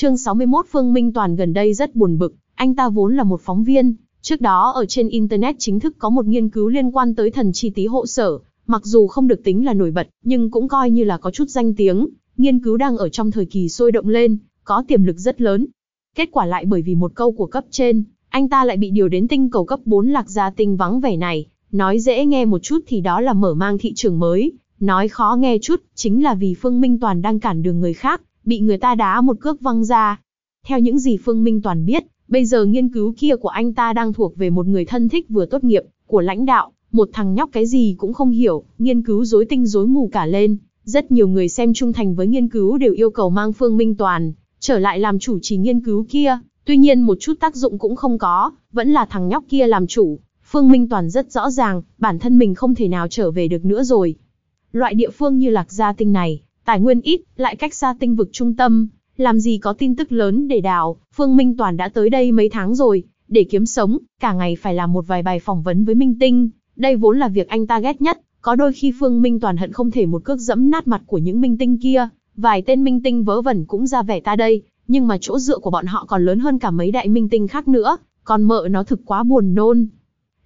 Chương 61 Phương Minh Toàn gần đây rất buồn bực, anh ta vốn là một phóng viên, trước đó ở trên Internet chính thức có một nghiên cứu liên quan tới thần chi tí hộ sở, mặc dù không được tính là nổi bật, nhưng cũng coi như là có chút danh tiếng, nghiên cứu đang ở trong thời kỳ sôi động lên, có tiềm lực rất lớn. Kết quả lại bởi vì một câu của cấp trên, anh ta lại bị điều đến tinh cầu cấp 4 lạc gia tinh vắng vẻ này, nói dễ nghe một chút thì đó là mở mang thị trường mới, nói khó nghe chút, chính là vì Phương Minh Toàn đang cản đường người khác, bị người ta đá một cước văng ra. Theo những gì Phương Minh Toàn biết, bây giờ nghiên cứu kia của anh ta đang thuộc về một người thân thích vừa tốt nghiệp, của lãnh đạo, một thằng nhóc cái gì cũng không hiểu, nghiên cứu rối tinh rối mù cả lên. Rất nhiều người xem trung thành với nghiên cứu đều yêu cầu mang Phương Minh Toàn, trở lại làm chủ trì nghiên cứu kia, tuy nhiên một chút tác dụng cũng không có, vẫn là thằng nhóc kia làm chủ. Phương Minh Toàn rất rõ ràng, bản thân mình không thể nào trở về được nữa rồi. Loại địa phương như Lạc Gia Tinh này, tài nguyên ít, lại cách xa tinh vực trung tâm, làm gì có tin tức lớn để đào, Phương Minh Toàn đã tới đây mấy tháng rồi, để kiếm sống, cả ngày phải làm một vài bài phỏng vấn với Minh Tinh, đây vốn là việc anh ta ghét nhất, có đôi khi Phương Minh Toàn hận không thể một cước dẫm nát mặt của những Minh Tinh kia, vài tên Minh Tinh vớ vẩn cũng ra vẻ ta đây, nhưng mà chỗ dựa của bọn họ còn lớn hơn cả mấy đại Minh Tinh khác nữa, còn mợ nó thực quá buồn nôn.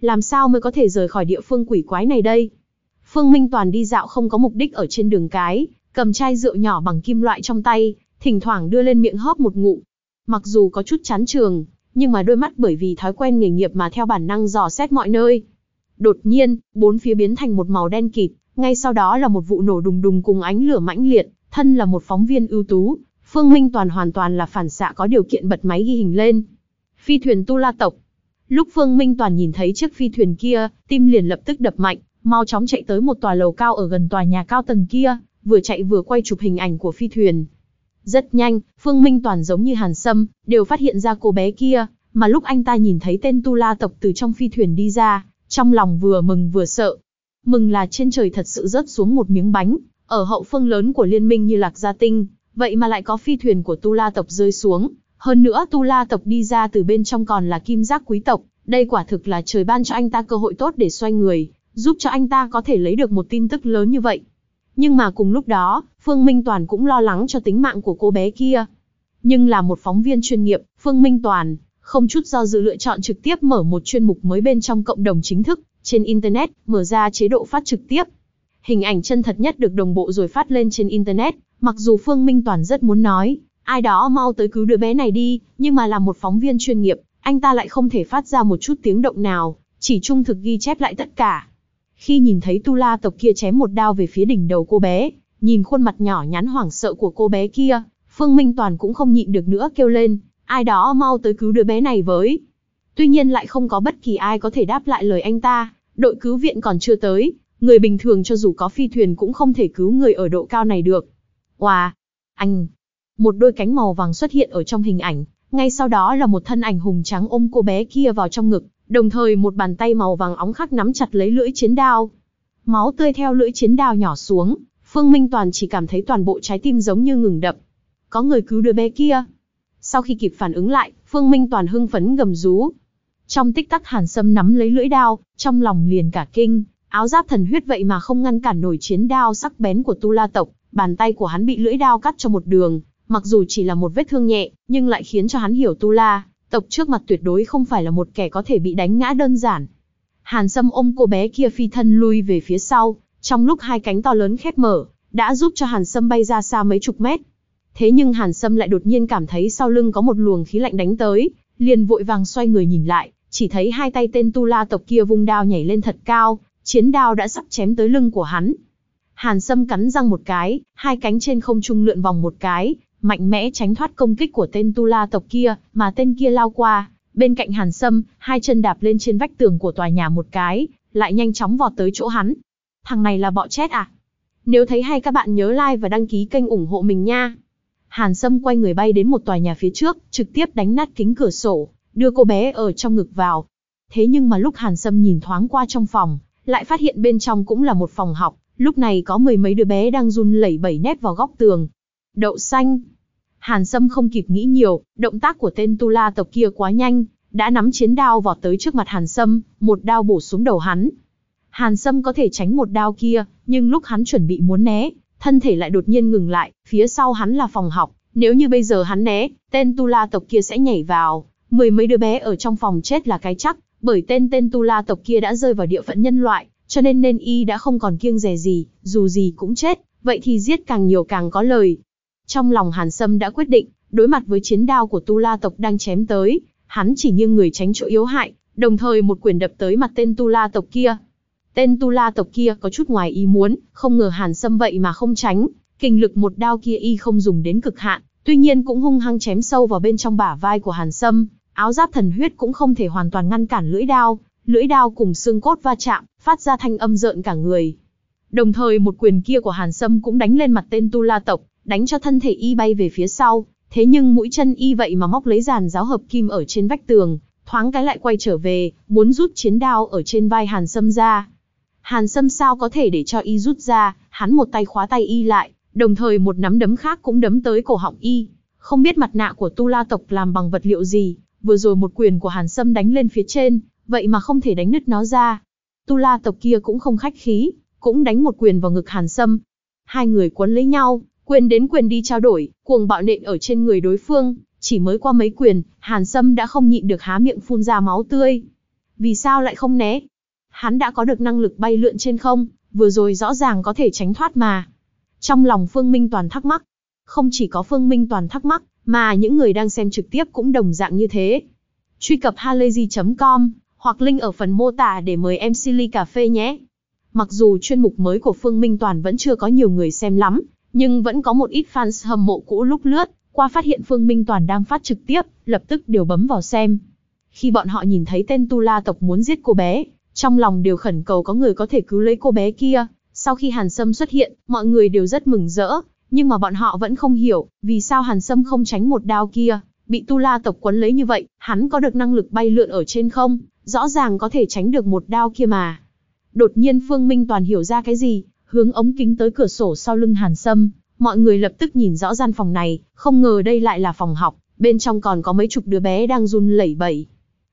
Làm sao mới có thể rời khỏi địa phương quỷ quái này đây? Phương Minh Toàn đi dạo không có mục đích ở trên đường cái, cầm chai rượu nhỏ bằng kim loại trong tay, thỉnh thoảng đưa lên miệng hớp một ngụm. Mặc dù có chút chán trường, nhưng mà đôi mắt bởi vì thói quen nghề nghiệp mà theo bản năng dò xét mọi nơi. Đột nhiên, bốn phía biến thành một màu đen kịt, ngay sau đó là một vụ nổ đùng đùng cùng ánh lửa mãnh liệt, thân là một phóng viên ưu tú, Phương Minh Toàn hoàn toàn là phản xạ có điều kiện bật máy ghi hình lên. Phi thuyền Tu La tộc. Lúc Phương Minh Toàn nhìn thấy chiếc phi thuyền kia, tim liền lập tức đập mạnh, mau chóng chạy tới một tòa lầu cao ở gần tòa nhà cao tầng kia, vừa chạy vừa quay chụp hình ảnh của phi thuyền. Rất nhanh, Phương Minh Toàn giống như Hàn Sâm, đều phát hiện ra cô bé kia, mà lúc anh ta nhìn thấy tên Tu La tộc từ trong phi thuyền đi ra, trong lòng vừa mừng vừa sợ. Mừng là trên trời thật sự rớt xuống một miếng bánh, ở hậu phương lớn của liên minh như Lạc Gia Tinh, vậy mà lại có phi thuyền của Tu La tộc rơi xuống. Hơn nữa Tu La tộc đi ra từ bên trong còn là kim giác quý tộc, đây quả thực là trời ban cho anh ta cơ hội tốt để xoay người, giúp cho anh ta có thể lấy được một tin tức lớn như vậy. Nhưng mà cùng lúc đó, Phương Minh Toàn cũng lo lắng cho tính mạng của cô bé kia. Nhưng là một phóng viên chuyên nghiệp, Phương Minh Toàn, không chút do dự lựa chọn trực tiếp mở một chuyên mục mới bên trong cộng đồng chính thức, trên Internet, mở ra chế độ phát trực tiếp. Hình ảnh chân thật nhất được đồng bộ rồi phát lên trên Internet, mặc dù Phương Minh Toàn rất muốn nói, ai đó mau tới cứu đứa bé này đi, nhưng mà là một phóng viên chuyên nghiệp, anh ta lại không thể phát ra một chút tiếng động nào, chỉ trung thực ghi chép lại tất cả. Khi nhìn thấy Tu La tộc kia chém một đao về phía đỉnh đầu cô bé, nhìn khuôn mặt nhỏ nhắn hoảng sợ của cô bé kia, Phương Minh Toàn cũng không nhịn được nữa kêu lên, ai đó mau tới cứu đứa bé này với. Tuy nhiên lại không có bất kỳ ai có thể đáp lại lời anh ta, đội cứu viện còn chưa tới, người bình thường cho dù có phi thuyền cũng không thể cứu người ở độ cao này được. Wow! Anh! Một đôi cánh màu vàng xuất hiện ở trong hình ảnh, ngay sau đó là một thân ảnh hùng trắng ôm cô bé kia vào trong ngực, đồng thời một bàn tay màu vàng óng khắc nắm chặt lấy lưỡi chiến đao. Máu tươi theo lưỡi chiến đao nhỏ xuống, Phương Minh Toàn chỉ cảm thấy toàn bộ trái tim giống như ngừng đập. Có người cứu đứa bé kia. Sau khi kịp phản ứng lại, Phương Minh Toàn hưng phấn gầm rú. Trong tích tắc Hàn Sâm nắm lấy lưỡi đao, trong lòng liền cả kinh, áo giáp thần huyết vậy mà không ngăn cản nổi chiến đao sắc bén của Tu La tộc, bàn tay của hắn bị lưỡi đao cắt cho một đường, mặc dù chỉ là một vết thương nhẹ, nhưng lại khiến cho hắn hiểu Tu La tộc trước mặt tuyệt đối không phải là một kẻ có thể bị đánh ngã đơn giản. Hàn Sâm ôm cô bé kia phi thân lui về phía sau, trong lúc hai cánh to lớn khép mở, đã giúp cho Hàn Sâm bay ra xa mấy chục mét. Thế nhưng Hàn Sâm lại đột nhiên cảm thấy sau lưng có một luồng khí lạnh đánh tới, liền vội vàng xoay người nhìn lại, chỉ thấy hai tay tên Tu La tộc kia vung đao nhảy lên thật cao, chiến đao đã sắp chém tới lưng của hắn. Hàn Sâm cắn răng một cái, hai cánh trên không trung lượn vòng một cái, mạnh mẽ tránh thoát công kích của tên Tu La tộc kia, mà tên kia lao qua, bên cạnh Hàn Sâm, hai chân đạp lên trên vách tường của tòa nhà một cái, lại nhanh chóng vọt tới chỗ hắn. Thằng này là bọ chết à? Nếu thấy hay các bạn nhớ like và đăng ký kênh ủng hộ mình nha. Hàn Sâm quay người bay đến một tòa nhà phía trước, trực tiếp đánh nát kính cửa sổ, đưa cô bé ở trong ngực vào. Thế nhưng mà lúc Hàn Sâm nhìn thoáng qua trong phòng, lại phát hiện bên trong cũng là một phòng học, lúc này có mười mấy đứa bé đang run lẩy bẩy nép vào góc tường. Đậu xanh, Hàn Sâm không kịp nghĩ nhiều, động tác của tên Tu La tộc kia quá nhanh, đã nắm chiến đao vọt tới trước mặt Hàn Sâm, một đao bổ xuống đầu hắn. Hàn Sâm có thể tránh một đao kia, nhưng lúc hắn chuẩn bị muốn né, thân thể lại đột nhiên ngừng lại, phía sau hắn là phòng học, Nếu như bây giờ hắn né, tên Tu La tộc kia sẽ nhảy vào, mười mấy đứa bé ở trong phòng chết là cái chắc, bởi tên tên Tu La tộc kia đã rơi vào địa phận nhân loại, cho nên nên y đã không còn kiêng dè gì, dù gì cũng chết, vậy thì giết càng nhiều càng có lời. Trong lòng Hàn Sâm đã quyết định, đối mặt với chiến đao của Tu La tộc đang chém tới, hắn chỉ nghiêng người tránh chỗ yếu hại, đồng thời một quyền đập tới mặt tên Tu La tộc kia. Tên Tu La tộc kia có chút ngoài ý muốn, không ngờ Hàn Sâm vậy mà không tránh, kinh lực một đao kia y không dùng đến cực hạn, tuy nhiên cũng hung hăng chém sâu vào bên trong bả vai của Hàn Sâm, áo giáp thần huyết cũng không thể hoàn toàn ngăn cản lưỡi đao, lưỡi đao cùng xương cốt va chạm, phát ra thanh âm rợn cả người. Đồng thời một quyền kia của Hàn Sâm cũng đánh lên mặt tên Tu La tộc, đánh cho thân thể y bay về phía sau, thế nhưng mũi chân y vậy mà móc lấy giàn giáo hợp kim ở trên vách tường, thoáng cái lại quay trở về, muốn rút chiến đao ở trên vai Hàn Sâm ra. Hàn Sâm sao có thể để cho y rút ra, hắn một tay khóa tay y lại, đồng thời một nắm đấm khác cũng đấm tới cổ họng y. Không biết mặt nạ của Tu La tộc làm bằng vật liệu gì, vừa rồi một quyền của Hàn Sâm đánh lên phía trên, vậy mà không thể đánh nứt nó ra. Tu La tộc kia cũng không khách khí, cũng đánh một quyền vào ngực Hàn Sâm. Hai người quấn lấy nhau, quyền đến quyền đi trao đổi, cuồng bạo nện ở trên người đối phương, chỉ mới qua mấy quyền, Hàn Sâm đã không nhịn được há miệng phun ra máu tươi. Vì sao lại không né? Hắn đã có được năng lực bay lượn trên không, vừa rồi rõ ràng có thể tránh thoát mà. Trong lòng Phương Minh Toàn thắc mắc. Không chỉ có Phương Minh Toàn thắc mắc, mà những người đang xem trực tiếp cũng đồng dạng như thế. Truy cập halayzi.com hoặc link ở phần mô tả để mời em Silly Cà Phê nhé. Mặc dù chuyên mục mới của Phương Minh Toàn vẫn chưa có nhiều người xem lắm, nhưng vẫn có một ít fans hâm mộ cũ lúc lướt, qua phát hiện Phương Minh Toàn đang phát trực tiếp, lập tức đều bấm vào xem. Khi bọn họ nhìn thấy tên Tu La tộc muốn giết cô bé, trong lòng đều khẩn cầu có người có thể cứu lấy cô bé kia. Sau khi Hàn Sâm xuất hiện, mọi người đều rất mừng rỡ, nhưng mà bọn họ vẫn không hiểu, vì sao Hàn Sâm không tránh một đao kia, bị Tu La tộc quấn lấy như vậy, hắn có được năng lực bay lượn ở trên không, rõ ràng có thể tránh được một đao kia mà. Đột nhiên Phương Minh Toàn hiểu ra cái gì, hướng ống kính tới cửa sổ sau lưng Hàn Sâm, mọi người lập tức nhìn rõ gian phòng này, không ngờ đây lại là phòng học, bên trong còn có mấy chục đứa bé đang run lẩy bẩy.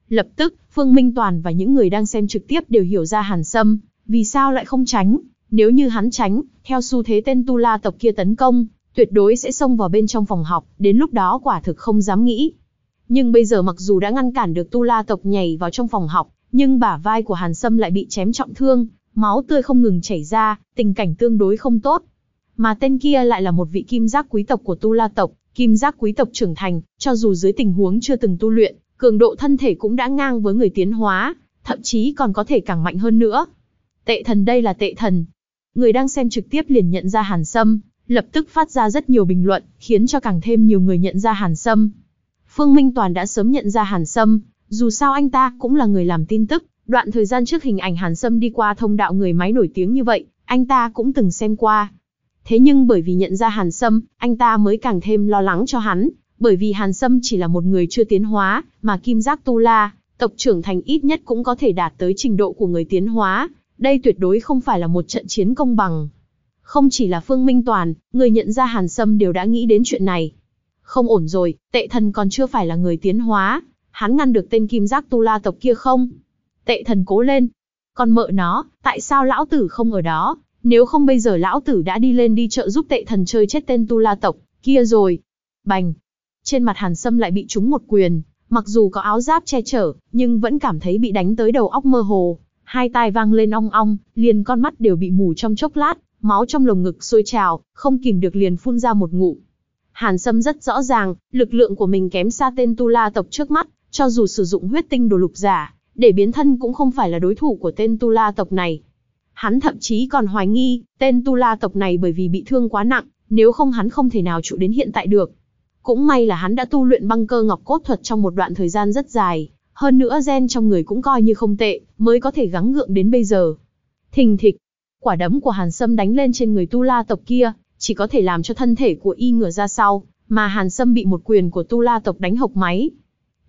Lập tức, Phương Minh Toàn và những người đang xem trực tiếp đều hiểu ra Hàn Sâm, vì sao lại không tránh, nếu như hắn tránh, theo xu thế tên Tu La tộc kia tấn công, tuyệt đối sẽ xông vào bên trong phòng học, đến lúc đó quả thực không dám nghĩ. Nhưng bây giờ mặc dù đã ngăn cản được Tu La tộc nhảy vào trong phòng học, nhưng bả vai của Hàn Sâm lại bị chém trọng thương, máu tươi không ngừng chảy ra, tình cảnh tương đối không tốt. Mà tên kia lại là một vị kim giác quý tộc của Tu La tộc, kim giác quý tộc trưởng thành, cho dù dưới tình huống chưa từng tu luyện, cường độ thân thể cũng đã ngang với người tiến hóa, thậm chí còn có thể càng mạnh hơn nữa. Tệ thần đây là tệ thần. Người đang xem trực tiếp liền nhận ra Hàn Sâm, lập tức phát ra rất nhiều bình luận, khiến cho càng thêm nhiều người nhận ra Hàn Sâm. Phương Minh Toàn đã sớm nhận ra Hàn Sâm, dù sao anh ta cũng là người làm tin tức, đoạn thời gian trước hình ảnh Hàn Sâm đi qua thông đạo người máy nổi tiếng như vậy, anh ta cũng từng xem qua. Thế nhưng bởi vì nhận ra Hàn Sâm, anh ta mới càng thêm lo lắng cho hắn, bởi vì Hàn Sâm chỉ là một người chưa tiến hóa, mà Kim Giác Tu La, tộc trưởng thành ít nhất cũng có thể đạt tới trình độ của người tiến hóa, đây tuyệt đối không phải là một trận chiến công bằng. Không chỉ là Phương Minh Toàn, người nhận ra Hàn Sâm đều đã nghĩ đến chuyện này. Không ổn rồi, tệ thần còn chưa phải là người tiến hóa, hắn ngăn được tên Kim Giác Tu La tộc kia không? Tệ thần cố lên. Con mợ nó, tại sao lão tử không ở đó? Nếu không bây giờ lão tử đã đi lên đi chợ giúp tệ thần chơi chết tên Tu La tộc, kia rồi. Bành. Trên mặt Hàn Sâm lại bị trúng một quyền, mặc dù có áo giáp che chở, nhưng vẫn cảm thấy bị đánh tới đầu óc mơ hồ. Hai tai vang lên ong ong, liền con mắt đều bị mù trong chốc lát, máu trong lồng ngực sôi trào, không kìm được liền phun ra một ngụm. Hàn Sâm rất rõ ràng, lực lượng của mình kém xa tên Tu La tộc trước mắt, cho dù sử dụng huyết tinh đồ lục giả, để biến thân cũng không phải là đối thủ của tên Tu La tộc này. Hắn thậm chí còn hoài nghi, tên Tu La tộc này bởi vì bị thương quá nặng, nếu không hắn không thể nào trụ đến hiện tại được. Cũng may là hắn đã tu luyện băng cơ ngọc cốt thuật trong một đoạn thời gian rất dài, hơn nữa gen trong người cũng coi như không tệ, mới có thể gắng gượng đến bây giờ. Thình thịch, quả đấm của Hàn Sâm đánh lên trên người Tu La tộc kia, chỉ có thể làm cho thân thể của y ngửa ra sau, mà Hàn Sâm bị một quyền của Tu La tộc đánh hộc máy.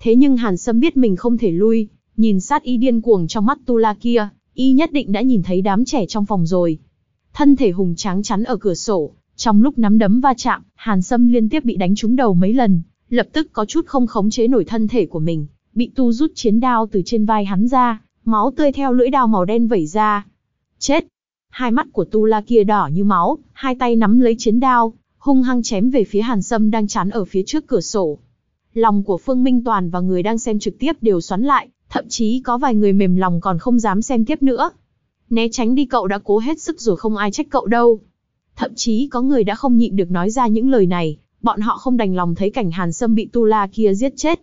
Thế nhưng Hàn Sâm biết mình không thể lui, nhìn sát y điên cuồng trong mắt Tu La kia, y nhất định đã nhìn thấy đám trẻ trong phòng rồi. Thân thể hùng tráng chắn ở cửa sổ, trong lúc nắm đấm va chạm, Hàn Sâm liên tiếp bị đánh trúng đầu mấy lần, lập tức có chút không khống chế nổi thân thể của mình, bị tu rút chiến đao từ trên vai hắn ra, máu tươi theo lưỡi đao màu đen vẩy ra. Chết! Hai mắt của Tu La kia đỏ như máu, hai tay nắm lấy chiến đao, hung hăng chém về phía Hàn Sâm đang chắn ở phía trước cửa sổ. Lòng của Phương Minh Toàn và người đang xem trực tiếp đều xoắn lại, thậm chí có vài người mềm lòng còn không dám xem tiếp nữa. Né tránh đi cậu đã cố hết sức rồi không ai trách cậu đâu. Thậm chí có người đã không nhịn được nói ra những lời này, bọn họ không đành lòng thấy cảnh Hàn Sâm bị Tu La kia giết chết.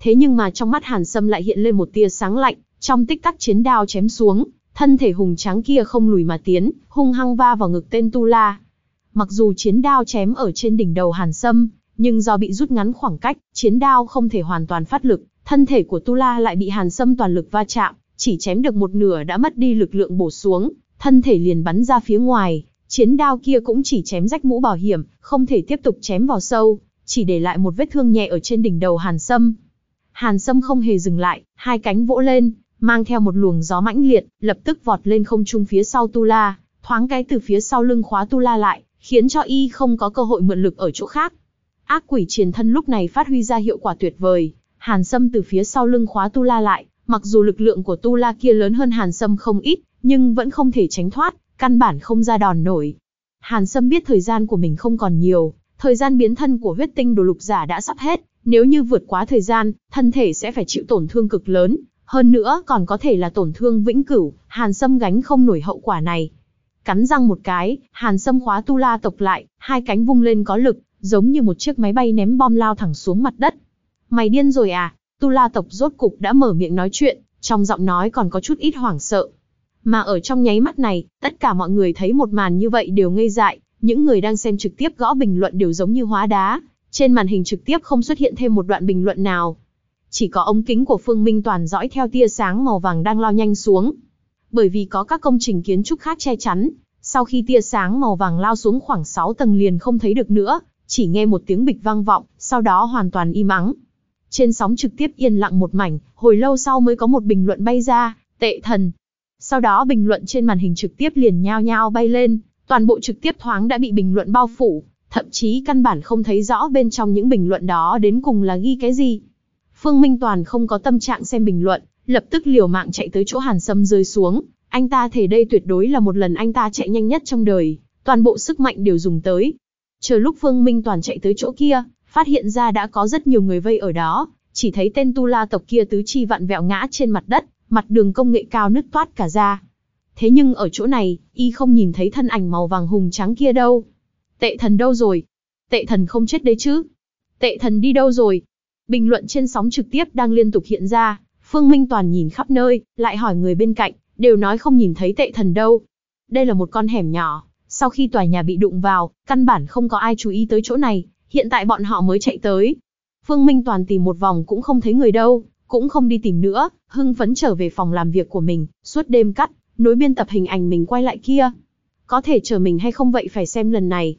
Thế nhưng mà trong mắt Hàn Sâm lại hiện lên một tia sáng lạnh, trong tích tắc chiến đao chém xuống, thân thể hùng tráng kia không lùi mà tiến, hung hăng va vào ngực tên Tu La. Mặc dù chiến đao chém ở trên đỉnh đầu Hàn Sâm, nhưng do bị rút ngắn khoảng cách, chiến đao không thể hoàn toàn phát lực, thân thể của Tu La lại bị Hàn Sâm toàn lực va chạm, chỉ chém được một nửa đã mất đi lực lượng bổ xuống, thân thể liền bắn ra phía ngoài, chiến đao kia cũng chỉ chém rách mũ bảo hiểm, không thể tiếp tục chém vào sâu, chỉ để lại một vết thương nhẹ ở trên đỉnh đầu Hàn Sâm. Hàn Sâm không hề dừng lại, hai cánh vỗ lên, mang theo một luồng gió mãnh liệt, lập tức vọt lên không trung phía sau Tu La, thoáng cái từ phía sau lưng khóa Tu La lại, khiến cho y không có cơ hội mượn lực ở chỗ khác. Ác quỷ triền thân lúc này phát huy ra hiệu quả tuyệt vời, Hàn Sâm từ phía sau lưng khóa Tu La lại, mặc dù lực lượng của Tu La kia lớn hơn Hàn Sâm không ít, nhưng vẫn không thể tránh thoát, căn bản không ra đòn nổi. Hàn Sâm biết thời gian của mình không còn nhiều, thời gian biến thân của huyết tinh đồ lục giả đã sắp hết, nếu như vượt quá thời gian, thân thể sẽ phải chịu tổn thương cực lớn, hơn nữa còn có thể là tổn thương vĩnh cửu, Hàn Sâm gánh không nổi hậu quả này. Cắn răng một cái, Hàn Sâm khóa Tu La tộc lại, hai cánh vung lên có lực, giống như một chiếc máy bay ném bom lao thẳng xuống mặt đất. Mày điên rồi à? Tu La tộc rốt cục đã mở miệng nói chuyện, trong giọng nói còn có chút ít hoảng sợ. Mà ở trong nháy mắt này, tất cả mọi người thấy một màn như vậy đều ngây dại, những người đang xem trực tiếp gõ bình luận đều giống như hóa đá. Trên màn hình trực tiếp không xuất hiện thêm một đoạn bình luận nào. Chỉ có ống kính của Phương Minh Toàn dõi theo tia sáng màu vàng đang lao nhanh xuống. Bởi vì có các công trình kiến trúc khác che chắn, sau khi tia sáng màu vàng lao xuống khoảng 6 tầng liền không thấy được nữa, chỉ nghe một tiếng bịch vang vọng, sau đó hoàn toàn im ắng. Trên sóng trực tiếp yên lặng một mảnh, hồi lâu sau mới có một bình luận bay ra, tệ thần. Sau đó bình luận trên màn hình trực tiếp liền nhao nhao bay lên, toàn bộ trực tiếp thoáng đã bị bình luận bao phủ, thậm chí căn bản không thấy rõ bên trong những bình luận đó đến cùng là ghi cái gì. Phương Minh Toàn không có tâm trạng xem bình luận, lập tức liều mạng chạy tới chỗ Hàn Sâm rơi xuống, anh ta thể đây tuyệt đối là một lần anh ta chạy nhanh nhất trong đời, toàn bộ sức mạnh đều dùng tới. Chờ lúc Phương Minh Toàn chạy tới chỗ kia, phát hiện ra đã có rất nhiều người vây ở đó, chỉ thấy tên tu la tộc kia tứ chi vặn vẹo ngã trên mặt đất, mặt đường công nghệ cao nứt toát cả ra. Thế nhưng ở chỗ này, y không nhìn thấy thân ảnh màu vàng hùng trắng kia đâu. Tệ thần đâu rồi? Tệ thần không chết đấy chứ? Tệ thần đi đâu rồi? Bình luận trên sóng trực tiếp đang liên tục hiện ra, Phương Minh Toàn nhìn khắp nơi, lại hỏi người bên cạnh, đều nói không nhìn thấy tệ thần đâu. Đây là một con hẻm nhỏ, sau khi tòa nhà bị đụng vào, căn bản không có ai chú ý tới chỗ này, hiện tại bọn họ mới chạy tới. Phương Minh Toàn tìm một vòng cũng không thấy người đâu, cũng không đi tìm nữa, hưng phấn trở về phòng làm việc của mình, suốt đêm cắt, nối biên tập hình ảnh mình quay lại kia. Có thể chờ mình hay không vậy phải xem lần này.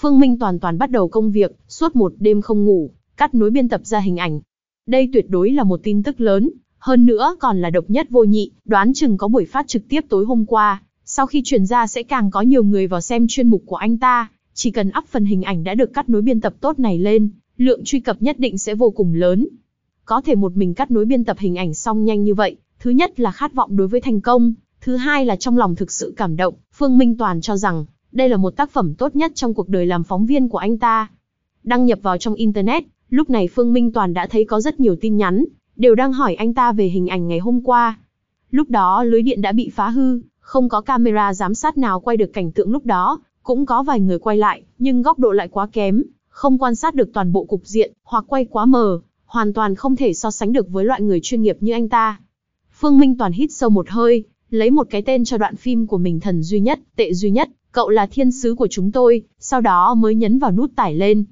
Phương Minh toàn toàn bắt đầu công việc, suốt một đêm không ngủ, cắt nối biên tập ra hình ảnh. Đây tuyệt đối là một tin tức lớn, hơn nữa còn là độc nhất vô nhị, đoán chừng có buổi phát trực tiếp tối hôm qua, sau khi truyền ra sẽ càng có nhiều người vào xem chuyên mục của anh ta, chỉ cần up phần hình ảnh đã được cắt nối biên tập tốt này lên, lượng truy cập nhất định sẽ vô cùng lớn. Có thể một mình cắt nối biên tập hình ảnh xong nhanh như vậy, thứ nhất là khát vọng đối với thành công, thứ hai là trong lòng thực sự cảm động, Phương Minh Toàn cho rằng, đây là một tác phẩm tốt nhất trong cuộc đời làm phóng viên của anh ta. Đăng nhập vào trong Internet, lúc này Phương Minh Toàn đã thấy có rất nhiều tin nhắn, đều đang hỏi anh ta về hình ảnh ngày hôm qua. Lúc đó lưới điện đã bị phá hư, không có camera giám sát nào quay được cảnh tượng lúc đó, cũng có vài người quay lại, nhưng góc độ lại quá kém, không quan sát được toàn bộ cục diện, hoặc quay quá mờ, hoàn toàn không thể so sánh được với loại người chuyên nghiệp như anh ta. Phương Minh Toàn hít sâu một hơi, lấy một cái tên cho đoạn phim của mình thần duy nhất, tệ duy nhất, cậu là thiên sứ của chúng tôi, sau đó mới nhấn vào nút tải lên.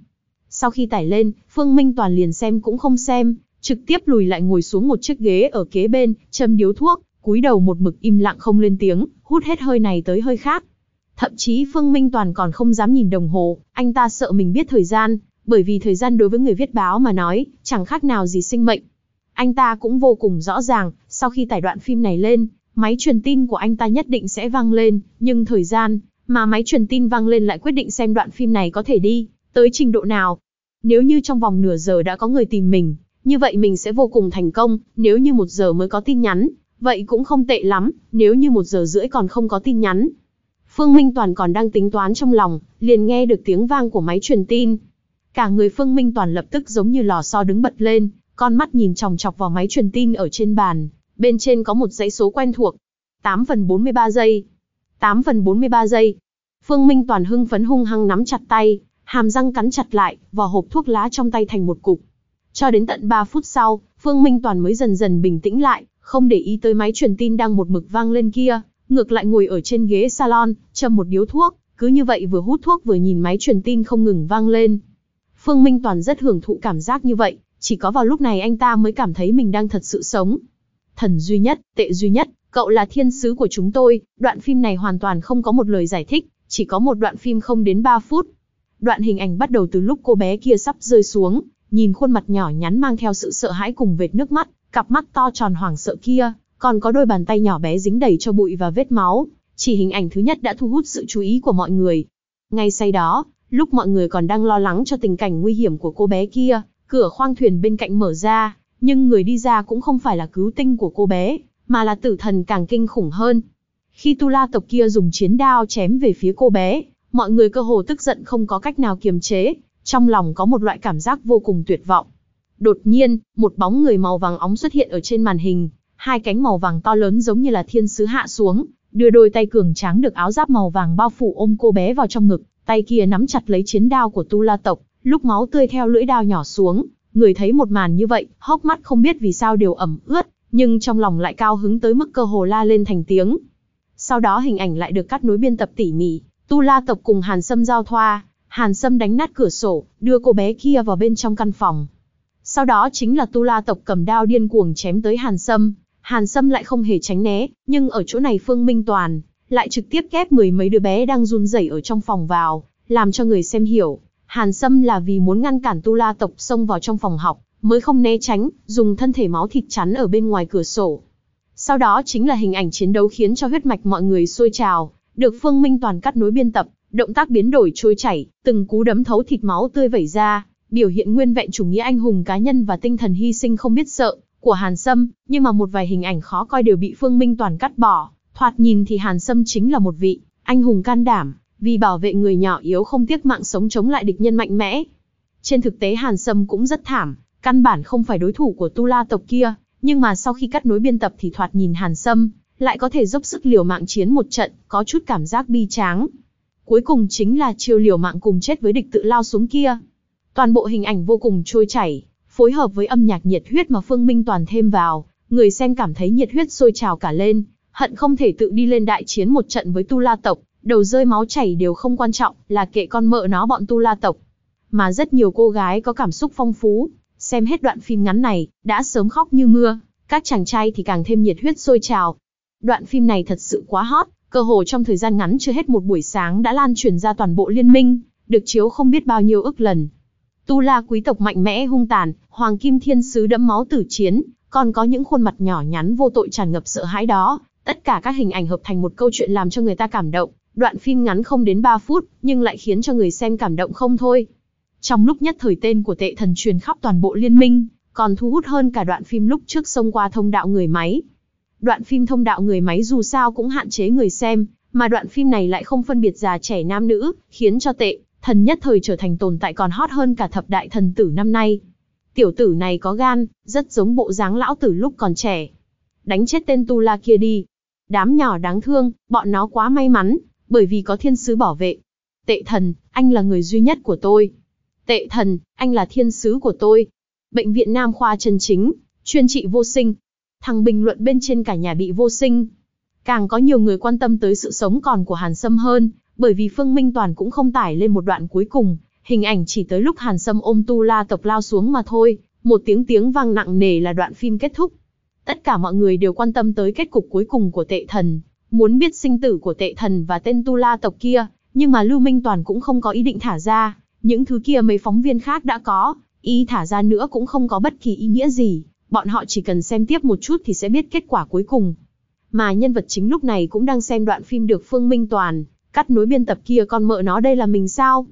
Sau khi tải lên, Phương Minh Toàn liền xem cũng không xem, trực tiếp lùi lại ngồi xuống một chiếc ghế ở kế bên, châm điếu thuốc, cúi đầu một mực im lặng không lên tiếng, hút hết hơi này tới hơi khác. Thậm chí Phương Minh Toàn còn không dám nhìn đồng hồ, anh ta sợ mình biết thời gian, bởi vì thời gian đối với người viết báo mà nói, chẳng khác nào gì sinh mệnh. Anh ta cũng vô cùng rõ ràng, sau khi tải đoạn phim này lên, máy truyền tin của anh ta nhất định sẽ vang lên, nhưng thời gian mà máy truyền tin vang lên lại quyết định xem đoạn phim này có thể đi tới trình độ nào. Nếu như trong vòng nửa giờ đã có người tìm mình, như vậy mình sẽ vô cùng thành công, nếu như một giờ mới có tin nhắn, vậy cũng không tệ lắm, nếu như một giờ rưỡi còn không có tin nhắn, Phương Minh Toàn còn đang tính toán trong lòng, liền nghe được tiếng vang của máy truyền tin. Cả người Phương Minh Toàn lập tức giống như lò xo đứng bật lên, con mắt nhìn chòng chọc vào máy truyền tin ở trên bàn, bên trên có một dãy số quen thuộc. 8 phần 43 giây. 8 phần 43 giây. Phương Minh Toàn hưng phấn hung hăng nắm chặt tay, hàm răng cắn chặt lại, vỏ hộp thuốc lá trong tay thành một cục. Cho đến tận 3 phút sau, Phương Minh Toàn mới dần dần bình tĩnh lại, không để ý tới máy truyền tin đang một mực vang lên kia, ngược lại ngồi ở trên ghế salon, châm một điếu thuốc, cứ như vậy vừa hút thuốc vừa nhìn máy truyền tin không ngừng vang lên. Phương Minh Toàn rất hưởng thụ cảm giác như vậy, chỉ có vào lúc này anh ta mới cảm thấy mình đang thật sự sống. Thần duy nhất, tệ duy nhất, cậu là thiên sứ của chúng tôi, đoạn phim này hoàn toàn không có một lời giải thích, chỉ có một đoạn phim không đến 3 phút. Đoạn hình ảnh bắt đầu từ lúc cô bé kia sắp rơi xuống, nhìn khuôn mặt nhỏ nhắn mang theo sự sợ hãi cùng vệt nước mắt, cặp mắt to tròn hoảng sợ kia, còn có đôi bàn tay nhỏ bé dính đầy cho bụi và vết máu, chỉ hình ảnh thứ nhất đã thu hút sự chú ý của mọi người. Ngay sau đó, lúc mọi người còn đang lo lắng cho tình cảnh nguy hiểm của cô bé kia, cửa khoang thuyền bên cạnh mở ra, nhưng người đi ra cũng không phải là cứu tinh của cô bé, mà là tử thần càng kinh khủng hơn. Khi Tu La tộc kia dùng chiến đao chém về phía cô bé, mọi người cơ hồ tức giận không có cách nào kiềm chế, trong lòng có một loại cảm giác vô cùng tuyệt vọng. Đột nhiên, một bóng người màu vàng óng xuất hiện ở trên màn hình, hai cánh màu vàng to lớn giống như là thiên sứ hạ xuống, đưa đôi tay cường tráng được áo giáp màu vàng bao phủ ôm cô bé vào trong ngực, tay kia nắm chặt lấy chiến đao của Tu La tộc, lúc máu tươi theo lưỡi đao nhỏ xuống, người thấy một màn như vậy, hốc mắt không biết vì sao đều ẩm ướt, nhưng trong lòng lại cao hứng tới mức cơ hồ la lên thành tiếng. Sau đó hình ảnh lại được cắt nối biên tập tỉ mỉ, Tu La tộc cùng Hàn Sâm giao thoa, Hàn Sâm đánh nát cửa sổ, đưa cô bé kia vào bên trong căn phòng. Sau đó chính là Tu La tộc cầm đao điên cuồng chém tới Hàn Sâm, Hàn Sâm lại không hề tránh né, nhưng ở chỗ này Phương Minh Toàn lại trực tiếp kép mười mấy đứa bé đang run rẩy ở trong phòng vào, làm cho người xem hiểu, Hàn Sâm là vì muốn ngăn cản Tu La tộc xông vào trong phòng học, mới không né tránh, dùng thân thể máu thịt chắn ở bên ngoài cửa sổ. Sau đó chính là hình ảnh chiến đấu khiến cho huyết mạch mọi người sôi trào, được Phương Minh Toàn cắt nối biên tập, động tác biến đổi trôi chảy, từng cú đấm thấu thịt máu tươi vẩy ra, biểu hiện nguyên vẹn chủ nghĩa anh hùng cá nhân và tinh thần hy sinh không biết sợ của Hàn Sâm, nhưng mà một vài hình ảnh khó coi đều bị Phương Minh Toàn cắt bỏ, thoạt nhìn thì Hàn Sâm chính là một vị anh hùng can đảm, vì bảo vệ người nhỏ yếu không tiếc mạng sống chống lại địch nhân mạnh mẽ. Trên thực tế Hàn Sâm cũng rất thảm, căn bản không phải đối thủ của Tu La tộc kia, nhưng mà sau khi cắt nối biên tập thì thoạt nhìn Hàn Sâm lại có thể dốc sức liều mạng chiến một trận, có chút cảm giác bi tráng. Cuối cùng chính là chiêu liều mạng cùng chết với địch tự lao xuống kia. Toàn bộ hình ảnh vô cùng trôi chảy, phối hợp với âm nhạc nhiệt huyết mà Phương Minh Toàn thêm vào, người xem cảm thấy nhiệt huyết sôi trào cả lên, hận không thể tự đi lên đại chiến một trận với Tu La tộc, đầu rơi máu chảy đều không quan trọng, là kệ con mợ nó bọn Tu La tộc. Mà rất nhiều cô gái có cảm xúc phong phú, xem hết đoạn phim ngắn này, đã sớm khóc như mưa, các chàng trai thì càng thêm nhiệt huyết sôi trào. Đoạn phim này thật sự quá hot, cơ hồ trong thời gian ngắn chưa hết một buổi sáng đã lan truyền ra toàn bộ liên minh, được chiếu không biết bao nhiêu ức lần. Tu La quý tộc mạnh mẽ hung tàn, Hoàng Kim Thiên Sứ đẫm máu tử chiến, còn có những khuôn mặt nhỏ nhắn vô tội tràn ngập sợ hãi đó. Tất cả các hình ảnh hợp thành một câu chuyện làm cho người ta cảm động. Đoạn phim ngắn không đến 3 phút, nhưng lại khiến cho người xem cảm động không thôi. Trong lúc nhất thời tên của tệ thần truyền khắp toàn bộ liên minh, còn thu hút hơn cả đoạn phim lúc trước xông qua thông đạo người máy. Đoạn phim thông đạo người máy dù sao cũng hạn chế người xem, mà đoạn phim này lại không phân biệt già trẻ nam nữ, khiến cho tệ thần nhất thời trở thành tồn tại còn hot hơn cả thập đại thần tử năm nay. Tiểu tử này có gan, rất giống bộ dáng lão tử lúc còn trẻ. Đánh chết tên Tu La kia đi. Đám nhỏ đáng thương, bọn nó quá may mắn, bởi vì có thiên sứ bảo vệ. Tệ thần, anh là người duy nhất của tôi. Tệ thần, anh là thiên sứ của tôi. Bệnh viện Nam Khoa chân chính, chuyên trị vô sinh. Thằng bình luận bên trên cả nhà bị vô sinh. Càng có nhiều người quan tâm tới sự sống còn của Hàn Sâm hơn, bởi vì Phương Minh Toàn cũng không tải lên một đoạn cuối cùng, hình ảnh chỉ tới lúc Hàn Sâm ôm Tu La tộc lao xuống mà thôi, một tiếng tiếng vang nặng nề là đoạn phim kết thúc. Tất cả mọi người đều quan tâm tới kết cục cuối cùng của tệ thần, muốn biết sinh tử của tệ thần và tên Tu La tộc kia, nhưng mà Lưu Minh Toàn cũng không có ý định thả ra, những thứ kia mấy phóng viên khác đã có, ý thả ra nữa cũng không có bất kỳ ý nghĩa gì, bọn họ chỉ cần xem tiếp một chút thì sẽ biết kết quả cuối cùng. Mà nhân vật chính lúc này cũng đang xem đoạn phim được Phương Minh Toàn, cắt núi biên tập kia con mợ nó đây là mình sao?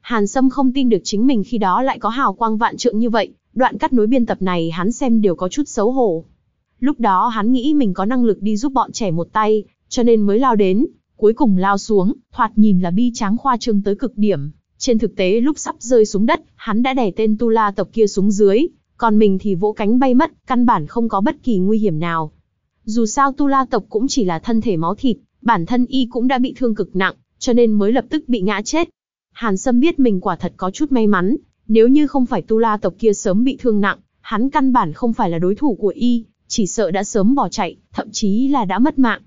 Hàn Sâm không tin được chính mình khi đó lại có hào quang vạn trượng như vậy, đoạn cắt núi biên tập này hắn xem đều có chút xấu hổ. Lúc đó hắn nghĩ mình có năng lực đi giúp bọn trẻ một tay, cho nên mới lao đến, cuối cùng lao xuống, thoạt nhìn là bi tráng khoa trương tới cực điểm. Trên thực tế lúc sắp rơi xuống đất, hắn đã đè tên Tu La tộc kia xuống dưới, còn mình thì vỗ cánh bay mất, căn bản không có bất kỳ nguy hiểm nào. Dù sao Tu La tộc cũng chỉ là thân thể máu thịt, bản thân y cũng đã bị thương cực nặng, cho nên mới lập tức bị ngã chết. Hàn Sâm biết mình quả thật có chút may mắn, nếu như không phải Tu La tộc kia sớm bị thương nặng, hắn căn bản không phải là đối thủ của y, chỉ sợ đã sớm bỏ chạy, thậm chí là đã mất mạng.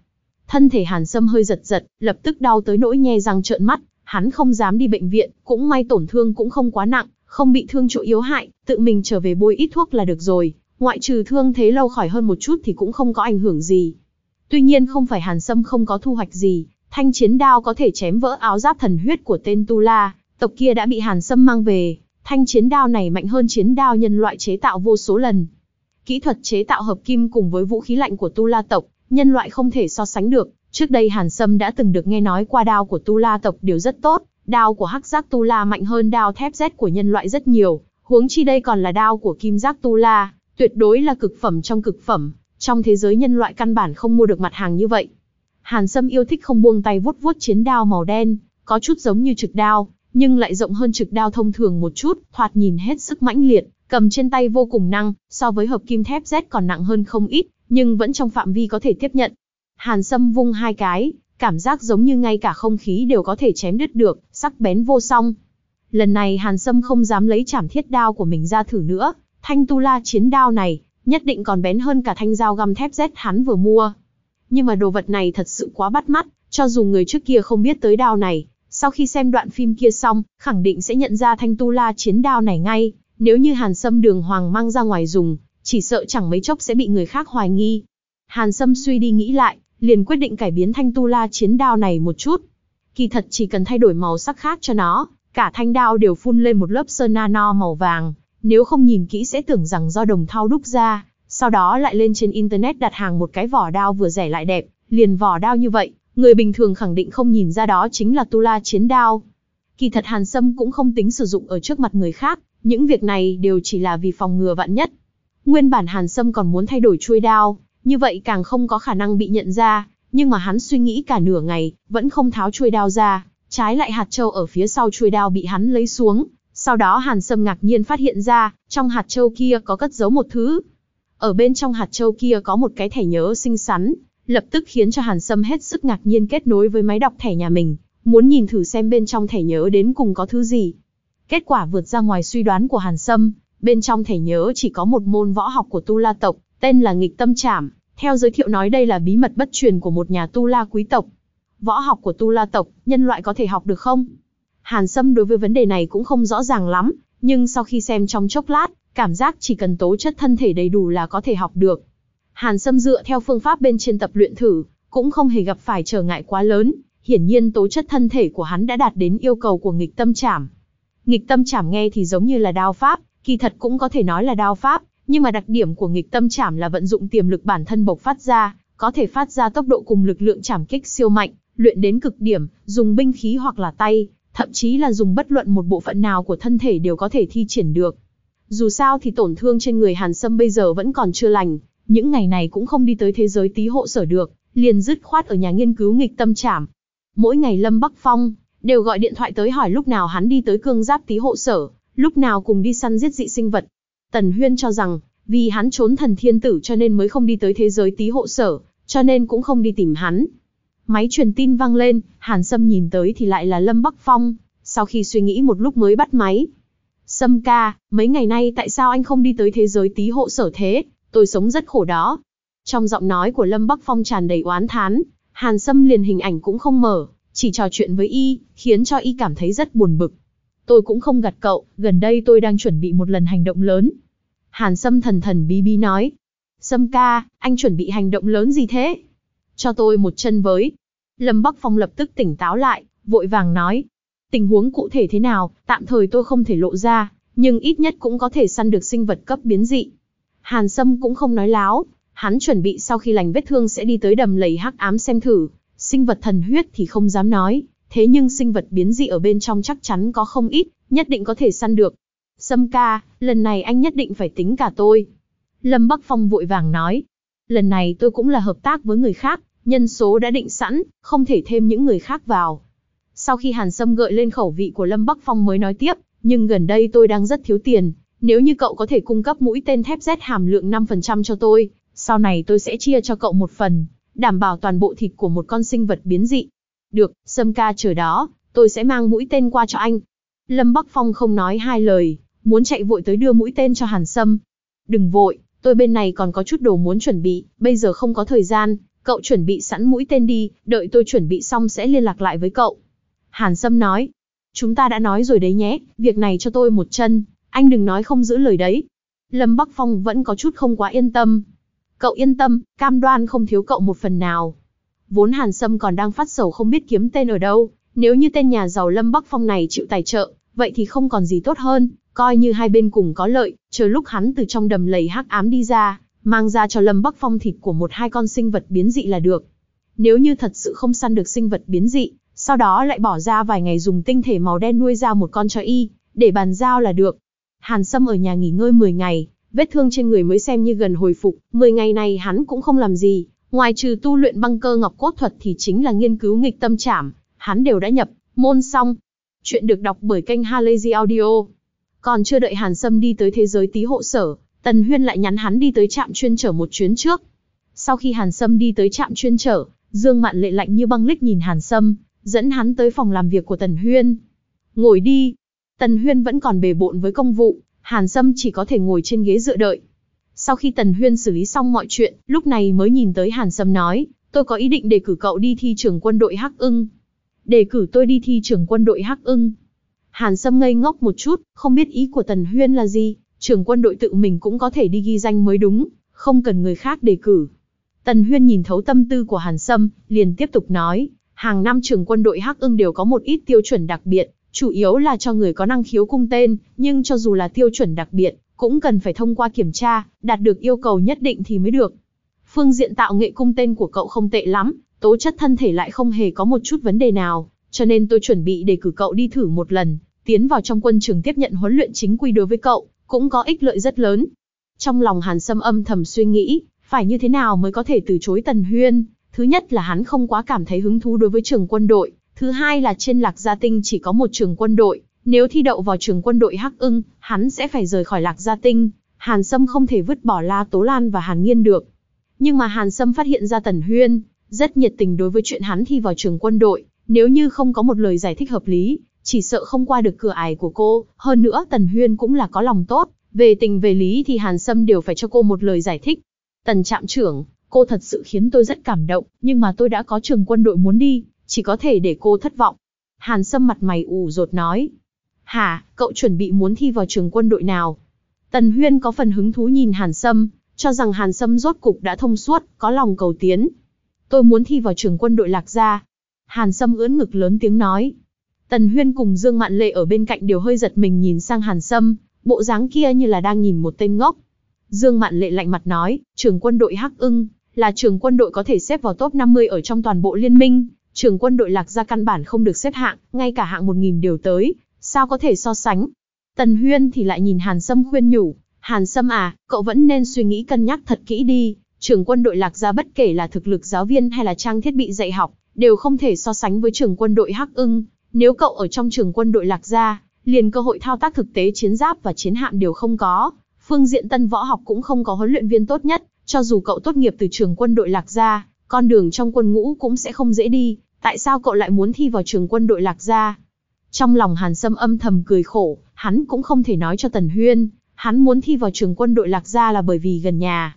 Thân thể Hàn Sâm hơi giật giật, lập tức đau tới nỗi nhe răng trợn mắt, hắn không dám đi bệnh viện, cũng may tổn thương cũng không quá nặng, không bị thương chỗ yếu hại, tự mình trở về bôi ít thuốc là được rồi, ngoại trừ thương thế lâu khỏi hơn một chút thì cũng không có ảnh hưởng gì. Tuy nhiên không phải Hàn Sâm không có thu hoạch gì, thanh chiến đao có thể chém vỡ áo giáp thần huyết của tên Tu La, tộc kia đã bị Hàn Sâm mang về, thanh chiến đao này mạnh hơn chiến đao nhân loại chế tạo vô số lần. Kỹ thuật chế tạo hợp kim cùng với vũ khí lạnh của Tu La tộc, nhân loại không thể so sánh được, trước đây Hàn Sâm đã từng được nghe nói qua đao của Tu La tộc đều rất tốt, đao của hắc giác Tu La mạnh hơn đao thép Z của nhân loại rất nhiều, huống chi đây còn là đao của kim giác Tu La, tuyệt đối là cực phẩm trong cực phẩm, trong thế giới nhân loại căn bản không mua được mặt hàng như vậy. Hàn Sâm yêu thích không buông tay vuốt vuốt chiến đao màu đen, có chút giống như trực đao, nhưng lại rộng hơn trực đao thông thường một chút, thoạt nhìn hết sức mãnh liệt, cầm trên tay vô cùng năng, so với hợp kim thép Z còn nặng hơn không ít, nhưng vẫn trong phạm vi có thể tiếp nhận. Hàn Sâm vung hai cái, cảm giác giống như ngay cả không khí đều có thể chém đứt được, sắc bén vô song. Lần này Hàn Sâm không dám lấy chảm thiết đao của mình ra thử nữa, thanh tu la chiến đao này, nhất định còn bén hơn cả thanh dao găm thép Z hắn vừa mua. Nhưng mà đồ vật này thật sự quá bắt mắt, cho dù người trước kia không biết tới đao này, sau khi xem đoạn phim kia xong, khẳng định sẽ nhận ra thanh tu la chiến đao này ngay, nếu như Hàn Sâm đường hoàng mang ra ngoài dùng, chỉ sợ chẳng mấy chốc sẽ bị người khác hoài nghi. Hàn Sâm suy đi nghĩ lại, liền quyết định cải biến thanh tu la chiến đao này một chút. Kỳ thật chỉ cần thay đổi màu sắc khác cho nó, cả thanh đao đều phun lên một lớp sơn nano màu vàng, nếu không nhìn kỹ sẽ tưởng rằng do đồng thau đúc ra, sau đó lại lên trên internet đặt hàng một cái vỏ đao vừa rẻ lại đẹp, liền vỏ đao như vậy, người bình thường khẳng định không nhìn ra đó chính là tu la chiến đao. Kỳ thật Hàn Sâm cũng không tính sử dụng ở trước mặt người khác, những việc này đều chỉ là vì phòng ngừa vạn nhất. Nguyên bản Hàn Sâm còn muốn thay đổi chuôi đao, như vậy càng không có khả năng bị nhận ra, nhưng mà hắn suy nghĩ cả nửa ngày, vẫn không tháo chuôi đao ra, trái lại hạt châu ở phía sau chuôi đao bị hắn lấy xuống, sau đó Hàn Sâm ngạc nhiên phát hiện ra, trong hạt châu kia có cất giấu một thứ. Ở bên trong hạt châu kia có một cái thẻ nhớ xinh xắn, lập tức khiến cho Hàn Sâm hết sức ngạc nhiên kết nối với máy đọc thẻ nhà mình, muốn nhìn thử xem bên trong thẻ nhớ đến cùng có thứ gì. Kết quả vượt ra ngoài suy đoán của Hàn Sâm, bên trong thẻ nhớ chỉ có một môn võ học của Tu La tộc, tên là nghịch tâm trảm. Theo giới thiệu nói đây là bí mật bất truyền của một nhà Tu La quý tộc. Võ học của Tu La tộc, nhân loại có thể học được không? Hàn Sâm đối với vấn đề này cũng không rõ ràng lắm, nhưng sau khi xem trong chốc lát, cảm giác chỉ cần tố chất thân thể đầy đủ là có thể học được. Hàn Sâm dựa theo phương pháp bên trên tập luyện thử, cũng không hề gặp phải trở ngại quá lớn, hiển nhiên tố chất thân thể của hắn đã đạt đến yêu cầu của nghịch tâm trảm. Nghịch tâm trảm nghe thì giống như là đao pháp, kỳ thật cũng có thể nói là đao pháp, nhưng mà đặc điểm của nghịch tâm trảm là vận dụng tiềm lực bản thân bộc phát ra, có thể phát ra tốc độ cùng lực lượng trảm kích siêu mạnh, luyện đến cực điểm, dùng binh khí hoặc là tay, thậm chí là dùng bất luận một bộ phận nào của thân thể đều có thể thi triển được. Dù sao thì tổn thương trên người Hàn Sâm bây giờ vẫn còn chưa lành, những ngày này cũng không đi tới thế giới tí hộ sở được, liền dứt khoát ở nhà nghiên cứu nghịch tâm trảm. Mỗi ngày Lâm Bắc Phong đều gọi điện thoại tới hỏi lúc nào hắn đi tới cương giáp tí hộ sở, lúc nào cùng đi săn giết dị sinh vật. Tần Huyên cho rằng, vì hắn trốn thần thiên tử cho nên mới không đi tới thế giới tí hộ sở, cho nên cũng không đi tìm hắn. Máy truyền tin vang lên, Hàn Sâm nhìn tới thì lại là Lâm Bắc Phong, sau khi suy nghĩ một lúc mới bắt máy. Sâm ca, mấy ngày nay tại sao anh không đi tới thế giới tí hộ sở thế, tôi sống rất khổ đó. Trong giọng nói của Lâm Bắc Phong tràn đầy oán thán, Hàn Sâm liền hình ảnh cũng không mở, chỉ trò chuyện với y, khiến cho y cảm thấy rất buồn bực. Tôi cũng không gạt cậu, gần đây tôi đang chuẩn bị một lần hành động lớn. Hàn Sâm thần thần bí bí nói. Sâm ca, anh chuẩn bị hành động lớn gì thế? Cho tôi một chân với. Lâm Bắc Phong lập tức tỉnh táo lại, vội vàng nói. Tình huống cụ thể thế nào, tạm thời tôi không thể lộ ra, nhưng ít nhất cũng có thể săn được sinh vật cấp biến dị. Hàn Sâm cũng không nói láo, hắn chuẩn bị sau khi lành vết thương sẽ đi tới đầm lầy hắc ám xem thử, sinh vật thần huyết thì không dám nói, thế nhưng sinh vật biến dị ở bên trong chắc chắn có không ít, nhất định có thể săn được. Sâm ca, lần này anh nhất định phải tính cả tôi. Lâm Bắc Phong vội vàng nói. Lần này tôi cũng là hợp tác với người khác, nhân số đã định sẵn, không thể thêm những người khác vào. Sau khi Hàn Sâm gợi lên khẩu vị của Lâm Bắc Phong mới nói tiếp, nhưng gần đây tôi đang rất thiếu tiền, nếu như cậu có thể cung cấp mũi tên thép Z hàm lượng 5% cho tôi, sau này tôi sẽ chia cho cậu một phần, đảm bảo toàn bộ thịt của một con sinh vật biến dị. Được, Sâm ca chờ đó, tôi sẽ mang mũi tên qua cho anh. Lâm Bắc Phong không nói hai lời, muốn chạy vội tới đưa mũi tên cho Hàn Sâm. Đừng vội, tôi bên này còn có chút đồ muốn chuẩn bị, bây giờ không có thời gian, cậu chuẩn bị sẵn mũi tên đi, đợi tôi chuẩn bị xong sẽ liên lạc lại với cậu. Hàn Sâm nói, chúng ta đã nói rồi đấy nhé, việc này cho tôi một chân, anh đừng nói không giữ lời đấy. Lâm Bắc Phong vẫn có chút không quá yên tâm. Cậu yên tâm, cam đoan không thiếu cậu một phần nào. Vốn Hàn Sâm còn đang phát sầu không biết kiếm tên ở đâu, nếu như tên nhà giàu Lâm Bắc Phong này chịu tài trợ, vậy thì không còn gì tốt hơn, coi như hai bên cùng có lợi, chờ lúc hắn từ trong đầm lầy hắc ám đi ra, mang ra cho Lâm Bắc Phong thịt của một hai con sinh vật biến dị là được. Nếu như thật sự không săn được sinh vật biến dị, sau đó lại bỏ ra vài ngày dùng tinh thể màu đen nuôi ra một con cho y, để bàn giao là được. Hàn Sâm ở nhà nghỉ ngơi 10 ngày, vết thương trên người mới xem như gần hồi phục, 10 ngày này hắn cũng không làm gì, ngoài trừ tu luyện băng cơ ngọc cốt thuật thì chính là nghiên cứu nghịch tâm trảm, hắn đều đã nhập, môn xong. Chuyện được đọc bởi kênh Halazy Audio. Còn chưa đợi Hàn Sâm đi tới thế giới tí hộ sở, Tần Huyên lại nhắn hắn đi tới trạm chuyên trở một chuyến trước. Sau khi Hàn Sâm đi tới trạm chuyên trở, Dương Mạn lệ lạnh như băng lích nhìn Hàn Sâm, dẫn hắn tới phòng làm việc của Tần Huyên. Ngồi đi. Tần Huyên vẫn còn bề bộn với công vụ, Hàn Sâm chỉ có thể ngồi trên ghế dựa đợi. Sau khi Tần Huyên xử lý xong mọi chuyện, lúc này mới nhìn tới Hàn Sâm nói, tôi có ý định đề cử cậu đi thi trường quân đội Hắc ưng. Đề cử tôi đi thi trường quân đội Hắc ưng. Hàn Sâm ngây ngốc một chút, không biết ý của Tần Huyên là gì, Trưởng quân đội tự mình cũng có thể đi ghi danh mới đúng, không cần người khác đề cử. Tần Huyên nhìn thấu tâm tư của Hàn Sâm, liền tiếp tục nói, hàng năm trưởng quân đội Hắc ưng đều có một ít tiêu chuẩn đặc biệt, chủ yếu là cho người có năng khiếu cung tên, nhưng cho dù là tiêu chuẩn đặc biệt, cũng cần phải thông qua kiểm tra, đạt được yêu cầu nhất định thì mới được. Phương diện tạo nghệ cung tên của cậu không tệ lắm, tố chất thân thể lại không hề có một chút vấn đề nào, cho nên tôi chuẩn bị để cử cậu đi thử một lần, tiến vào trong quân trường tiếp nhận huấn luyện chính quy đối với cậu, cũng có ích lợi rất lớn. Trong lòng Hàn Sâm âm thầm suy nghĩ, phải như thế nào mới có thể từ chối Tần Huyên, thứ nhất là hắn không quá cảm thấy hứng thú đối với trường quân đội, thứ hai là trên Lạc Gia Tinh chỉ có một trường quân đội, nếu thi đậu vào trường quân đội Hắc ưng, hắn sẽ phải rời khỏi Lạc Gia Tinh, Hàn Sâm không thể vứt bỏ La Tố Lan và Hàn Nghiên được. Nhưng mà Hàn Sâm phát hiện ra Tần Huyên, rất nhiệt tình đối với chuyện hắn thi vào trường quân đội, nếu như không có một lời giải thích hợp lý, chỉ sợ không qua được cửa ải của cô, hơn nữa Tần Huyên cũng là có lòng tốt, về tình về lý thì Hàn Sâm đều phải cho cô một lời giải thích. Tần trạm trưởng, cô thật sự khiến tôi rất cảm động, nhưng mà tôi đã có trường quân đội muốn đi, chỉ có thể để cô thất vọng. Hàn Sâm mặt mày ủ rột nói. Hả, cậu chuẩn bị muốn thi vào trường quân đội nào? Tần Huyên có phần hứng thú nhìn Hàn Sâm, cho rằng Hàn Sâm rốt cục đã thông suốt, có lòng cầu tiến. Tôi muốn thi vào trường quân đội Lạc Gia. Hàn Sâm ưỡn ngực lớn tiếng nói. Tần Huyên cùng Dương Mạn Lệ ở bên cạnh đều hơi giật mình nhìn sang Hàn Sâm, bộ dáng kia như là đang nhìn một tên ngốc. Dương Mạn Lệ lạnh mặt nói, trường quân đội Hắc ưng, là trường quân đội có thể xếp vào top 50 ở trong toàn bộ liên minh, trường quân đội Lạc Gia căn bản không được xếp hạng, ngay cả hạng 1000 đều tới, sao có thể so sánh. Tần Huyên thì lại nhìn Hàn Sâm khuyên nhủ, Hàn Sâm à, cậu vẫn nên suy nghĩ cân nhắc thật kỹ đi, trường quân đội Lạc Gia bất kể là thực lực giáo viên hay là trang thiết bị dạy học, đều không thể so sánh với trường quân đội Hắc ưng. Nếu cậu ở trong trường quân đội Lạc Gia, liền cơ hội thao tác thực tế chiến giáp và chiến hạm đều không có, phương diện tân võ học cũng không có huấn luyện viên tốt nhất, cho dù cậu tốt nghiệp từ trường quân đội Lạc Gia, con đường trong quân ngũ cũng sẽ không dễ đi, tại sao cậu lại muốn thi vào trường quân đội Lạc Gia? Trong lòng Hàn Sâm âm thầm cười khổ, hắn cũng không thể nói cho Tần Huyên, hắn muốn thi vào trường quân đội Lạc Gia là bởi vì gần nhà.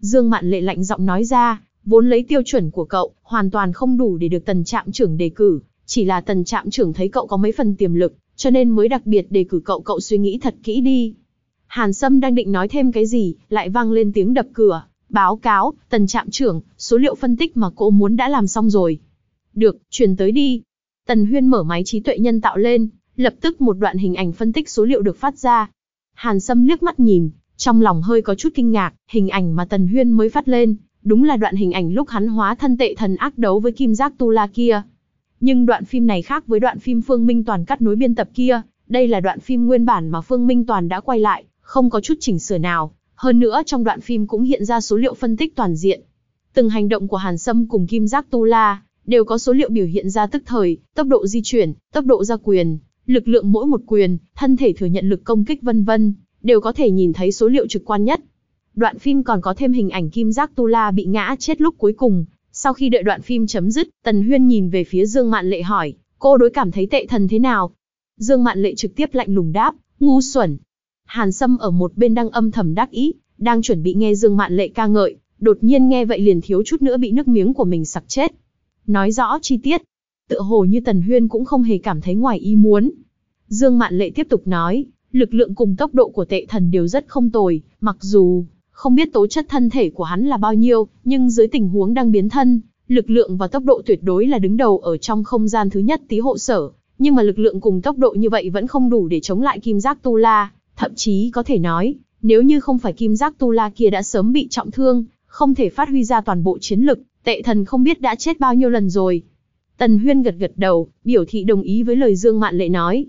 Dương Mạn Lệ lạnh giọng nói ra, vốn lấy tiêu chuẩn của cậu, hoàn toàn không đủ để được tần trạm trưởng đề cử, chỉ là tần trạm trưởng thấy cậu có mấy phần tiềm lực, cho nên mới đặc biệt đề cử cậu cậu suy nghĩ thật kỹ đi. Hàn Sâm đang định nói thêm cái gì, lại vang lên tiếng đập cửa, báo cáo, tần trạm trưởng, số liệu phân tích mà cô muốn đã làm xong rồi. Được, truyền tới đi. Tần Huyên mở máy trí tuệ nhân tạo lên, lập tức một đoạn hình ảnh phân tích số liệu được phát ra. Hàn Sâm liếc mắt nhìn, trong lòng hơi có chút kinh ngạc, hình ảnh mà Tần Huyên mới phát lên, đúng là đoạn hình ảnh lúc hắn hóa thân tệ thần ác đấu với Kim Giác Tu La kia. Nhưng đoạn phim này khác với đoạn phim Phương Minh Toàn cắt nối biên tập kia, đây là đoạn phim nguyên bản mà Phương Minh Toàn đã quay lại, không có chút chỉnh sửa nào. Hơn nữa trong đoạn phim cũng hiện ra số liệu phân tích toàn diện. Từng hành động của Hàn Sâm cùng Kim Giác Tu La, đều có số liệu biểu hiện ra tức thời, tốc độ di chuyển, tốc độ ra quyền, lực lượng mỗi một quyền, thân thể thừa nhận lực công kích vân vân, đều có thể nhìn thấy số liệu trực quan nhất. Đoạn phim còn có thêm hình ảnh Kim Giác Tu La bị ngã chết lúc cuối cùng. Sau khi đợi đoạn phim chấm dứt, Tần Huyên nhìn về phía Dương Mạn Lệ hỏi, cô đối cảm thấy tệ thần thế nào? Dương Mạn Lệ trực tiếp lạnh lùng đáp, ngu xuẩn. Hàn Sâm ở một bên đang âm thầm đắc ý, đang chuẩn bị nghe Dương Mạn Lệ ca ngợi, đột nhiên nghe vậy liền thiếu chút nữa bị nước miếng của mình sặc chết. Nói rõ chi tiết, tựa hồ như Tần Huyên cũng không hề cảm thấy ngoài ý muốn. Dương Mạn Lệ tiếp tục nói, lực lượng cùng tốc độ của tệ thần đều rất không tồi, mặc dù không biết tố chất thân thể của hắn là bao nhiêu, nhưng dưới tình huống đang biến thân, lực lượng và tốc độ tuyệt đối là đứng đầu ở trong không gian thứ nhất tí hộ sở, nhưng mà lực lượng cùng tốc độ như vậy vẫn không đủ để chống lại kim giác tu la, thậm chí có thể nói, nếu như không phải kim giác tu la kia đã sớm bị trọng thương, không thể phát huy ra toàn bộ chiến lực, tệ thần không biết đã chết bao nhiêu lần rồi. Tần Huyên gật gật đầu, biểu thị đồng ý với lời Dương Mạn Lệ nói.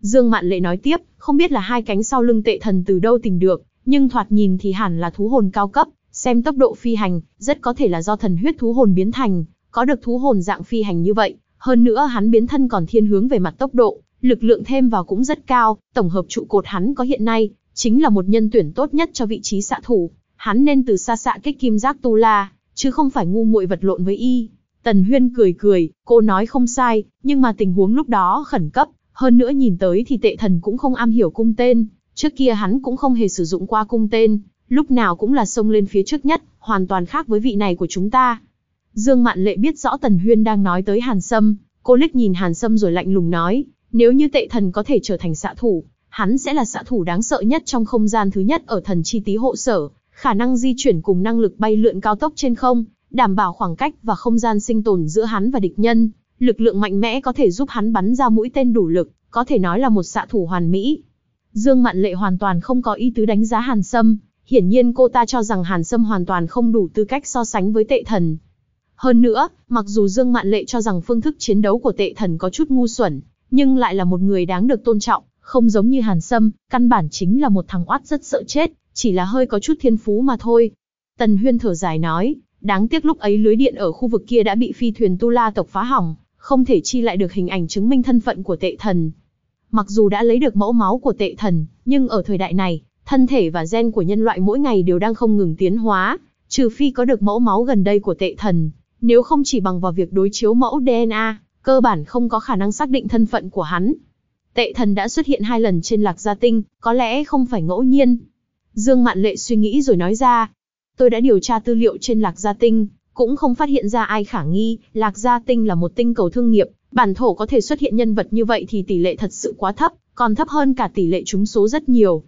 Dương Mạn Lệ nói tiếp, không biết là hai cánh sau lưng tệ thần từ đâu tìm được, nhưng thoạt nhìn thì hẳn là thú hồn cao cấp, xem tốc độ phi hành, rất có thể là do thần huyết thú hồn biến thành, có được thú hồn dạng phi hành như vậy, hơn nữa hắn biến thân còn thiên hướng về mặt tốc độ, lực lượng thêm vào cũng rất cao, tổng hợp trụ cột hắn có hiện nay, chính là một nhân tuyển tốt nhất cho vị trí xạ thủ, hắn nên từ xa xạ kích kim giác tu la, chứ không phải ngu muội vật lộn với y. Tần Huyên cười cười, cô nói không sai, nhưng mà tình huống lúc đó khẩn cấp, hơn nữa nhìn tới thì tệ thần cũng không am hiểu cung tên, trước kia hắn cũng không hề sử dụng qua cung tên, lúc nào cũng là xông lên phía trước nhất, hoàn toàn khác với vị này của chúng ta. Dương Mạn Lệ biết rõ Tần Huyên đang nói tới Hàn Sâm, cô liếc nhìn Hàn Sâm rồi lạnh lùng nói, nếu như tệ thần có thể trở thành xạ thủ, hắn sẽ là xạ thủ đáng sợ nhất trong không gian thứ nhất ở thần chi tí hộ sở, khả năng di chuyển cùng năng lực bay lượn cao tốc trên không, đảm bảo khoảng cách và không gian sinh tồn giữa hắn và địch nhân, lực lượng mạnh mẽ có thể giúp hắn bắn ra mũi tên đủ lực, có thể nói là một xạ thủ hoàn mỹ. Dương Mạn Lệ hoàn toàn không có ý tứ đánh giá Hàn Sâm, hiển nhiên cô ta cho rằng Hàn Sâm hoàn toàn không đủ tư cách so sánh với tệ thần. Hơn nữa, mặc dù Dương Mạn Lệ cho rằng phương thức chiến đấu của tệ thần có chút ngu xuẩn, nhưng lại là một người đáng được tôn trọng, không giống như Hàn Sâm, căn bản chính là một thằng oát rất sợ chết, chỉ là hơi có chút thiên phú mà thôi. Tần Huyên thở dài nói, đáng tiếc lúc ấy lưới điện ở khu vực kia đã bị phi thuyền Tu La tộc phá hỏng, không thể chi lại được hình ảnh chứng minh thân phận của tệ thần. Mặc dù đã lấy được mẫu máu của tệ thần, nhưng ở thời đại này, thân thể và gen của nhân loại mỗi ngày đều đang không ngừng tiến hóa, trừ phi có được mẫu máu gần đây của tệ thần, nếu không chỉ bằng vào việc đối chiếu mẫu DNA, cơ bản không có khả năng xác định thân phận của hắn. Tệ thần đã xuất hiện hai lần trên lạc gia tinh, có lẽ không phải ngẫu nhiên. Dương Mạn Lệ suy nghĩ rồi nói ra. Tôi đã điều tra tư liệu trên lạc gia tinh, cũng không phát hiện ra ai khả nghi, lạc gia tinh là một tinh cầu thương nghiệp, bản thổ có thể xuất hiện nhân vật như vậy thì tỷ lệ thật sự quá thấp, còn thấp hơn cả tỷ lệ trúng số rất nhiều.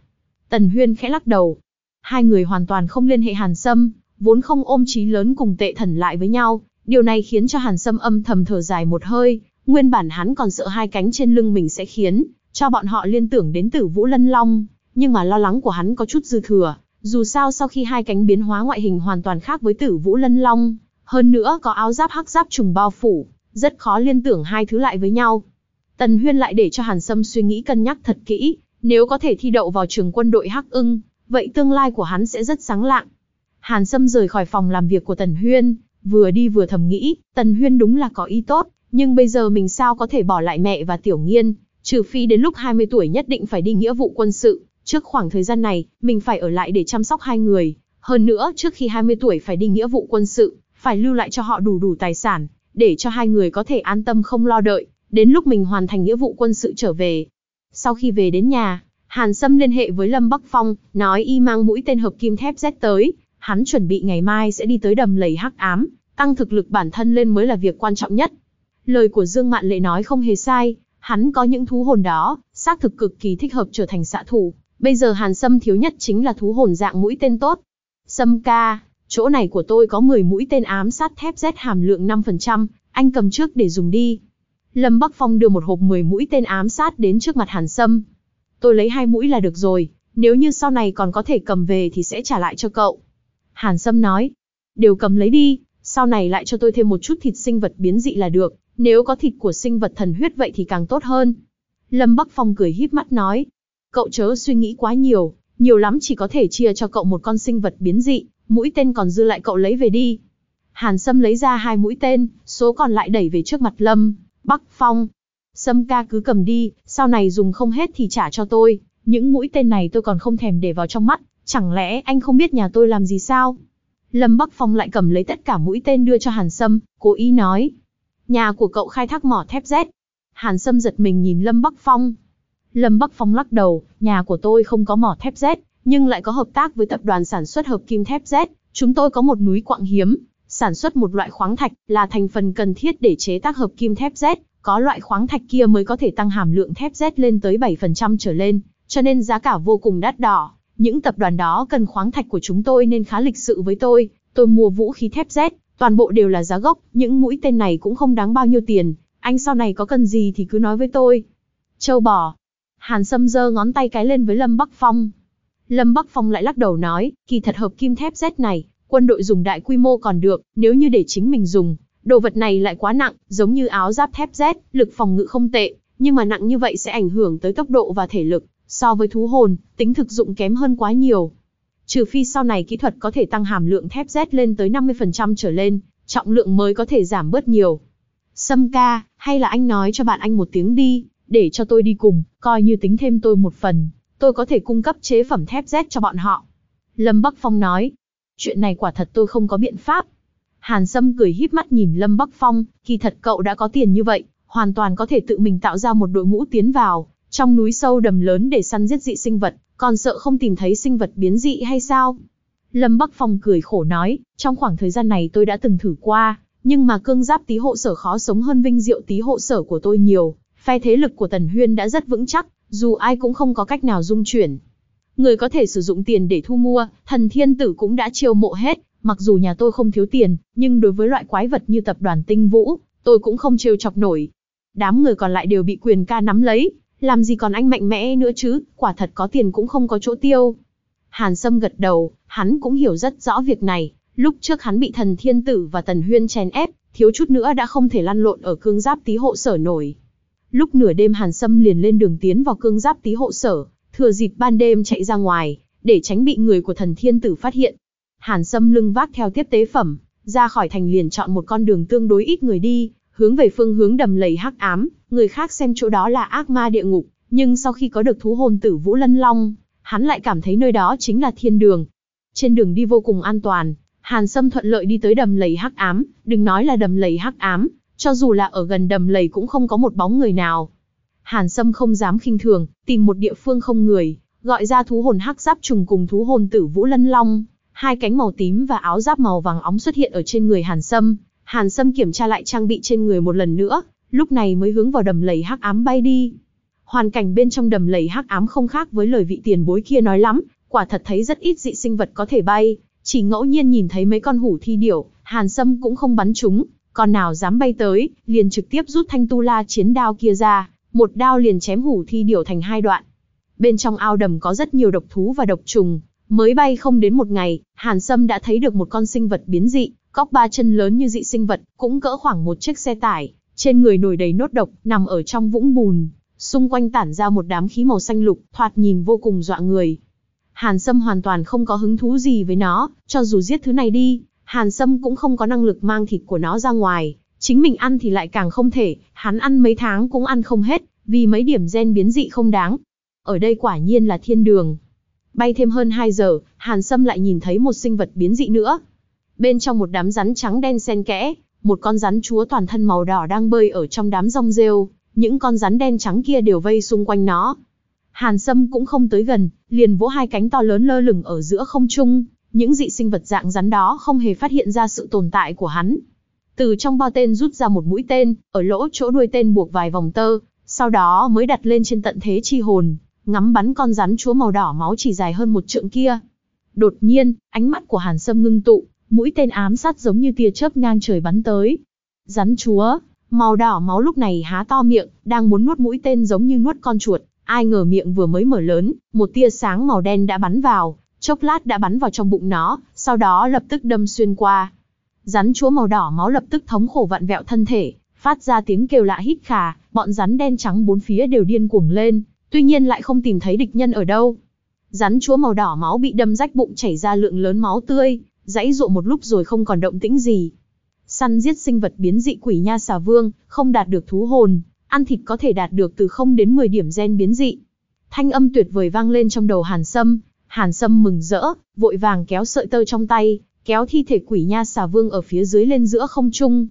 Tần Huyên khẽ lắc đầu. Hai người hoàn toàn không liên hệ Hàn Sâm, vốn không ôm chí lớn cùng tệ thần lại với nhau, điều này khiến cho Hàn Sâm âm thầm thở dài một hơi, nguyên bản hắn còn sợ hai cánh trên lưng mình sẽ khiến cho bọn họ liên tưởng đến Tử Vũ Lân Long, nhưng mà lo lắng của hắn có chút dư thừa, dù sao sau khi hai cánh biến hóa ngoại hình hoàn toàn khác với Tử Vũ Lân Long, hơn nữa có áo giáp hắc giáp trùng bao phủ, rất khó liên tưởng hai thứ lại với nhau. Tần Huyên lại để cho Hàn Sâm suy nghĩ cân nhắc thật kỹ, nếu có thể thi đậu vào trường quân đội Hắc Ưng, vậy tương lai của hắn sẽ rất sáng lạng. Hàn Sâm rời khỏi phòng làm việc của Tần Huyên, vừa đi vừa thầm nghĩ, Tần Huyên đúng là có ý tốt, nhưng bây giờ mình sao có thể bỏ lại mẹ và Tiểu Nghiên, trừ phi đến lúc 20 tuổi nhất định phải đi nghĩa vụ quân sự, trước khoảng thời gian này, mình phải ở lại để chăm sóc hai người, hơn nữa trước khi 20 tuổi phải đi nghĩa vụ quân sự, phải lưu lại cho họ đủ đủ tài sản, để cho hai người có thể an tâm không lo đợi, đến lúc mình hoàn thành nghĩa vụ quân sự trở về. Sau khi về đến nhà, Hàn Sâm liên hệ với Lâm Bắc Phong, nói y mang mũi tên hợp kim thép Z tới, hắn chuẩn bị ngày mai sẽ đi tới đầm lầy hắc ám, tăng thực lực bản thân lên mới là việc quan trọng nhất. Lời của Dương Mạn Lệ nói không hề sai, hắn có những thú hồn đó, xác thực cực kỳ thích hợp trở thành xạ thủ. Bây giờ Hàn Sâm thiếu nhất chính là thú hồn dạng mũi tên tốt. Sâm ca, chỗ này của tôi có 10 mũi tên ám sát thép Z hàm lượng 5%, anh cầm trước để dùng đi. Lâm Bắc Phong đưa một hộp 10 mũi tên ám sát đến trước mặt Hàn Sâm. Tôi lấy hai mũi là được rồi, nếu như sau này còn có thể cầm về thì sẽ trả lại cho cậu. Hàn Sâm nói, đều cầm lấy đi, sau này lại cho tôi thêm một chút thịt sinh vật biến dị là được, nếu có thịt của sinh vật thần huyết vậy thì càng tốt hơn. Lâm Bắc Phong cười híp mắt nói, cậu chớ suy nghĩ quá nhiều, nhiều lắm chỉ có thể chia cho cậu một con sinh vật biến dị, mũi tên còn dư lại cậu lấy về đi. Hàn Sâm lấy ra hai mũi tên, số còn lại đẩy về trước mặt Lâm, Bắc Phong. Sâm ca cứ cầm đi, sau này dùng không hết thì trả cho tôi, những mũi tên này tôi còn không thèm để vào trong mắt, chẳng lẽ anh không biết nhà tôi làm gì sao? Lâm Bắc Phong lại cầm lấy tất cả mũi tên đưa cho Hàn Sâm, cố ý nói. Nhà của cậu khai thác mỏ thép Z. Hàn Sâm giật mình nhìn Lâm Bắc Phong. Lâm Bắc Phong lắc đầu, nhà của tôi không có mỏ thép Z, nhưng lại có hợp tác với tập đoàn sản xuất hợp kim thép Z. Chúng tôi có một núi quặng hiếm, sản xuất một loại khoáng thạch là thành phần cần thiết để chế tác hợp kim thép Z. Có loại khoáng thạch kia mới có thể tăng hàm lượng thép Z lên tới 7% trở lên, cho nên giá cả vô cùng đắt đỏ. Những tập đoàn đó cần khoáng thạch của chúng tôi nên khá lịch sự với tôi. Tôi mua vũ khí thép Z, toàn bộ đều là giá gốc, những mũi tên này cũng không đáng bao nhiêu tiền. Anh sau này có cần gì thì cứ nói với tôi. Châu bò. Hàn Sâm giơ ngón tay cái lên với Lâm Bắc Phong. Lâm Bắc Phong lại lắc đầu nói, kỳ thật hợp kim thép Z này, quân đội dùng đại quy mô còn được, nếu như để chính mình dùng, đồ vật này lại quá nặng, giống như áo giáp thép Z, lực phòng ngự không tệ, nhưng mà nặng như vậy sẽ ảnh hưởng tới tốc độ và thể lực, so với thú hồn, tính thực dụng kém hơn quá nhiều. Trừ phi sau này kỹ thuật có thể tăng hàm lượng thép Z lên tới 50% trở lên, trọng lượng mới có thể giảm bớt nhiều. Sâm ca, hay là anh nói cho bạn anh một tiếng đi, để cho tôi đi cùng, coi như tính thêm tôi một phần, tôi có thể cung cấp chế phẩm thép Z cho bọn họ. Lâm Bắc Phong nói, chuyện này quả thật tôi không có biện pháp. Hàn Sâm cười híp mắt nhìn Lâm Bắc Phong, kỳ thật cậu đã có tiền như vậy, hoàn toàn có thể tự mình tạo ra một đội ngũ tiến vào, trong núi sâu đầm lớn để săn giết dị sinh vật, còn sợ không tìm thấy sinh vật biến dị hay sao? Lâm Bắc Phong cười khổ nói, trong khoảng thời gian này tôi đã từng thử qua, nhưng mà cương giáp tí hộ sở khó sống hơn vinh diệu tí hộ sở của tôi nhiều, phe thế lực của Tần Huyên đã rất vững chắc, dù ai cũng không có cách nào dung chuyển. Người có thể sử dụng tiền để thu mua, thần thiên tử cũng đã chiêu mộ hết, mặc dù nhà tôi không thiếu tiền, nhưng đối với loại quái vật như tập đoàn tinh vũ, tôi cũng không trêu chọc nổi. Đám người còn lại đều bị quyền ca nắm lấy, làm gì còn anh mạnh mẽ nữa chứ, quả thật có tiền cũng không có chỗ tiêu. Hàn Sâm gật đầu, hắn cũng hiểu rất rõ việc này, lúc trước hắn bị thần thiên tử và tần huyên chèn ép, thiếu chút nữa đã không thể lăn lộn ở cương giáp tí hộ sở nổi. Lúc nửa đêm Hàn Sâm liền lên đường tiến vào cương giáp tí hộ sở, thừa dịp ban đêm chạy ra ngoài, để tránh bị người của thần thiên tử phát hiện. Hàn Sâm lưng vác theo tiếp tế phẩm, ra khỏi thành liền chọn một con đường tương đối ít người đi, hướng về phương hướng đầm lầy hắc ám, người khác xem chỗ đó là ác ma địa ngục, nhưng sau khi có được thú hồn tử Vũ Lân Long, hắn lại cảm thấy nơi đó chính là thiên đường. Trên đường đi vô cùng an toàn, Hàn Sâm thuận lợi đi tới đầm lầy hắc ám, đừng nói là đầm lầy hắc ám, cho dù là ở gần đầm lầy cũng không có một bóng người nào. Hàn Sâm không dám khinh thường, tìm một địa phương không người, gọi ra thú hồn hắc giáp trùng cùng thú hồn tử Vũ Lân Long, hai cánh màu tím và áo giáp màu vàng óng xuất hiện ở trên người Hàn Sâm, Hàn Sâm kiểm tra lại trang bị trên người một lần nữa, lúc này mới hướng vào đầm lầy hắc ám bay đi. Hoàn cảnh bên trong đầm lầy hắc ám không khác với lời vị tiền bối kia nói lắm, quả thật thấy rất ít dị sinh vật có thể bay, chỉ ngẫu nhiên nhìn thấy mấy con hủ thi điểu, Hàn Sâm cũng không bắn chúng, con nào dám bay tới, liền trực tiếp rút thanh tu la chiến đao kia ra, một đao liền chém hủ thi điểu thành hai đoạn. Bên trong ao đầm có rất nhiều độc thú và độc trùng, mới bay không đến một ngày, Hàn Sâm đã thấy được một con sinh vật biến dị, Cóc ba chân lớn như dị sinh vật, cũng cỡ khoảng một chiếc xe tải, trên người nổi đầy nốt độc, nằm ở trong vũng bùn, xung quanh tản ra một đám khí màu xanh lục, thoạt nhìn vô cùng dọa người. Hàn Sâm hoàn toàn không có hứng thú gì với nó, cho dù giết thứ này đi, Hàn Sâm cũng không có năng lực mang thịt của nó ra ngoài, chính mình ăn thì lại càng không thể, hắn ăn mấy tháng cũng ăn không hết, vì mấy điểm gen biến dị không đáng. Ở đây quả nhiên là thiên đường. Bay thêm hơn 2 giờ, Hàn Sâm lại nhìn thấy một sinh vật biến dị nữa, Bên trong một đám rắn trắng đen xen kẽ, một con rắn chúa toàn thân màu đỏ đang bơi ở trong đám rong rêu, những con rắn đen trắng kia đều vây xung quanh nó. Hàn Sâm cũng không tới gần, liền vỗ hai cánh to lớn lơ lửng ở giữa không trung, những dị sinh vật dạng rắn đó không hề phát hiện ra sự tồn tại của hắn. Từ trong bao tên rút ra một mũi tên, ở lỗ chỗ đuôi tên buộc vài vòng tơ, sau đó mới đặt lên trên tận thế chi hồn, ngắm bắn con rắn chúa màu đỏ máu chỉ dài hơn một trượng kia. Đột nhiên, ánh mắt của Hàn Sâm ngưng tụ, mũi tên ám sát giống như tia chớp ngang trời bắn tới. Rắn chúa, màu đỏ máu lúc này há to miệng, đang muốn nuốt mũi tên giống như nuốt con chuột, ai ngờ miệng vừa mới mở lớn, một tia sáng màu đen đã bắn vào, chốc lát đã bắn vào trong bụng nó, sau đó lập tức đâm xuyên qua. Rắn chúa màu đỏ máu lập tức thống khổ vặn vẹo thân thể, phát ra tiếng kêu lạ hít khà, bọn rắn đen trắng bốn phía đều điên cuồng lên, tuy nhiên lại không tìm thấy địch nhân ở đâu. Rắn chúa màu đỏ máu bị đâm rách bụng chảy ra lượng lớn máu tươi, dãy dụ một lúc rồi không còn động tĩnh gì. Săn giết sinh vật biến dị quỷ nha xà vương, không đạt được thú hồn, ăn thịt có thể đạt được từ 0 đến 10 điểm gen biến dị. Thanh âm tuyệt vời vang lên trong đầu Hàn Sâm, Hàn Sâm mừng rỡ, vội vàng kéo sợi tơ trong tay, kéo thi thể quỷ nha xà vương ở phía dưới lên giữa không trung.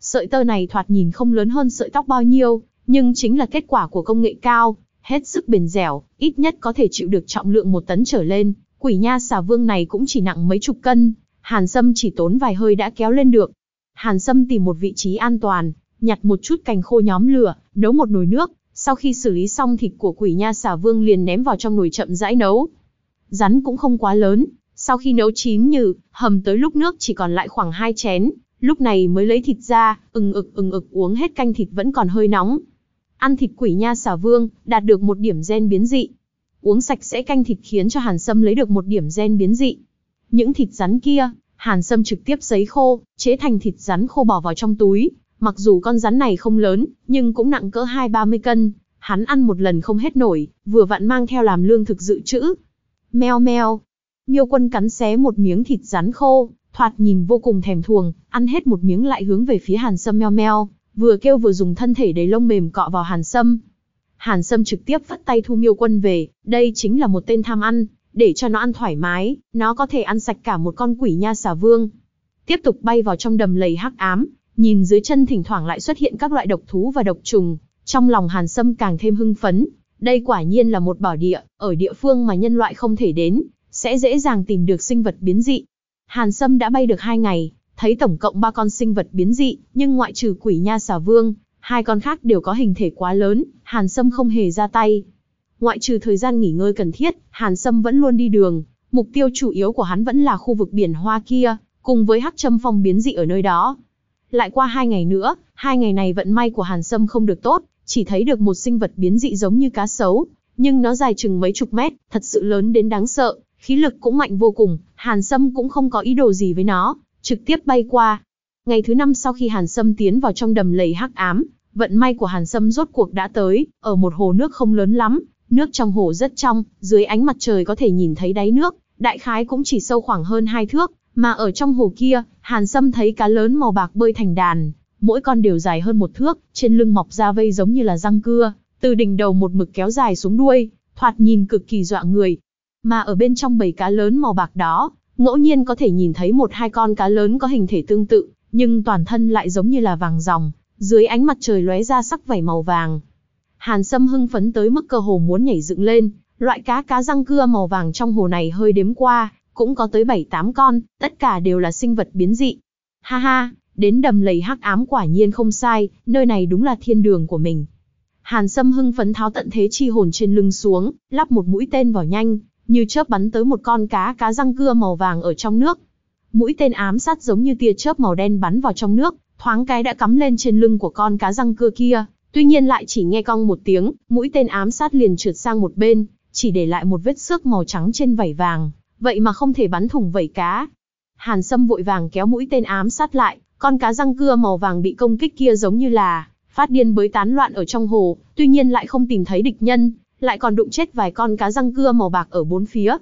Sợi tơ này thoạt nhìn không lớn hơn sợi tóc bao nhiêu, nhưng chính là kết quả của công nghệ cao, hết sức bền dẻo, ít nhất có thể chịu được trọng lượng một tấn trở lên. Quỷ nha xà vương này cũng chỉ nặng mấy chục cân, Hàn Sâm chỉ tốn vài hơi đã kéo lên được. Hàn Sâm tìm một vị trí an toàn, nhặt một chút cành khô nhóm lửa, nấu một nồi nước, sau khi xử lý xong thịt của quỷ nha xà vương liền ném vào trong nồi chậm rãi nấu. Rắn cũng không quá lớn, sau khi nấu chín như, hầm tới lúc nước chỉ còn lại khoảng hai chén, lúc này mới lấy thịt ra, ừng ực ừng ực uống hết canh thịt vẫn còn hơi nóng. Ăn thịt quỷ nha xà vương, đạt được một điểm gen biến dị. Uống sạch sẽ canh thịt khiến cho Hàn Sâm lấy được một điểm gen biến dị. Những thịt rắn kia, Hàn Sâm trực tiếp sấy khô, chế thành thịt rắn khô bỏ vào trong túi. Mặc dù con rắn này không lớn, nhưng cũng nặng cỡ 2-30 cân. Hắn ăn một lần không hết nổi, vừa vặn mang theo làm lương thực dự trữ. Meo meo. Miêu quân cắn xé một miếng thịt rắn khô, thoạt nhìn vô cùng thèm thuồng, ăn hết một miếng lại hướng về phía Hàn Sâm meo meo, vừa kêu vừa dùng thân thể đầy lông mềm cọ vào Hàn Sâm. Hàn Sâm trực tiếp vắt tay thu miêu quân về, đây chính là một tên tham ăn, để cho nó ăn thoải mái, nó có thể ăn sạch cả một con quỷ nha xà vương. Tiếp tục bay vào trong đầm lầy hắc ám, nhìn dưới chân thỉnh thoảng lại xuất hiện các loại độc thú và độc trùng, trong lòng Hàn Sâm càng thêm hưng phấn. Đây quả nhiên là một bảo địa, ở địa phương mà nhân loại không thể đến, sẽ dễ dàng tìm được sinh vật biến dị. Hàn Sâm đã bay được hai ngày, thấy tổng cộng ba con sinh vật biến dị, nhưng ngoại trừ quỷ nha xà vương, hai con khác đều có hình thể quá lớn, Hàn Sâm không hề ra tay. Ngoại trừ thời gian nghỉ ngơi cần thiết, Hàn Sâm vẫn luôn đi đường, mục tiêu chủ yếu của hắn vẫn là khu vực biển hoa kia, cùng với hắc châm phong biến dị ở nơi đó. Lại qua hai ngày nữa, hai ngày này vận may của Hàn Sâm không được tốt, chỉ thấy được một sinh vật biến dị giống như cá sấu, nhưng nó dài chừng mấy chục mét, thật sự lớn đến đáng sợ, khí lực cũng mạnh vô cùng, Hàn Sâm cũng không có ý đồ gì với nó, trực tiếp bay qua. Ngày thứ năm sau khi Hàn Sâm tiến vào trong đầm lầy hắc ám, vận may của Hàn Sâm rốt cuộc đã tới, ở một hồ nước không lớn lắm, nước trong hồ rất trong, dưới ánh mặt trời có thể nhìn thấy đáy nước, đại khái cũng chỉ sâu khoảng hơn hai thước, mà ở trong hồ kia, Hàn Sâm thấy cá lớn màu bạc bơi thành đàn, mỗi con đều dài hơn một thước, trên lưng mọc ra vây giống như là răng cưa, từ đỉnh đầu một mực kéo dài xuống đuôi, thoạt nhìn cực kỳ dọa người. Mà ở bên trong bầy cá lớn màu bạc đó, ngẫu nhiên có thể nhìn thấy một hai con cá lớn có hình thể tương tự, nhưng toàn thân lại giống như là vàng ròng, dưới ánh mặt trời lóe ra sắc vảy màu vàng. Hàn Sâm hưng phấn tới mức cơ hồ muốn nhảy dựng lên, loại cá cá răng cưa màu vàng trong hồ này hơi đếm qua, cũng có tới 7-8 con, tất cả đều là sinh vật biến dị. Ha ha, đến đầm lầy hắc ám quả nhiên không sai, nơi này đúng là thiên đường của mình. Hàn Sâm hưng phấn tháo tận thế chi hồn trên lưng xuống, lắp một mũi tên vào nhanh, như chớp bắn tới một con cá cá răng cưa màu vàng ở trong nước. Mũi tên ám sát giống như tia chớp màu đen bắn vào trong nước, thoáng cái đã cắm lên trên lưng của con cá răng cưa kia, tuy nhiên lại chỉ nghe cong một tiếng, mũi tên ám sát liền trượt sang một bên, chỉ để lại một vết xước màu trắng trên vảy vàng, vậy mà không thể bắn thủng vảy cá. Hàn Sâm vội vàng kéo mũi tên ám sát lại, con cá răng cưa màu vàng bị công kích kia giống như là phát điên bới tán loạn ở trong hồ, tuy nhiên lại không tìm thấy địch nhân, lại còn đụng chết vài con cá răng cưa màu bạc ở bốn phía.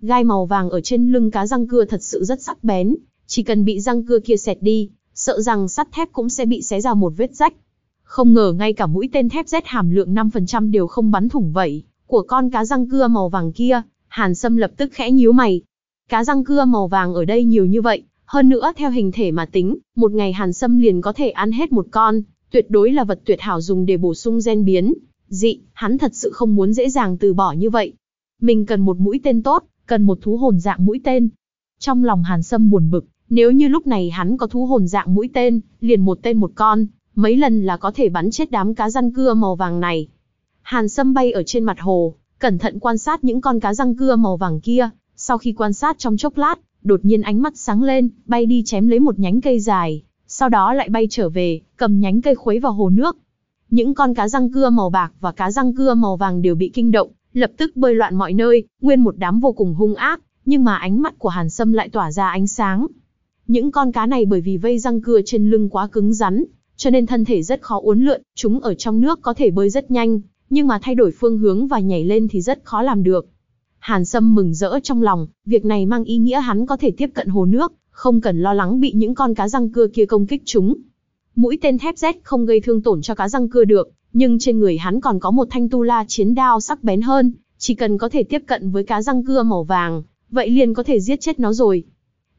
Gai màu vàng ở trên lưng cá răng cưa thật sự rất sắc bén, chỉ cần bị răng cưa kia xẹt đi, sợ rằng sắt thép cũng sẽ bị xé ra một vết rách. Không ngờ ngay cả mũi tên thép Z hàm lượng 5% đều không bắn thủng vậy, của con cá răng cưa màu vàng kia, Hàn Sâm lập tức khẽ nhíu mày. Cá răng cưa màu vàng ở đây nhiều như vậy, hơn nữa theo hình thể mà tính, một ngày Hàn Sâm liền có thể ăn hết một con, tuyệt đối là vật tuyệt hảo dùng để bổ sung gen biến. Dị, hắn thật sự không muốn dễ dàng từ bỏ như vậy. Mình cần một mũi tên tốt, cần một thú hồn dạng mũi tên. Trong lòng Hàn Sâm buồn bực, nếu như lúc này hắn có thú hồn dạng mũi tên, liền một tên một con, mấy lần là có thể bắn chết đám cá răng cưa màu vàng này. Hàn Sâm bay ở trên mặt hồ, cẩn thận quan sát những con cá răng cưa màu vàng kia, sau khi quan sát trong chốc lát, đột nhiên ánh mắt sáng lên, bay đi chém lấy một nhánh cây dài, sau đó lại bay trở về, cầm nhánh cây khuấy vào hồ nước. Những con cá răng cưa màu bạc và cá răng cưa màu vàng đều bị kinh động, lập tức bơi loạn mọi nơi, nguyên một đám vô cùng hung ác, nhưng mà ánh mắt của Hàn Sâm lại tỏa ra ánh sáng. Những con cá này bởi vì vây răng cưa trên lưng quá cứng rắn, cho nên thân thể rất khó uốn lượn, chúng ở trong nước có thể bơi rất nhanh, nhưng mà thay đổi phương hướng và nhảy lên thì rất khó làm được. Hàn Sâm mừng rỡ trong lòng, việc này mang ý nghĩa hắn có thể tiếp cận hồ nước, không cần lo lắng bị những con cá răng cưa kia công kích chúng. Mũi tên thép Z không gây thương tổn cho cá răng cưa được, nhưng trên người hắn còn có một thanh tu la chiến đao sắc bén hơn, chỉ cần có thể tiếp cận với cá răng cưa màu vàng, vậy liền có thể giết chết nó rồi.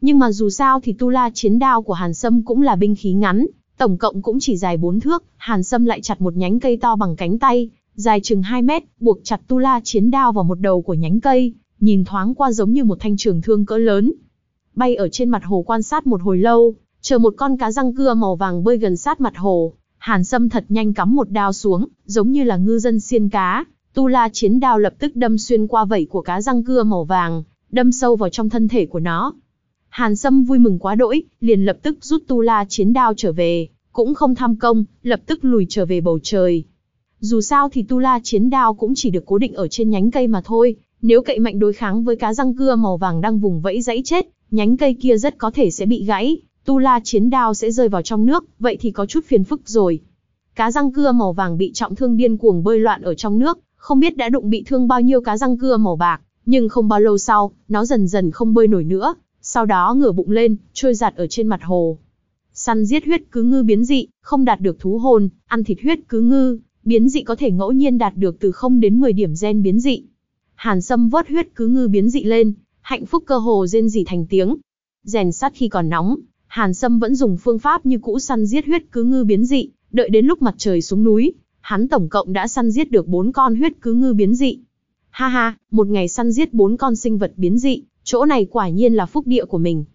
Nhưng mà dù sao thì tu la chiến đao của Hàn Sâm cũng là binh khí ngắn, tổng cộng cũng chỉ dài 4 thước, Hàn Sâm lại chặt một nhánh cây to bằng cánh tay, dài chừng 2 mét, buộc chặt tu la chiến đao vào một đầu của nhánh cây, nhìn thoáng qua giống như một thanh trường thương cỡ lớn. Bay ở trên mặt hồ quan sát một hồi lâu, chờ một con cá răng cưa màu vàng bơi gần sát mặt hồ, Hàn Sâm thật nhanh cắm một đao xuống, giống như là ngư dân xiên cá, tu la chiến đao lập tức đâm xuyên qua vảy của cá răng cưa màu vàng, đâm sâu vào trong thân thể của nó. Hàn Sâm vui mừng quá đỗi, liền lập tức rút tu la chiến đao trở về, cũng không tham công, lập tức lùi trở về bầu trời. Dù sao thì tu la chiến đao cũng chỉ được cố định ở trên nhánh cây mà thôi, nếu cậy mạnh đối kháng với cá răng cưa màu vàng đang vùng vẫy dãy chết, nhánh cây kia rất có thể sẽ bị gãy, tu la chiến đao sẽ rơi vào trong nước, vậy thì có chút phiền phức rồi. Cá răng cưa màu vàng bị trọng thương điên cuồng bơi loạn ở trong nước, không biết đã đụng bị thương bao nhiêu cá răng cưa màu bạc, nhưng không bao lâu sau, nó dần dần không bơi nổi nữa, sau đó ngửa bụng lên, trôi giạt ở trên mặt hồ. Săn giết huyết cứ ngư biến dị, không đạt được thú hồn, ăn thịt huyết cứ ngư, biến dị có thể ngẫu nhiên đạt được từ 0 đến 10 điểm gen biến dị. Hàn Sâm vớt huyết cứ ngư biến dị lên, hạnh phúc cơ hồ rên rỉ thành tiếng. Rèn sắt khi còn nóng, Hàn Sâm vẫn dùng phương pháp như cũ săn giết huyết cứ ngư biến dị, đợi đến lúc mặt trời xuống núi, hắn tổng cộng đã săn giết được 4 con huyết cứ ngư biến dị. Ha ha, một ngày săn giết 4 con sinh vật biến dị, chỗ này quả nhiên là phúc địa của mình.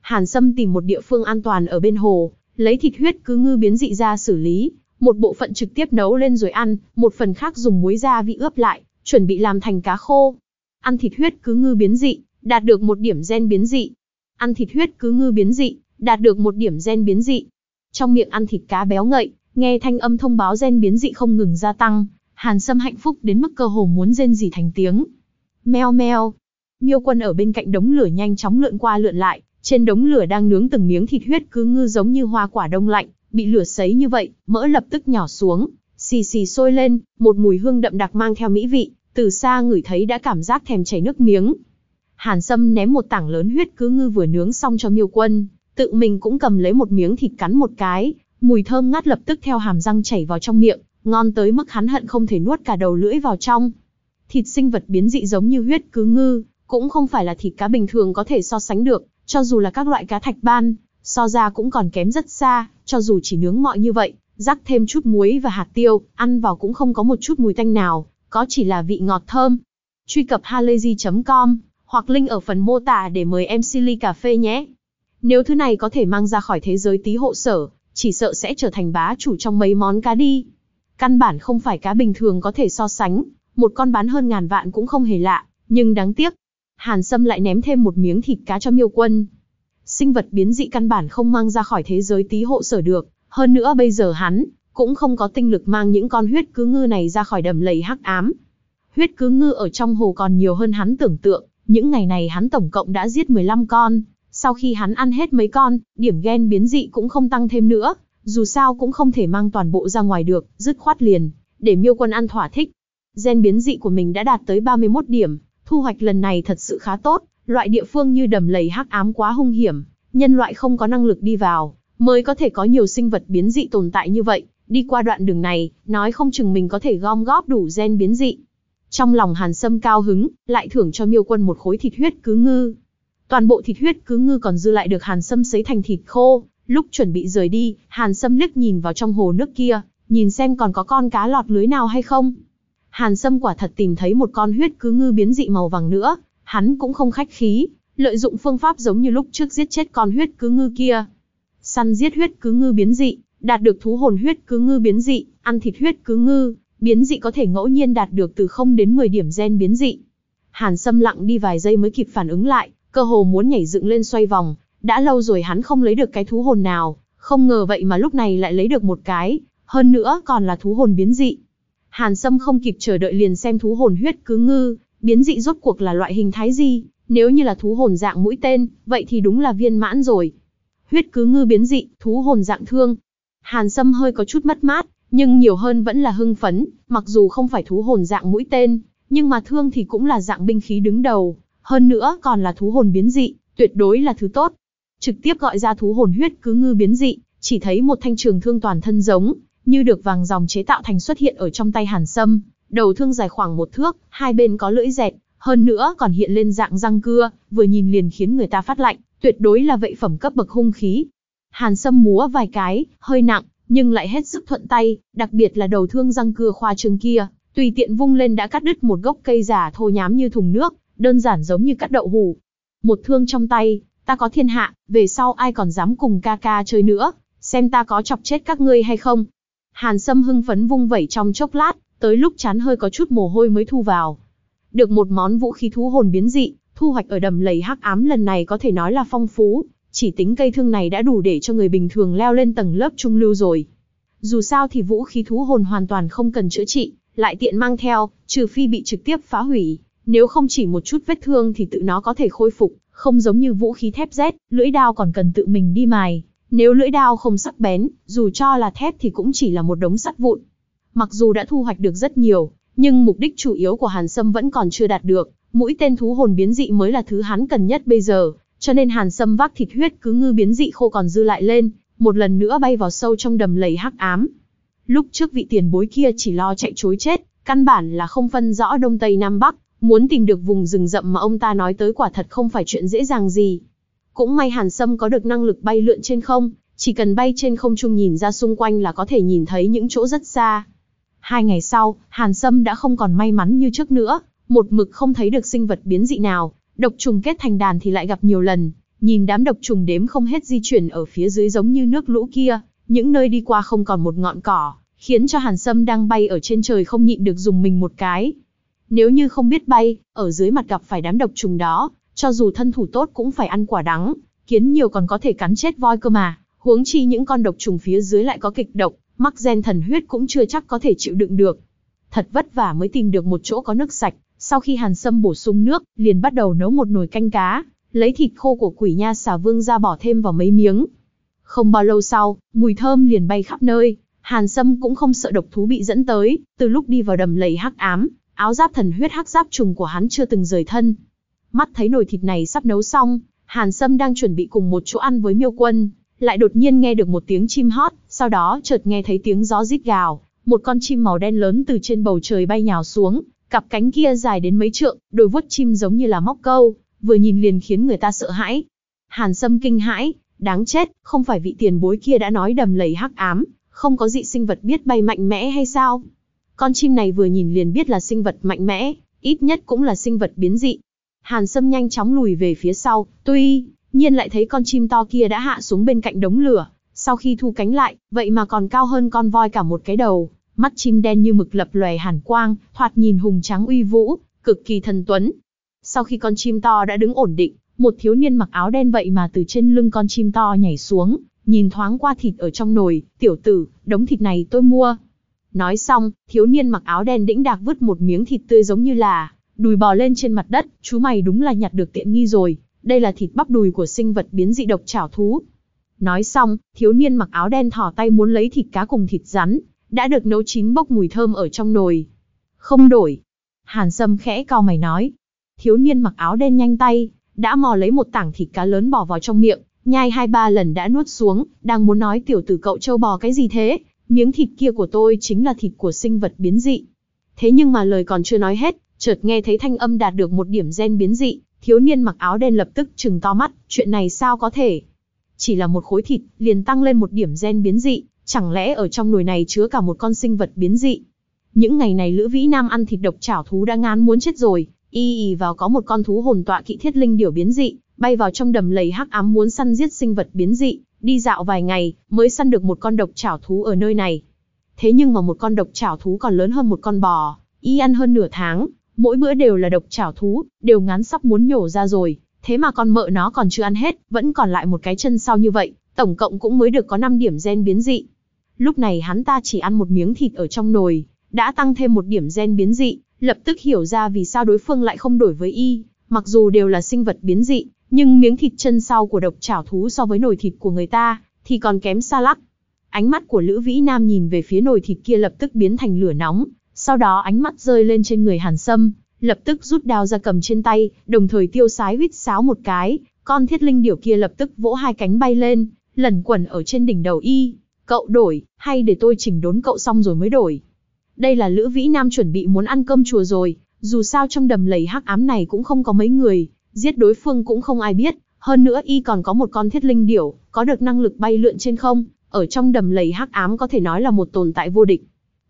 Hàn Sâm tìm một địa phương an toàn ở bên hồ, lấy thịt huyết cứ ngư biến dị ra xử lý, một bộ phận trực tiếp nấu lên rồi ăn, một phần khác dùng muối gia vị ướp lại, chuẩn bị làm thành cá khô. Ăn thịt huyết cứ ngư biến dị, đạt được một điểm gen biến dị. Ăn thịt huyết cứ ngư biến dị, đạt được một điểm gen biến dị. Trong miệng ăn thịt cá béo ngậy, nghe thanh âm thông báo gen biến dị không ngừng gia tăng, Hàn Sâm hạnh phúc đến mức cơ hồ muốn rên rỉ thành tiếng. Meo meo. Miêu Quân ở bên cạnh đống lửa nhanh chóng lượn qua lượn lại, trên đống lửa đang nướng từng miếng thịt huyết cứ ngư giống như hoa quả đông lạnh, bị lửa sấy như vậy, mỡ lập tức nhỏ xuống, xì xì sôi lên, một mùi hương đậm đặc mang theo mỹ vị, từ xa ngửi thấy đã cảm giác thèm chảy nước miếng. Hàn Sâm ném một tảng lớn huyết cứ ngư vừa nướng xong cho Miêu Quân, tự mình cũng cầm lấy một miếng thịt cắn một cái, mùi thơm ngát lập tức theo hàm răng chảy vào trong miệng, ngon tới mức hắn hận không thể nuốt cả đầu lưỡi vào trong. Thịt sinh vật biến dị giống như huyết cứ ngư, cũng không phải là thịt cá bình thường có thể so sánh được, cho dù là các loại cá thạch ban, so ra cũng còn kém rất xa, cho dù chỉ nướng mọi như vậy, rắc thêm chút muối và hạt tiêu, ăn vào cũng không có một chút mùi tanh nào, có chỉ là vị ngọt thơm. Truy cập halayzi.com hoặc link ở phần mô tả để mời em Silly Cà Phê nhé. Nếu thứ này có thể mang ra khỏi thế giới tí hộ sở, chỉ sợ sẽ trở thành bá chủ trong mấy món cá đi. Căn bản không phải cá bình thường có thể so sánh, một con bán hơn ngàn vạn cũng không hề lạ, nhưng đáng tiếc. Hàn Sâm lại ném thêm một miếng thịt cá cho miêu quân. Sinh vật biến dị căn bản không mang ra khỏi thế giới tí hộ sở được, hơn nữa bây giờ hắn, cũng không có tinh lực mang những con huyết cứ ngư này ra khỏi đầm lầy hắc ám. Huyết cứ ngư ở trong hồ còn nhiều hơn hắn tưởng tượng, những ngày này hắn tổng cộng đã giết 15 con, sau khi hắn ăn hết mấy con, điểm gen biến dị cũng không tăng thêm nữa, dù sao cũng không thể mang toàn bộ ra ngoài được, dứt khoát liền, để miêu quân ăn thỏa thích. Gen biến dị của mình đã đạt tới 31 điểm, thu hoạch lần này thật sự khá tốt, loại địa phương như đầm lầy hắc ám quá hung hiểm, nhân loại không có năng lực đi vào, mới có thể có nhiều sinh vật biến dị tồn tại như vậy, đi qua đoạn đường này, nói không chừng mình có thể gom góp đủ gen biến dị. Trong lòng Hàn Sâm cao hứng, lại thưởng cho miêu quân một khối thịt huyết cứ ngư. Toàn bộ thịt huyết cứ ngư còn dư lại được Hàn Sâm sấy thành thịt khô, lúc chuẩn bị rời đi, Hàn Sâm liếc nhìn vào trong hồ nước kia, nhìn xem còn có con cá lọt lưới nào hay không. Hàn Sâm quả thật tìm thấy một con huyết cứ ngư biến dị màu vàng nữa, hắn cũng không khách khí, lợi dụng phương pháp giống như lúc trước giết chết con huyết cứ ngư kia. Săn giết huyết cứ ngư biến dị, đạt được thú hồn huyết cứ ngư biến dị, ăn thịt huyết cứ ngư, biến dị có thể ngẫu nhiên đạt được từ 0 đến 10 điểm gen biến dị. Hàn Sâm lặng đi vài giây mới kịp phản ứng lại, cơ hồ muốn nhảy dựng lên xoay vòng, đã lâu rồi hắn không lấy được cái thú hồn nào, không ngờ vậy mà lúc này lại lấy được một cái, hơn nữa còn là thú hồn biến dị. Hàn Sâm không kịp chờ đợi liền xem thú hồn huyết cứ ngư, biến dị rốt cuộc là loại hình thái gì, nếu như là thú hồn dạng mũi tên, vậy thì đúng là viên mãn rồi. Huyết cứ ngư biến dị, thú hồn dạng thương. Hàn Sâm hơi có chút mất mát, nhưng nhiều hơn vẫn là hưng phấn, mặc dù không phải thú hồn dạng mũi tên, nhưng mà thương thì cũng là dạng binh khí đứng đầu, hơn nữa còn là thú hồn biến dị, tuyệt đối là thứ tốt. trực tiếp gọi ra thú hồn huyết cứ ngư biến dị, chỉ thấy một thanh trường thương toàn thân giống, như được vàng dòng chế tạo thành xuất hiện ở trong tay Hàn Sâm, đầu thương dài khoảng một thước, hai bên có lưỡi dẹt, hơn nữa còn hiện lên dạng răng cưa, vừa nhìn liền khiến người ta phát lạnh, tuyệt đối là vệ phẩm cấp bậc hung khí. Hàn Sâm múa vài cái, hơi nặng, nhưng lại hết sức thuận tay, đặc biệt là đầu thương răng cưa khoa trương kia, tùy tiện vung lên đã cắt đứt một gốc cây giả thô nhám như thùng nước, đơn giản giống như cắt đậu hủ. Một thương trong tay, ta có thiên hạ, về sau ai còn dám cùng ca ca chơi nữa, xem ta có chọc chết các ngươi hay không. Hàn Sâm hưng phấn vung vẩy trong chốc lát, tới lúc chán hơi có chút mồ hôi mới thu vào. Được một món vũ khí thú hồn biến dị, thu hoạch ở đầm lầy hắc ám lần này có thể nói là phong phú, chỉ tính cây thương này đã đủ để cho người bình thường leo lên tầng lớp trung lưu rồi. Dù sao thì vũ khí thú hồn hoàn toàn không cần chữa trị, lại tiện mang theo, trừ phi bị trực tiếp phá hủy, nếu không chỉ một chút vết thương thì tự nó có thể khôi phục, không giống như vũ khí thép rét, lưỡi đao còn cần tự mình đi mài. Nếu lưỡi đao không sắc bén, dù cho là thép thì cũng chỉ là một đống sắt vụn. Mặc dù đã thu hoạch được rất nhiều, nhưng mục đích chủ yếu của Hàn Sâm vẫn còn chưa đạt được, mũi tên thú hồn biến dị mới là thứ hắn cần nhất bây giờ, cho nên Hàn Sâm vác thịt huyết cứ ngư biến dị khô còn dư lại lên, một lần nữa bay vào sâu trong đầm lầy hắc ám. Lúc trước vị tiền bối kia chỉ lo chạy chối chết, căn bản là không phân rõ đông tây nam bắc, muốn tìm được vùng rừng rậm mà ông ta nói tới quả thật không phải chuyện dễ dàng gì. Cũng may Hàn Sâm có được năng lực bay lượn trên không, chỉ cần bay trên không trung nhìn ra xung quanh là có thể nhìn thấy những chỗ rất xa. Hai ngày sau, Hàn Sâm đã không còn may mắn như trước nữa, một mực không thấy được sinh vật biến dị nào, độc trùng kết thành đàn thì lại gặp nhiều lần, nhìn đám độc trùng đếm không hết di chuyển ở phía dưới giống như nước lũ kia, những nơi đi qua không còn một ngọn cỏ, khiến cho Hàn Sâm đang bay ở trên trời không nhịn được dùng mình một cái. Nếu như không biết bay, ở dưới mặt gặp phải đám độc trùng đó, cho dù thân thủ tốt cũng phải ăn quả đắng, kiến nhiều còn có thể cắn chết voi cơ mà, huống chi những con độc trùng phía dưới lại có kịch độc, mắc gen thần huyết cũng chưa chắc có thể chịu đựng được. Thật vất vả mới tìm được một chỗ có nước sạch, sau khi Hàn Sâm bổ sung nước, liền bắt đầu nấu một nồi canh cá, lấy thịt khô của quỷ nha xà vương ra bỏ thêm vào mấy miếng. Không bao lâu sau, mùi thơm liền bay khắp nơi, Hàn Sâm cũng không sợ độc thú bị dẫn tới, từ lúc đi vào đầm lầy hắc ám, áo giáp thần huyết hắc giáp trùng của hắn chưa từng rời thân. Mắt thấy nồi thịt này sắp nấu xong, Hàn Sâm đang chuẩn bị cùng một chỗ ăn với Miêu Quân, lại đột nhiên nghe được một tiếng chim hót, sau đó chợt nghe thấy tiếng gió rít gào, một con chim màu đen lớn từ trên bầu trời bay nhào xuống, cặp cánh kia dài đến mấy trượng, đôi vuốt chim giống như là móc câu, vừa nhìn liền khiến người ta sợ hãi. Hàn Sâm kinh hãi, đáng chết, không phải vị tiền bối kia đã nói đầm lầy hắc ám, không có dị sinh vật biết bay mạnh mẽ hay sao? Con chim này vừa nhìn liền biết là sinh vật mạnh mẽ, ít nhất cũng là sinh vật biến dị. Hàn Sâm nhanh chóng lùi về phía sau, tuy nhiên lại thấy con chim to kia đã hạ xuống bên cạnh đống lửa, sau khi thu cánh lại, vậy mà còn cao hơn con voi cả một cái đầu, mắt chim đen như mực lập lòe hàn quang, thoạt nhìn hùng tráng uy vũ, cực kỳ thần tuấn. Sau khi con chim to đã đứng ổn định, một thiếu niên mặc áo đen vậy mà từ trên lưng con chim to nhảy xuống, nhìn thoáng qua thịt ở trong nồi, tiểu tử, đống thịt này tôi mua. Nói xong, thiếu niên mặc áo đen đĩnh đạc vứt một miếng thịt tươi giống như là, đùi bò lên trên mặt đất, chú mày đúng là nhặt được tiện nghi rồi, đây là thịt bắp đùi của sinh vật biến dị độc chảo thú. Nói xong, thiếu niên mặc áo đen thỏ tay muốn lấy thịt cá cùng thịt rắn, đã được nấu chín bốc mùi thơm ở trong nồi. Không đổi. Hàn Sâm khẽ cau mày nói. Thiếu niên mặc áo đen nhanh tay, đã mò lấy một tảng thịt cá lớn bỏ vào trong miệng, nhai hai ba lần đã nuốt xuống, đang muốn nói tiểu tử cậu trâu bò cái gì thế, miếng thịt kia của tôi chính là thịt của sinh vật biến dị. Thế nhưng mà lời còn chưa nói hết, chợt nghe thấy thanh âm đạt được một điểm gen biến dị, thiếu niên mặc áo đen lập tức trừng to mắt, chuyện này sao có thể? Chỉ là một khối thịt, liền tăng lên một điểm gen biến dị, chẳng lẽ ở trong nồi này chứa cả một con sinh vật biến dị? Những ngày này Lữ Vĩ Nam ăn thịt độc chảo thú đã ngán muốn chết rồi, y y vào có một con thú hồn tọa kỵ thiết linh điểu biến dị, bay vào trong đầm lầy hắc ám muốn săn giết sinh vật biến dị, đi dạo vài ngày, mới săn được một con độc chảo thú ở nơi này. Thế nhưng mà một con độc chảo thú còn lớn hơn một con bò, y ăn hơn nửa tháng, mỗi bữa đều là độc chảo thú, đều ngán sắp muốn nhổ ra rồi, thế mà con mợ nó còn chưa ăn hết, vẫn còn lại một cái chân sau như vậy, tổng cộng cũng mới được có 5 điểm gen biến dị. Lúc này hắn ta chỉ ăn một miếng thịt ở trong nồi, đã tăng thêm một điểm gen biến dị, lập tức hiểu ra vì sao đối phương lại không đổi với y, mặc dù đều là sinh vật biến dị, nhưng miếng thịt chân sau của độc chảo thú so với nồi thịt của người ta, thì còn kém xa lắc. Ánh mắt của Lữ Vĩ Nam nhìn về phía nồi thịt kia lập tức biến thành lửa nóng, sau đó ánh mắt rơi lên trên người Hàn Sâm, lập tức rút đao ra cầm trên tay, đồng thời tiêu sái huýt sáo một cái, Con thiết linh điểu kia lập tức vỗ hai cánh bay lên, lẩn quẩn ở trên đỉnh đầu y. Cậu đổi, hay để tôi chỉnh đốn cậu xong rồi mới đổi. Đây là Lữ Vĩ Nam chuẩn bị muốn ăn cơm chùa rồi, dù sao trong đầm lầy hắc ám này cũng không có mấy người, giết đối phương cũng không ai biết, hơn nữa y còn có một con thiết linh điểu, có được năng lực bay lượn trên không, ở trong đầm lầy hắc ám có thể nói là một tồn tại vô địch.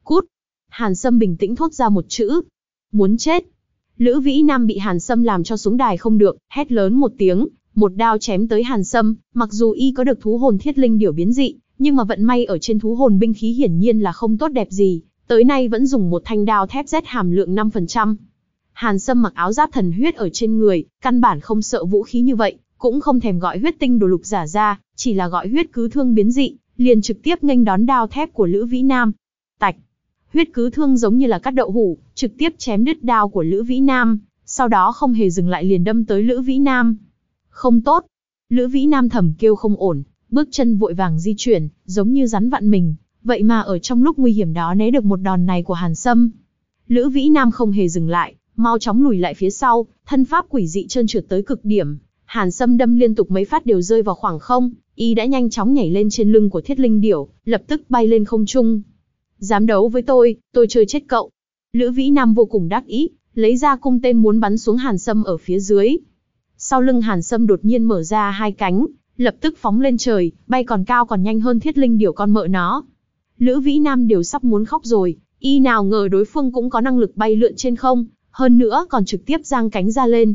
Cút! Hàn Sâm bình tĩnh thốt ra một chữ. Muốn chết! Lữ Vĩ Nam bị Hàn Sâm làm cho xuống đài không được, hét lớn một tiếng, một đao chém tới Hàn Sâm, mặc dù y có được thú hồn thiết linh điểu biến dị, nhưng mà vận may ở trên thú hồn binh khí hiển nhiên là không tốt đẹp gì, tới nay vẫn dùng một thanh đao thép Z hàm lượng 5%. Hàn Sâm mặc áo giáp thần huyết ở trên người, căn bản không sợ vũ khí như vậy, cũng không thèm gọi huyết tinh đồ lục giả ra, chỉ là gọi huyết cứ thương biến dị, liền trực tiếp nghênh đón đao thép của Lữ Vĩ Nam. Tạch, huyết cứ thương giống như là cắt đậu hủ, trực tiếp chém đứt đao của Lữ Vĩ Nam, sau đó không hề dừng lại liền đâm tới Lữ Vĩ Nam. Không tốt. Lữ Vĩ Nam thầm kêu không ổn, bước chân vội vàng di chuyển, giống như rắn vặn mình, vậy mà ở trong lúc nguy hiểm đó né được một đòn này của Hàn Sâm. Lữ Vĩ Nam không hề dừng lại, mau chóng lùi lại phía sau, thân pháp quỷ dị trơn trượt tới cực điểm. Hàn Sâm đâm liên tục mấy phát đều rơi vào khoảng không, y đã nhanh chóng nhảy lên trên lưng của Thiết Linh Điểu, lập tức bay lên không trung. Dám đấu với tôi, tôi chơi chết cậu. Lữ Vĩ Nam vô cùng đắc ý, lấy ra cung tên muốn bắn xuống Hàn Sâm ở phía dưới. Sau lưng Hàn Sâm đột nhiên mở ra hai cánh, lập tức phóng lên trời, bay còn cao còn nhanh hơn Thiết Linh Điểu con mợ nó. Lữ Vĩ Nam đều sắp muốn khóc rồi, y nào ngờ đối phương cũng có năng lực bay lượn trên không, hơn nữa còn trực tiếp giang cánh ra lên.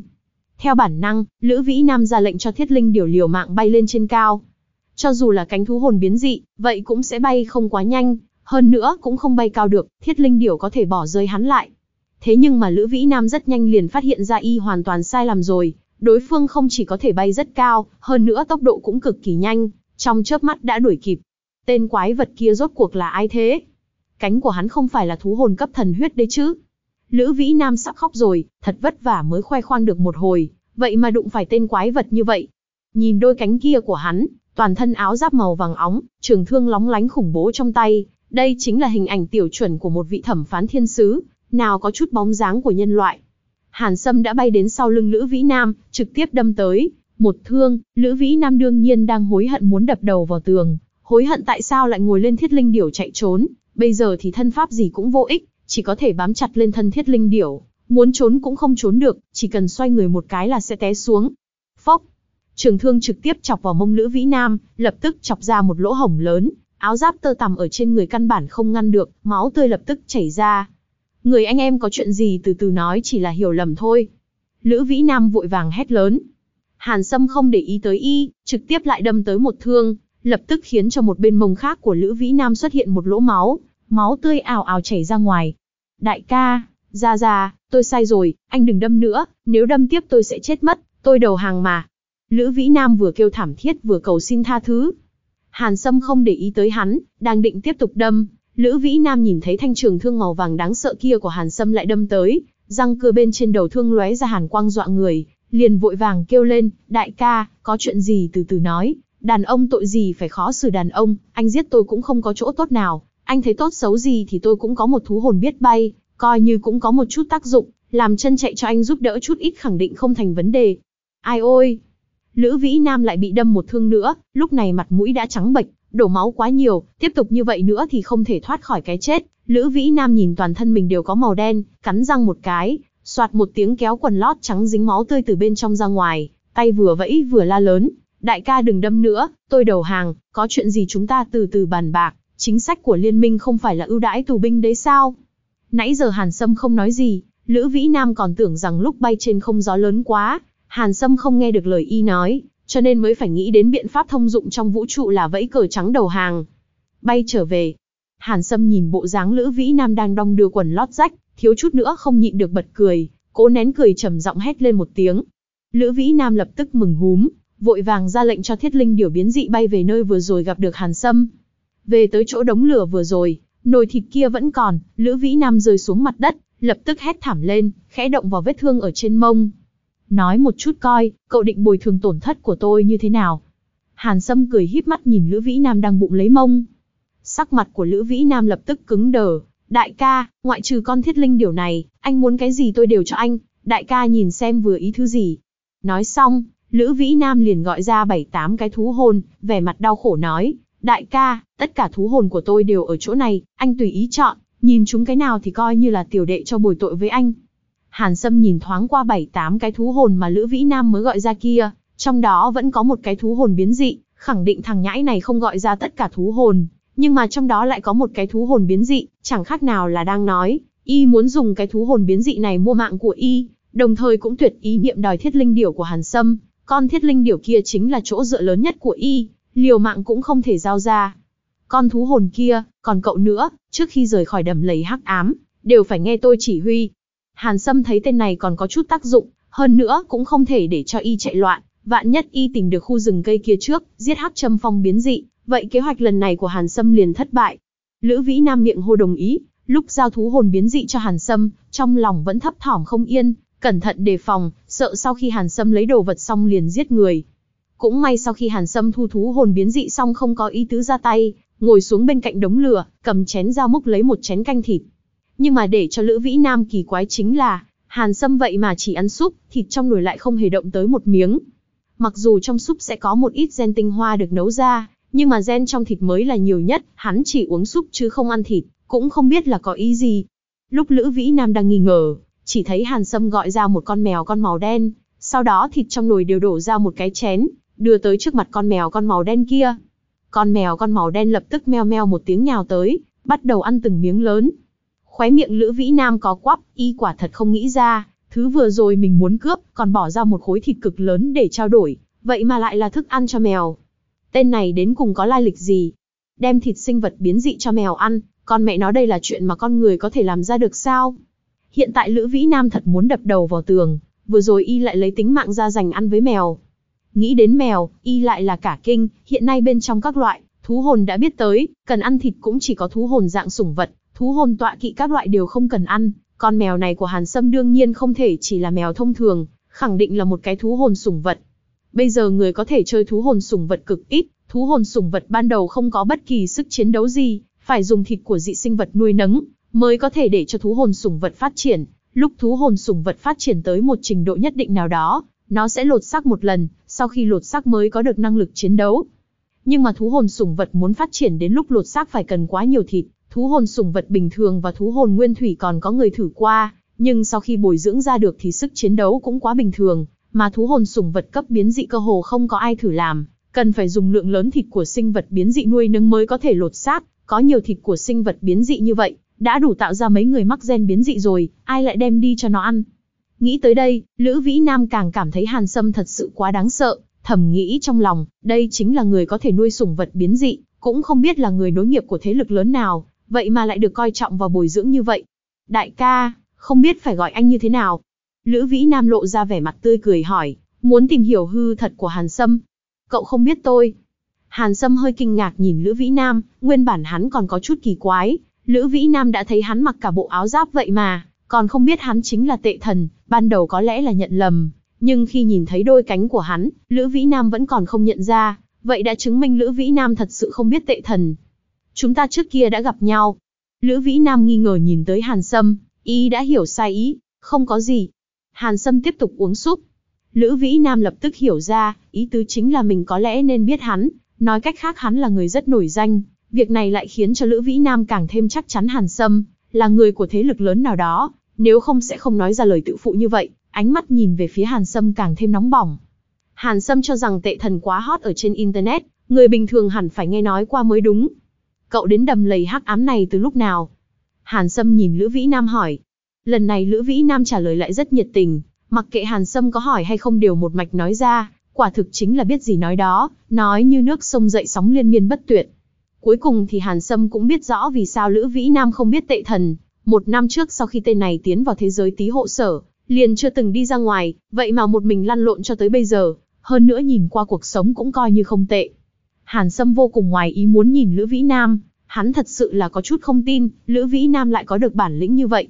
Theo bản năng, Lữ Vĩ Nam ra lệnh cho Thiết Linh Điểu liều mạng bay lên trên cao. Cho dù là cánh thú hồn biến dị, vậy cũng sẽ bay không quá nhanh, hơn nữa cũng không bay cao được, Thiết Linh Điểu có thể bỏ rơi hắn lại. Thế nhưng mà Lữ Vĩ Nam rất nhanh liền phát hiện ra y hoàn toàn sai lầm rồi, đối phương không chỉ có thể bay rất cao, hơn nữa tốc độ cũng cực kỳ nhanh, trong chớp mắt đã đuổi kịp. Tên quái vật kia rốt cuộc là ai thế? Cánh của hắn không phải là thú hồn cấp thần huyết đấy chứ? Lữ Vĩ Nam sắp khóc rồi, thật vất vả mới khoe khoang được một hồi, vậy mà đụng phải tên quái vật như vậy. Nhìn đôi cánh kia của hắn, toàn thân áo giáp màu vàng óng, trường thương lóng lánh khủng bố trong tay, đây chính là hình ảnh tiểu chuẩn của một vị thẩm phán thiên sứ, nào có chút bóng dáng của nhân loại. Hàn Sâm đã bay đến sau lưng Lữ Vĩ Nam, trực tiếp đâm tới, một thương, Lữ Vĩ Nam đương nhiên đang hối hận muốn đập đầu vào tường, hối hận tại sao lại ngồi lên thiết linh điểu chạy trốn, bây giờ thì thân pháp gì cũng vô ích, chỉ có thể bám chặt lên thân thiết linh điểu, muốn trốn cũng không trốn được, chỉ cần xoay người một cái là sẽ té xuống. Phốc, trường thương trực tiếp chọc vào mông Lữ Vĩ Nam, lập tức chọc ra một lỗ hổng lớn, áo giáp tơ tằm ở trên người căn bản không ngăn được, máu tươi lập tức chảy ra. Người anh em có chuyện gì từ từ nói chỉ là hiểu lầm thôi. Lữ Vĩ Nam vội vàng hét lớn. Hàn Sâm không để ý tới y, trực tiếp lại đâm tới một thương, lập tức khiến cho một bên mông khác của Lữ Vĩ Nam xuất hiện một lỗ máu, máu tươi ào ào chảy ra ngoài. Đại ca, ra ra, tôi sai rồi, anh đừng đâm nữa, nếu đâm tiếp tôi sẽ chết mất, tôi đầu hàng mà. Lữ Vĩ Nam vừa kêu thảm thiết vừa cầu xin tha thứ. Hàn Sâm không để ý tới hắn, đang định tiếp tục đâm. Lữ Vĩ Nam nhìn thấy thanh trường thương màu vàng đáng sợ kia của Hàn Sâm lại đâm tới, răng cưa bên trên đầu thương lóe ra hàn quang dọa người, liền vội vàng kêu lên, đại ca, có chuyện gì từ từ nói, đàn ông tội gì phải khó xử đàn ông, anh giết tôi cũng không có chỗ tốt nào, anh thấy tốt xấu gì thì tôi cũng có một thú hồn biết bay, coi như cũng có một chút tác dụng, làm chân chạy cho anh giúp đỡ chút ít khẳng định không thành vấn đề. Ai ôi! Lữ Vĩ Nam lại bị đâm một thương nữa, lúc này mặt mũi đã trắng bệch, đổ máu quá nhiều, tiếp tục như vậy nữa thì không thể thoát khỏi cái chết. Lữ Vĩ Nam nhìn toàn thân mình đều có màu đen, cắn răng một cái, soạt một tiếng kéo quần lót trắng dính máu tươi từ bên trong ra ngoài, tay vừa vẫy vừa la lớn, đại ca đừng đâm nữa, tôi đầu hàng, có chuyện gì chúng ta từ từ bàn bạc, chính sách của liên minh không phải là ưu đãi tù binh đấy sao? Nãy giờ Hàn Sâm không nói gì, Lữ Vĩ Nam còn tưởng rằng lúc bay trên không gió lớn quá, Hàn Sâm không nghe được lời y nói, cho nên mới phải nghĩ đến biện pháp thông dụng trong vũ trụ là vẫy cờ trắng đầu hàng. Bay trở về. Hàn Sâm nhìn bộ dáng Lữ Vĩ Nam đang đong đưa quần lót rách, thiếu chút nữa không nhịn được bật cười, cố nén cười trầm giọng hét lên một tiếng. Lữ Vĩ Nam lập tức mừng húm, vội vàng ra lệnh cho Thiết Linh điều biến dị bay về nơi vừa rồi gặp được Hàn Sâm. Về tới chỗ đống lửa vừa rồi, nồi thịt kia vẫn còn, Lữ Vĩ Nam rơi xuống mặt đất, lập tức hét thảm lên, khẽ động vào vết thương ở trên mông. Nói một chút coi, cậu định bồi thường tổn thất của tôi như thế nào? Hàn Sâm cười híp mắt nhìn Lữ Vĩ Nam đang bụng lấy mông. Sắc mặt của Lữ Vĩ Nam lập tức cứng đờ. Đại ca, ngoại trừ con thiết linh điều này, anh muốn cái gì tôi đều cho anh, đại ca nhìn xem vừa ý thứ gì. Nói xong, Lữ Vĩ Nam liền gọi ra bảy tám cái thú hồn, vẻ mặt đau khổ nói, đại ca, tất cả thú hồn của tôi đều ở chỗ này, anh tùy ý chọn, nhìn chúng cái nào thì coi như là tiểu đệ cho bồi tội với anh. Hàn Sâm nhìn thoáng qua bảy tám cái thú hồn mà Lữ Vĩ Nam mới gọi ra kia, trong đó vẫn có một cái thú hồn biến dị, khẳng định thằng nhãi này không gọi ra tất cả thú hồn, nhưng mà trong đó lại có một cái thú hồn biến dị, chẳng khác nào là đang nói, y muốn dùng cái thú hồn biến dị này mua mạng của y, đồng thời cũng tuyệt ý niệm đòi thiết linh điểu của Hàn Sâm, con thiết linh điểu kia chính là chỗ dựa lớn nhất của y, liều mạng cũng không thể giao ra. Con thú hồn kia, còn cậu nữa, trước khi rời khỏi đầm lầy hắc ám, đều phải nghe tôi chỉ huy. Hàn Sâm thấy tên này còn có chút tác dụng, hơn nữa cũng không thể để cho y chạy loạn, vạn nhất y tìm được khu rừng cây kia trước, giết hắc châm phong biến dị, vậy kế hoạch lần này của Hàn Sâm liền thất bại. Lữ Vĩ Nam miệng hô đồng ý, lúc giao thú hồn biến dị cho Hàn Sâm, trong lòng vẫn thấp thỏm không yên, cẩn thận đề phòng, sợ sau khi Hàn Sâm lấy đồ vật xong liền giết người. Cũng may sau khi Hàn Sâm thu thú hồn biến dị xong không có ý tứ ra tay, ngồi xuống bên cạnh đống lửa, cầm chén dao múc lấy một chén canh thịt. Nhưng mà để cho Lữ Vĩ Nam kỳ quái chính là, Hàn Sâm vậy mà chỉ ăn súp, thịt trong nồi lại không hề động tới một miếng. Mặc dù trong súp sẽ có một ít gen tinh hoa được nấu ra, nhưng mà gen trong thịt mới là nhiều nhất, hắn chỉ uống súp chứ không ăn thịt, cũng không biết là có ý gì. Lúc Lữ Vĩ Nam đang nghi ngờ, chỉ thấy Hàn Sâm gọi ra một con mèo con màu đen, sau đó thịt trong nồi đều đổ ra một cái chén, đưa tới trước mặt con mèo con màu đen kia. Con mèo con màu đen lập tức meo meo một tiếng nhào tới, bắt đầu ăn từng miếng lớn. Khóe miệng Lữ Vĩ Nam có quắp, y quả thật không nghĩ ra, thứ vừa rồi mình muốn cướp, còn bỏ ra một khối thịt cực lớn để trao đổi, vậy mà lại là thức ăn cho mèo. Tên này đến cùng có lai lịch gì? Đem thịt sinh vật biến dị cho mèo ăn, con mẹ nó đây là chuyện mà con người có thể làm ra được sao? Hiện tại Lữ Vĩ Nam thật muốn đập đầu vào tường, vừa rồi y lại lấy tính mạng ra dành ăn với mèo. Nghĩ đến mèo, y lại là cả kinh, hiện nay bên trong các loại, thú hồn đã biết tới, cần ăn thịt cũng chỉ có thú hồn dạng sủng vật, thú hồn tọa kỵ các loại đều không cần ăn, con mèo này của Hàn Sâm đương nhiên không thể chỉ là mèo thông thường, khẳng định là một cái thú hồn sủng vật. Bây giờ người có thể chơi thú hồn sủng vật cực ít, thú hồn sủng vật ban đầu không có bất kỳ sức chiến đấu gì, phải dùng thịt của dị sinh vật nuôi nấng, mới có thể để cho thú hồn sủng vật phát triển. Lúc thú hồn sủng vật phát triển tới một trình độ nhất định nào đó, nó sẽ lột xác một lần, sau khi lột xác mới có được năng lực chiến đấu. Nhưng mà thú hồn sủng vật muốn phát triển đến lúc lột xác phải cần quá nhiều thịt, thú hồn sủng vật bình thường và thú hồn nguyên thủy còn có người thử qua, nhưng sau khi bồi dưỡng ra được thì sức chiến đấu cũng quá bình thường, mà thú hồn sủng vật cấp biến dị cơ hồ không có ai thử làm, cần phải dùng lượng lớn thịt của sinh vật biến dị nuôi nấng mới có thể lột xác, có nhiều thịt của sinh vật biến dị như vậy, đã đủ tạo ra mấy người mắc gen biến dị rồi, ai lại đem đi cho nó ăn. Nghĩ tới đây, Lữ Vĩ Nam càng cảm thấy Hàn Sâm thật sự quá đáng sợ, thầm nghĩ trong lòng, đây chính là người có thể nuôi sủng vật biến dị, cũng không biết là người nối nghiệp của thế lực lớn nào, vậy mà lại được coi trọng và bồi dưỡng như vậy. Đại ca, không biết phải gọi anh như thế nào? Lữ Vĩ Nam lộ ra vẻ mặt tươi cười hỏi, muốn tìm hiểu hư thật của Hàn Sâm. Cậu không biết tôi. Hàn Sâm hơi kinh ngạc nhìn Lữ Vĩ Nam, nguyên bản hắn còn có chút kỳ quái. Lữ Vĩ Nam đã thấy hắn mặc cả bộ áo giáp vậy mà, còn không biết hắn chính là tệ thần, ban đầu có lẽ là nhận lầm. Nhưng khi nhìn thấy đôi cánh của hắn, Lữ Vĩ Nam vẫn còn không nhận ra, vậy đã chứng minh Lữ Vĩ Nam thật sự không biết tệ thần. Chúng ta trước kia đã gặp nhau. Lữ Vĩ Nam nghi ngờ nhìn tới Hàn Sâm, ý đã hiểu sai ý, không có gì. Hàn Sâm tiếp tục uống súp. Lữ Vĩ Nam lập tức hiểu ra, ý tứ chính là mình có lẽ nên biết hắn, nói cách khác hắn là người rất nổi danh. Việc này lại khiến cho Lữ Vĩ Nam càng thêm chắc chắn Hàn Sâm, là người của thế lực lớn nào đó, nếu không sẽ không nói ra lời tự phụ như vậy, ánh mắt nhìn về phía Hàn Sâm càng thêm nóng bỏng. Hàn Sâm cho rằng tệ thần quá hot ở trên Internet, người bình thường hẳn phải nghe nói qua mới đúng. Cậu đến đầm lầy hắc ám này từ lúc nào? Hàn Sâm nhìn Lữ Vĩ Nam hỏi. Lần này Lữ Vĩ Nam trả lời lại rất nhiệt tình, mặc kệ Hàn Sâm có hỏi hay không đều một mạch nói ra, quả thực chính là biết gì nói đó, nói như nước sông dậy sóng liên miên bất tuyệt. Cuối cùng thì Hàn Sâm cũng biết rõ vì sao Lữ Vĩ Nam không biết tệ thần. Một năm trước sau khi tên này tiến vào thế giới tí hộ sở, liền chưa từng đi ra ngoài, vậy mà một mình lăn lộn cho tới bây giờ, hơn nữa nhìn qua cuộc sống cũng coi như không tệ. Hàn Sâm vô cùng ngoài ý muốn nhìn Lữ Vĩ Nam, hắn thật sự là có chút không tin, Lữ Vĩ Nam lại có được bản lĩnh như vậy.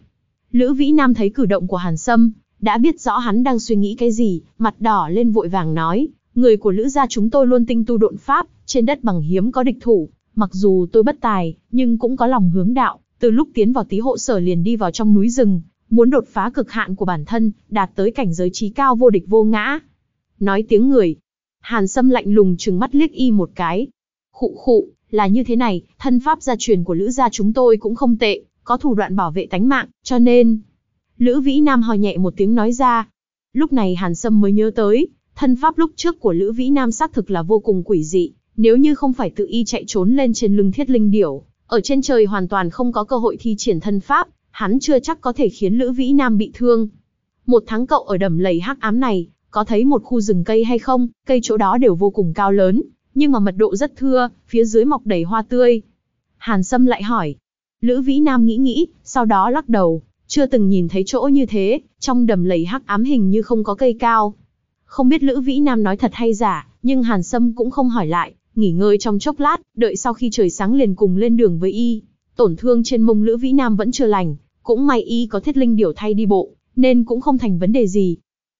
Lữ Vĩ Nam thấy cử động của Hàn Sâm, đã biết rõ hắn đang suy nghĩ cái gì, mặt đỏ lên vội vàng nói, người của Lữ gia chúng tôi luôn tinh tu độn pháp, trên đất bằng hiếm có địch thủ, mặc dù tôi bất tài, nhưng cũng có lòng hướng đạo, từ lúc tiến vào tí hộ sở liền đi vào trong núi rừng, muốn đột phá cực hạn của bản thân, đạt tới cảnh giới trí cao vô địch vô ngã. nói tiếng người. Hàn Sâm lạnh lùng trừng mắt liếc y một cái. Khụ khụ, là như thế này, thân pháp gia truyền của Lữ gia chúng tôi cũng không tệ, có thủ đoạn bảo vệ tánh mạng, cho nên... Lữ Vĩ Nam hò nhẹ một tiếng nói ra. Lúc này Hàn Sâm mới nhớ tới, thân pháp lúc trước của Lữ Vĩ Nam xác thực là vô cùng quỷ dị, nếu như không phải tự y chạy trốn lên trên lưng thiết linh điểu, ở trên trời hoàn toàn không có cơ hội thi triển thân pháp, hắn chưa chắc có thể khiến Lữ Vĩ Nam bị thương. Một tháng cậu ở đầm lầy hắc ám này, có thấy một khu rừng cây hay không, cây chỗ đó đều vô cùng cao lớn, nhưng mà mật độ rất thưa, phía dưới mọc đầy hoa tươi. Hàn Sâm lại hỏi. Lữ Vĩ Nam nghĩ nghĩ, sau đó lắc đầu, chưa từng nhìn thấy chỗ như thế, trong đầm lầy hắc ám hình như không có cây cao. Không biết Lữ Vĩ Nam nói thật hay giả, nhưng Hàn Sâm cũng không hỏi lại, nghỉ ngơi trong chốc lát, đợi sau khi trời sáng liền cùng lên đường với y. Tổn thương trên mông Lữ Vĩ Nam vẫn chưa lành, cũng may y có thiết linh điểu thay đi bộ, nên cũng không thành vấn đề gì.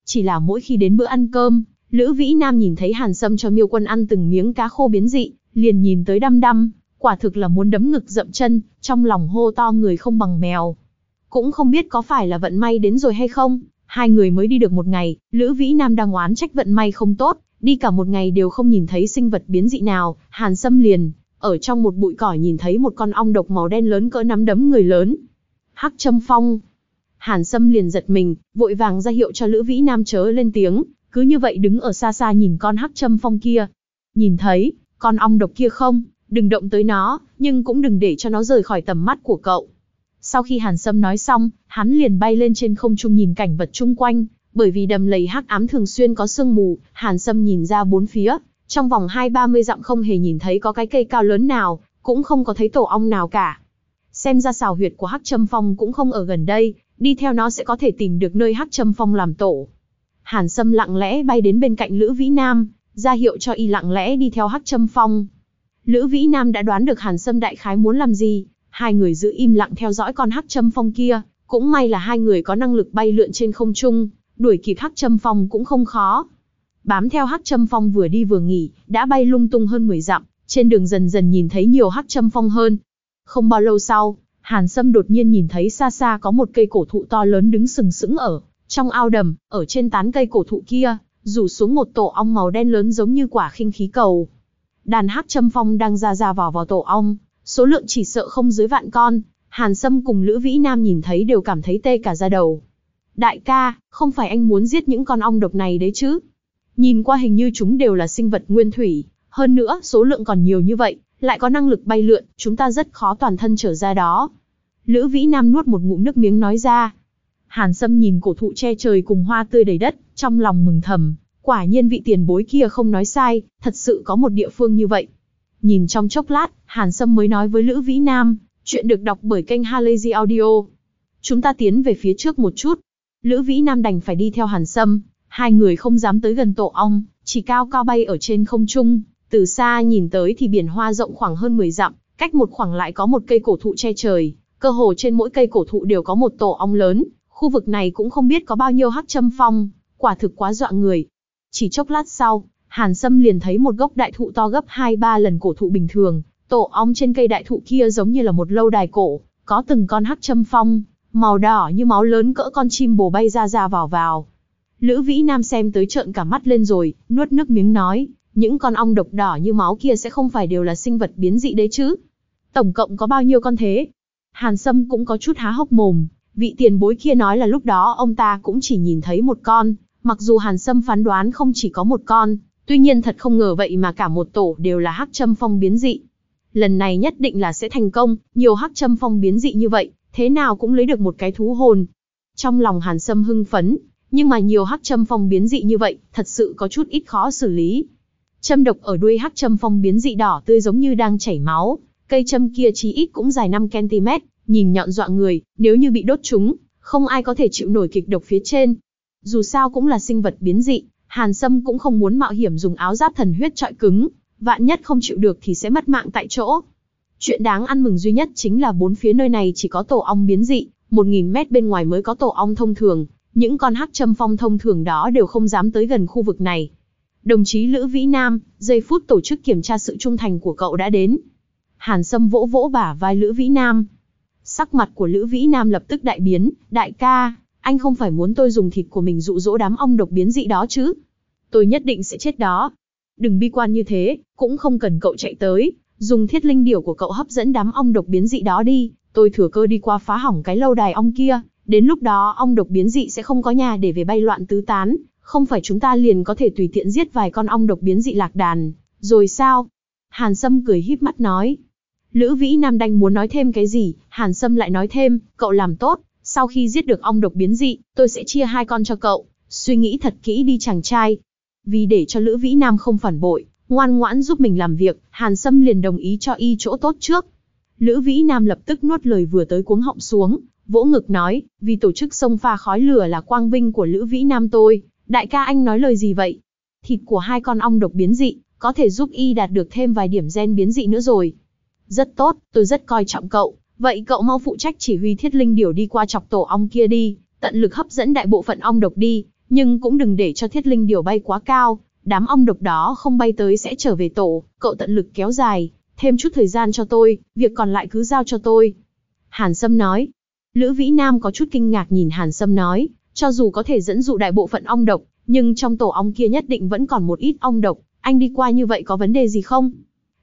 Chỉ là mỗi khi đến bữa ăn cơm, Lữ Vĩ Nam nhìn thấy Hàn Sâm cho Miêu Quân ăn từng miếng cá khô biến dị, liền nhìn tới đăm đăm, quả thực là muốn đấm ngực dậm chân, trong lòng hô to người không bằng mèo. Cũng không biết có phải là vận may đến rồi hay không, hai người mới đi được một ngày, Lữ Vĩ Nam đang oán trách vận may không tốt, đi cả một ngày đều không nhìn thấy sinh vật biến dị nào, Hàn Sâm liền, ở trong một bụi cỏ nhìn thấy một con ong độc màu đen lớn cỡ nắm đấm người lớn. Hắc châm phong. Hàn Sâm liền giật mình, vội vàng ra hiệu cho Lữ Vĩ Nam chớ lên tiếng, cứ như vậy đứng ở xa xa nhìn con hắc châm phong kia. Nhìn thấy, con ong độc kia không, đừng động tới nó, nhưng cũng đừng để cho nó rời khỏi tầm mắt của cậu. Sau khi Hàn Sâm nói xong, hắn liền bay lên trên không trung nhìn cảnh vật chung quanh, bởi vì đầm lầy hắc ám thường xuyên có sương mù, Hàn Sâm nhìn ra bốn phía, trong vòng hai ba mươi dặm không hề nhìn thấy có cái cây cao lớn nào, cũng không có thấy tổ ong nào cả. Xem ra xào huyệt của Hắc Trâm Phong cũng không ở gần đây, đi theo nó sẽ có thể tìm được nơi Hắc Trâm Phong làm tổ. Hàn Sâm lặng lẽ bay đến bên cạnh Lữ Vĩ Nam, ra hiệu cho y lặng lẽ đi theo Hắc Trâm Phong. Lữ Vĩ Nam đã đoán được Hàn Sâm đại khái muốn làm gì, hai người giữ im lặng theo dõi con Hắc Trâm Phong kia, cũng may là hai người có năng lực bay lượn trên không trung, đuổi kịp Hắc Trâm Phong cũng không khó. Bám theo Hắc Trâm Phong vừa đi vừa nghỉ, đã bay lung tung hơn 10 dặm, trên đường dần dần nhìn thấy nhiều Hắc Trâm Phong hơn. Không bao lâu sau, Hàn Sâm đột nhiên nhìn thấy xa xa có một cây cổ thụ to lớn đứng sừng sững ở trong ao đầm, ở trên tán cây cổ thụ kia, rủ xuống một tổ ong màu đen lớn giống như quả khinh khí cầu. Đàn Hắc châm Phong đang ra ra vào vào tổ ong, số lượng chỉ sợ không dưới vạn con, Hàn Sâm cùng Lữ Vĩ Nam nhìn thấy đều cảm thấy tê cả da đầu. Đại ca, không phải anh muốn giết những con ong độc này đấy chứ? Nhìn qua hình như chúng đều là sinh vật nguyên thủy, hơn nữa số lượng còn nhiều như vậy, lại có năng lực bay lượn, chúng ta rất khó toàn thân trở ra đó. Lữ Vĩ Nam nuốt một ngụm nước miếng nói ra. Hàn Sâm nhìn cổ thụ che trời cùng hoa tươi đầy đất, trong lòng mừng thầm, quả nhiên vị tiền bối kia không nói sai, thật sự có một địa phương như vậy. Nhìn trong chốc lát, Hàn Sâm mới nói với Lữ Vĩ Nam, chuyện được đọc bởi kênh Halazy Audio. Chúng ta tiến về phía trước một chút. Lữ Vĩ Nam đành phải đi theo Hàn Sâm, hai người không dám tới gần tổ ong, chỉ cao cao bay ở trên không trung, từ xa nhìn tới thì biển hoa rộng khoảng hơn 10 dặm, cách một khoảng lại có một cây cổ thụ che trời, cơ hồ trên mỗi cây cổ thụ đều có một tổ ong lớn, khu vực này cũng không biết có bao nhiêu hắc châm phong, quả thực quá dọa người. Chỉ chốc lát sau, Hàn Sâm liền thấy một gốc đại thụ to gấp 2-3 lần cổ thụ bình thường, tổ ong trên cây đại thụ kia giống như là một lâu đài cổ, có từng con hắc châm phong, màu đỏ như máu lớn cỡ con chim bồ bay ra ra vào vào. Lữ Vĩ Nam xem tới trợn cả mắt lên rồi, nuốt nước miếng nói, những con ong độc đỏ như máu kia sẽ không phải đều là sinh vật biến dị đấy chứ. Tổng cộng có bao nhiêu con thế? Hàn Sâm cũng có chút há hốc mồm, vị tiền bối kia nói là lúc đó ông ta cũng chỉ nhìn thấy một con, mặc dù Hàn Sâm phán đoán không chỉ có một con, tuy nhiên thật không ngờ vậy mà cả một tổ đều là hắc châm phong biến dị. Lần này nhất định là sẽ thành công, nhiều hắc châm phong biến dị như vậy, thế nào cũng lấy được một cái thú hồn. Trong lòng Hàn Sâm hưng phấn, nhưng mà nhiều hắc châm phong biến dị như vậy, thật sự có chút ít khó xử lý. Châm độc ở đuôi hắc châm phong biến dị đỏ tươi giống như đang chảy máu, cây châm kia chí ít cũng dài 5 cm, nhìn nhọn dọa người, nếu như bị đốt chúng, không ai có thể chịu nổi kịch độc phía trên. Dù sao cũng là sinh vật biến dị, Hàn Sâm cũng không muốn mạo hiểm dùng áo giáp thần huyết trọi cứng, vạn nhất không chịu được thì sẽ mất mạng tại chỗ. Chuyện đáng ăn mừng duy nhất chính là bốn phía nơi này chỉ có tổ ong biến dị, 1.000 mét bên ngoài mới có tổ ong thông thường, những con hắc châm phong thông thường đó đều không dám tới gần khu vực này. Đồng chí Lữ Vĩ Nam, giây phút tổ chức kiểm tra sự trung thành của cậu đã đến. Hàn Sâm vỗ vỗ bả vai Lữ Vĩ Nam. Sắc mặt của Lữ Vĩ Nam lập tức đại biến, đại ca, anh không phải muốn tôi dùng thịt của mình dụ dỗ đám ong độc biến dị đó chứ? tôi nhất định sẽ chết đó. Đừng bi quan như thế, cũng không cần cậu chạy tới, dùng thiết linh điểu của cậu hấp dẫn đám ong độc biến dị đó đi, tôi thừa cơ đi qua phá hỏng cái lâu đài ong kia, đến lúc đó ong độc biến dị sẽ không có nhà để về bay loạn tứ tán, không phải chúng ta liền có thể tùy tiện giết vài con ong độc biến dị lạc đàn, rồi sao? Hàn Sâm cười híp mắt nói. Lữ Vĩ Nam đanh muốn nói thêm cái gì, Hàn Sâm lại nói thêm, cậu làm tốt, sau khi giết được ong độc biến dị, tôi sẽ chia hai con cho cậu, suy nghĩ thật kỹ đi chàng trai. Vì để cho Lữ Vĩ Nam không phản bội, ngoan ngoãn giúp mình làm việc, Hàn Sâm liền đồng ý cho y chỗ tốt trước. Lữ Vĩ Nam lập tức nuốt lời vừa tới cuống họng xuống, vỗ ngực nói, vì tổ chức sông pha khói lửa là quang vinh của Lữ Vĩ Nam tôi, đại ca anh nói lời gì vậy? Thịt của hai con ong độc biến dị, có thể giúp y đạt được thêm vài điểm gen biến dị nữa rồi. Rất tốt, tôi rất coi trọng cậu, vậy cậu mau phụ trách chỉ huy thiết linh điểu đi qua chọc tổ ong kia đi, tận lực hấp dẫn đại bộ phận ong độc đi, nhưng cũng đừng để cho thiết linh điểu bay quá cao, đám ong độc đó không bay tới sẽ trở về tổ, cậu tận lực kéo dài, thêm chút thời gian cho tôi, việc còn lại cứ giao cho tôi. Hàn Sâm nói. Lữ Vĩ Nam có chút kinh ngạc nhìn Hàn Sâm nói, cho dù có thể dẫn dụ đại bộ phận ong độc, nhưng trong tổ ong kia nhất định vẫn còn một ít ong độc, anh đi qua như vậy có vấn đề gì không?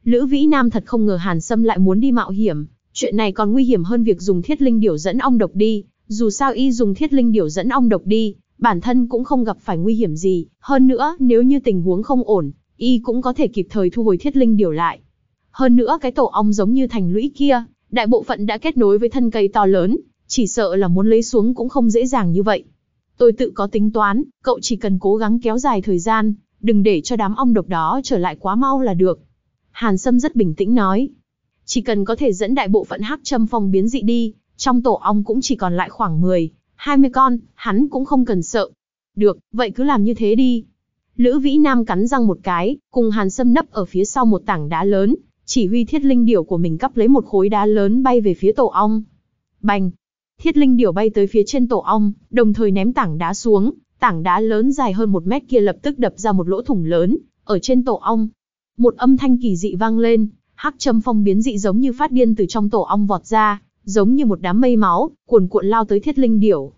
Lữ Vĩ Nam thật không ngờ Hàn Sâm lại muốn đi mạo hiểm, chuyện này còn nguy hiểm hơn việc dùng thiết linh điểu dẫn ong độc đi, dù sao y dùng thiết linh điểu dẫn ong độc đi, bản thân cũng không gặp phải nguy hiểm gì, hơn nữa nếu như tình huống không ổn, y cũng có thể kịp thời thu hồi thiết linh điều lại. Hơn nữa cái tổ ong giống như thành lũy kia, đại bộ phận đã kết nối với thân cây to lớn, chỉ sợ là muốn lấy xuống cũng không dễ dàng như vậy. Tôi tự có tính toán, cậu chỉ cần cố gắng kéo dài thời gian, đừng để cho đám ong độc đó trở lại quá mau là được. Hàn Sâm rất bình tĩnh nói. Chỉ cần có thể dẫn đại bộ phận hắc châm phong biến dị đi, trong tổ ong cũng chỉ còn lại khoảng 10, 20 con, hắn cũng không cần sợ. Được, vậy cứ làm như thế đi. Lữ Vĩ Nam cắn răng một cái, cùng Hàn Sâm nấp ở phía sau một tảng đá lớn, chỉ huy thiết linh điểu của mình cắp lấy một khối đá lớn bay về phía tổ ong. Bành! Thiết linh điểu bay tới phía trên tổ ong, đồng thời ném tảng đá xuống, tảng đá lớn dài hơn một mét kia lập tức đập ra một lỗ thủng lớn, ở trên tổ ong. Một âm thanh kỳ dị vang lên, hắc châm phong biến dị giống như phát điên từ trong tổ ong vọt ra, giống như một đám mây máu, cuồn cuộn lao tới thiết linh điểu.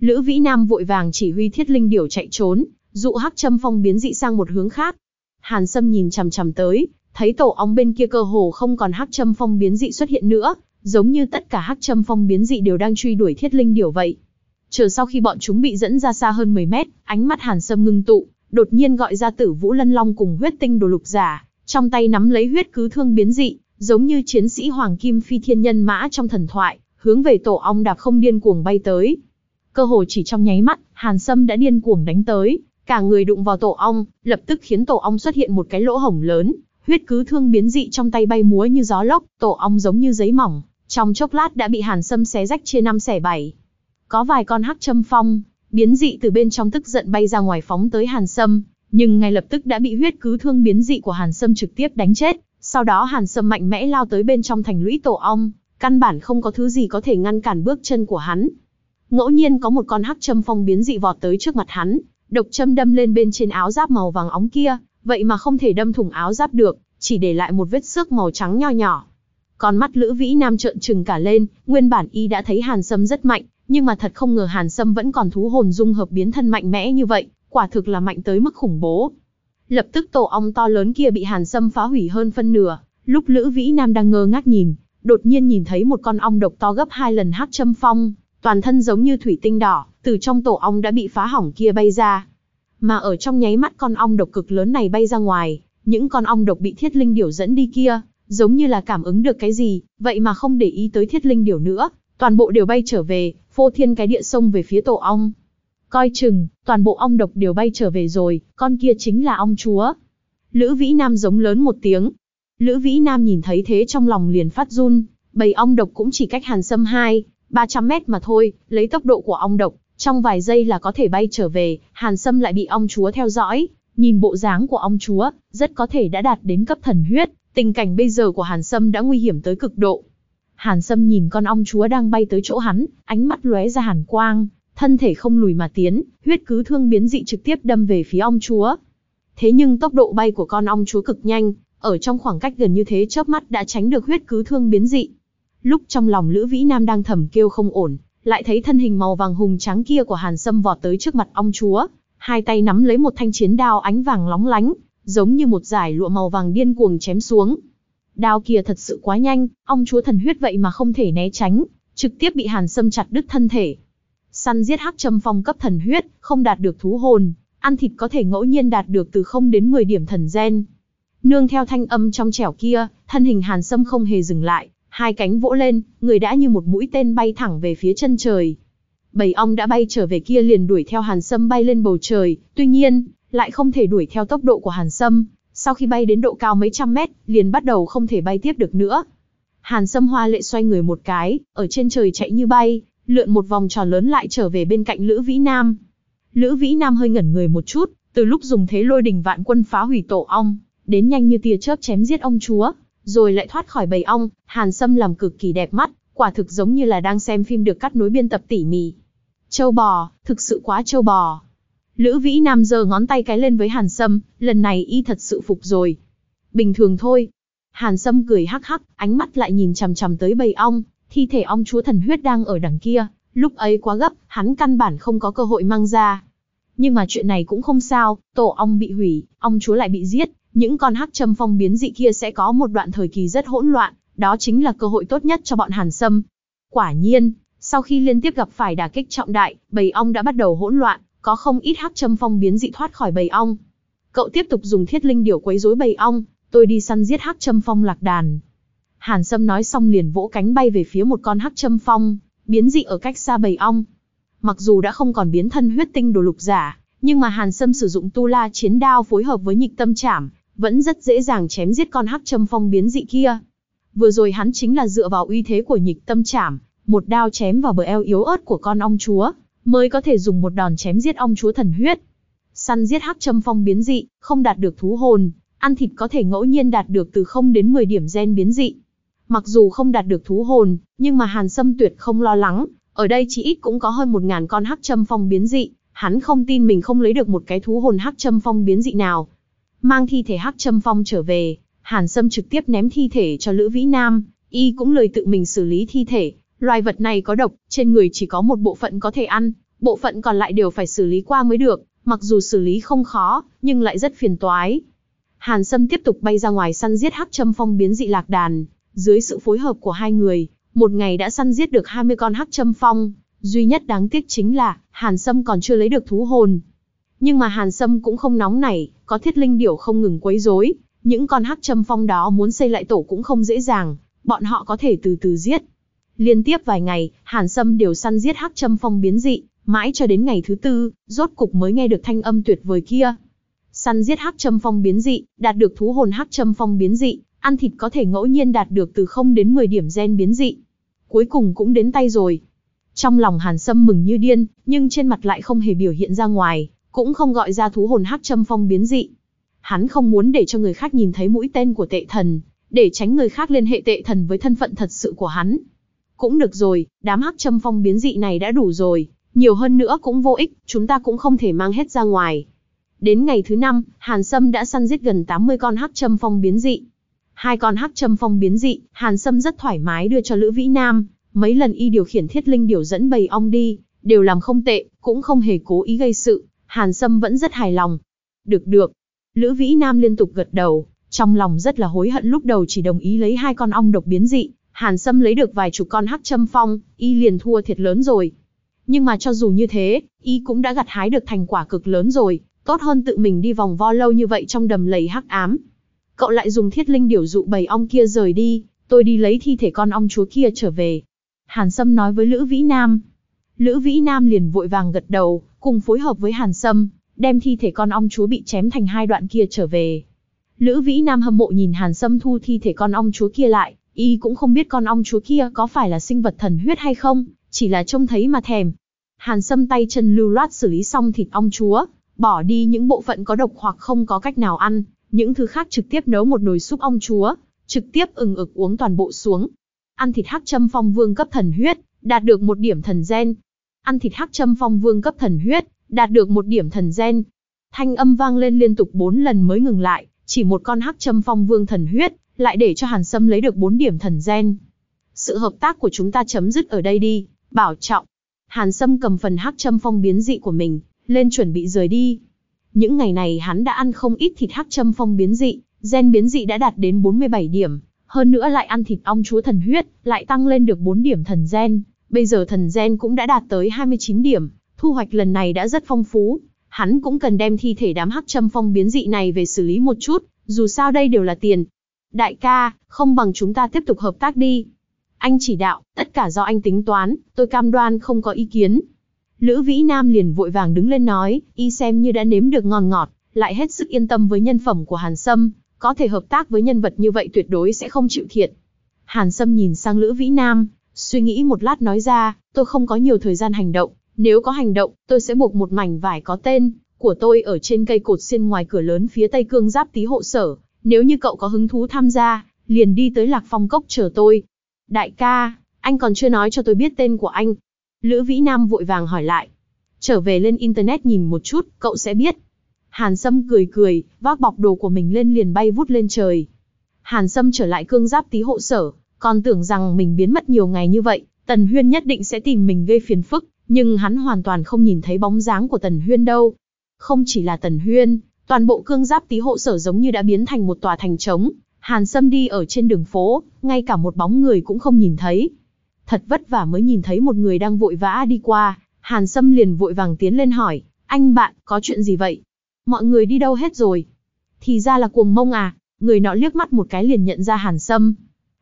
Lữ Vĩ Nam vội vàng chỉ huy thiết linh điểu chạy trốn, dụ hắc châm phong biến dị sang một hướng khác. Hàn Sâm nhìn chằm chằm tới, thấy tổ ong bên kia cơ hồ không còn hắc châm phong biến dị xuất hiện nữa, giống như tất cả hắc châm phong biến dị đều đang truy đuổi thiết linh điểu vậy. Chờ sau khi bọn chúng bị dẫn ra xa hơn 10 mét, ánh mắt Hàn Sâm ngưng tụ, đột nhiên gọi ra Tử Vũ Lân Long cùng huyết tinh đồ lục giả, trong tay nắm lấy huyết cứ thương biến dị, giống như chiến sĩ hoàng kim phi thiên nhân mã trong thần thoại, hướng về tổ ong đạp không điên cuồng bay tới. Cơ hồ chỉ trong nháy mắt, Hàn Sâm đã điên cuồng đánh tới, cả người đụng vào tổ ong, lập tức khiến tổ ong xuất hiện một cái lỗ hổng lớn, huyết cứ thương biến dị trong tay bay múa như gió lốc, tổ ong giống như giấy mỏng, trong chốc lát đã bị Hàn Sâm xé rách chia năm xẻ bảy. Có vài con hắc châm phong, biến dị từ bên trong tức giận bay ra ngoài phóng tới Hàn Sâm, nhưng ngay lập tức đã bị huyết cứ thương biến dị của Hàn Sâm trực tiếp đánh chết. Sau đó Hàn Sâm mạnh mẽ lao tới bên trong thành lũy tổ ong, căn bản không có thứ gì có thể ngăn cản bước chân của hắn. Ngẫu nhiên có một con hắc châm phong biến dị vọt tới trước mặt hắn, độc châm đâm lên bên trên áo giáp màu vàng óng kia, vậy mà không thể đâm thủng áo giáp được, chỉ để lại một vết xước màu trắng nho nhỏ. Con mắt Lữ Vĩ Nam trợn trừng cả lên, nguyên bản y đã thấy Hàn Sâm rất mạnh, nhưng mà thật không ngờ Hàn Sâm vẫn còn thú hồn dung hợp biến thân mạnh mẽ như vậy, quả thực là mạnh tới mức khủng bố. Lập tức tổ ong to lớn kia bị Hàn Sâm phá hủy hơn phân nửa, lúc Lữ Vĩ Nam đang ngơ ngác nhìn, đột nhiên nhìn thấy một con ong độc to gấp hai lần hắc châm phong, toàn thân giống như thủy tinh đỏ, từ trong tổ ong đã bị phá hỏng kia bay ra. Mà ở trong nháy mắt con ong độc cực lớn này bay ra ngoài, những con ong độc bị thiết linh điều dẫn đi kia, giống như là cảm ứng được cái gì, vậy mà không để ý tới thiết linh điều nữa, toàn bộ đều bay trở về, phô thiên cái địa sông về phía tổ ong. Coi chừng, toàn bộ ong độc đều bay trở về rồi, con kia chính là ong chúa. Lữ Vĩ Nam giống lớn một tiếng. Lữ Vĩ Nam nhìn thấy thế trong lòng liền phát run, bầy ong độc cũng chỉ cách hàn sâm 2, 300 mét mà thôi, lấy tốc độ của ong độc, trong vài giây là có thể bay trở về, hàn sâm lại bị ong chúa theo dõi. Nhìn bộ dáng của ong chúa, rất có thể đã đạt đến cấp thần huyết, tình cảnh bây giờ của hàn sâm đã nguy hiểm tới cực độ. Hàn Sâm nhìn con ong chúa đang bay tới chỗ hắn, ánh mắt lóe ra hàn quang, thân thể không lùi mà tiến, huyết cứ thương biến dị trực tiếp đâm về phía ong chúa. Thế nhưng tốc độ bay của con ong chúa cực nhanh, ở trong khoảng cách gần như thế chớp mắt đã tránh được huyết cứ thương biến dị. Lúc trong lòng Lữ Vĩ Nam đang thầm kêu không ổn, lại thấy thân hình màu vàng hùng trắng kia của Hàn Sâm vọt tới trước mặt ong chúa. hai tay nắm lấy một thanh chiến đao ánh vàng lóng lánh, giống như một dải lụa màu vàng điên cuồng chém xuống. Đao kia thật sự quá nhanh, ong chúa thần huyết vậy mà không thể né tránh, trực tiếp bị Hàn Sâm chặt đứt thân thể. Săn giết hắc châm phong cấp thần huyết, không đạt được thú hồn, ăn thịt có thể ngẫu nhiên đạt được từ 0 đến 10 điểm thần gen. Nương theo thanh âm trong trẻo kia, thân hình Hàn Sâm không hề dừng lại, hai cánh vỗ lên, người đã như một mũi tên bay thẳng về phía chân trời. Bầy ong đã bay trở về kia liền đuổi theo Hàn Sâm bay lên bầu trời, tuy nhiên, lại không thể đuổi theo tốc độ của Hàn Sâm, sau khi bay đến độ cao mấy trăm mét, liền bắt đầu không thể bay tiếp được nữa. Hàn Sâm Hoa lệ xoay người một cái, ở trên trời chạy như bay, lượn một vòng tròn lớn lại trở về bên cạnh Lữ Vĩ Nam. Lữ Vĩ Nam hơi ngẩn người một chút, từ lúc dùng thế lôi đình vạn quân phá hủy tổ ong, đến nhanh như tia chớp chém giết ông chúa, rồi lại thoát khỏi bầy ong, Hàn Sâm làm cực kỳ đẹp mắt, quả thực giống như là đang xem phim được cắt nối biên tập tỉ mỉ. Châu bò, thực sự quá châu bò. Lữ Vĩ Nam giơ ngón tay cái lên với Hàn Sâm, lần này y thật sự phục rồi. Bình thường thôi. Hàn Sâm cười hắc hắc, ánh mắt lại nhìn chằm chằm tới bầy ong, thi thể ong chúa thần huyết đang ở đằng kia, lúc ấy quá gấp, hắn căn bản không có cơ hội mang ra. Nhưng mà chuyện này cũng không sao, tổ ong bị hủy, ong chúa lại bị giết, những con hắc châm phong biến dị kia sẽ có một đoạn thời kỳ rất hỗn loạn, đó chính là cơ hội tốt nhất cho bọn Hàn Sâm. Quả nhiên, sau khi liên tiếp gặp phải đả kích trọng đại, bầy ong đã bắt đầu hỗn loạn, có không ít hắc châm phong biến dị thoát khỏi bầy ong. Cậu tiếp tục dùng thiết linh điểu quấy rối bầy ong, tôi đi săn giết hắc châm phong lạc đàn. Hàn Sâm nói xong liền vỗ cánh bay về phía một con hắc châm phong, biến dị ở cách xa bầy ong. Mặc dù đã không còn biến thân huyết tinh đồ lục giả, nhưng mà Hàn Sâm sử dụng tu la chiến đao phối hợp với nhịp tâm chảm, vẫn rất dễ dàng chém giết con hắc châm phong biến dị kia. Vừa rồi hắn chính là dựa vào uy thế của nhịp tâm chảm, một đao chém vào bờ eo yếu ớt của con ong chúa, mới có thể dùng một đòn chém giết ong chúa thần huyết. Săn giết hắc châm phong biến dị, không đạt được thú hồn, ăn thịt có thể ngẫu nhiên đạt được từ 0 đến 10 điểm gen biến dị. Mặc dù không đạt được thú hồn, nhưng mà Hàn Sâm tuyệt không lo lắng, ở đây chỉ ít cũng có hơn 1.000 con hắc châm phong biến dị, hắn không tin mình không lấy được một cái thú hồn hắc châm phong biến dị nào. Mang thi thể hắc châm phong trở về, Hàn Sâm trực tiếp ném thi thể cho Lữ Vĩ Nam, y cũng lời tự mình xử lý thi thể, Loài vật này có độc, trên người chỉ có một bộ phận có thể ăn, bộ phận còn lại đều phải xử lý qua mới được, mặc dù xử lý không khó, nhưng lại rất phiền toái. Hàn Sâm tiếp tục bay ra ngoài săn giết hắc châm phong biến dị lạc đàn, dưới sự phối hợp của hai người, một ngày đã săn giết được 20 con hắc châm phong, duy nhất đáng tiếc chính là, Hàn Sâm còn chưa lấy được thú hồn. Nhưng mà Hàn Sâm cũng không nóng nảy, có thiết linh điểu không ngừng quấy rối, những con hắc châm phong đó muốn xây lại tổ cũng không dễ dàng, bọn họ có thể từ từ giết, Liên tiếp vài ngày, Hàn Sâm đều săn giết hắc châm phong biến dị, mãi cho đến ngày thứ tư, rốt cục mới nghe được thanh âm tuyệt vời kia. Săn giết hắc châm phong biến dị, đạt được thú hồn hắc châm phong biến dị, ăn thịt có thể ngẫu nhiên đạt được từ 0 đến 10 điểm gen biến dị. Cuối cùng cũng đến tay rồi. Trong lòng Hàn Sâm mừng như điên, nhưng trên mặt lại không hề biểu hiện ra ngoài, cũng không gọi ra thú hồn hắc châm phong biến dị. Hắn không muốn để cho người khác nhìn thấy mũi tên của tệ thần, để tránh người khác liên hệ tệ thần với thân phận thật sự của hắn. Cũng được rồi, đám hắc châm phong biến dị này đã đủ rồi, nhiều hơn nữa cũng vô ích, chúng ta cũng không thể mang hết ra ngoài. Đến ngày thứ năm, Hàn Sâm đã săn giết gần 80 con hắc châm phong biến dị. Hai con hắc châm phong biến dị, Hàn Sâm rất thoải mái đưa cho Lữ Vĩ Nam, mấy lần y điều khiển thiết linh điều dẫn bầy ong đi, đều làm không tệ, cũng không hề cố ý gây sự, Hàn Sâm vẫn rất hài lòng. Được được. Lữ Vĩ Nam liên tục gật đầu, trong lòng rất là hối hận lúc đầu chỉ đồng ý lấy hai con ong độc biến dị, Hàn Sâm lấy được vài chục con hắc châm phong, y liền thua thiệt lớn rồi. Nhưng mà cho dù như thế, y cũng đã gặt hái được thành quả cực lớn rồi, tốt hơn tự mình đi vòng vo lâu như vậy trong đầm lầy hắc ám. Cậu lại dùng thiết linh điểu dụ bầy ong kia rời đi, tôi đi lấy thi thể con ong chúa kia trở về. Hàn Sâm nói với Lữ Vĩ Nam. Lữ Vĩ Nam liền vội vàng gật đầu, cùng phối hợp với Hàn Sâm, đem thi thể con ong chúa bị chém thành hai đoạn kia trở về. Lữ Vĩ Nam hâm mộ nhìn Hàn Sâm thu thi thể con ong chúa kia lại, Y cũng không biết con ong chúa kia có phải là sinh vật thần huyết hay không, chỉ là trông thấy mà thèm. Hàn Sâm tay chân lưu loát xử lý xong thịt ong chúa, bỏ đi những bộ phận có độc hoặc không có cách nào ăn, những thứ khác trực tiếp nấu một nồi súp ong chúa, trực tiếp ừng ực uống toàn bộ xuống. Ăn thịt hắc châm phong vương cấp thần huyết, đạt được một điểm thần gen. Ăn thịt hắc châm phong vương cấp thần huyết, đạt được một điểm thần gen. Thanh âm vang lên liên tục bốn lần mới ngừng lại, chỉ một con hắc châm phong vương thần huyết, lại để cho Hàn Sâm lấy được 4 điểm thần gen. Sự hợp tác của chúng ta chấm dứt ở đây đi, bảo trọng. Hàn Sâm cầm phần hắc châm phong biến dị của mình, lên chuẩn bị rời đi. Những ngày này hắn đã ăn không ít thịt hắc châm phong biến dị, gen biến dị đã đạt đến 47 điểm, hơn nữa lại ăn thịt ong chúa thần huyết, lại tăng lên được 4 điểm thần gen, bây giờ thần gen cũng đã đạt tới 29 điểm, thu hoạch lần này đã rất phong phú. Hắn cũng cần đem thi thể đám hắc châm phong biến dị này về xử lý một chút, dù sao đây đều là tiền. Đại ca, không bằng chúng ta tiếp tục hợp tác đi. Anh chỉ đạo, tất cả do anh tính toán, tôi cam đoan không có ý kiến. Lữ Vĩ Nam liền vội vàng đứng lên nói, y xem như đã nếm được ngon ngọt, lại hết sức yên tâm với nhân phẩm của Hàn Sâm, có thể hợp tác với nhân vật như vậy tuyệt đối sẽ không chịu thiệt. Hàn Sâm nhìn sang Lữ Vĩ Nam, suy nghĩ một lát nói ra, tôi không có nhiều thời gian hành động, nếu có hành động, tôi sẽ buộc một mảnh vải có tên của tôi ở trên cây cột xiên ngoài cửa lớn phía tây cương giáp tí hộ sở, nếu như cậu có hứng thú tham gia, liền đi tới Lạc Phong Cốc chờ tôi. Đại ca, anh còn chưa nói cho tôi biết tên của anh. Lữ Vĩ Nam vội vàng hỏi lại. Trở về lên Internet nhìn một chút, cậu sẽ biết. Hàn Sâm cười cười, vác bọc đồ của mình lên liền bay vút lên trời. Hàn Sâm trở lại cương giáp tí hộ sở, còn tưởng rằng mình biến mất nhiều ngày như vậy, Tần Huyên nhất định sẽ tìm mình gây phiền phức, nhưng hắn hoàn toàn không nhìn thấy bóng dáng của Tần Huyên đâu. Không chỉ là Tần Huyên, toàn bộ cương giáp tí hộ sở giống như đã biến thành một tòa thành trống, Hàn Sâm đi ở trên đường phố, ngay cả một bóng người cũng không nhìn thấy. Thật vất vả mới nhìn thấy một người đang vội vã đi qua, Hàn Sâm liền vội vàng tiến lên hỏi, anh bạn, có chuyện gì vậy? Mọi người đi đâu hết rồi? Thì ra là cuồng mông à, người nọ liếc mắt một cái liền nhận ra Hàn Sâm.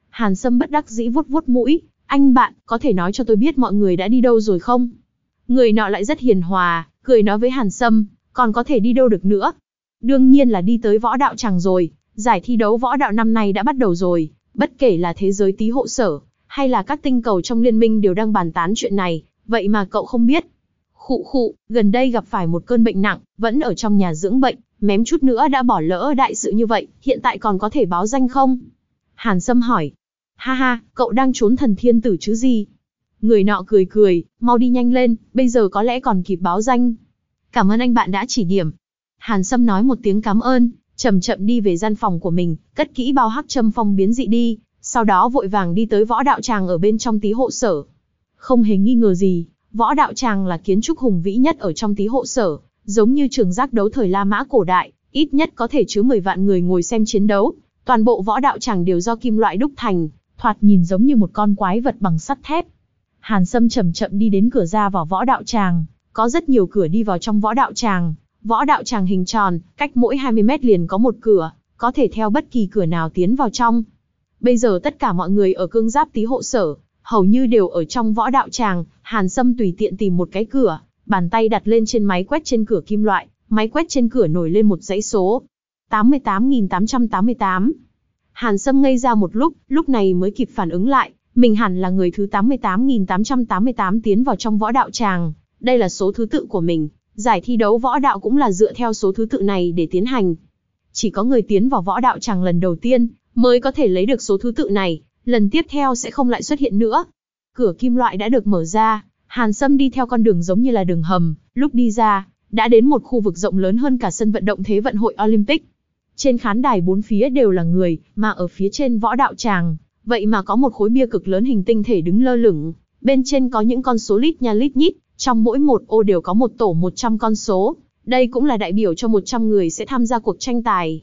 Hàn Sâm bất đắc dĩ vuốt vuốt mũi, anh bạn, có thể nói cho tôi biết mọi người đã đi đâu rồi không? Người nọ lại rất hiền hòa, cười nói với Hàn Sâm, còn có thể đi đâu được nữa? Đương nhiên là đi tới võ đạo chẳng rồi, giải thi đấu võ đạo năm nay đã bắt đầu rồi, bất kể là thế giới tí hộ sở, hay là các tinh cầu trong liên minh đều đang bàn tán chuyện này, vậy mà cậu không biết. Khụ khụ, gần đây gặp phải một cơn bệnh nặng, vẫn ở trong nhà dưỡng bệnh, mém chút nữa đã bỏ lỡ đại sự như vậy, hiện tại còn có thể báo danh không? Hàn Sâm hỏi. Ha ha, cậu đang trốn thần thiên tử chứ gì? Người nọ cười cười, mau đi nhanh lên, bây giờ có lẽ còn kịp báo danh. Cảm ơn anh bạn đã chỉ điểm. Hàn Sâm nói một tiếng cảm ơn, chậm chậm đi về gian phòng của mình, cất kỹ bao hắc châm phong biến dị đi, sau đó vội vàng đi tới võ đạo tràng ở bên trong tí hộ sở. Không hề nghi ngờ gì, võ đạo tràng là kiến trúc hùng vĩ nhất ở trong tí hộ sở, giống như trường giác đấu thời La Mã cổ đại, ít nhất có thể chứa 10 vạn người ngồi xem chiến đấu. Toàn bộ võ đạo tràng đều do kim loại đúc thành, thoạt nhìn giống như một con quái vật bằng sắt thép. Hàn Sâm chậm chậm đi đến cửa ra vào võ đạo tràng, có rất nhiều cửa đi vào trong võ đạo tràng. Võ đạo tràng hình tròn, cách mỗi 20 mét liền có một cửa, có thể theo bất kỳ cửa nào tiến vào trong. Bây giờ tất cả mọi người ở cương giáp tí hộ sở, hầu như đều ở trong võ đạo tràng, Hàn Sâm tùy tiện tìm một cái cửa, bàn tay đặt lên trên máy quét trên cửa kim loại, máy quét trên cửa nổi lên một dãy số. 88.888. Hàn Sâm ngây ra một lúc, lúc này mới kịp phản ứng lại, mình hẳn là người thứ 88.888 tiến vào trong võ đạo tràng, đây là số thứ tự của mình, giải thi đấu võ đạo cũng là dựa theo số thứ tự này để tiến hành. Chỉ có người tiến vào võ đạo tràng lần đầu tiên, mới có thể lấy được số thứ tự này, lần tiếp theo sẽ không lại xuất hiện nữa. Cửa kim loại đã được mở ra, Hàn Sâm đi theo con đường giống như là đường hầm, lúc đi ra, đã đến một khu vực rộng lớn hơn cả sân vận động Thế vận hội Olympic. Trên khán đài bốn phía đều là người, mà ở phía trên võ đạo tràng, vậy mà có một khối bia cực lớn hình tinh thể đứng lơ lửng, bên trên có những con số lít nha lít nhít, trong mỗi một ô đều có một tổ 100 con số, đây cũng là đại biểu cho 100 người sẽ tham gia cuộc tranh tài.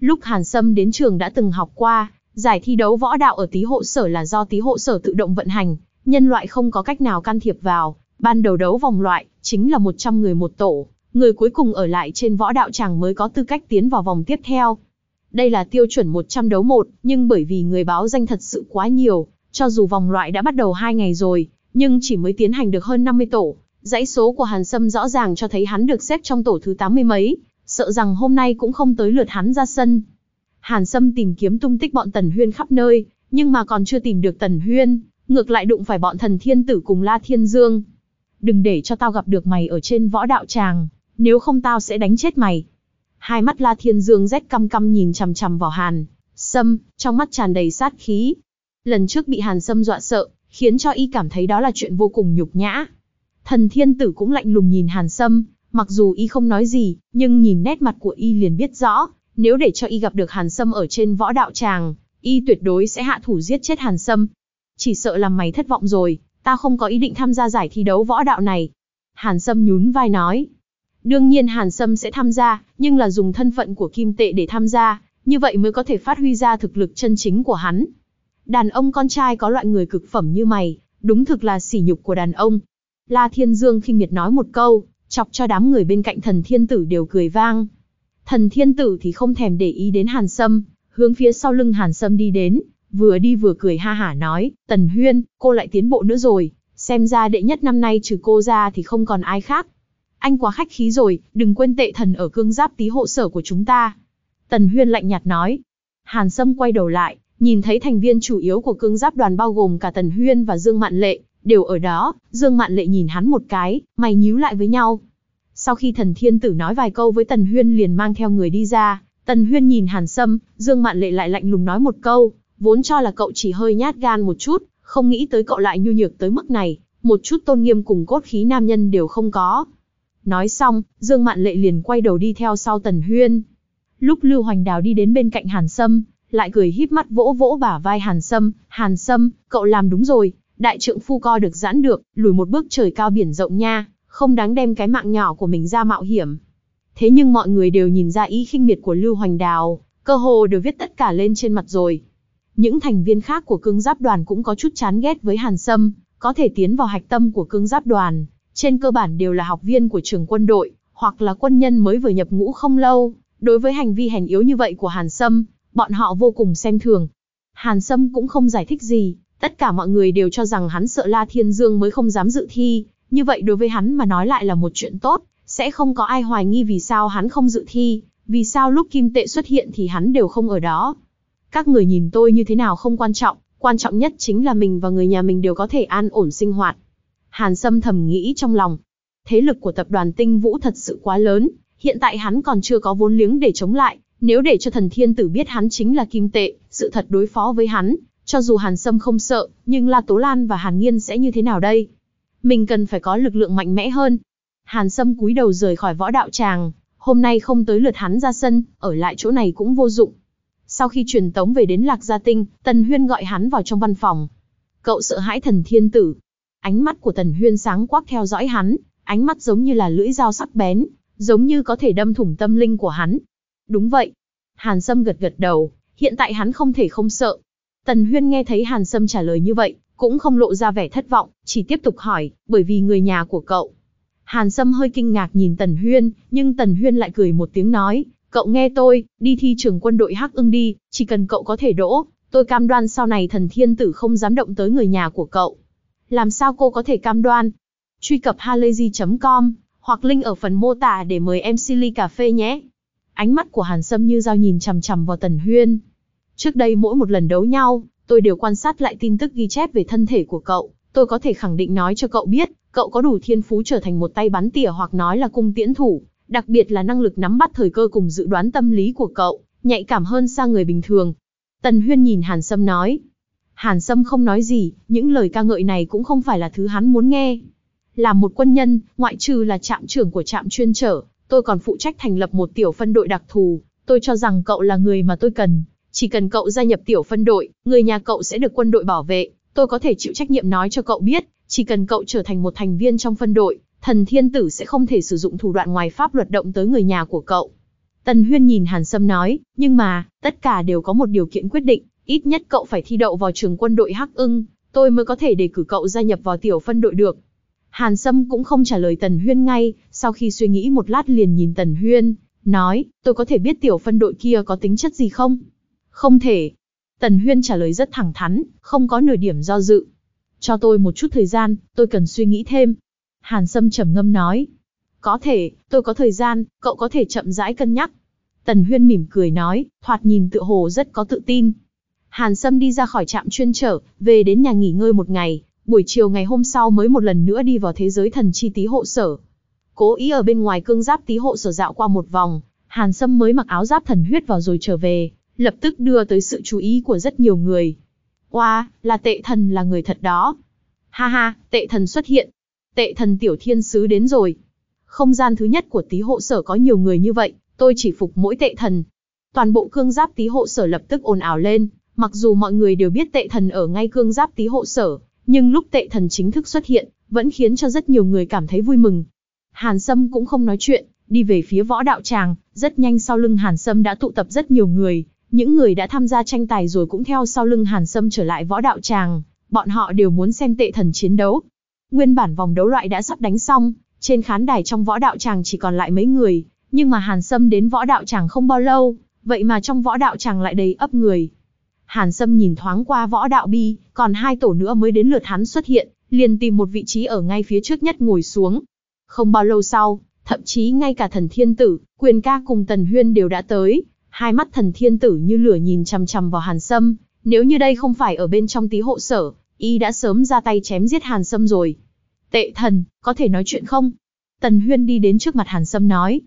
Lúc Hàn Sâm đến trường đã từng học qua, giải thi đấu võ đạo ở tí hộ sở là do tí hộ sở tự động vận hành, nhân loại không có cách nào can thiệp vào. Ban đầu đấu vòng loại, chính là 100 người một tổ, người cuối cùng ở lại trên võ đạo tràng mới có tư cách tiến vào vòng tiếp theo. Đây là tiêu chuẩn 100 đấu một, nhưng bởi vì người báo danh thật sự quá nhiều, cho dù vòng loại đã bắt đầu 2 ngày rồi, nhưng chỉ mới tiến hành được hơn 50 tổ. Dãy số của Hàn Sâm rõ ràng cho thấy hắn được xếp trong tổ thứ 80 mấy, sợ rằng hôm nay cũng không tới lượt hắn ra sân. Hàn Sâm tìm kiếm tung tích bọn Tần Huyên khắp nơi, nhưng mà còn chưa tìm được Tần Huyên, ngược lại đụng phải bọn thần thiên tử cùng La Thiên Dương. Đừng để cho tao gặp được mày ở trên võ đạo tràng, nếu không tao sẽ đánh chết mày. Hai mắt La Thiên Dương rét căm căm nhìn chằm chằm vào Hàn Sâm, trong mắt tràn đầy sát khí. Lần trước bị Hàn Sâm dọa sợ, khiến cho y cảm thấy đó là chuyện vô cùng nhục nhã. Thần thiên tử cũng lạnh lùng nhìn Hàn Sâm, mặc dù y không nói gì, nhưng nhìn nét mặt của y liền biết rõ, nếu để cho y gặp được Hàn Sâm ở trên võ đạo tràng, y tuyệt đối sẽ hạ thủ giết chết Hàn Sâm. Chỉ sợ làm mày thất vọng rồi, ta không có ý định tham gia giải thi đấu võ đạo này. Hàn Sâm nhún vai nói. Đương nhiên Hàn Sâm sẽ tham gia, nhưng là dùng thân phận của kim tệ để tham gia, như vậy mới có thể phát huy ra thực lực chân chính của hắn. Đàn ông con trai có loại người cực phẩm như mày, đúng thực là sỉ nhục của đàn ông. La Thiên Dương khinh miệt nói một câu, chọc cho đám người bên cạnh thần thiên tử đều cười vang. Thần thiên tử thì không thèm để ý đến Hàn Sâm, hướng phía sau lưng Hàn Sâm đi đến, vừa đi vừa cười ha hả nói, Tần Huyên, cô lại tiến bộ nữa rồi, xem ra đệ nhất năm nay trừ cô ra thì không còn ai khác. Anh quá khách khí rồi, đừng quên tệ thần ở cương giáp tí hộ sở của chúng ta. Tần Huyên lạnh nhạt nói. Hàn Sâm quay đầu lại, nhìn thấy thành viên chủ yếu của cương giáp đoàn bao gồm cả Tần Huyên và Dương Mạn Lệ, đều ở đó, Dương Mạn Lệ nhìn hắn một cái, mày nhíu lại với nhau. Sau khi thần thiên tử nói vài câu với Tần Huyên liền mang theo người đi ra, Tần Huyên nhìn Hàn Sâm, Dương Mạn Lệ lại lạnh lùng nói một câu, vốn cho là cậu chỉ hơi nhát gan một chút, không nghĩ tới cậu lại nhu nhược tới mức này, một chút tôn nghiêm cùng cốt khí nam nhân đều không có. Nói xong, Dương Mạn Lệ liền quay đầu đi theo sau Tần Huyên. Lúc Lưu Hoành Đào đi đến bên cạnh Hàn Sâm, lại cười híp mắt vỗ vỗ bả vai Hàn Sâm, "Hàn Sâm, cậu làm đúng rồi, đại trượng phu co được giãn được, lùi một bước trời cao biển rộng nha, không đáng đem cái mạng nhỏ của mình ra mạo hiểm." Thế nhưng mọi người đều nhìn ra ý khinh miệt của Lưu Hoành Đào, cơ hồ đều viết tất cả lên trên mặt rồi. Những thành viên khác của cương giáp đoàn cũng có chút chán ghét với Hàn Sâm, có thể tiến vào hạch tâm của cương giáp đoàn, trên cơ bản đều là học viên của trường quân đội, hoặc là quân nhân mới vừa nhập ngũ không lâu. Đối với hành vi hèn yếu như vậy của Hàn Sâm, bọn họ vô cùng xem thường. Hàn Sâm cũng không giải thích gì, tất cả mọi người đều cho rằng hắn sợ La Thiên Dương mới không dám dự thi, như vậy đối với hắn mà nói lại là một chuyện tốt, sẽ không có ai hoài nghi vì sao hắn không dự thi, vì sao lúc kim tệ xuất hiện thì hắn đều không ở đó. Các người nhìn tôi như thế nào không quan trọng, quan trọng nhất chính là mình và người nhà mình đều có thể an ổn sinh hoạt. Hàn Sâm thầm nghĩ trong lòng. Thế lực của tập đoàn Tinh Vũ thật sự quá lớn, hiện tại hắn còn chưa có vốn liếng để chống lại, nếu để cho thần thiên tử biết hắn chính là kim tệ, sự thật đối phó với hắn, cho dù Hàn Sâm không sợ, nhưng La Tố Lan và Hàn Nghiên sẽ như thế nào đây? Mình cần phải có lực lượng mạnh mẽ hơn. Hàn Sâm cúi đầu rời khỏi võ đạo tràng, hôm nay không tới lượt hắn ra sân, ở lại chỗ này cũng vô dụng. Sau khi truyền tống về đến Lạc Gia Tinh, Tần Huyên gọi hắn vào trong văn phòng. Cậu sợ hãi thần thiên tử, Ánh mắt của Tần Huyên sáng quắc theo dõi hắn, ánh mắt giống như là lưỡi dao sắc bén, giống như có thể đâm thủng tâm linh của hắn. Đúng vậy. Hàn Sâm gật gật đầu, hiện tại hắn không thể không sợ. Tần Huyên nghe thấy Hàn Sâm trả lời như vậy, cũng không lộ ra vẻ thất vọng, chỉ tiếp tục hỏi, bởi vì người nhà của cậu. Hàn Sâm hơi kinh ngạc nhìn Tần Huyên, nhưng Tần Huyên lại cười một tiếng nói, cậu nghe tôi, đi thi trường quân đội Hắc ưng đi, chỉ cần cậu có thể đỗ, tôi cam đoan sau này thần thiên tử không dám động tới người nhà của cậu. Làm sao cô có thể cam đoan? Truy cập halayzi.com hoặc link ở phần mô tả để mời em Silly cà phê nhé. Ánh mắt của Hàn Sâm như dao nhìn chằm chằm vào Tần Huyên. Trước đây mỗi một lần đấu nhau, tôi đều quan sát lại tin tức ghi chép về thân thể của cậu. Tôi có thể khẳng định nói cho cậu biết, cậu có đủ thiên phú trở thành một tay bắn tỉa hoặc nói là cung tiễn thủ. Đặc biệt là năng lực nắm bắt thời cơ cùng dự đoán tâm lý của cậu, nhạy cảm hơn xa người bình thường. Tần Huyên nhìn Hàn Sâm nói, Hàn Sâm không nói gì, những lời ca ngợi này cũng không phải là thứ hắn muốn nghe. Là một quân nhân, ngoại trừ là trạm trưởng của trạm chuyên trở, tôi còn phụ trách thành lập một tiểu phân đội đặc thù. Tôi cho rằng cậu là người mà tôi cần. Chỉ cần cậu gia nhập tiểu phân đội, người nhà cậu sẽ được quân đội bảo vệ. Tôi có thể chịu trách nhiệm nói cho cậu biết, chỉ cần cậu trở thành một thành viên trong phân đội, thần thiên tử sẽ không thể sử dụng thủ đoạn ngoài pháp luật động tới người nhà của cậu. Tần Huyên nhìn Hàn Sâm nói, nhưng mà, tất cả đều có một điều kiện quyết định, Ít nhất cậu phải thi đậu vào trường quân đội Hắc ưng, tôi mới có thể đề cử cậu gia nhập vào tiểu phân đội được. Hàn Sâm cũng không trả lời Tần Huyên ngay, sau khi suy nghĩ một lát liền nhìn Tần Huyên, nói, tôi có thể biết tiểu phân đội kia có tính chất gì không? Không thể. Tần Huyên trả lời rất thẳng thắn, không có nửa điểm do dự. Cho tôi một chút thời gian, tôi cần suy nghĩ thêm. Hàn Sâm trầm ngâm nói. Có thể, tôi có thời gian, cậu có thể chậm rãi cân nhắc. Tần Huyên mỉm cười nói, thoạt nhìn tựa hồ rất có tự tin, Hàn Sâm đi ra khỏi trạm chuyên trở, về đến nhà nghỉ ngơi một ngày, buổi chiều ngày hôm sau mới một lần nữa đi vào thế giới thần chi tí hộ sở. Cố ý ở bên ngoài cương giáp tí hộ sở dạo qua một vòng, Hàn Sâm mới mặc áo giáp thần huyết vào rồi trở về, lập tức đưa tới sự chú ý của rất nhiều người. Oa, là tệ thần là người thật đó. Ha ha, tệ thần xuất hiện. Tệ thần tiểu thiên sứ đến rồi. Không gian thứ nhất của tí hộ sở có nhiều người như vậy, tôi chỉ phục mỗi tệ thần. Toàn bộ cương giáp tí hộ sở lập tức ồn ào lên, Mặc dù mọi người đều biết tệ thần ở ngay cương giáp tí hộ sở, nhưng lúc tệ thần chính thức xuất hiện, vẫn khiến cho rất nhiều người cảm thấy vui mừng. Hàn Sâm cũng không nói chuyện, đi về phía võ đạo tràng, rất nhanh sau lưng Hàn Sâm đã tụ tập rất nhiều người, những người đã tham gia tranh tài rồi cũng theo sau lưng Hàn Sâm trở lại võ đạo tràng, bọn họ đều muốn xem tệ thần chiến đấu. Nguyên bản vòng đấu loại đã sắp đánh xong, trên khán đài trong võ đạo tràng chỉ còn lại mấy người, nhưng mà Hàn Sâm đến võ đạo tràng không bao lâu, vậy mà trong võ đạo tràng lại đầy ấp người. Hàn Sâm nhìn thoáng qua võ đạo bi, còn hai tổ nữa mới đến lượt hắn xuất hiện, liền tìm một vị trí ở ngay phía trước nhất ngồi xuống. Không bao lâu sau, thậm chí ngay cả thần thiên tử, quyền ca cùng tần huyên đều đã tới, hai mắt thần thiên tử như lửa nhìn chằm chằm vào Hàn Sâm, nếu như đây không phải ở bên trong tí hộ sở, y đã sớm ra tay chém giết Hàn Sâm rồi. Tệ thần, có thể nói chuyện không? Tần Huyên đi đến trước mặt Hàn Sâm nói.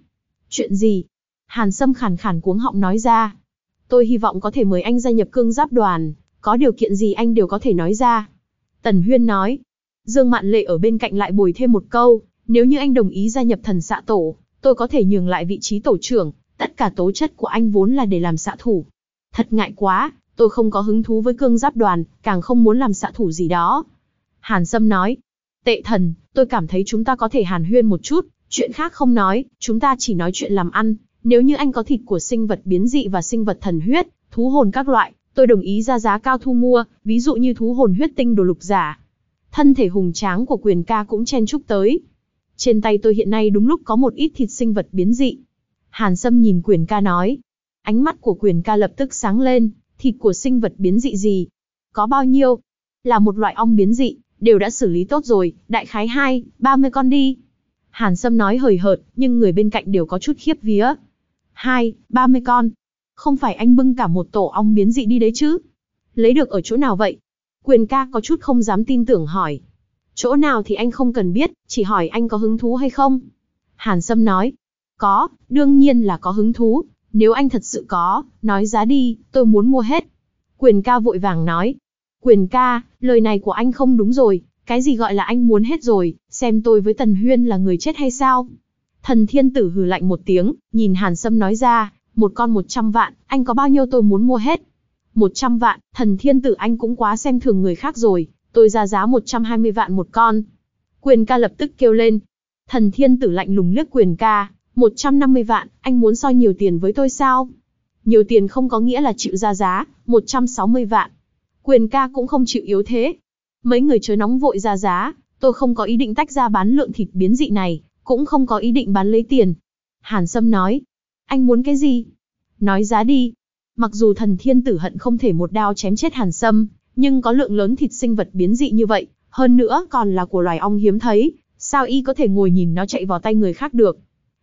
Chuyện gì? Hàn Sâm khàn khàn cuống họng nói ra. Tôi hy vọng có thể mời anh gia nhập cương giáp đoàn, có điều kiện gì anh đều có thể nói ra. Tần Huyên nói. Dương Mạn Lệ ở bên cạnh lại bồi thêm một câu, nếu như anh đồng ý gia nhập thần xạ tổ, tôi có thể nhường lại vị trí tổ trưởng, tất cả tố chất của anh vốn là để làm xạ thủ. Thật ngại quá, tôi không có hứng thú với cương giáp đoàn, càng không muốn làm xạ thủ gì đó. Hàn Sâm nói, tệ thần, tôi cảm thấy chúng ta có thể hàn huyên một chút, chuyện khác không nói, chúng ta chỉ nói chuyện làm ăn. Nếu như anh có thịt của sinh vật biến dị và sinh vật thần huyết, thú hồn các loại, tôi đồng ý ra giá cao thu mua, ví dụ như thú hồn huyết tinh đồ lục giả. Thân thể hùng tráng của quyền ca cũng chen chúc tới. Trên tay tôi hiện nay đúng lúc có một ít thịt sinh vật biến dị. Hàn Sâm nhìn quyền ca nói. Ánh mắt của quyền ca lập tức sáng lên, thịt của sinh vật biến dị gì? Có bao nhiêu? Là một loại ong biến dị, đều đã xử lý tốt rồi, đại khái 2, 30 con đi. Hàn Sâm nói hời hợt, nhưng người bên cạnh đều có chút khiếp vía. 2, 30 con. Không phải anh bưng cả một tổ ong biến dị đi đấy chứ? Lấy được ở chỗ nào vậy? Quyền ca có chút không dám tin tưởng hỏi. Chỗ nào thì anh không cần biết, chỉ hỏi anh có hứng thú hay không? Hàn Sâm nói. Có, đương nhiên là có hứng thú, nếu anh thật sự có, nói giá đi, tôi muốn mua hết. Quyền ca vội vàng nói. Quyền ca, lời này của anh không đúng rồi, cái gì gọi là anh muốn hết rồi, xem tôi với Tần Huyên là người chết hay sao? Thần thiên tử hừ lạnh một tiếng, nhìn Hàn Sâm nói ra, một con một trăm vạn, anh có bao nhiêu tôi muốn mua hết. Một trăm vạn, thần thiên tử anh cũng quá xem thường người khác rồi, tôi ra giá một trăm hai mươi vạn một con. Quyền ca lập tức kêu lên. Thần thiên tử lạnh lùng liếc quyền ca, 150 vạn, anh muốn soi nhiều tiền với tôi sao? Nhiều tiền không có nghĩa là chịu ra giá, 160 vạn. Quyền ca cũng không chịu yếu thế. Mấy người chơi nóng vội ra giá, tôi không có ý định tách ra bán lượng thịt biến dị này, cũng không có ý định bán lấy tiền. Hàn Sâm nói, anh muốn cái gì? Nói giá đi. Mặc dù thần thiên tử hận không thể một đao chém chết Hàn Sâm, nhưng có lượng lớn thịt sinh vật biến dị như vậy, hơn nữa còn là của loài ong hiếm thấy, sao y có thể ngồi nhìn nó chạy vào tay người khác được?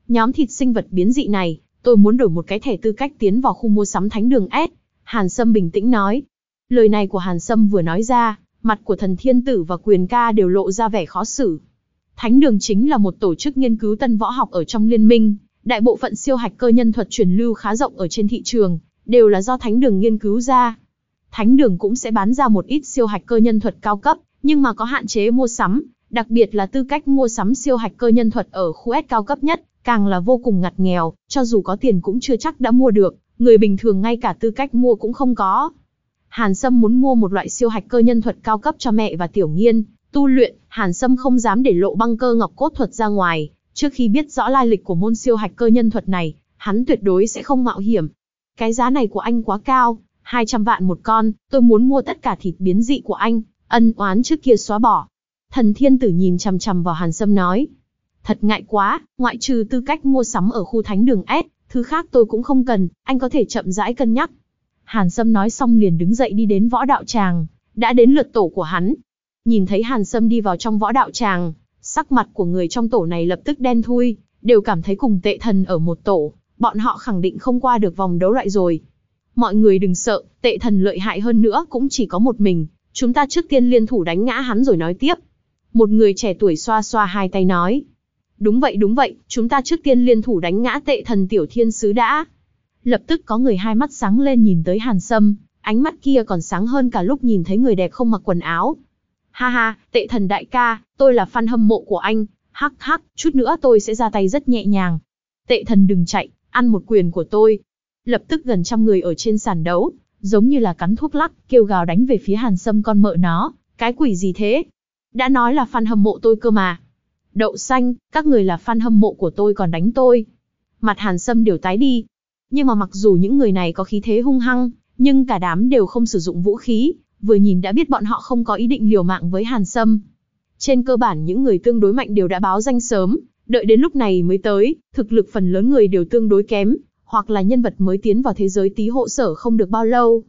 Nhóm thịt sinh vật biến dị này, tôi muốn đổi một cái thẻ tư cách tiến vào khu mua sắm thánh đường S. Hàn Sâm bình tĩnh nói. Lời này của Hàn Sâm vừa nói ra, mặt của thần thiên tử và quyền ca đều lộ ra vẻ khó xử. Thánh đường chính là một tổ chức nghiên cứu tân võ học ở trong liên minh, đại bộ phận siêu hạch cơ nhân thuật truyền lưu khá rộng ở trên thị trường, đều là do thánh đường nghiên cứu ra. Thánh đường cũng sẽ bán ra một ít siêu hạch cơ nhân thuật cao cấp, nhưng mà có hạn chế mua sắm, đặc biệt là tư cách mua sắm siêu hạch cơ nhân thuật ở khu S cao cấp nhất, càng là vô cùng ngặt nghèo, cho dù có tiền cũng chưa chắc đã mua được, người bình thường ngay cả tư cách mua cũng không có. Hàn Sâm muốn mua một loại siêu hạch cơ nhân thuật cao cấp cho mẹ và Tiểu Nghiên, tu luyện, Hàn Sâm không dám để lộ băng cơ ngọc cốt thuật ra ngoài, trước khi biết rõ lai lịch của môn siêu hạch cơ nhân thuật này, hắn tuyệt đối sẽ không mạo hiểm. Cái giá này của anh quá cao, 200 vạn một con, tôi muốn mua tất cả thịt biến dị của anh, ân oán trước kia xóa bỏ. Thần Thiên Tử nhìn chằm chằm vào Hàn Sâm nói, Thật ngại quá, ngoại trừ tư cách mua sắm ở khu thánh đường S, thứ khác tôi cũng không cần, anh có thể chậm rãi cân nhắc. Hàn Sâm nói xong liền đứng dậy đi đến võ đạo tràng, đã đến lượt tổ của hắn. Nhìn thấy Hàn Sâm đi vào trong võ đạo tràng, sắc mặt của người trong tổ này lập tức đen thui, đều cảm thấy cùng tệ thần ở một tổ, bọn họ khẳng định không qua được vòng đấu loại rồi. Mọi người đừng sợ, tệ thần lợi hại hơn nữa cũng chỉ có một mình, chúng ta trước tiên liên thủ đánh ngã hắn rồi nói tiếp. Một người trẻ tuổi xoa xoa hai tay nói. Đúng vậy đúng vậy, chúng ta trước tiên liên thủ đánh ngã tệ thần tiểu thiên sứ đã. Lập tức có người hai mắt sáng lên nhìn tới Hàn Sâm, ánh mắt kia còn sáng hơn cả lúc nhìn thấy người đẹp không mặc quần áo. Ha ha, tệ thần đại ca, tôi là fan hâm mộ của anh, hắc hắc, chút nữa tôi sẽ ra tay rất nhẹ nhàng. Tệ thần đừng chạy, ăn một quyền của tôi. Lập tức gần trăm người ở trên sàn đấu, giống như là cắn thuốc lắc, kêu gào đánh về phía Hàn Sâm con mợ nó, cái quỷ gì thế? Đã nói là fan hâm mộ tôi cơ mà. Đậu xanh, các người là fan hâm mộ của tôi còn đánh tôi. Mặt Hàn Sâm đều tái đi. Nhưng mà mặc dù những người này có khí thế hung hăng, nhưng cả đám đều không sử dụng vũ khí, vừa nhìn đã biết bọn họ không có ý định liều mạng với Hàn Sâm. Trên cơ bản những người tương đối mạnh đều đã báo danh sớm, đợi đến lúc này mới tới, thực lực phần lớn người đều tương đối kém, hoặc là nhân vật mới tiến vào thế giới tí hộ sở không được bao lâu.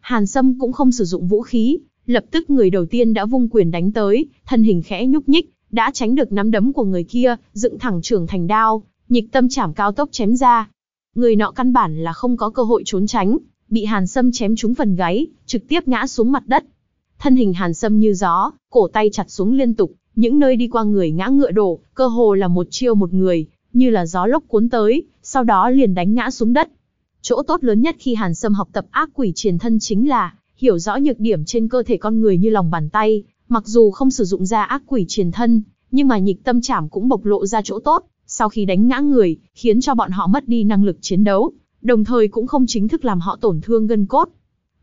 Hàn Sâm cũng không sử dụng vũ khí, lập tức người đầu tiên đã vung quyền đánh tới, thân hình khẽ nhúc nhích, đã tránh được nắm đấm của người kia, dựng thẳng trưởng thành đao, nhịch tâm chảm cao tốc chém ra. Người nọ căn bản là không có cơ hội trốn tránh, bị Hàn Sâm chém trúng phần gáy, trực tiếp ngã xuống mặt đất. Thân hình Hàn Sâm như gió, cổ tay chặt xuống liên tục, những nơi đi qua người ngã ngựa đổ, cơ hồ là một chiêu một người, như là gió lốc cuốn tới, sau đó liền đánh ngã xuống đất. Chỗ tốt lớn nhất khi Hàn Sâm học tập ác quỷ truyền thân chính là hiểu rõ nhược điểm trên cơ thể con người như lòng bàn tay, mặc dù không sử dụng ra ác quỷ truyền thân, nhưng mà nhịch tâm trảm cũng bộc lộ ra chỗ tốt, sau khi đánh ngã người, khiến cho bọn họ mất đi năng lực chiến đấu, đồng thời cũng không chính thức làm họ tổn thương gân cốt.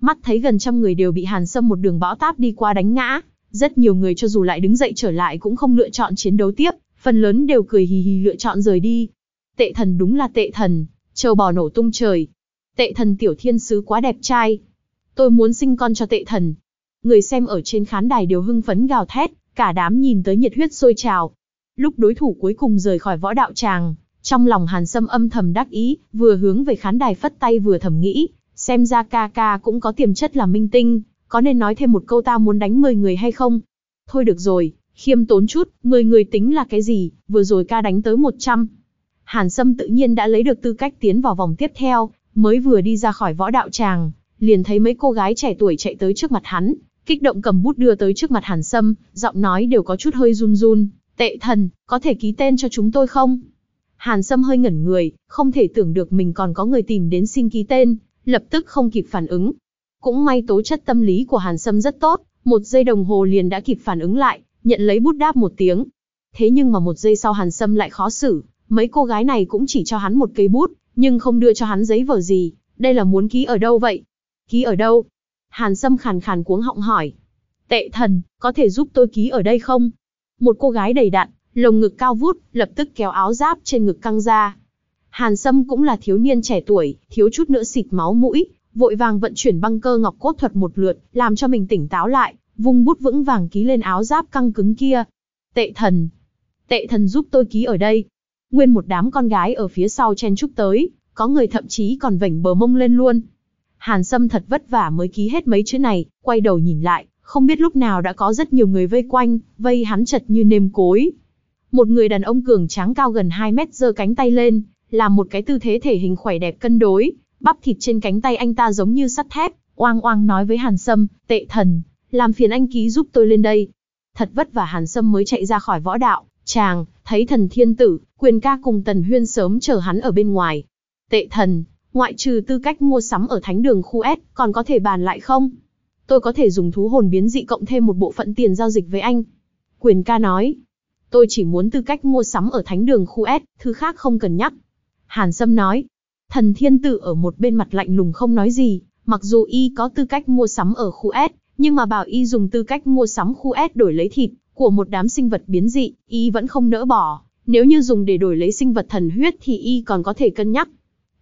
Mắt thấy gần trăm người đều bị Hàn Sâm một đường bão táp đi qua đánh ngã, rất nhiều người cho dù lại đứng dậy trở lại cũng không lựa chọn chiến đấu tiếp, phần lớn đều cười hì hì lựa chọn rời đi. Tệ thần đúng là tệ thần, châu bò nổ tung trời. Tệ thần tiểu thiên sứ quá đẹp trai. Tôi muốn sinh con cho tệ thần. Người xem ở trên khán đài đều hưng phấn gào thét, cả đám nhìn tới nhiệt huyết sôi trào. Lúc đối thủ cuối cùng rời khỏi võ đạo tràng, trong lòng Hàn Sâm âm thầm đắc ý, vừa hướng về khán đài phất tay vừa thầm nghĩ, xem ra ca ca cũng có tiềm chất là minh tinh, có nên nói thêm một câu ta muốn đánh 10 người hay không? Thôi được rồi, khiêm tốn chút, 10 người tính là cái gì, vừa rồi ca đánh tới 100. Hàn Sâm tự nhiên đã lấy được tư cách tiến vào vòng tiếp theo, mới vừa đi ra khỏi võ đạo tràng, liền thấy mấy cô gái trẻ tuổi chạy tới trước mặt hắn, kích động cầm bút đưa tới trước mặt Hàn Sâm, giọng nói đều có chút hơi run run, tệ thần, có thể ký tên cho chúng tôi không? Hàn Sâm hơi ngẩn người, không thể tưởng được mình còn có người tìm đến xin ký tên, lập tức không kịp phản ứng. Cũng may tố chất tâm lý của Hàn Sâm rất tốt, một giây đồng hồ liền đã kịp phản ứng lại, nhận lấy bút đáp một tiếng. Thế nhưng mà một giây sau Hàn Sâm lại khó xử, mấy cô gái này cũng chỉ cho hắn một cây bút, nhưng không đưa cho hắn giấy vở gì, đây là muốn ký ở đâu vậy? Ký ở đâu? Hàn Sâm khàn khàn cuống họng hỏi. Tệ thần, có thể giúp tôi ký ở đây không? Một cô gái đầy đặn, lồng ngực cao vút, lập tức kéo áo giáp trên ngực căng ra. Hàn Sâm cũng là thiếu niên trẻ tuổi, thiếu chút nữa xịt máu mũi, vội vàng vận chuyển băng cơ ngọc cốt thuật một lượt, làm cho mình tỉnh táo lại, vung bút vững vàng ký lên áo giáp căng cứng kia. Tệ thần, tệ thần giúp tôi ký ở đây. Nguyên một đám con gái ở phía sau chen chúc tới, có người thậm chí còn vảnh bờ mông lên luôn. Hàn Sâm thật vất vả mới ký hết mấy chữ này, quay đầu nhìn lại, không biết lúc nào đã có rất nhiều người vây quanh, vây hắn chật như nêm cối. Một người đàn ông cường tráng cao gần 2 mét giơ cánh tay lên, làm một cái tư thế thể hình khỏe đẹp cân đối, bắp thịt trên cánh tay anh ta giống như sắt thép, oang oang nói với Hàn Sâm, tệ thần, làm phiền anh ký giúp tôi lên đây. Thật vất vả Hàn Sâm mới chạy ra khỏi võ đạo, chàng, thấy thần thiên tử, quyền ca cùng tần huyên sớm chờ hắn ở bên ngoài. Tệ thần, ngoại trừ tư cách mua sắm ở thánh đường khu S, còn có thể bàn lại không? Tôi có thể dùng thú hồn biến dị cộng thêm một bộ phận tiền giao dịch với anh. Quyền ca nói, tôi chỉ muốn tư cách mua sắm ở thánh đường khu S, thứ khác không cần nhắc. Hàn Sâm nói, thần thiên tử ở một bên mặt lạnh lùng không nói gì, mặc dù y có tư cách mua sắm ở khu S, nhưng mà bảo y dùng tư cách mua sắm khu S đổi lấy thịt của một đám sinh vật biến dị, y vẫn không nỡ bỏ. Nếu như dùng để đổi lấy sinh vật thần huyết thì y còn có thể cân nhắc.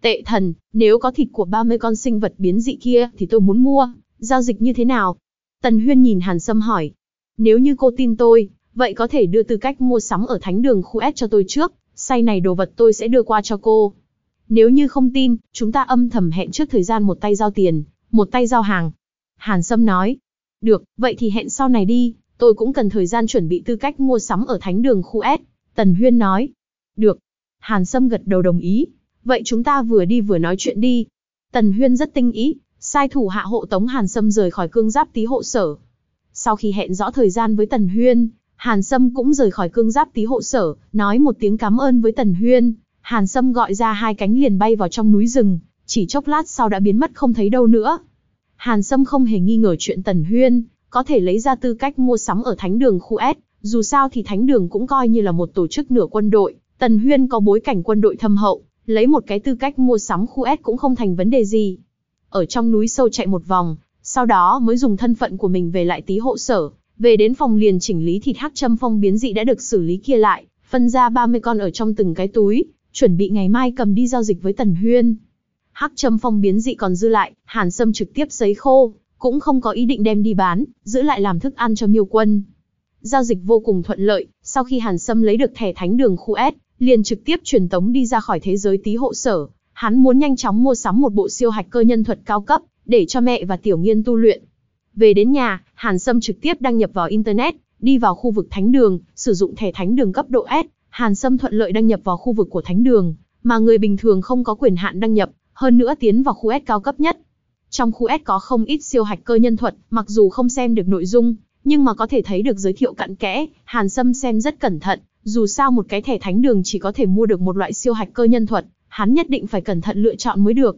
Tệ thần, nếu có thịt của 30 con sinh vật biến dị kia thì tôi muốn mua, giao dịch như thế nào? Tần Huyên nhìn Hàn Sâm hỏi. Nếu như cô tin tôi, vậy có thể đưa tư cách mua sắm ở thánh đường khu S cho tôi trước, say này đồ vật tôi sẽ đưa qua cho cô. Nếu như không tin, chúng ta âm thầm hẹn trước thời gian một tay giao tiền, một tay giao hàng. Hàn Sâm nói. Được, vậy thì hẹn sau này đi, tôi cũng cần thời gian chuẩn bị tư cách mua sắm ở thánh đường khu S. Tần Huyên nói. Được. Hàn Sâm gật đầu đồng ý. Vậy chúng ta vừa đi vừa nói chuyện đi. Tần Huyên rất tinh ý, sai thủ hạ hộ tống Hàn Sâm rời khỏi cương giáp tí hộ sở. Sau khi hẹn rõ thời gian với Tần Huyên, Hàn Sâm cũng rời khỏi cương giáp tí hộ sở, nói một tiếng cảm ơn với Tần Huyên. Hàn Sâm gọi ra hai cánh liền bay vào trong núi rừng, chỉ chốc lát sau đã biến mất không thấy đâu nữa. Hàn Sâm không hề nghi ngờ chuyện Tần Huyên, có thể lấy ra tư cách mua sắm ở Thánh đường khu S, dù sao thì Thánh đường cũng coi như là một tổ chức nửa quân đội, Tần Huyên có bối cảnh quân đội thâm hậu, lấy một cái tư cách mua sắm khu S cũng không thành vấn đề gì. Ở trong núi sâu chạy một vòng, sau đó mới dùng thân phận của mình về lại tí hộ sở, về đến phòng liền chỉnh lý thịt hắc châm phong biến dị đã được xử lý kia lại, phân ra 30 con ở trong từng cái túi, chuẩn bị ngày mai cầm đi giao dịch với Tần Huyên. Hắc châm phong biến dị còn dư lại, Hàn Sâm trực tiếp sấy khô, cũng không có ý định đem đi bán, giữ lại làm thức ăn cho miêu quân. Giao dịch vô cùng thuận lợi, sau khi Hàn Sâm lấy được thẻ thánh đường khu S, liền trực tiếp truyền tống đi ra khỏi thế giới tí hộ sở. Hắn muốn nhanh chóng mua sắm một bộ siêu hạch cơ nhân thuật cao cấp, để cho mẹ và tiểu nghiên tu luyện. Về đến nhà, Hàn Sâm trực tiếp đăng nhập vào Internet, đi vào khu vực thánh đường, sử dụng thẻ thánh đường cấp độ S. Hàn Sâm thuận lợi đăng nhập vào khu vực của thánh đường, mà người bình thường không có quyền hạn đăng nhập, hơn nữa tiến vào khu S cao cấp nhất. Trong khu S có không ít siêu hạch cơ nhân thuật, mặc dù không xem được nội dung, nhưng mà có thể thấy được giới thiệu cặn kẽ, Hàn Sâm xem rất cẩn thận, dù sao một cái thẻ thánh đường chỉ có thể mua được một loại siêu hạch cơ nhân thuật, hắn nhất định phải cẩn thận lựa chọn mới được.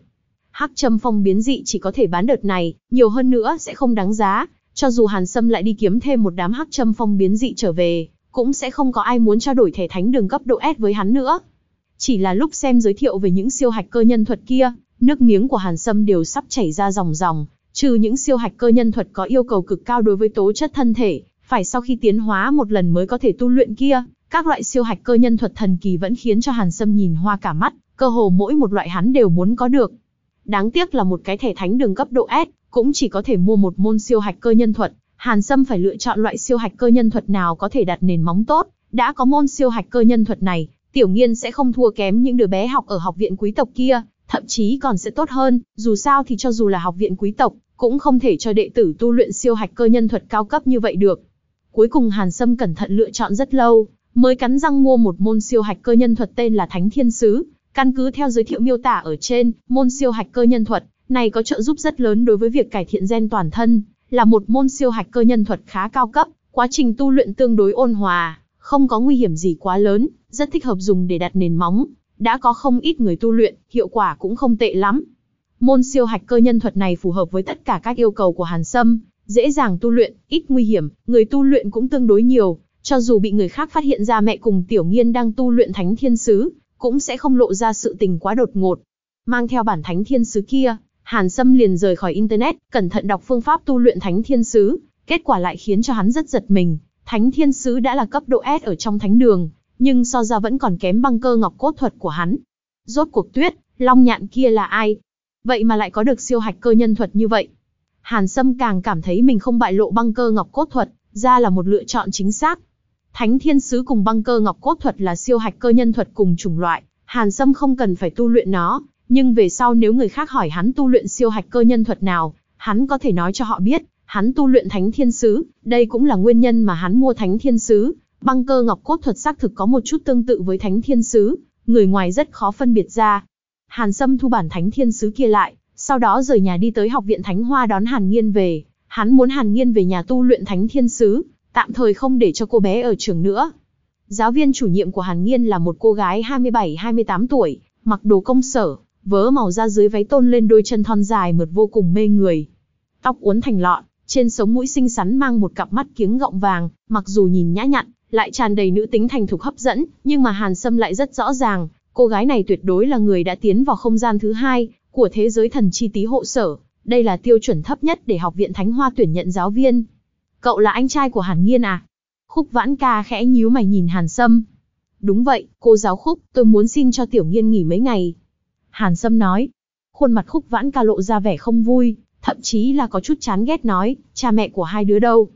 Hắc châm phong biến dị chỉ có thể bán đợt này, nhiều hơn nữa sẽ không đáng giá, cho dù Hàn Sâm lại đi kiếm thêm một đám hắc châm phong biến dị trở về, cũng sẽ không có ai muốn trao đổi thẻ thánh đường cấp độ S với hắn nữa. Chỉ là lúc xem giới thiệu về những siêu hạch cơ nhân thuật kia, nước miếng của Hàn Sâm đều sắp chảy ra ròng ròng. trừ những siêu hạch cơ nhân thuật có yêu cầu cực cao đối với tố chất thân thể, phải sau khi tiến hóa một lần mới có thể tu luyện kia, các loại siêu hạch cơ nhân thuật thần kỳ vẫn khiến cho Hàn Sâm nhìn hoa cả mắt, cơ hồ mỗi một loại hắn đều muốn có được. Đáng tiếc là một cái thẻ thánh đường cấp độ S, cũng chỉ có thể mua một môn siêu hạch cơ nhân thuật, Hàn Sâm phải lựa chọn loại siêu hạch cơ nhân thuật nào có thể đặt nền móng tốt, đã có môn siêu hạch cơ nhân thuật này, Tiểu Nghiên sẽ không thua kém những đứa bé học ở học viện quý tộc kia, thậm chí còn sẽ tốt hơn, dù sao thì cho dù là học viện quý tộc, cũng không thể cho đệ tử tu luyện siêu hạch cơ nhân thuật cao cấp như vậy được. Cuối cùng Hàn Sâm cẩn thận lựa chọn rất lâu, mới cắn răng mua một môn siêu hạch cơ nhân thuật tên là Thánh Thiên Sứ. Căn cứ theo giới thiệu miêu tả ở trên, môn siêu hạch cơ nhân thuật này có trợ giúp rất lớn đối với việc cải thiện gen toàn thân, là một môn siêu hạch cơ nhân thuật khá cao cấp, quá trình tu luyện tương đối ôn hòa, không có nguy hiểm gì quá lớn, rất thích hợp dùng để đặt nền móng. Đã có không ít người tu luyện, hiệu quả cũng không tệ lắm. Môn siêu hạch cơ nhân thuật này phù hợp với tất cả các yêu cầu của Hàn Sâm, dễ dàng tu luyện, ít nguy hiểm, người tu luyện cũng tương đối nhiều, cho dù bị người khác phát hiện ra mẹ cùng Tiểu Nghiên đang tu luyện Thánh Thiên Sứ, cũng sẽ không lộ ra sự tình quá đột ngột. Mang theo bản Thánh Thiên Sứ kia, Hàn Sâm liền rời khỏi Internet, cẩn thận đọc phương pháp tu luyện Thánh Thiên Sứ, kết quả lại khiến cho hắn rất giật mình. Thánh Thiên Sứ đã là cấp độ S ở trong Thánh Đường, nhưng so ra vẫn còn kém băng cơ ngọc cốt thuật của hắn. Rốt cuộc tuyết, long nhạn kia là ai? Vậy mà lại có được siêu hạch cơ nhân thuật như vậy. Hàn Sâm càng cảm thấy mình không bại lộ băng cơ ngọc cốt thuật, ra là một lựa chọn chính xác. Thánh Thiên Sứ cùng băng cơ ngọc cốt thuật là siêu hạch cơ nhân thuật cùng chủng loại, Hàn Sâm không cần phải tu luyện nó, nhưng về sau nếu người khác hỏi hắn tu luyện siêu hạch cơ nhân thuật nào, hắn có thể nói cho họ biết, hắn tu luyện Thánh Thiên Sứ, đây cũng là nguyên nhân mà hắn mua Thánh Thiên Sứ. Băng cơ ngọc cốt thuật xác thực có một chút tương tự với Thánh Thiên Sứ, người ngoài rất khó phân biệt ra. Hàn Sâm thu bản Thánh Thiên Sứ kia lại, sau đó rời nhà đi tới học viện Thánh Hoa đón Hàn Nghiên về. Hắn muốn Hàn Nghiên về nhà tu luyện Thánh Thiên Sứ, tạm thời không để cho cô bé ở trường nữa. Giáo viên chủ nhiệm của Hàn Nghiên là một cô gái 27-28 tuổi, mặc đồ công sở, vớ màu da dưới váy tôn lên đôi chân thon dài mượt vô cùng mê người. Tóc uốn thành lọn, trên sống mũi xinh xắn mang một cặp mắt kiếng gọng vàng, mặc dù nhìn nhã nhặn, lại tràn đầy nữ tính thành thục hấp dẫn, nhưng mà Hàn Sâm lại rất rõ ràng, cô gái này tuyệt đối là người đã tiến vào không gian thứ hai của thế giới thần chi tí hộ sở. Đây là tiêu chuẩn thấp nhất để học viện Thánh Hoa tuyển nhận giáo viên. Cậu là anh trai của Hàn Nghiên à? Khúc Vãn Ca khẽ nhíu mày nhìn Hàn Sâm. Đúng vậy, cô giáo Khúc, tôi muốn xin cho Tiểu Nghiên nghỉ mấy ngày. Hàn Sâm nói. Khuôn mặt Khúc Vãn Ca lộ ra vẻ không vui, thậm chí là có chút chán ghét nói, cha mẹ của hai đứa đâu?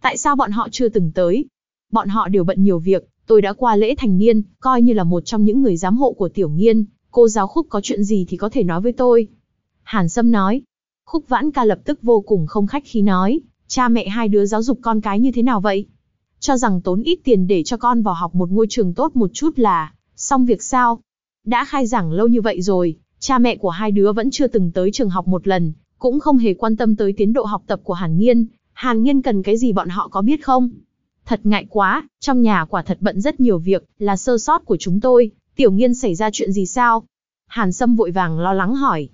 Tại sao bọn họ chưa từng tới? Bọn họ đều bận nhiều việc, tôi đã qua lễ thành niên, coi như là một trong những người giám hộ của Tiểu Nghiên, cô giáo Khúc có chuyện gì thì có thể nói với tôi. Hàn Sâm nói. Khúc Vãn Ca lập tức vô cùng không khách khí nói, cha mẹ hai đứa giáo dục con cái như thế nào vậy? Cho rằng tốn ít tiền để cho con vào học một ngôi trường tốt một chút là, xong việc sao? Đã khai giảng lâu như vậy rồi, cha mẹ của hai đứa vẫn chưa từng tới trường học một lần, cũng không hề quan tâm tới tiến độ học tập của Hàn Nghiên. Hàn Nghiên cần cái gì bọn họ có biết không? Thật ngại quá, trong nhà quả thật bận rất nhiều việc, là sơ sót của chúng tôi, tiểu nghiên xảy ra chuyện gì sao? Hàn Sâm vội vàng lo lắng hỏi.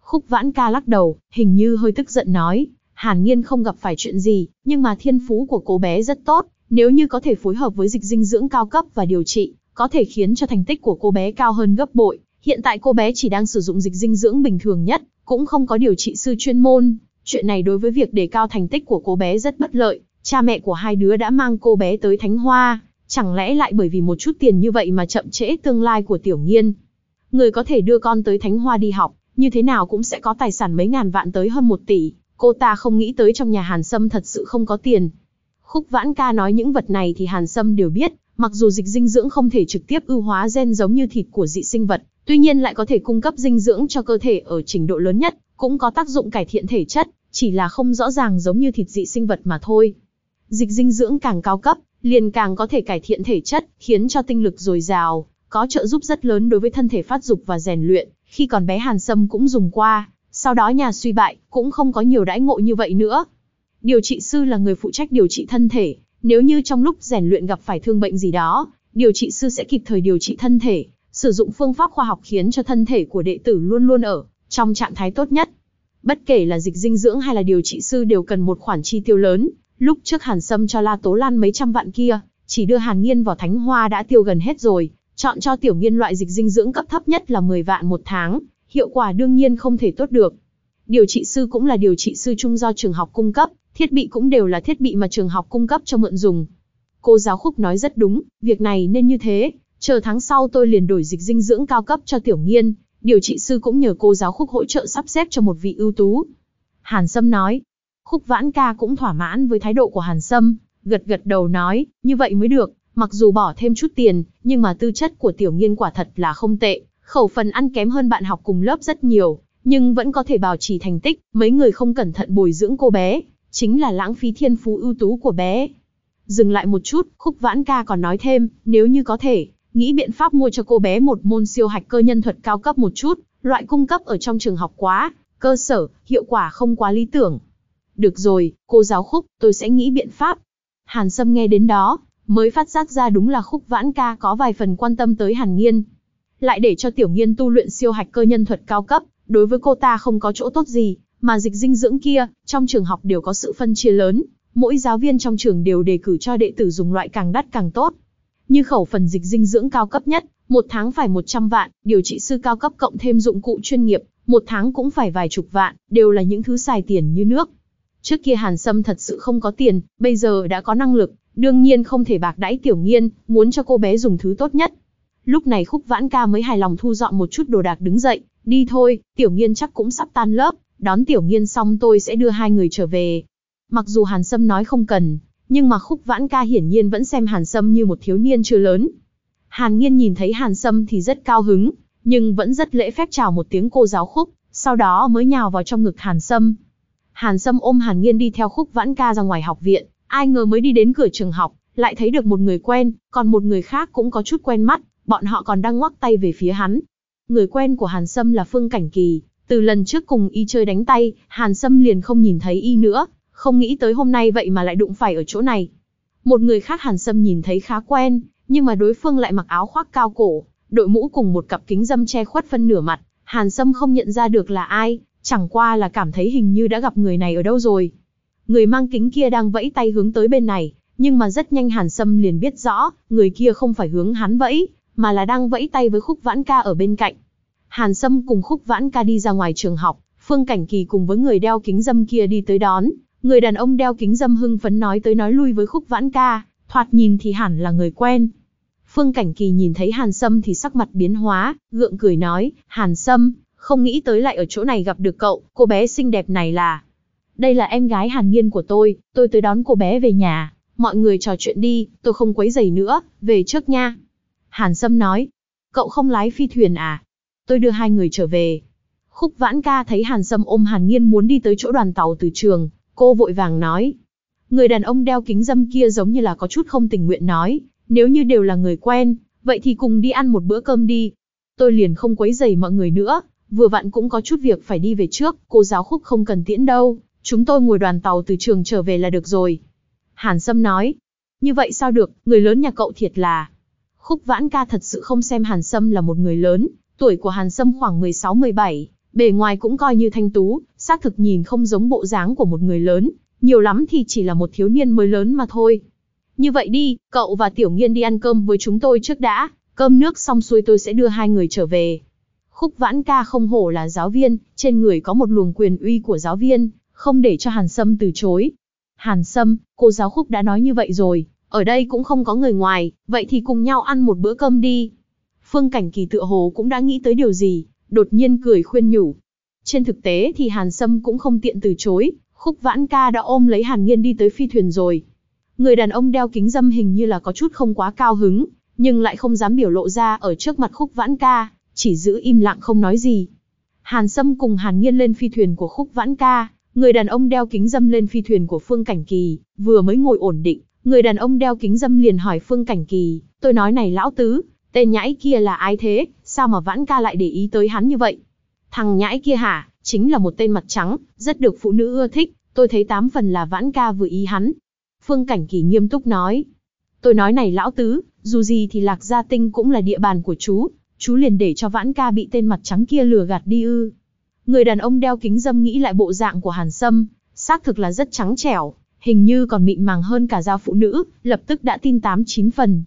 Khúc vãn ca lắc đầu, hình như hơi tức giận nói, Hàn Nghiên không gặp phải chuyện gì, nhưng mà thiên phú của cô bé rất tốt, nếu như có thể phối hợp với dịch dinh dưỡng cao cấp và điều trị, có thể khiến cho thành tích của cô bé cao hơn gấp bội. Hiện tại cô bé chỉ đang sử dụng dịch dinh dưỡng bình thường nhất, cũng không có điều trị sư chuyên môn. Chuyện này đối với việc đề cao thành tích của cô bé rất bất lợi, cha mẹ của hai đứa đã mang cô bé tới Thánh Hoa, chẳng lẽ lại bởi vì một chút tiền như vậy mà chậm trễ tương lai của Tiểu Nghiên. Người có thể đưa con tới Thánh Hoa đi học, như thế nào cũng sẽ có tài sản mấy ngàn vạn tới hơn một tỷ, cô ta không nghĩ tới trong nhà Hàn Sâm thật sự không có tiền. Khúc Vãn Ca nói những vật này thì Hàn Sâm đều biết, mặc dù dịch dinh dưỡng không thể trực tiếp ưu hóa gen giống như thịt của dị sinh vật, tuy nhiên lại có thể cung cấp dinh dưỡng cho cơ thể ở trình độ lớn nhất, cũng có tác dụng cải thiện thể chất, chỉ là không rõ ràng giống như thịt dị sinh vật mà thôi. Dịch dinh dưỡng càng cao cấp, liền càng có thể cải thiện thể chất, khiến cho tinh lực dồi dào, có trợ giúp rất lớn đối với thân thể phát dục và rèn luyện, khi còn bé Hàn Sâm cũng dùng qua, sau đó nhà suy bại, cũng không có nhiều đãi ngộ như vậy nữa. Điều trị sư là người phụ trách điều trị thân thể, nếu như trong lúc rèn luyện gặp phải thương bệnh gì đó, điều trị sư sẽ kịp thời điều trị thân thể, sử dụng phương pháp khoa học khiến cho thân thể của đệ tử luôn luôn ở trong trạng thái tốt nhất. Bất kể là dịch dinh dưỡng hay là điều trị sư đều cần một khoản chi tiêu lớn, lúc trước Hàn Sâm cho La Tố Lan mấy trăm vạn kia, chỉ đưa Hàn Nghiên vào Thánh Hoa đã tiêu gần hết rồi, chọn cho tiểu nghiên loại dịch dinh dưỡng cấp thấp nhất là 10 vạn một tháng, hiệu quả đương nhiên không thể tốt được. Điều trị sư cũng là điều trị sư chung do trường học cung cấp, thiết bị cũng đều là thiết bị mà trường học cung cấp cho mượn dùng. Cô giáo khúc nói rất đúng, việc này nên như thế, chờ tháng sau tôi liền đổi dịch dinh dưỡng cao cấp cho tiểu nghiên, điều trị sư cũng nhờ cô giáo khúc hỗ trợ sắp xếp cho một vị ưu tú. Hàn Sâm nói, khúc vãn ca cũng thỏa mãn với thái độ của Hàn Sâm, gật gật đầu nói, như vậy mới được, mặc dù bỏ thêm chút tiền, nhưng mà tư chất của tiểu nghiên quả thật là không tệ, khẩu phần ăn kém hơn bạn học cùng lớp rất nhiều, nhưng vẫn có thể bảo trì thành tích, mấy người không cẩn thận bồi dưỡng cô bé, chính là lãng phí thiên phú ưu tú của bé. Dừng lại một chút, khúc vãn ca còn nói thêm, nếu như có thể, nghĩ biện pháp mua cho cô bé một môn siêu hạch cơ nhân thuật cao cấp một chút, loại cung cấp ở trong trường học quá, cơ sở, hiệu quả không quá lý tưởng. Được rồi, cô giáo khúc, tôi sẽ nghĩ biện pháp. Hàn Sâm nghe đến đó, mới phát giác ra đúng là khúc vãn ca có vài phần quan tâm tới Hàn Nghiên. Lại để cho tiểu nghiên tu luyện siêu hạch cơ nhân thuật cao cấp, đối với cô ta không có chỗ tốt gì, mà dịch dinh dưỡng kia, trong trường học đều có sự phân chia lớn, mỗi giáo viên trong trường đều đề cử cho đệ tử dùng loại càng đắt càng tốt. Như khẩu phần dịch dinh dưỡng cao cấp nhất, một tháng phải 100 vạn, điều trị sư cao cấp cộng thêm dụng cụ chuyên nghiệp, một tháng cũng phải vài chục vạn, đều là những thứ xài tiền như nước. Trước kia Hàn Sâm thật sự không có tiền, bây giờ đã có năng lực, đương nhiên không thể bạc đãi tiểu nghiên, muốn cho cô bé dùng thứ tốt nhất. Lúc này khúc vãn ca mới hài lòng thu dọn một chút đồ đạc đứng dậy, đi thôi, tiểu nghiên chắc cũng sắp tan lớp, đón tiểu nghiên xong tôi sẽ đưa hai người trở về. Mặc dù Hàn Sâm nói không cần, nhưng mà khúc vãn ca hiển nhiên vẫn xem Hàn Sâm như một thiếu niên chưa lớn. Hàn Nghiên nhìn thấy Hàn Sâm thì rất cao hứng, nhưng vẫn rất lễ phép chào một tiếng cô giáo khúc, sau đó mới nhào vào trong ngực Hàn Sâm. Hàn Sâm ôm Hàn Nghiên đi theo khúc vãn ca ra ngoài học viện, ai ngờ mới đi đến cửa trường học, lại thấy được một người quen, còn một người khác cũng có chút quen mắt, bọn họ còn đang ngoắc tay về phía hắn. Người quen của Hàn Sâm là Phương Cảnh Kỳ, từ lần trước cùng y chơi đánh tay, Hàn Sâm liền không nhìn thấy y nữa, không nghĩ tới hôm nay vậy mà lại đụng phải ở chỗ này. Một người khác Hàn Sâm nhìn thấy khá quen, nhưng mà đối phương lại mặc áo khoác cao cổ, đội mũ cùng một cặp kính dâm che khuất phân nửa mặt, Hàn Sâm không nhận ra được là ai, chẳng qua là cảm thấy hình như đã gặp người này ở đâu rồi. Người mang kính kia đang vẫy tay hướng tới bên này, nhưng mà rất nhanh Hàn Sâm liền biết rõ, người kia không phải hướng hắn vẫy, mà là đang vẫy tay với Khúc Vãn Ca ở bên cạnh. Hàn Sâm cùng Khúc Vãn Ca đi ra ngoài trường học, Phương Cảnh Kỳ cùng với người đeo kính dâm kia đi tới đón, người đàn ông đeo kính dâm hưng phấn nói tới nói lui với Khúc Vãn Ca, thoạt nhìn thì hẳn là người quen. Phương Cảnh Kỳ nhìn thấy Hàn Sâm thì sắc mặt biến hóa, gượng cười nói, Hàn Sâm, không nghĩ tới lại ở chỗ này gặp được cậu, cô bé xinh đẹp này là... Đây là em gái Hàn Nhiên của tôi, tôi tới đón cô bé về nhà, mọi người trò chuyện đi, tôi không quấy giày nữa, về trước nha. Hàn Sâm nói, cậu không lái phi thuyền à? Tôi đưa hai người trở về. Khúc Vãn Ca thấy Hàn Sâm ôm Hàn Nghiên muốn đi tới chỗ đoàn tàu từ trường, cô vội vàng nói. Người đàn ông đeo kính dâm kia giống như là có chút không tình nguyện nói, nếu như đều là người quen, vậy thì cùng đi ăn một bữa cơm đi. Tôi liền không quấy rầy mọi người nữa, vừa vặn cũng có chút việc phải đi về trước, cô giáo khúc không cần tiễn đâu, chúng tôi ngồi đoàn tàu từ trường trở về là được rồi. Hàn Sâm nói, như vậy sao được, người lớn nhà cậu thiệt là. Khúc Vãn Ca thật sự không xem Hàn Sâm là một người lớn, tuổi của Hàn Sâm khoảng 16-17, bề ngoài cũng coi như thanh tú, xác thực nhìn không giống bộ dáng của một người lớn, nhiều lắm thì chỉ là một thiếu niên mới lớn mà thôi. Như vậy đi, cậu và Tiểu Nghiên đi ăn cơm với chúng tôi trước đã, cơm nước xong xuôi tôi sẽ đưa hai người trở về. Khúc Vãn Ca không hổ là giáo viên, trên người có một luồng quyền uy của giáo viên, không để cho Hàn Sâm từ chối. Hàn Sâm, cô giáo khúc đã nói như vậy rồi, ở đây cũng không có người ngoài, vậy thì cùng nhau ăn một bữa cơm đi. Phương Cảnh Kỳ tựa hồ cũng đã nghĩ tới điều gì, đột nhiên cười khuyên nhủ. Trên thực tế thì Hàn Sâm cũng không tiện từ chối, khúc vãn ca đã ôm lấy Hàn Nghiên đi tới phi thuyền rồi. Người đàn ông đeo kính dâm hình như là có chút không quá cao hứng, nhưng lại không dám biểu lộ ra ở trước mặt khúc vãn ca, chỉ giữ im lặng không nói gì. Hàn Sâm cùng Hàn Nghiên lên phi thuyền của khúc vãn ca, người đàn ông đeo kính dâm lên phi thuyền của Phương Cảnh Kỳ, vừa mới ngồi ổn định, người đàn ông đeo kính dâm liền hỏi Phương Cảnh Kỳ, tôi nói này lão tứ, tên nhãi kia là ai thế, sao mà vãn ca lại để ý tới hắn như vậy? Thằng nhãi kia hả, chính là một tên mặt trắng, rất được phụ nữ ưa thích, tôi thấy tám phần là vãn ca vừa ý hắn. Phương Cảnh Kỳ nghiêm túc nói, tôi nói này lão tứ, dù gì thì Lạc Gia Tinh cũng là địa bàn của chú, chú liền để cho vãn ca bị tên mặt trắng kia lừa gạt đi ư. Người đàn ông đeo kính dâm nghĩ lại bộ dạng của Hàn Sâm, xác thực là rất trắng trẻo, hình như còn mịn màng hơn cả dao phụ nữ, lập tức đã tin tám chín phần.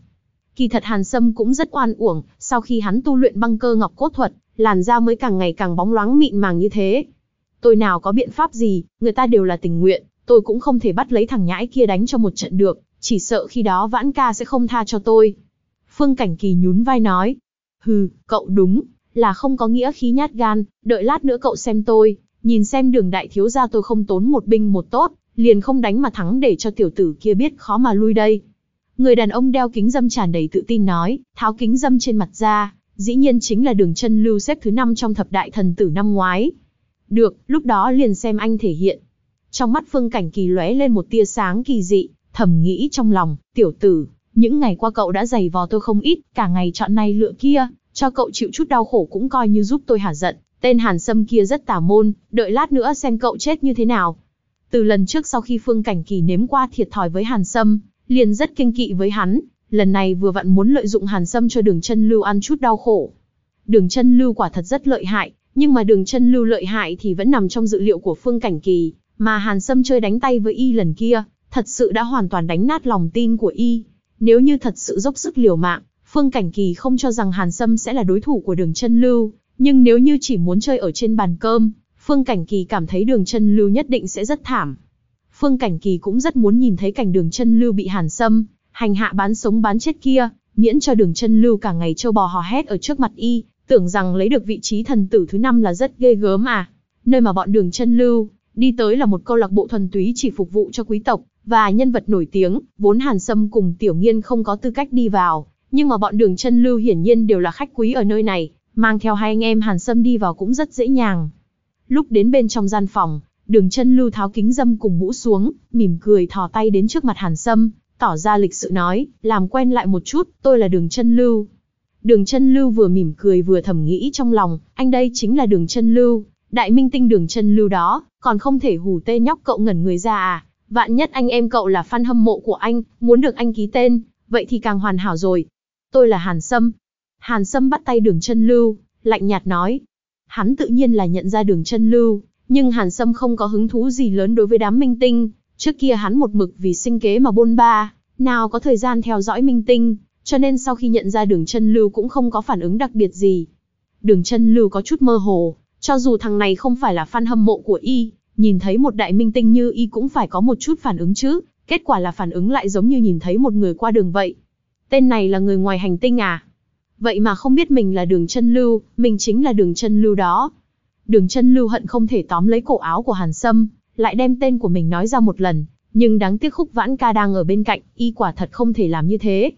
Kỳ thật Hàn Sâm cũng rất oan uổng, sau khi hắn tu luyện băng cơ ngọc cốt thuật, làn da mới càng ngày càng bóng loáng mịn màng như thế. Tôi nào có biện pháp gì, người ta đều là tình nguyện, tôi cũng không thể bắt lấy thằng nhãi kia đánh cho một trận được, chỉ sợ khi đó vãn ca sẽ không tha cho tôi. Phương Cảnh Kỳ nhún vai nói, hừ, cậu đúng, là không có nghĩa khí nhát gan, đợi lát nữa cậu xem tôi, nhìn xem đường đại thiếu gia tôi không tốn một binh một tốt, liền không đánh mà thắng để cho tiểu tử kia biết khó mà lui đây. Người đàn ông đeo kính dâm tràn đầy tự tin nói, tháo kính dâm trên mặt ra, dĩ nhiên chính là đường chân lưu xếp thứ năm trong thập đại thần tử năm ngoái. Được, lúc đó liền xem anh thể hiện. Trong mắt Phương Cảnh Kỳ lóe lên một tia sáng kỳ dị, thầm nghĩ trong lòng, tiểu tử, những ngày qua cậu đã giày vò tôi không ít, cả ngày chọn này lựa kia, cho cậu chịu chút đau khổ cũng coi như giúp tôi hả giận. Tên Hàn Sâm kia rất tà môn, đợi lát nữa xem cậu chết như thế nào. Từ lần trước sau khi Phương Cảnh Kỳ nếm qua thiệt thòi với Hàn Sâm, liền rất kiêng kỵ với hắn, lần này vừa vặn muốn lợi dụng Hàn Sâm cho đường chân lưu ăn chút đau khổ. Đường chân lưu quả thật rất lợi hại, nhưng mà đường chân lưu lợi hại thì vẫn nằm trong dự liệu của Phương Cảnh Kỳ, mà Hàn Sâm chơi đánh tay với y lần kia, thật sự đã hoàn toàn đánh nát lòng tin của y. Nếu như thật sự dốc sức liều mạng, Phương Cảnh Kỳ không cho rằng Hàn Sâm sẽ là đối thủ của đường chân lưu, nhưng nếu như chỉ muốn chơi ở trên bàn cơm, Phương Cảnh Kỳ cảm thấy đường chân lưu nhất định sẽ rất thảm. Phương Cảnh Kỳ cũng rất muốn nhìn thấy cảnh đường chân lưu bị Hàn Sâm, hành hạ bán sống bán chết kia, miễn cho đường chân lưu cả ngày châu bò hò hét ở trước mặt y, tưởng rằng lấy được vị trí thần tử thứ năm là rất ghê gớm à. Nơi mà bọn đường chân lưu, đi tới là một câu lạc bộ thuần túy chỉ phục vụ cho quý tộc, và nhân vật nổi tiếng, vốn Hàn Sâm cùng Tiểu Nghiên không có tư cách đi vào, nhưng mà bọn đường chân lưu hiển nhiên đều là khách quý ở nơi này, mang theo hai anh em Hàn Sâm đi vào cũng rất dễ nhàng. Lúc đến bên trong gian phòng, đường chân lưu tháo kính dâm cùng mũ xuống, mỉm cười thò tay đến trước mặt Hàn Sâm, tỏ ra lịch sự nói, làm quen lại một chút, tôi là đường chân lưu. Đường chân lưu vừa mỉm cười vừa thầm nghĩ trong lòng, anh đây chính là đường chân lưu, đại minh tinh đường chân lưu đó, còn không thể hù tê nhóc cậu ngẩn người ra à. Vạn nhất anh em cậu là fan hâm mộ của anh, muốn được anh ký tên, vậy thì càng hoàn hảo rồi. Tôi là Hàn Sâm. Hàn Sâm bắt tay đường chân lưu, lạnh nhạt nói. Hắn tự nhiên là nhận ra đường chân lưu, nhưng Hàn Sâm không có hứng thú gì lớn đối với đám minh tinh. Trước kia hắn một mực vì sinh kế mà bôn ba, nào có thời gian theo dõi minh tinh, cho nên sau khi nhận ra đường chân lưu cũng không có phản ứng đặc biệt gì. Đường chân lưu có chút mơ hồ, cho dù thằng này không phải là fan hâm mộ của y, nhìn thấy một đại minh tinh như y cũng phải có một chút phản ứng chứ, kết quả là phản ứng lại giống như nhìn thấy một người qua đường vậy. Tên này là người ngoài hành tinh à? Vậy mà không biết mình là đường chân lưu, mình chính là đường chân lưu đó. Đường chân lưu hận không thể tóm lấy cổ áo của Hàn Sâm, lại đem tên của mình nói ra một lần, nhưng đáng tiếc khúc vãn ca đang ở bên cạnh, y quả thật không thể làm như thế.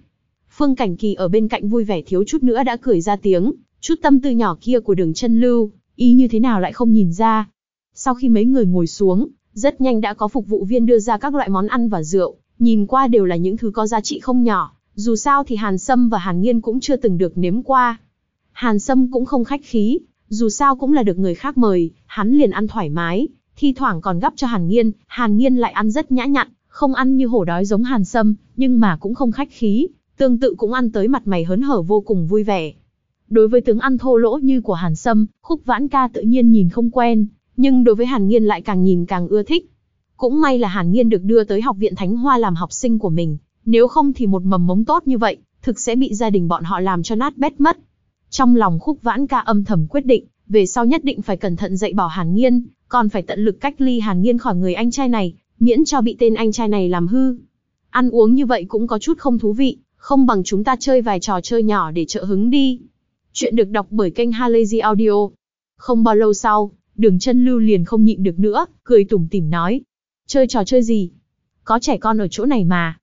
Phương Cảnh Kỳ ở bên cạnh vui vẻ thiếu chút nữa đã cười ra tiếng, chút tâm tư nhỏ kia của đường chân lưu, y như thế nào lại không nhìn ra. Sau khi mấy người ngồi xuống, rất nhanh đã có phục vụ viên đưa ra các loại món ăn và rượu, nhìn qua đều là những thứ có giá trị không nhỏ, dù sao thì Hàn Sâm và Hàn Nghiên cũng chưa từng được nếm qua. Hàn Sâm cũng không khách khí, dù sao cũng là được người khác mời, hắn liền ăn thoải mái, thi thoảng còn gắp cho Hàn Nghiên, Hàn Nghiên lại ăn rất nhã nhặn, không ăn như hổ đói giống Hàn Sâm, nhưng mà cũng không khách khí, tương tự cũng ăn tới mặt mày hớn hở vô cùng vui vẻ. Đối với tướng ăn thô lỗ như của Hàn Sâm, Khúc Vãn Ca tự nhiên nhìn không quen, nhưng đối với Hàn Nghiên lại càng nhìn càng ưa thích. Cũng may là Hàn Nghiên được đưa tới học viện Thánh Hoa làm học sinh của mình, nếu không thì một mầm mống tốt như vậy, thực sẽ bị gia đình bọn họ làm cho nát bét mất. Trong lòng Khúc Vãn Ca âm thầm quyết định, về sau nhất định phải cẩn thận dạy bảo Hàn Nghiên, còn phải tận lực cách ly Hàn Nghiên khỏi người anh trai này, miễn cho bị tên anh trai này làm hư. Ăn uống như vậy cũng có chút không thú vị, không bằng chúng ta chơi vài trò chơi nhỏ để trợ hứng đi. Chuyện được đọc bởi kênh Halazy Audio. Không bao lâu sau, đường chân lưu liền không nhịn được nữa, cười tủm tỉm nói. Chơi trò chơi gì? Có trẻ con ở chỗ này mà.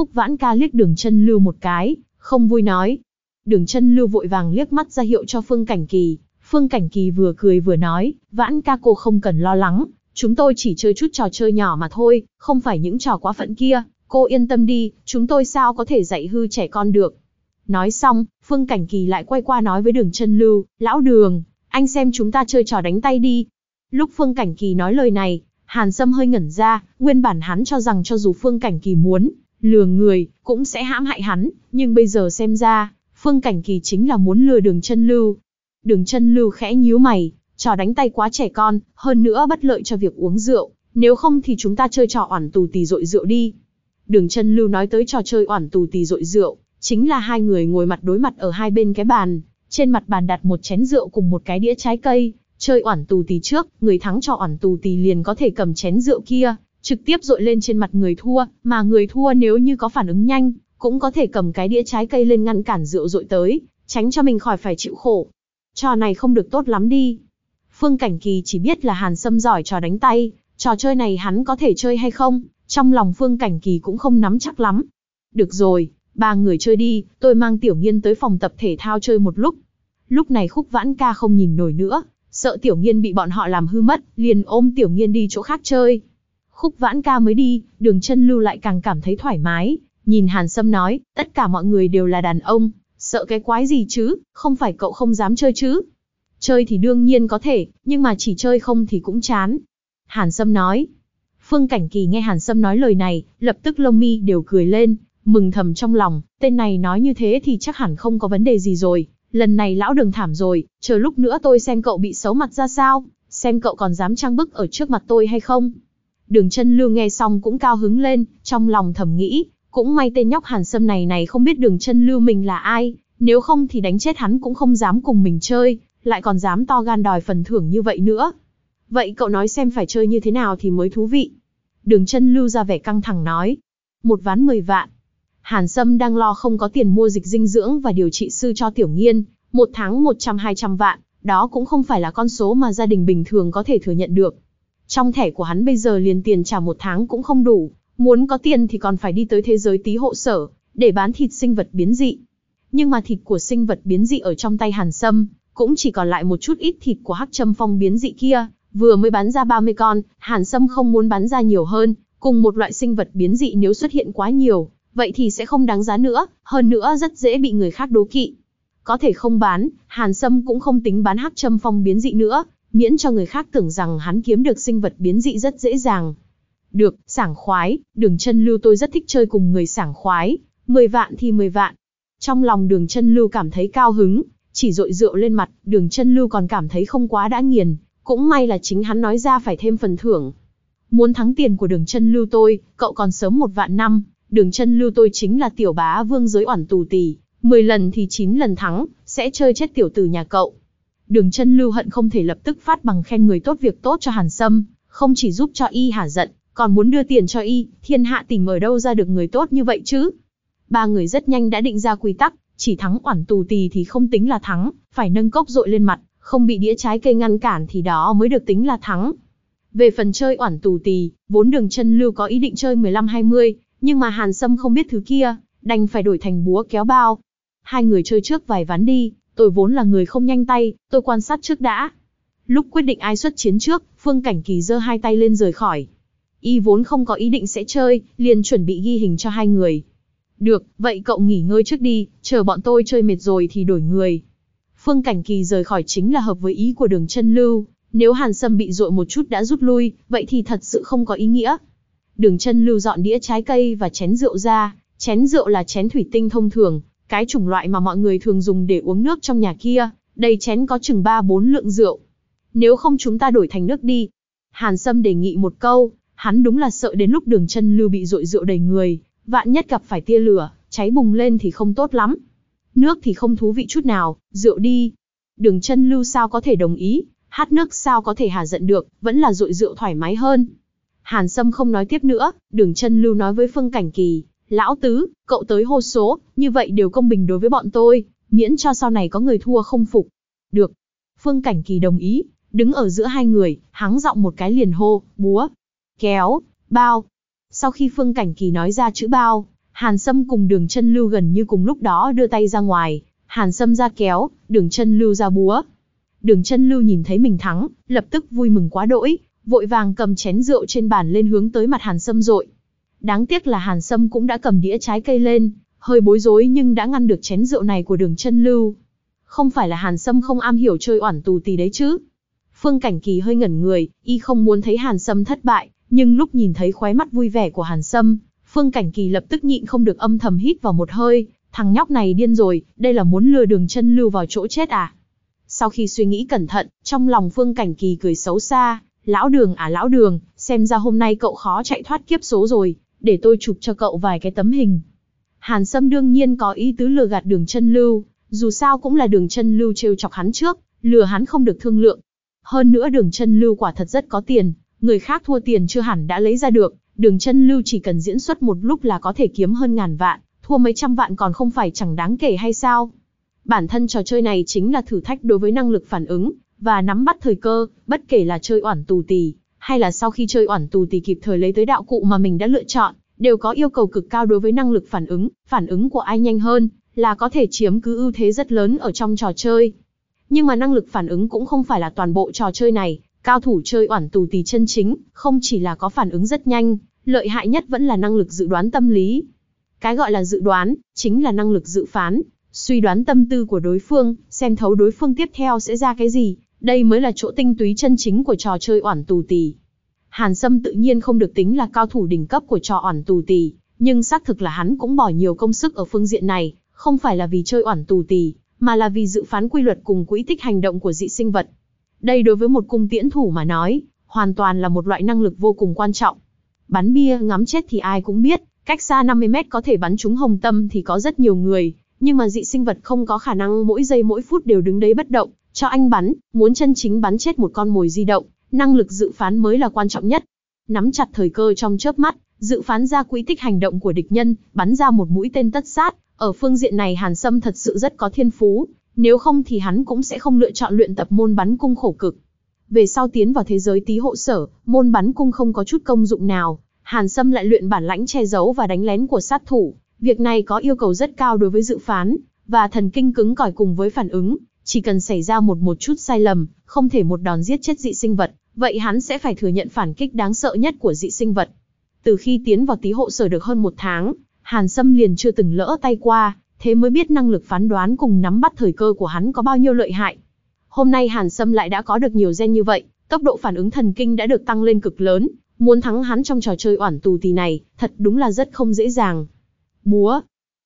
Khúc vãn ca liếc đường chân lưu một cái, không vui nói. Đường chân lưu vội vàng liếc mắt ra hiệu cho Phương Cảnh Kỳ. Phương Cảnh Kỳ vừa cười vừa nói, vãn ca cô không cần lo lắng, chúng tôi chỉ chơi chút trò chơi nhỏ mà thôi, không phải những trò quá phận kia, cô yên tâm đi, chúng tôi sao có thể dạy hư trẻ con được. Nói xong, Phương Cảnh Kỳ lại quay qua nói với đường chân lưu, lão đường, anh xem chúng ta chơi trò đánh tay đi. Lúc Phương Cảnh Kỳ nói lời này, Hàn Sâm hơi ngẩn ra, nguyên bản hắn cho rằng cho dù Phương Cảnh Kỳ muốn, lừa người, cũng sẽ hãm hại hắn, nhưng bây giờ xem ra, Phương Cảnh Kỳ chính là muốn lừa đường chân lưu. Đường chân lưu khẽ nhíu mày, trò đánh tay quá trẻ con, hơn nữa bất lợi cho việc uống rượu, nếu không thì chúng ta chơi trò oản tù tì rội rượu đi. Đường chân lưu nói tới trò chơi oản tù tì rội rượu, chính là hai người ngồi mặt đối mặt ở hai bên cái bàn, trên mặt bàn đặt một chén rượu cùng một cái đĩa trái cây, chơi oản tù tì trước, người thắng cho oản tù tì liền có thể cầm chén rượu kia, trực tiếp dội lên trên mặt người thua, mà người thua nếu như có phản ứng nhanh, cũng có thể cầm cái đĩa trái cây lên ngăn cản rượu dội tới, tránh cho mình khỏi phải chịu khổ. Trò này không được tốt lắm đi. Phương Cảnh Kỳ chỉ biết là Hàn Sâm giỏi trò đánh tay, trò chơi này hắn có thể chơi hay không, trong lòng Phương Cảnh Kỳ cũng không nắm chắc lắm. Được rồi, ba người chơi đi, tôi mang Tiểu Nghiên tới phòng tập thể thao chơi một lúc. Lúc này Khúc Vãn Ca không nhìn nổi nữa, sợ Tiểu Nghiên bị bọn họ làm hư mất, liền ôm Tiểu Nghiên đi chỗ khác chơi. Khúc Vãn Ca mới đi, đường chân lưu lại càng cảm thấy thoải mái, nhìn Hàn Sâm nói, tất cả mọi người đều là đàn ông, sợ cái quái gì chứ, không phải cậu không dám chơi chứ. Chơi thì đương nhiên có thể, nhưng mà chỉ chơi không thì cũng chán. Hàn Sâm nói. Phương Cảnh Kỳ nghe Hàn Sâm nói lời này, lập tức lông mi đều cười lên, mừng thầm trong lòng, tên này nói như thế thì chắc hẳn không có vấn đề gì rồi. Lần này lão đường thảm rồi, chờ lúc nữa tôi xem cậu bị xấu mặt ra sao, xem cậu còn dám trang bức ở trước mặt tôi hay không. Đường chân lưu nghe xong cũng cao hứng lên, trong lòng thầm nghĩ, cũng may tên nhóc hàn sâm này này không biết đường chân lưu mình là ai, nếu không thì đánh chết hắn cũng không dám cùng mình chơi, lại còn dám to gan đòi phần thưởng như vậy nữa. Vậy cậu nói xem phải chơi như thế nào thì mới thú vị. Đường chân lưu ra vẻ căng thẳng nói. Một ván mười vạn. Hàn Sâm đang lo không có tiền mua dịch dinh dưỡng và điều trị sư cho tiểu nghiên, một tháng 100-200 vạn, đó cũng không phải là con số mà gia đình bình thường có thể thừa nhận được. Trong thẻ của hắn bây giờ liền tiền trả một tháng cũng không đủ, muốn có tiền thì còn phải đi tới thế giới tí hộ sở, để bán thịt sinh vật biến dị. Nhưng mà thịt của sinh vật biến dị ở trong tay Hàn Sâm, cũng chỉ còn lại một chút ít thịt của hắc châm phong biến dị kia, vừa mới bán ra 30 con, Hàn Sâm không muốn bán ra nhiều hơn, cùng một loại sinh vật biến dị nếu xuất hiện quá nhiều, vậy thì sẽ không đáng giá nữa, hơn nữa rất dễ bị người khác đố kỵ. Có thể không bán, Hàn Sâm cũng không tính bán hắc châm phong biến dị nữa, miễn cho người khác tưởng rằng hắn kiếm được sinh vật biến dị rất dễ dàng. Được, sảng khoái, đường chân lưu tôi rất thích chơi cùng người sảng khoái, 10 vạn thì 10 vạn. Trong lòng đường chân lưu cảm thấy cao hứng, chỉ rội rượu lên mặt, đường chân lưu còn cảm thấy không quá đã nghiền, cũng may là chính hắn nói ra phải thêm phần thưởng. Muốn thắng tiền của đường chân lưu tôi, cậu còn sớm một vạn năm, đường chân lưu tôi chính là tiểu bá vương giới oản tù tì, 10 lần thì 9 lần thắng, sẽ chơi chết tiểu tử nhà cậu. Đường chân lưu hận không thể lập tức phát bằng khen người tốt việc tốt cho Hàn Sâm, không chỉ giúp cho y hả giận, còn muốn đưa tiền cho y, thiên hạ tìm ở đâu ra được người tốt như vậy chứ. Ba người rất nhanh đã định ra quy tắc, chỉ thắng oản tù tì thì không tính là thắng, phải nâng cốc dội lên mặt, không bị đĩa trái cây ngăn cản thì đó mới được tính là thắng. Về phần chơi oản tù tì, vốn đường chân lưu có ý định chơi 15-20, nhưng mà Hàn Sâm không biết thứ kia, đành phải đổi thành búa kéo bao. Hai người chơi trước vài ván đi, tôi vốn là người không nhanh tay, tôi quan sát trước đã. Lúc quyết định ai xuất chiến trước, Phương Cảnh Kỳ giơ hai tay lên rời khỏi. Y vốn không có ý định sẽ chơi, liền chuẩn bị ghi hình cho hai người. Được, vậy cậu nghỉ ngơi trước đi, chờ bọn tôi chơi mệt rồi thì đổi người. Phương Cảnh Kỳ rời khỏi chính là hợp với ý của đường chân lưu, nếu Hàn Sâm bị dội một chút đã rút lui, vậy thì thật sự không có ý nghĩa. Đường chân lưu dọn đĩa trái cây và chén rượu ra, chén rượu là chén thủy tinh thông thường, cái chủng loại mà mọi người thường dùng để uống nước trong nhà kia, đầy chén có chừng 3-4 lượng rượu. Nếu không chúng ta đổi thành nước đi. Hàn Sâm đề nghị một câu, hắn đúng là sợ đến lúc đường chân lưu bị rội rượu đầy người, vạn nhất gặp phải tia lửa, cháy bùng lên thì không tốt lắm. Nước thì không thú vị chút nào, rượu đi. Đường chân lưu sao có thể đồng ý, hát nước sao có thể hà giận được, vẫn là rội rượu thoải mái hơn. Hàn Sâm không nói tiếp nữa, đường chân lưu nói với Phương Cảnh Kỳ, lão tứ, cậu tới hô số, như vậy đều công bình đối với bọn tôi, miễn cho sau này có người thua không phục. Được. Phương Cảnh Kỳ đồng ý, đứng ở giữa hai người, hắng giọng một cái liền hô, búa, kéo, bao. Sau khi Phương Cảnh Kỳ nói ra chữ bao, Hàn Sâm cùng đường chân lưu gần như cùng lúc đó đưa tay ra ngoài, Hàn Sâm ra kéo, đường chân lưu ra búa. Đường chân lưu nhìn thấy mình thắng, lập tức vui mừng quá đỗi, vội vàng cầm chén rượu trên bàn lên hướng tới mặt Hàn Sâm rội. Đáng tiếc là Hàn Sâm cũng đã cầm đĩa trái cây lên, hơi bối rối nhưng đã ngăn được chén rượu này của đường chân lưu. Không phải là Hàn Sâm không am hiểu chơi oản tù tì đấy chứ. Phương Cảnh Kỳ hơi ngẩn người, y không muốn thấy Hàn Sâm thất bại, nhưng lúc nhìn thấy khóe mắt vui vẻ của Hàn Sâm, Phương Cảnh Kỳ lập tức nhịn không được âm thầm hít vào một hơi, thằng nhóc này điên rồi, đây là muốn lừa đường chân lưu vào chỗ chết à. Sau khi suy nghĩ cẩn thận, trong lòng Phương Cảnh Kỳ cười xấu xa, lão đường à lão đường, xem ra hôm nay cậu khó chạy thoát kiếp số rồi, để tôi chụp cho cậu vài cái tấm hình. Hàn Sâm đương nhiên có ý tứ lừa gạt đường chân lưu, dù sao cũng là đường chân lưu trêu chọc hắn trước, lừa hắn không được thương lượng. Hơn nữa đường chân lưu quả thật rất có tiền, người khác thua tiền chưa hẳn đã lấy ra được, đường chân lưu chỉ cần diễn xuất một lúc là có thể kiếm hơn ngàn vạn, thua mấy trăm vạn còn không phải chẳng đáng kể hay sao. Bản thân trò chơi này chính là thử thách đối với năng lực phản ứng, và nắm bắt thời cơ, bất kể là chơi oản tù tì, hay là sau khi chơi oản tù tì kịp thời lấy tới đạo cụ mà mình đã lựa chọn, đều có yêu cầu cực cao đối với năng lực phản ứng, phản ứng của ai nhanh hơn, là có thể chiếm cứ ưu thế rất lớn ở trong trò chơi. Nhưng mà năng lực phản ứng cũng không phải là toàn bộ trò chơi này, cao thủ chơi oản tù tì chân chính, không chỉ là có phản ứng rất nhanh, lợi hại nhất vẫn là năng lực dự đoán tâm lý. Cái gọi là dự đoán, chính là năng lực dự phán, suy đoán tâm tư của đối phương, xem thấu đối phương tiếp theo sẽ ra cái gì, đây mới là chỗ tinh túy chân chính của trò chơi oản tù tì. Hàn Sâm tự nhiên không được tính là cao thủ đỉnh cấp của trò oản tù tì, nhưng xác thực là hắn cũng bỏ nhiều công sức ở phương diện này, không phải là vì chơi oản tù tì, mà là vì dự phán quy luật cùng quỹ tích hành động của dị sinh vật. Đây đối với một cung tiễn thủ mà nói, hoàn toàn là một loại năng lực vô cùng quan trọng. Bắn bia ngắm chết thì ai cũng biết, cách xa 50 mét có thể bắn trúng hồng tâm thì có rất nhiều người, nhưng mà dị sinh vật không có khả năng mỗi giây mỗi phút đều đứng đấy bất động, cho anh bắn, muốn chân chính bắn chết một con mồi di động, năng lực dự phán mới là quan trọng nhất. Nắm chặt thời cơ trong chớp mắt, dự phán ra quỹ tích hành động của địch nhân, bắn ra một mũi tên tất sát, ở phương diện này Hàn Sâm thật sự rất có thiên phú, nếu không thì hắn cũng sẽ không lựa chọn luyện tập môn bắn cung khổ cực. Về sau tiến vào thế giới tí hộ sở, môn bắn cung không có chút công dụng nào, Hàn Sâm lại luyện bản lãnh che giấu và đánh lén của sát thủ. Việc này có yêu cầu rất cao đối với dự phán, và thần kinh cứng cỏi cùng với phản ứng. Chỉ cần xảy ra một một chút sai lầm, không thể một đòn giết chết dị sinh vật, vậy hắn sẽ phải thừa nhận phản kích đáng sợ nhất của dị sinh vật. Từ khi tiến vào tí hộ sở được hơn một tháng, Hàn Sâm liền chưa từng lỡ tay qua, thế mới biết năng lực phán đoán cùng nắm bắt thời cơ của hắn có bao nhiêu lợi hại. Hôm nay Hàn Sâm lại đã có được nhiều gen như vậy, tốc độ phản ứng thần kinh đã được tăng lên cực lớn, muốn thắng hắn trong trò chơi oản tù tì này, thật đúng là rất không dễ dàng. Búa,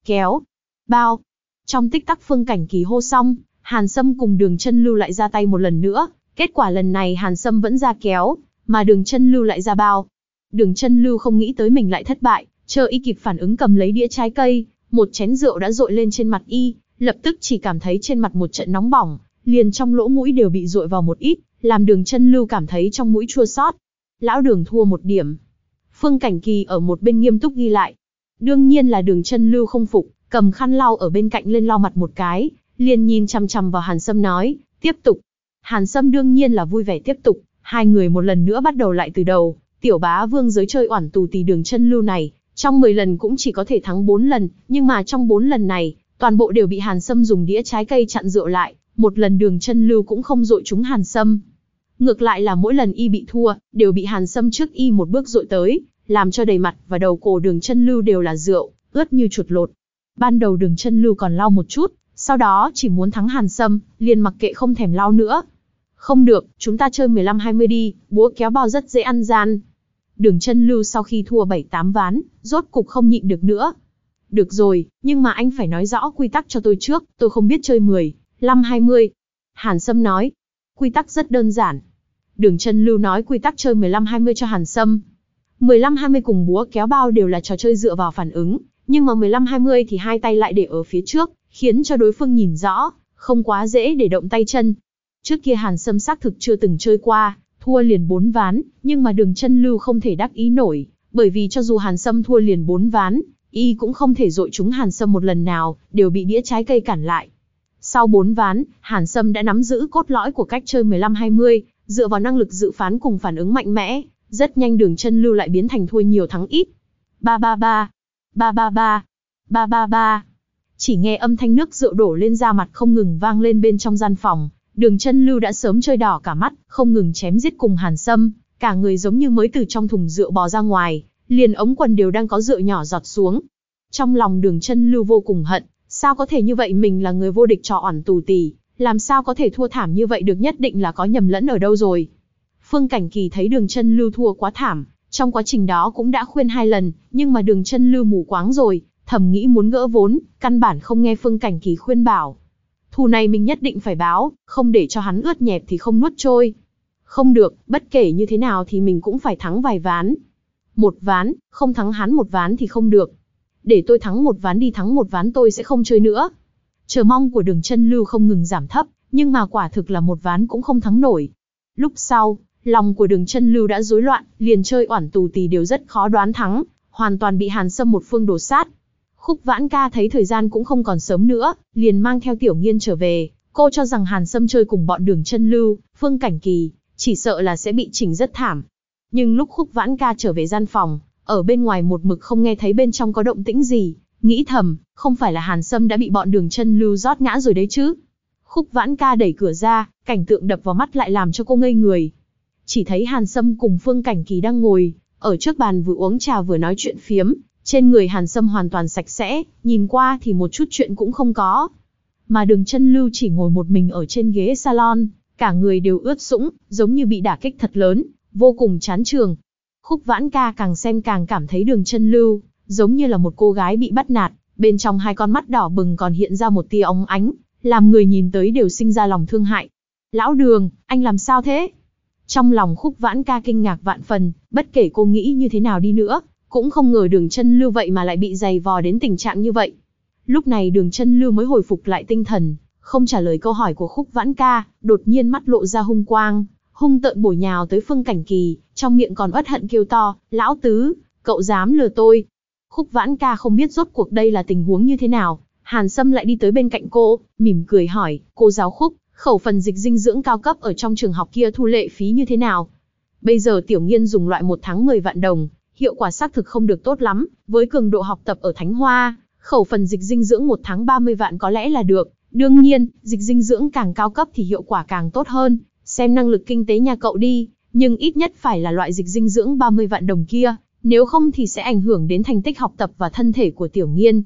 kéo, bao. Trong tích tắc phương cảnh kỳ hô xong, Hàn Sâm cùng đường chân lưu lại ra tay một lần nữa, kết quả lần này Hàn Sâm vẫn ra kéo, mà đường chân lưu lại ra bao. Đường chân lưu không nghĩ tới mình lại thất bại, chờ y kịp phản ứng cầm lấy đĩa trái cây, một chén rượu đã dội lên trên mặt y, lập tức chỉ cảm thấy trên mặt một trận nóng bỏng, liền trong lỗ mũi đều bị dội vào một ít, làm đường chân lưu cảm thấy trong mũi chua xót. Lão đường thua một điểm. Phương Cảnh Kỳ ở một bên nghiêm túc ghi lại. Đương nhiên là đường chân lưu không phục, cầm khăn lau ở bên cạnh lên lau mặt một cái, liền nhìn chăm chăm vào Hàn Sâm nói, tiếp tục. Hàn Sâm đương nhiên là vui vẻ tiếp tục, hai người một lần nữa bắt đầu lại từ đầu, tiểu bá vương giới chơi oản tù tì đường chân lưu này, trong 10 lần cũng chỉ có thể thắng 4 lần, nhưng mà trong 4 lần này, toàn bộ đều bị Hàn Sâm dùng đĩa trái cây chặn rượu lại, một lần đường chân lưu cũng không dội chúng Hàn Sâm. Ngược lại là mỗi lần y bị thua, đều bị Hàn Sâm trước y một bước dội tới, làm cho đầy mặt và đầu cổ đường chân lưu đều là rượu, ướt như chuột lột. Ban đầu đường chân lưu còn lau một chút, sau đó chỉ muốn thắng Hàn Sâm, liền mặc kệ không thèm lao nữa. Không được, chúng ta chơi 15-20 đi, búa kéo bao rất dễ ăn gian. Đường chân lưu sau khi thua 7-8 ván, rốt cục không nhịn được nữa. Được rồi, nhưng mà anh phải nói rõ quy tắc cho tôi trước, tôi không biết chơi 10, 5-20. Hàn Sâm nói, quy tắc rất đơn giản. Đường chân lưu nói quy tắc chơi 15-20 cho Hàn Sâm. 15-20 cùng búa kéo bao đều là trò chơi dựa vào phản ứng, nhưng mà 15-20 thì hai tay lại để ở phía trước, khiến cho đối phương nhìn rõ, không quá dễ để động tay chân. Trước kia Hàn Sâm xác thực chưa từng chơi qua, thua liền bốn ván, nhưng mà đường chân lưu không thể đắc ý nổi, bởi vì cho dù Hàn Sâm thua liền bốn ván, y cũng không thể dội chúng Hàn Sâm một lần nào, đều bị đĩa trái cây cản lại. Sau bốn ván, Hàn Sâm đã nắm giữ cốt lõi của cách chơi 15-20, dựa vào năng lực dự phán cùng phản ứng mạnh mẽ, rất nhanh đường chân lưu lại biến thành thua nhiều thắng ít. 333, 333, 333. Chỉ nghe âm thanh nước rượu đổ lên da mặt không ngừng vang lên bên trong gian phòng, đường chân lưu đã sớm chơi đỏ cả mắt, không ngừng chém giết cùng Hàn Sâm, cả người giống như mới từ trong thùng rượu bò ra ngoài, liền ống quần đều đang có rượu nhỏ giọt xuống. Trong lòng đường chân lưu vô cùng hận, sao có thể như vậy mình là người vô địch cho ẩn tù tì, làm sao có thể thua thảm như vậy được nhất định là có nhầm lẫn ở đâu rồi. Phương Cảnh Kỳ thấy đường chân lưu thua quá thảm, trong quá trình đó cũng đã khuyên hai lần, nhưng mà đường chân lưu mù quáng rồi, thầm nghĩ muốn gỡ vốn, căn bản không nghe Phương Cảnh Kỳ khuyên bảo. Thù này mình nhất định phải báo, không để cho hắn ướt nhẹp thì không nuốt trôi. Không được, bất kể như thế nào thì mình cũng phải thắng vài ván. Một ván, không thắng hắn một ván thì không được. Để tôi thắng một ván đi thắng một ván tôi sẽ không chơi nữa. Chờ mong của đường chân lưu không ngừng giảm thấp, nhưng mà quả thực là một ván cũng không thắng nổi. Lúc sau, lòng của đường chân lưu đã rối loạn, liền chơi oản tù tì đều rất khó đoán thắng, hoàn toàn bị hàn sâm một phương đổ sát. Khúc vãn ca thấy thời gian cũng không còn sớm nữa, liền mang theo tiểu nghiên trở về, cô cho rằng hàn sâm chơi cùng bọn đường chân lưu, phương cảnh kỳ, chỉ sợ là sẽ bị chỉnh rất thảm. Nhưng lúc khúc vãn ca trở về gian phòng, ở bên ngoài một mực không nghe thấy bên trong có động tĩnh gì, nghĩ thầm, không phải là hàn sâm đã bị bọn đường chân lưu rót ngã rồi đấy chứ. Khúc vãn ca đẩy cửa ra, cảnh tượng đập vào mắt lại làm cho cô ngây người. Chỉ thấy hàn sâm cùng phương cảnh kỳ đang ngồi, ở trước bàn vừa uống trà vừa nói chuyện phiếm, trên người hàn sâm hoàn toàn sạch sẽ, nhìn qua thì một chút chuyện cũng không có. Mà đường chân lưu chỉ ngồi một mình ở trên ghế salon, cả người đều ướt sũng, giống như bị đả kích thật lớn, vô cùng chán trường. Khúc vãn ca càng xem càng cảm thấy đường chân lưu, giống như là một cô gái bị bắt nạt, bên trong hai con mắt đỏ bừng còn hiện ra một tia óng ánh, làm người nhìn tới đều sinh ra lòng thương hại. Lão đường, anh làm sao thế? Trong lòng khúc vãn ca kinh ngạc vạn phần, bất kể cô nghĩ như thế nào đi nữa, cũng không ngờ đường chân lưu vậy mà lại bị dày vò đến tình trạng như vậy. Lúc này đường chân lưu mới hồi phục lại tinh thần, không trả lời câu hỏi của khúc vãn ca, đột nhiên mắt lộ ra hung quang, hung tợn bổ nhào tới phương cảnh kỳ, trong miệng còn uất hận kêu to, lão tứ, cậu dám lừa tôi. Khúc vãn ca không biết rốt cuộc đây là tình huống như thế nào, Hàn Sâm lại đi tới bên cạnh cô, mỉm cười hỏi, cô giáo khúc, khẩu phần dịch dinh dưỡng cao cấp ở trong trường học kia thu lệ phí như thế nào? Bây giờ tiểu nghiên dùng loại một tháng 10 vạn đồng, hiệu quả xác thực không được tốt lắm, với cường độ học tập ở Thánh Hoa, khẩu phần dịch dinh dưỡng một tháng 30 vạn có lẽ là được. Đương nhiên, dịch dinh dưỡng càng cao cấp thì hiệu quả càng tốt hơn, xem năng lực kinh tế nhà cậu đi, nhưng ít nhất phải là loại dịch dinh dưỡng 30 vạn đồng kia, nếu không thì sẽ ảnh hưởng đến thành tích học tập và thân thể của tiểu nghiên.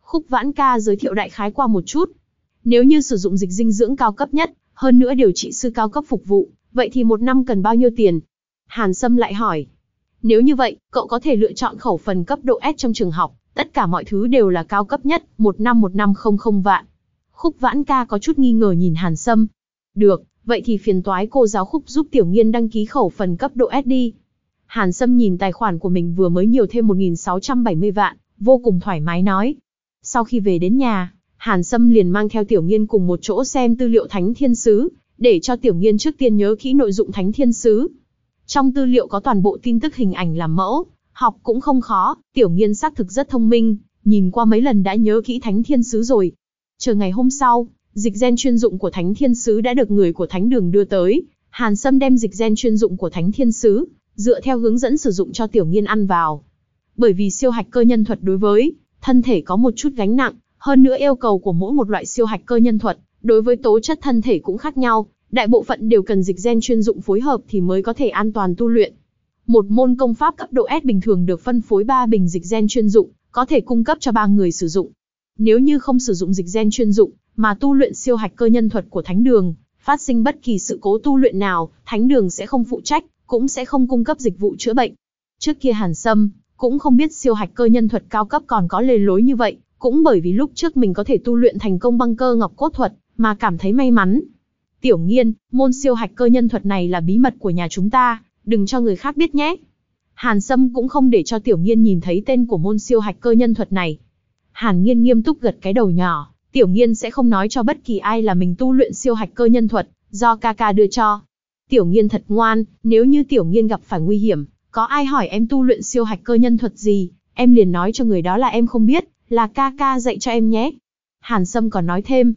Khúc Vãn Ca giới thiệu đại khái qua một chút. Nếu như sử dụng dịch dinh dưỡng cao cấp nhất, hơn nữa điều trị sư cao cấp phục vụ, vậy thì một năm cần bao nhiêu tiền? Hàn Sâm lại hỏi. Nếu như vậy, cậu có thể lựa chọn khẩu phần cấp độ S trong trường học, tất cả mọi thứ đều là cao cấp nhất, một năm một năm không không vạn. Khúc Vãn Ca có chút nghi ngờ nhìn Hàn Sâm. Được, vậy thì phiền toái cô giáo Khúc giúp Tiểu Nghiên đăng ký khẩu phần cấp độ S đi. Hàn Sâm nhìn tài khoản của mình vừa mới nhiều thêm 1.670 vạn, vô cùng thoải mái nói. Sau khi về đến nhà, Hàn Sâm liền mang theo Tiểu Nghiên cùng một chỗ xem tư liệu Thánh Thiên Sứ, để cho Tiểu Nghiên trước tiên nhớ kỹ nội dụng Thánh Thiên Sứ. Trong tư liệu có toàn bộ tin tức hình ảnh làm mẫu, học cũng không khó, Tiểu Nghiên xác thực rất thông minh, nhìn qua mấy lần đã nhớ kỹ Thánh Thiên Sứ rồi. Chờ ngày hôm sau, dịch gen chuyên dụng của Thánh Thiên Sứ đã được người của Thánh Đường đưa tới. Hàn Sâm đem dịch gen chuyên dụng của Thánh Thiên Sứ, dựa theo hướng dẫn sử dụng cho Tiểu Nghiên ăn vào. Bởi vì siêu hạch cơ nhân thuật đối với thân thể có một chút gánh nặng, hơn nữa yêu cầu của mỗi một loại siêu hạch cơ nhân thuật, đối với tố chất thân thể cũng khác nhau, đại bộ phận đều cần dịch gen chuyên dụng phối hợp thì mới có thể an toàn tu luyện. Một môn công pháp cấp độ S bình thường được phân phối 3 bình dịch gen chuyên dụng, có thể cung cấp cho 3 người sử dụng. Nếu như không sử dụng dịch gen chuyên dụng, mà tu luyện siêu hạch cơ nhân thuật của Thánh Đường, phát sinh bất kỳ sự cố tu luyện nào, Thánh Đường sẽ không phụ trách, cũng sẽ không cung cấp dịch vụ chữa bệnh. Trước kia Hàn Sâm, cũng không biết siêu hạch cơ nhân thuật cao cấp còn có lề lối như vậy, cũng bởi vì lúc trước mình có thể tu luyện thành công băng cơ ngọc cốt thuật, mà cảm thấy may mắn. Tiểu nghiên, môn siêu hạch cơ nhân thuật này là bí mật của nhà chúng ta, đừng cho người khác biết nhé. Hàn Sâm cũng không để cho Tiểu Nghiên nhìn thấy tên của môn siêu hạch cơ nhân thuật này. Hàn Nghiên nghiêm túc gật cái đầu nhỏ, Tiểu Nghiên sẽ không nói cho bất kỳ ai là mình tu luyện siêu hạch cơ nhân thuật, do ca ca đưa cho. Tiểu nghiên thật ngoan, nếu như tiểu nghiên gặp phải nguy hiểm, có ai hỏi em tu luyện siêu hạch cơ nhân thuật gì, em liền nói cho người đó là em không biết, là ca ca dạy cho em nhé. Hàn Sâm còn nói thêm,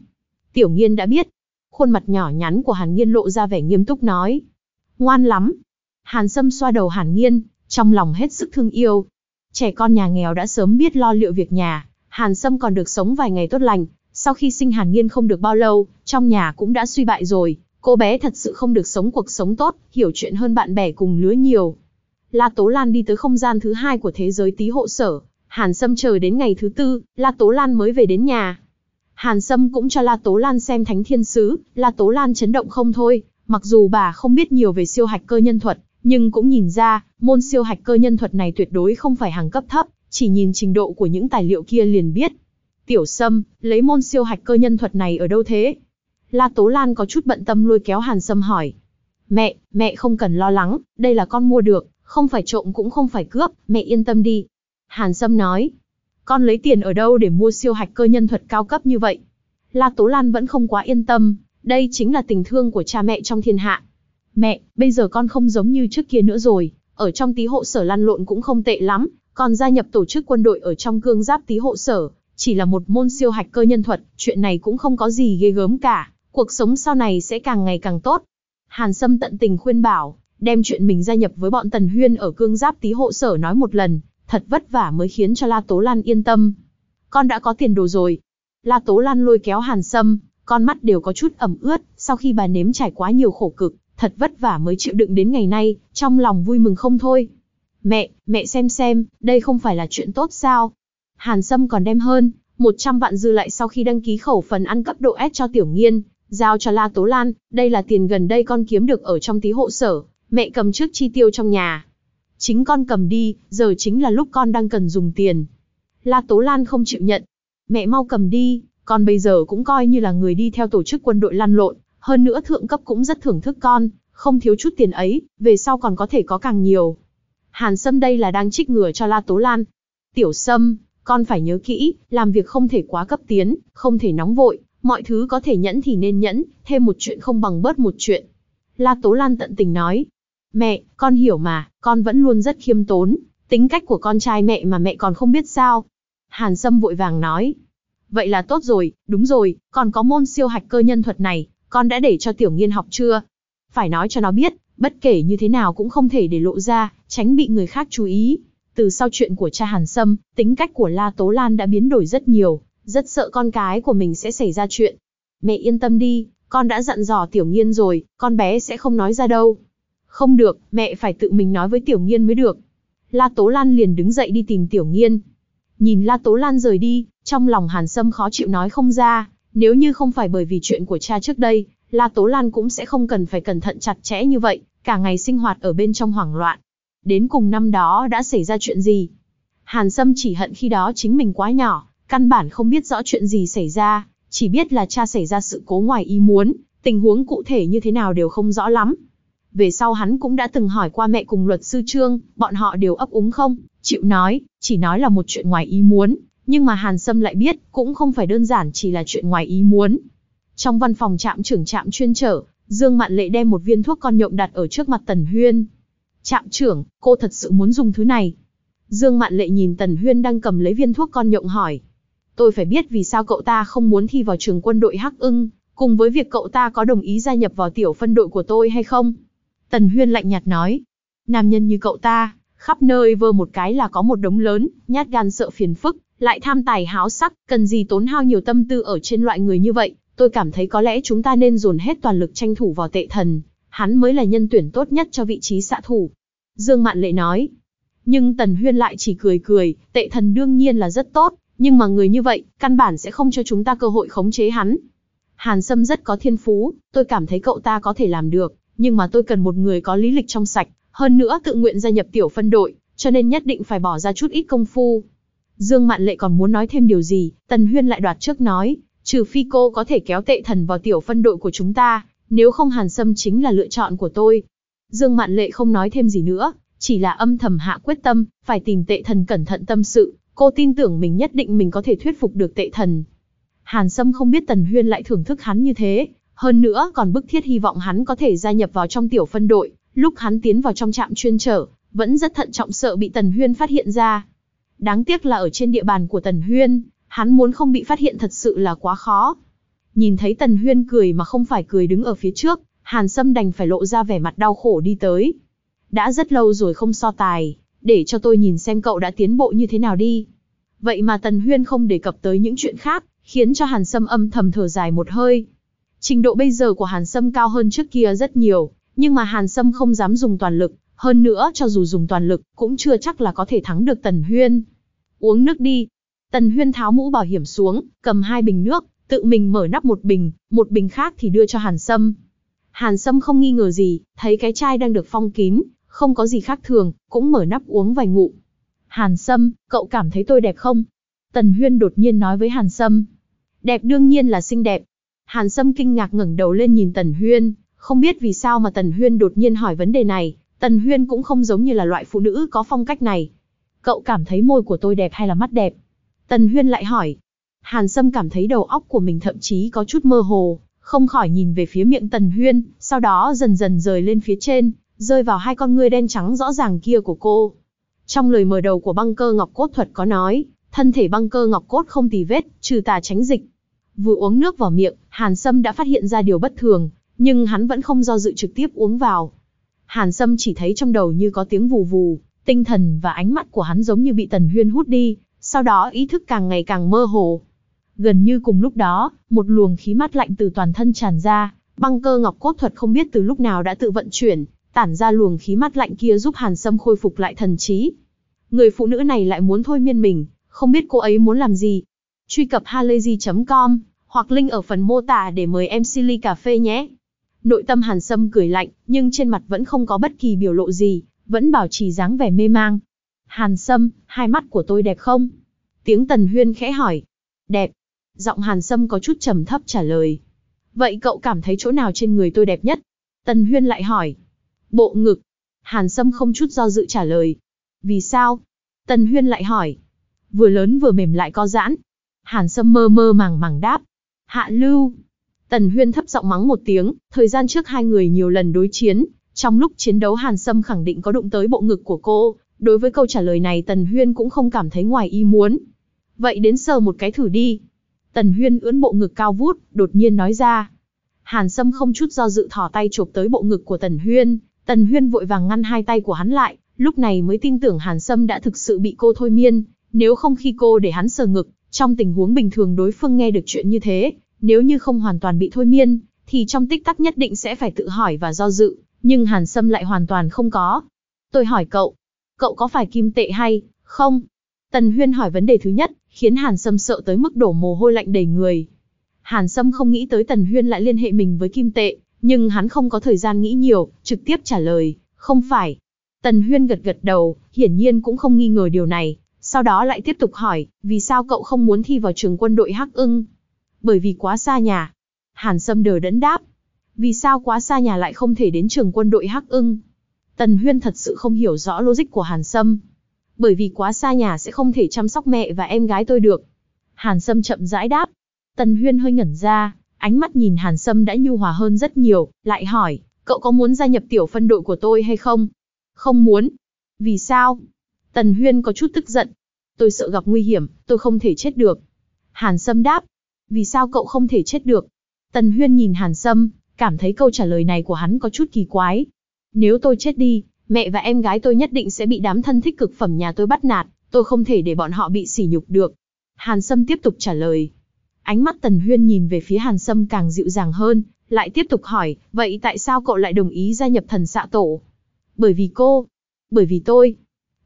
tiểu nghiên đã biết. Khuôn mặt nhỏ nhắn của Hàn Nghiên lộ ra vẻ nghiêm túc nói. Ngoan lắm. Hàn Sâm xoa đầu Hàn Nghiên, trong lòng hết sức thương yêu. Trẻ con nhà nghèo đã sớm biết lo liệu việc nhà, Hàn Sâm còn được sống vài ngày tốt lành, sau khi sinh Hàn Nghiên không được bao lâu, trong nhà cũng đã suy bại rồi, cô bé thật sự không được sống cuộc sống tốt, hiểu chuyện hơn bạn bè cùng lứa nhiều. La Tố Lan đi tới không gian thứ hai của thế giới tí hộ sở, Hàn Sâm chờ đến ngày thứ tư, La Tố Lan mới về đến nhà. Hàn Sâm cũng cho La Tố Lan xem Thánh Thiên Sứ, La Tố Lan chấn động không thôi, mặc dù bà không biết nhiều về siêu hạch cơ nhân thuật, nhưng cũng nhìn ra, môn siêu hạch cơ nhân thuật này tuyệt đối không phải hàng cấp thấp, chỉ nhìn trình độ của những tài liệu kia liền biết. Tiểu Sâm, lấy môn siêu hạch cơ nhân thuật này ở đâu thế? La Tố Lan có chút bận tâm lôi kéo Hàn Sâm hỏi. Mẹ, mẹ không cần lo lắng, đây là con mua được, không phải trộm cũng không phải cướp, mẹ yên tâm đi. Hàn Sâm nói. Con lấy tiền ở đâu để mua siêu hạch cơ nhân thuật cao cấp như vậy? La Tố Lan vẫn không quá yên tâm, đây chính là tình thương của cha mẹ trong thiên hạ. Mẹ, bây giờ con không giống như trước kia nữa rồi, ở trong tí hộ sở lăn lộn cũng không tệ lắm, còn gia nhập tổ chức quân đội ở trong cương giáp tí hộ sở, chỉ là một môn siêu hạch cơ nhân thuật, chuyện này cũng không có gì ghê gớm cả, cuộc sống sau này sẽ càng ngày càng tốt. Hàn Sâm tận tình khuyên bảo, đem chuyện mình gia nhập với bọn Tần Huyên ở cương giáp tí hộ sở nói một lần, thật vất vả mới khiến cho La Tố Lan yên tâm. Con đã có tiền đồ rồi. La Tố Lan lôi kéo Hàn Sâm, con mắt đều có chút ẩm ướt, sau khi bà nếm trải quá nhiều khổ cực, thật vất vả mới chịu đựng đến ngày nay, trong lòng vui mừng không thôi. Mẹ, mẹ xem xem, đây không phải là chuyện tốt sao? Hàn Sâm còn đem hơn, 100 vạn dư lại sau khi đăng ký khẩu phần ăn cấp độ S cho Tiểu Nghiên, giao cho La Tố Lan, đây là tiền gần đây con kiếm được ở trong tí hộ sở, mẹ cầm trước chi tiêu trong nhà. Chính con cầm đi, giờ chính là lúc con đang cần dùng tiền. La Tố Lan không chịu nhận. Mẹ mau cầm đi, con bây giờ cũng coi như là người đi theo tổ chức quân đội lăn lộn, hơn nữa thượng cấp cũng rất thưởng thức con, không thiếu chút tiền ấy, về sau còn có thể có càng nhiều. Hàn Sâm đây là đang trích ngừa cho La Tố Lan. Tiểu Sâm, con phải nhớ kỹ, làm việc không thể quá cấp tiến, không thể nóng vội, mọi thứ có thể nhẫn thì nên nhẫn, thêm một chuyện không bằng bớt một chuyện. La Tố Lan tận tình nói. Mẹ, con hiểu mà, con vẫn luôn rất khiêm tốn, tính cách của con trai mẹ mà mẹ còn không biết sao. Hàn Sâm vội vàng nói. Vậy là tốt rồi, đúng rồi, còn có môn siêu hạch cơ nhân thuật này, con đã để cho tiểu nghiên học chưa? Phải nói cho nó biết, bất kể như thế nào cũng không thể để lộ ra, tránh bị người khác chú ý. Từ sau chuyện của cha Hàn Sâm, tính cách của La Tố Lan đã biến đổi rất nhiều, rất sợ con cái của mình sẽ xảy ra chuyện. Mẹ yên tâm đi, con đã dặn dò tiểu nghiên rồi, con bé sẽ không nói ra đâu. Không được, mẹ phải tự mình nói với tiểu nghiên mới được. La Tố Lan liền đứng dậy đi tìm tiểu nghiên. Nhìn La Tố Lan rời đi, trong lòng Hàn Sâm khó chịu nói không ra, nếu như không phải bởi vì chuyện của cha trước đây, La Tố Lan cũng sẽ không cần phải cẩn thận chặt chẽ như vậy, cả ngày sinh hoạt ở bên trong hoảng loạn. Đến cùng năm đó đã xảy ra chuyện gì? Hàn Sâm chỉ hận khi đó chính mình quá nhỏ, căn bản không biết rõ chuyện gì xảy ra, chỉ biết là cha xảy ra sự cố ngoài ý muốn, tình huống cụ thể như thế nào đều không rõ lắm. Về sau hắn cũng đã từng hỏi qua mẹ cùng luật sư Trương, bọn họ đều ấp úng không, chịu nói, chỉ nói là một chuyện ngoài ý muốn, nhưng mà Hàn Sâm lại biết, cũng không phải đơn giản chỉ là chuyện ngoài ý muốn. Trong văn phòng trạm trưởng trạm chuyên trở, Dương Mạn Lệ đem một viên thuốc con nhộng đặt ở trước mặt Tần Huyên. Trạm trưởng, cô thật sự muốn dùng thứ này. Dương Mạn Lệ nhìn Tần Huyên đang cầm lấy viên thuốc con nhộng hỏi. Tôi phải biết vì sao cậu ta không muốn thi vào trường quân đội Hắc ưng, cùng với việc cậu ta có đồng ý gia nhập vào tiểu phân đội của tôi hay không. Tần Huyên lạnh nhạt nói. Nam nhân như cậu ta, khắp nơi vơ một cái là có một đống lớn, nhát gan sợ phiền phức, lại tham tài háo sắc, cần gì tốn hao nhiều tâm tư ở trên loại người như vậy, tôi cảm thấy có lẽ chúng ta nên dồn hết toàn lực tranh thủ vào tệ thần, hắn mới là nhân tuyển tốt nhất cho vị trí xạ thủ. Dương Mạn Lệ nói. Nhưng Tần Huyên lại chỉ cười cười, tệ thần đương nhiên là rất tốt, nhưng mà người như vậy, căn bản sẽ không cho chúng ta cơ hội khống chế hắn. Hàn Sâm rất có thiên phú, tôi cảm thấy cậu ta có thể làm được, nhưng mà tôi cần một người có lý lịch trong sạch, hơn nữa tự nguyện gia nhập tiểu phân đội, cho nên nhất định phải bỏ ra chút ít công phu. Dương Mạn Lệ còn muốn nói thêm điều gì, Tần Huyên lại đoạt trước nói, trừ phi cô có thể kéo tệ thần vào tiểu phân đội của chúng ta, nếu không Hàn Sâm chính là lựa chọn của tôi. Dương Mạn Lệ không nói thêm gì nữa, chỉ là âm thầm hạ quyết tâm, phải tìm tệ thần cẩn thận tâm sự, cô tin tưởng mình nhất định mình có thể thuyết phục được tệ thần. Hàn Sâm không biết Tần Huyên lại thưởng thức hắn như thế, hơn nữa còn bức thiết hy vọng hắn có thể gia nhập vào trong tiểu phân đội, lúc hắn tiến vào trong trạm chuyên trở, vẫn rất thận trọng sợ bị Tần Huyên phát hiện ra. Đáng tiếc là ở trên địa bàn của Tần Huyên, hắn muốn không bị phát hiện thật sự là quá khó. Nhìn thấy Tần Huyên cười mà không phải cười đứng ở phía trước, Hàn Sâm đành phải lộ ra vẻ mặt đau khổ đi tới. Đã rất lâu rồi không so tài, để cho tôi nhìn xem cậu đã tiến bộ như thế nào đi. Vậy mà Tần Huyên không đề cập tới những chuyện khác, khiến cho Hàn Sâm âm thầm thở dài một hơi. Trình độ bây giờ của Hàn Sâm cao hơn trước kia rất nhiều, nhưng mà Hàn Sâm không dám dùng toàn lực, hơn nữa cho dù dùng toàn lực, cũng chưa chắc là có thể thắng được Tần Huyên. Uống nước đi. Tần Huyên tháo mũ bảo hiểm xuống, cầm hai bình nước, tự mình mở nắp một bình, một bình khác thì đưa cho Hàn Sâm. Hàn Sâm không nghi ngờ gì, thấy cái chai đang được phong kín, không có gì khác thường, cũng mở nắp uống vài ngụm. Hàn Sâm, cậu cảm thấy tôi đẹp không? Tần Huyên đột nhiên nói với Hàn Sâm. Đẹp đương nhiên là xinh đẹp. Hàn Sâm kinh ngạc ngẩng đầu lên nhìn Tần Huyên, không biết vì sao mà Tần Huyên đột nhiên hỏi vấn đề này, Tần Huyên cũng không giống như là loại phụ nữ có phong cách này. Cậu cảm thấy môi của tôi đẹp hay là mắt đẹp? Tần Huyên lại hỏi. Hàn Sâm cảm thấy đầu óc của mình thậm chí có chút mơ hồ, không khỏi nhìn về phía miệng Tần Huyên, sau đó dần dần rời lên phía trên, rơi vào hai con ngươi đen trắng rõ ràng kia của cô. Trong lời mở đầu của băng cơ ngọc cốt thuật có nói, thân thể băng cơ ngọc cốt không tì vết, trừ tà tránh dịch. Vừa uống nước vào miệng, Hàn Sâm đã phát hiện ra điều bất thường, nhưng hắn vẫn không do dự trực tiếp uống vào. Hàn Sâm chỉ thấy trong đầu như có tiếng vù vù, tinh thần và ánh mắt của hắn giống như bị Tần Huyên hút đi, sau đó ý thức càng ngày càng mơ hồ. Gần như cùng lúc đó, một luồng khí mát lạnh từ toàn thân tràn ra, băng cơ ngọc cốt thuật không biết từ lúc nào đã tự vận chuyển, tản ra luồng khí mát lạnh kia giúp Hàn Sâm khôi phục lại thần trí. Người phụ nữ này lại muốn thôi miên mình, không biết cô ấy muốn làm gì. Truy cập halayzi.com hoặc link ở phần mô tả để mời em Silly Cà Phê nhé. Nội tâm Hàn Sâm cười lạnh, nhưng trên mặt vẫn không có bất kỳ biểu lộ gì, vẫn bảo trì dáng vẻ mê mang. Hàn Sâm, hai mắt của tôi đẹp không? Tiếng Tần Huyên khẽ hỏi. Đẹp. Giọng Hàn Sâm có chút trầm thấp trả lời. Vậy cậu cảm thấy chỗ nào trên người tôi đẹp nhất? Tần Huyên lại hỏi. Bộ ngực. Hàn Sâm không chút do dự trả lời. Vì sao? Tần Huyên lại hỏi. Vừa lớn vừa mềm lại co giãn. Hàn Sâm mơ mơ màng màng đáp. Hạ lưu. Tần Huyên thấp giọng mắng một tiếng, thời gian trước hai người nhiều lần đối chiến, trong lúc chiến đấu Hàn Sâm khẳng định có đụng tới bộ ngực của cô, đối với câu trả lời này Tần Huyên cũng không cảm thấy ngoài ý muốn. Vậy đến sờ một cái thử đi. Tần Huyên ưỡn bộ ngực cao vút, đột nhiên nói ra. Hàn Sâm không chút do dự thỏ tay chụp tới bộ ngực của Tần Huyên, Tần Huyên vội vàng ngăn hai tay của hắn lại, lúc này mới tin tưởng Hàn Sâm đã thực sự bị cô thôi miên, nếu không khi cô để hắn sờ ngực, trong tình huống bình thường đối phương nghe được chuyện như thế, nếu như không hoàn toàn bị thôi miên, thì trong tích tắc nhất định sẽ phải tự hỏi và do dự, nhưng Hàn Sâm lại hoàn toàn không có. Tôi hỏi cậu, cậu có phải kim tệ hay không? Tần Huyên hỏi vấn đề thứ nhất, khiến Hàn Sâm sợ tới mức đổ mồ hôi lạnh đầy người. Hàn Sâm không nghĩ tới Tần Huyên lại liên hệ mình với kim tệ, nhưng hắn không có thời gian nghĩ nhiều, trực tiếp trả lời, không phải. Tần Huyên gật gật đầu, hiển nhiên cũng không nghi ngờ điều này, sau đó lại tiếp tục hỏi, vì sao cậu không muốn thi vào trường quân đội Hắc ưng? Bởi vì quá xa nhà. Hàn Sâm đờ đẫn đáp. Vì sao quá xa nhà lại không thể đến trường quân đội Hắc ưng? Tần Huyên thật sự không hiểu rõ logic của Hàn Sâm. Bởi vì quá xa nhà sẽ không thể chăm sóc mẹ và em gái tôi được. Hàn Sâm chậm rãi đáp. Tần Huyên hơi ngẩn ra, ánh mắt nhìn Hàn Sâm đã nhu hòa hơn rất nhiều, lại hỏi, cậu có muốn gia nhập tiểu phân đội của tôi hay không? Không muốn. Vì sao? Tần Huyên có chút tức giận. Tôi sợ gặp nguy hiểm, tôi không thể chết được. Hàn Sâm đáp. Vì sao cậu không thể chết được? Tần Huyên nhìn Hàn Sâm, cảm thấy câu trả lời này của hắn có chút kỳ quái. Nếu tôi chết đi, mẹ và em gái tôi nhất định sẽ bị đám thân thích cực phẩm nhà tôi bắt nạt, tôi không thể để bọn họ bị sỉ nhục được. Hàn Sâm tiếp tục trả lời. Ánh mắt Tần Huyên nhìn về phía Hàn Sâm càng dịu dàng hơn, lại tiếp tục hỏi, vậy tại sao cậu lại đồng ý gia nhập thần xạ tổ? Bởi vì cô. Bởi vì tôi.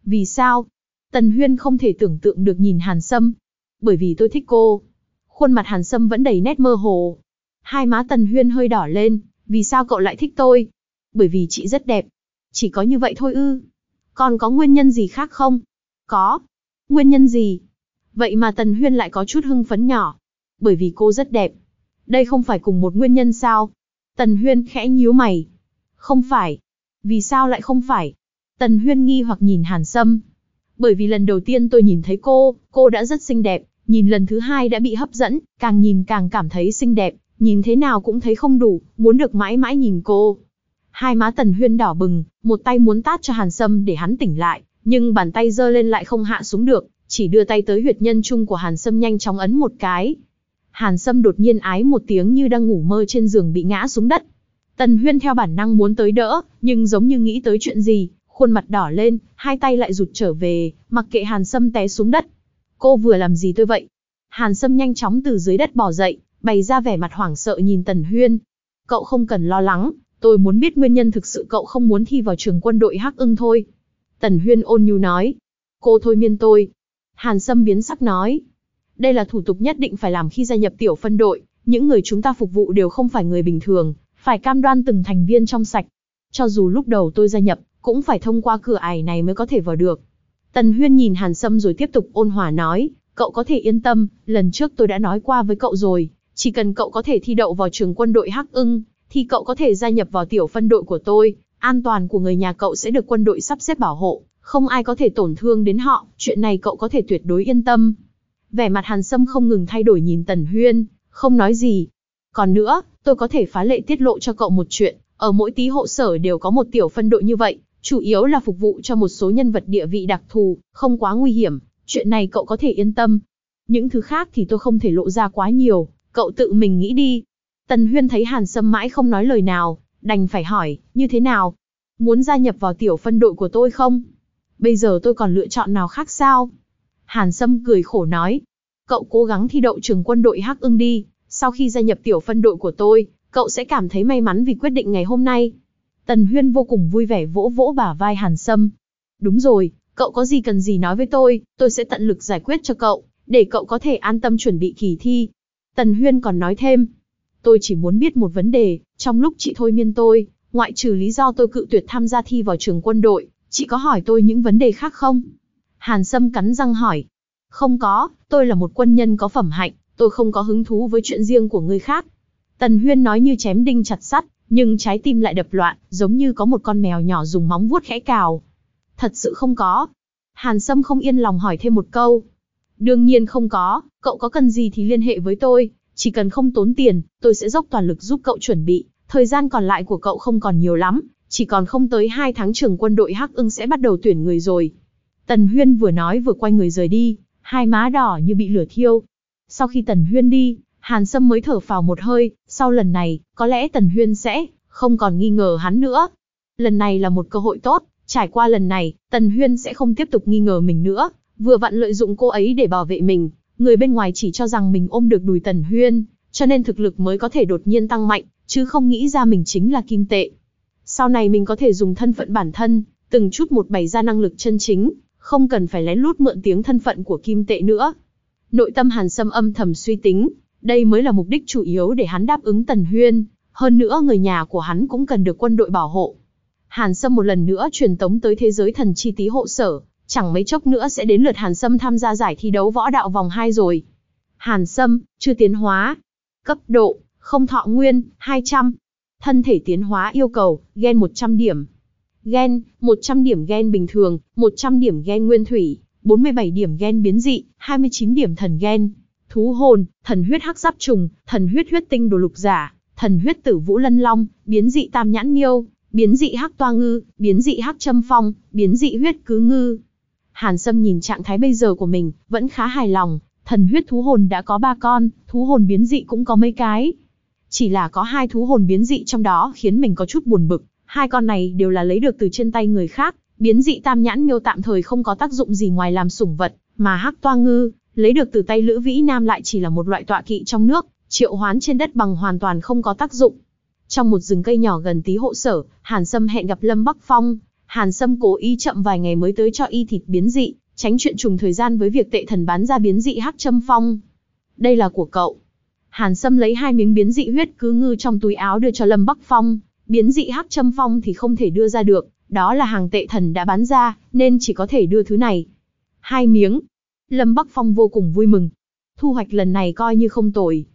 Vì sao? Tần Huyên không thể tưởng tượng được nhìn Hàn Sâm. Bởi vì tôi thích cô. Khuôn mặt Hàn Sâm vẫn đầy nét mơ hồ. Hai má Tần Huyên hơi đỏ lên, vì sao cậu lại thích tôi? Bởi vì chị rất đẹp. Chỉ có như vậy thôi ư? Còn có nguyên nhân gì khác không? Có. Nguyên nhân gì? Vậy mà Tần Huyên lại có chút hưng phấn nhỏ. Bởi vì cô rất đẹp. Đây không phải cùng một nguyên nhân sao? Tần Huyên khẽ nhíu mày. Không phải. Vì sao lại không phải? Tần Huyên nghi hoặc nhìn Hàn Sâm. Bởi vì lần đầu tiên tôi nhìn thấy cô, cô đã rất xinh đẹp, nhìn lần thứ hai đã bị hấp dẫn, càng nhìn càng cảm thấy xinh đẹp, nhìn thế nào cũng thấy không đủ, muốn được mãi mãi nhìn cô. Hai má Tần Huyên đỏ bừng, một tay muốn tát cho Hàn Sâm để hắn tỉnh lại, nhưng bàn tay giơ lên lại không hạ xuống được, chỉ đưa tay tới huyệt nhân trung của Hàn Sâm nhanh chóng ấn một cái. Hàn Sâm đột nhiên ái một tiếng như đang ngủ mơ trên giường bị ngã xuống đất. Tần Huyên theo bản năng muốn tới đỡ, nhưng giống như nghĩ tới chuyện gì, khuôn mặt đỏ lên, hai tay lại rụt trở về, mặc kệ Hàn Sâm té xuống đất. Cô vừa làm gì tôi vậy? Hàn Sâm nhanh chóng từ dưới đất bò dậy, bày ra vẻ mặt hoảng sợ nhìn Tần Huyên. Cậu không cần lo lắng, tôi muốn biết nguyên nhân thực sự cậu không muốn thi vào trường quân đội Hắc ưng thôi. Tần Huyên ôn nhu nói. Cô thôi miên tôi. Hàn Sâm biến sắc nói. Đây là thủ tục nhất định phải làm khi gia nhập tiểu phân đội, những người chúng ta phục vụ đều không phải người bình thường, phải cam đoan từng thành viên trong sạch. Cho dù lúc đầu tôi gia nhập, cũng phải thông qua cửa ải này mới có thể vào được. Tần Huyên nhìn Hàn Sâm rồi tiếp tục ôn hòa nói, cậu có thể yên tâm, lần trước tôi đã nói qua với cậu rồi, chỉ cần cậu có thể thi đậu vào trường quân đội Hắc ưng, thì cậu có thể gia nhập vào tiểu phân đội của tôi, an toàn của người nhà cậu sẽ được quân đội sắp xếp bảo hộ, không ai có thể tổn thương đến họ, chuyện này cậu có thể tuyệt đối yên tâm. Vẻ mặt Hàn Sâm không ngừng thay đổi nhìn Tần Huyên, không nói gì. Còn nữa, tôi có thể phá lệ tiết lộ cho cậu một chuyện, ở mỗi tí hộ sở đều có một tiểu phân đội như vậy, chủ yếu là phục vụ cho một số nhân vật địa vị đặc thù, không quá nguy hiểm, chuyện này cậu có thể yên tâm. Những thứ khác thì tôi không thể lộ ra quá nhiều, cậu tự mình nghĩ đi. Tần Huyên thấy Hàn Sâm mãi không nói lời nào, đành phải hỏi, như thế nào? Muốn gia nhập vào tiểu phân đội của tôi không? Bây giờ tôi còn lựa chọn nào khác sao? Hàn Sâm cười khổ nói, cậu cố gắng thi đậu trường quân đội Hắc ưng đi, sau khi gia nhập tiểu phân đội của tôi, cậu sẽ cảm thấy may mắn vì quyết định ngày hôm nay. Tần Huyên vô cùng vui vẻ vỗ vỗ bả vai Hàn Sâm. Đúng rồi, cậu có gì cần gì nói với tôi, tôi sẽ tận lực giải quyết cho cậu, để cậu có thể an tâm chuẩn bị kỳ thi. Tần Huyên còn nói thêm, tôi chỉ muốn biết một vấn đề, trong lúc chị thôi miên tôi, ngoại trừ lý do tôi cự tuyệt tham gia thi vào trường quân đội, chị có hỏi tôi những vấn đề khác không? Hàn Sâm cắn răng hỏi. Không có, tôi là một quân nhân có phẩm hạnh, tôi không có hứng thú với chuyện riêng của người khác. Tần Huyên nói như chém đinh chặt sắt, nhưng trái tim lại đập loạn, giống như có một con mèo nhỏ dùng móng vuốt khẽ cào. Thật sự không có. Hàn Sâm không yên lòng hỏi thêm một câu. Đương nhiên không có, cậu có cần gì thì liên hệ với tôi, chỉ cần không tốn tiền, tôi sẽ dốc toàn lực giúp cậu chuẩn bị. Thời gian còn lại của cậu không còn nhiều lắm, chỉ còn không tới 2 tháng trường quân đội Hắc ưng sẽ bắt đầu tuyển người rồi. Tần Huyên vừa nói vừa quay người rời đi, hai má đỏ như bị lửa thiêu. Sau khi Tần Huyên đi, Hàn Sâm mới thở phào một hơi, sau lần này, có lẽ Tần Huyên sẽ không còn nghi ngờ hắn nữa. Lần này là một cơ hội tốt, trải qua lần này, Tần Huyên sẽ không tiếp tục nghi ngờ mình nữa, vừa vặn lợi dụng cô ấy để bảo vệ mình, người bên ngoài chỉ cho rằng mình ôm được đùi Tần Huyên, cho nên thực lực mới có thể đột nhiên tăng mạnh, chứ không nghĩ ra mình chính là kim tệ. Sau này mình có thể dùng thân phận bản thân, từng chút một bày ra năng lực chân chính, không cần phải lén lút mượn tiếng thân phận của kim tệ nữa. Nội tâm Hàn Sâm âm thầm suy tính, đây mới là mục đích chủ yếu để hắn đáp ứng Tần Huyên, hơn nữa người nhà của hắn cũng cần được quân đội bảo hộ. Hàn Sâm một lần nữa truyền tống tới thế giới thần chi tí hộ sở, chẳng mấy chốc nữa sẽ đến lượt Hàn Sâm tham gia giải thi đấu võ đạo vòng 2 rồi. Hàn Sâm, chưa tiến hóa. Cấp độ, không thọ nguyên, 200. Thân thể tiến hóa yêu cầu, gen 100 điểm. Gen, 100 điểm gen bình thường, 100 điểm gen nguyên thủy, 47 điểm gen biến dị, 29 điểm thần gen. Thú hồn, thần huyết hắc giáp trùng, thần huyết huyết tinh đồ lục giả, thần huyết tử vũ lân long, biến dị tam nhãn miêu, biến dị hắc toa ngư, biến dị hắc châm phong, biến dị huyết cứ ngư. Hàn Sâm nhìn trạng thái bây giờ của mình, vẫn khá hài lòng, thần huyết thú hồn đã có ba con, thú hồn biến dị cũng có mấy cái. Chỉ là có hai thú hồn biến dị trong đó khiến mình có chút buồn bực, hai con này đều là lấy được từ trên tay người khác, biến dị tam nhãn miêu tạm thời không có tác dụng gì ngoài làm sủng vật, mà hắc toa ngư, lấy được từ tay Lữ Vĩ Nam lại chỉ là một loại tọa kỵ trong nước, triệu hoán trên đất bằng hoàn toàn không có tác dụng. Trong một rừng cây nhỏ gần tí hộ sở, Hàn Sâm hẹn gặp Lâm Bắc Phong. Hàn Sâm cố ý chậm vài ngày mới tới cho y thịt biến dị, tránh chuyện trùng thời gian với việc tệ thần bán ra biến dị hắc châm phong. Đây là của cậu. Hàn Sâm lấy hai miếng biến dị huyết cứ ngư trong túi áo đưa cho Lâm Bắc Phong. Biến dị hắc châm phong thì không thể đưa ra được, đó là hàng tệ thần đã bán ra, nên chỉ có thể đưa thứ này. Hai miếng. Lâm Bắc Phong vô cùng vui mừng. Thu hoạch lần này coi như không tồi.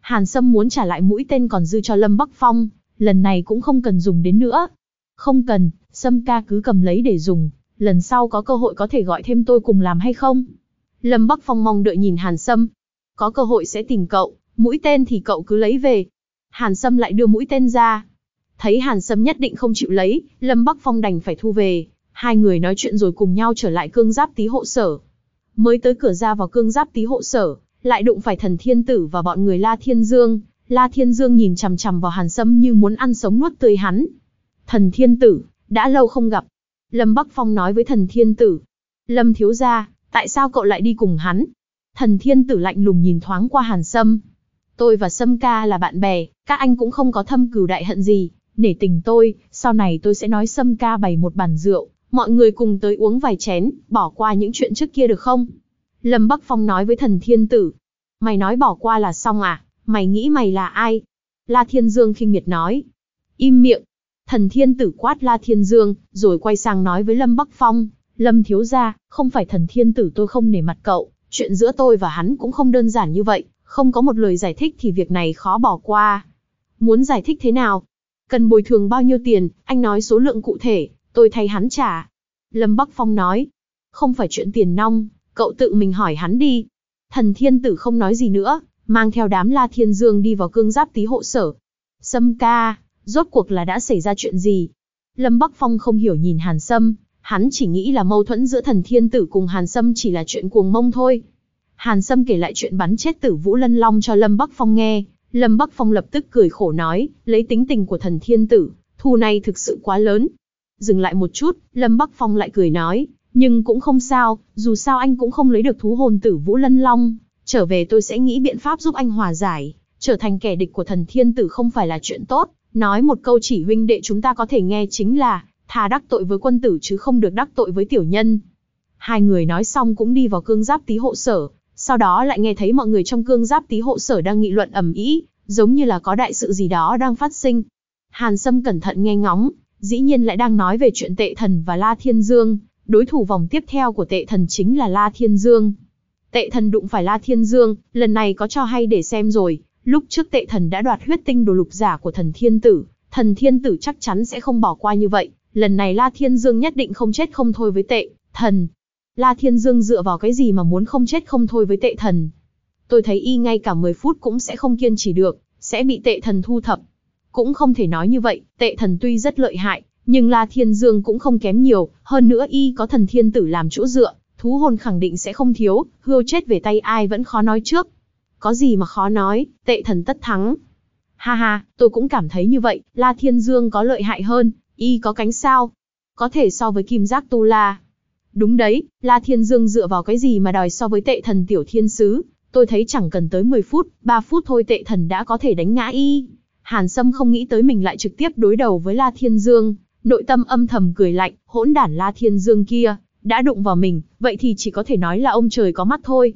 Hàn Sâm muốn trả lại mũi tên còn dư cho Lâm Bắc Phong, lần này cũng không cần dùng đến nữa. Không cần, Sâm ca cứ cầm lấy để dùng, lần sau có cơ hội có thể gọi thêm tôi cùng làm hay không? Lâm Bắc Phong mong đợi nhìn Hàn Sâm. Có cơ hội sẽ tìm cậu, Mũi tên thì cậu cứ lấy về. Hàn Sâm lại đưa mũi tên ra. Thấy Hàn Sâm nhất định không chịu lấy, Lâm Bắc Phong đành phải thu về. Hai người nói chuyện rồi cùng nhau trở lại cương giáp tí hộ sở. Mới tới cửa ra vào cương giáp tí hộ sở, lại đụng phải thần thiên tử và bọn người La Thiên Dương. La Thiên Dương nhìn chằm chằm vào Hàn Sâm như muốn ăn sống nuốt tươi hắn. Thần thiên tử, đã lâu không gặp. Lâm Bắc Phong nói với thần thiên tử. Lâm thiếu gia, tại sao cậu lại đi cùng hắn? Thần thiên tử lạnh lùng nhìn thoáng qua Hàn Sâm. Tôi và Sâm ca là bạn bè, các anh cũng không có thâm cừu đại hận gì. Nể tình tôi, sau này tôi sẽ nói Sâm ca bày một bàn rượu, mọi người cùng tới uống vài chén, bỏ qua những chuyện trước kia được không? Lâm Bắc Phong nói với thần thiên tử. Mày nói bỏ qua là xong à? Mày nghĩ mày là ai? La Thiên Dương khinh miệt nói. Im miệng. Thần thiên tử quát La Thiên Dương, rồi quay sang nói với Lâm Bắc Phong. Lâm thiếu gia, không phải thần thiên tử tôi không nể mặt cậu, chuyện giữa tôi và hắn cũng không đơn giản như vậy, không có một lời giải thích thì việc này khó bỏ qua. Muốn giải thích thế nào? Cần bồi thường bao nhiêu tiền, anh nói số lượng cụ thể, tôi thay hắn trả. Lâm Bắc Phong nói, không phải chuyện tiền nong, cậu tự mình hỏi hắn đi. Thần thiên tử không nói gì nữa, mang theo đám La Thiên Dương đi vào cương giáp tí hộ sở. Sâm ca, rốt cuộc là đã xảy ra chuyện gì? Lâm Bắc Phong không hiểu nhìn Hàn Sâm, hắn chỉ nghĩ là mâu thuẫn giữa thần thiên tử cùng Hàn Sâm chỉ là chuyện cuồng mông thôi. Hàn Sâm kể lại chuyện bắn chết tử Vũ Lân Long cho Lâm Bắc Phong nghe, Lâm Bắc Phong lập tức cười khổ nói, lấy tính tình của thần thiên tử, thù này thực sự quá lớn. Dừng lại một chút, Lâm Bắc Phong lại cười nói, nhưng cũng không sao, dù sao anh cũng không lấy được thú hồn tử Vũ Lân Long, trở về tôi sẽ nghĩ biện pháp giúp anh hòa giải, trở thành kẻ địch của thần thiên tử không phải là chuyện tốt, nói một câu chỉ huynh đệ chúng ta có thể nghe chính là, thà đắc tội với quân tử chứ không được đắc tội với tiểu nhân. Hai người nói xong cũng đi vào cương giáp tí hộ sở, sau đó lại nghe thấy mọi người trong cương giáp tí hộ sở đang nghị luận ầm ĩ, giống như là có đại sự gì đó đang phát sinh. Hàn Sâm cẩn thận nghe ngóng, dĩ nhiên lại đang nói về chuyện tệ thần và La Thiên Dương, đối thủ vòng tiếp theo của tệ thần chính là La Thiên Dương. Tệ thần đụng phải La Thiên Dương, lần này có cho hay để xem rồi, lúc trước tệ thần đã đoạt huyết tinh đồ lục giả của thần thiên tử, thần thiên tử chắc chắn sẽ không bỏ qua như vậy, lần này La Thiên Dương nhất định không chết không thôi với tệ, thần. La Thiên Dương dựa vào cái gì mà muốn không chết không thôi với tệ thần. Tôi thấy y ngay cả 10 phút cũng sẽ không kiên trì được, sẽ bị tệ thần thu thập. Cũng không thể nói như vậy, tệ thần tuy rất lợi hại, nhưng La Thiên Dương cũng không kém nhiều, hơn nữa y có thần thiên tử làm chỗ dựa, thú hồn khẳng định sẽ không thiếu, hưu chết về tay ai vẫn khó nói trước. Có gì mà khó nói, tệ thần tất thắng. Ha ha, tôi cũng cảm thấy như vậy, La Thiên Dương có lợi hại hơn, y có cánh sao. Có thể so với kim giác tu la. Đúng đấy, La Thiên Dương dựa vào cái gì mà đòi so với tệ thần tiểu thiên sứ. Tôi thấy chẳng cần tới 10 phút, 3 phút thôi tệ thần đã có thể đánh ngã y. Hàn Sâm không nghĩ tới mình lại trực tiếp đối đầu với La Thiên Dương, nội tâm âm thầm cười lạnh, hỗn đản La Thiên Dương kia, đã đụng vào mình, vậy thì chỉ có thể nói là ông trời có mắt thôi.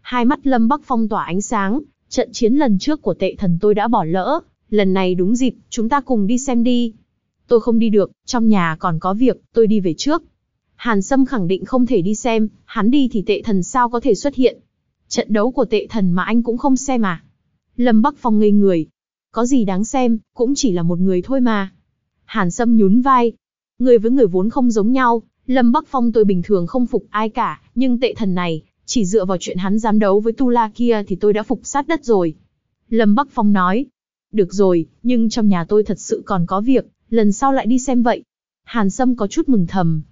Hai mắt Lâm Bắc Phong tỏa ánh sáng, trận chiến lần trước của tệ thần tôi đã bỏ lỡ, lần này đúng dịp, chúng ta cùng đi xem đi. Tôi không đi được, trong nhà còn có việc, tôi đi về trước. Hàn Sâm khẳng định không thể đi xem, hắn đi thì tệ thần sao có thể xuất hiện. Trận đấu của tệ thần mà anh cũng không xem à. Lâm Bắc Phong ngây người. Có gì đáng xem, cũng chỉ là một người thôi mà. Hàn Sâm nhún vai. Người với người vốn không giống nhau, Lâm Bắc Phong tôi bình thường không phục ai cả, nhưng tệ thần này, chỉ dựa vào chuyện hắn dám đấu với Tu La kia thì tôi đã phục sát đất rồi. Lâm Bắc Phong nói. Được rồi, nhưng trong nhà tôi thật sự còn có việc, lần sau lại đi xem vậy. Hàn Sâm có chút mừng thầm.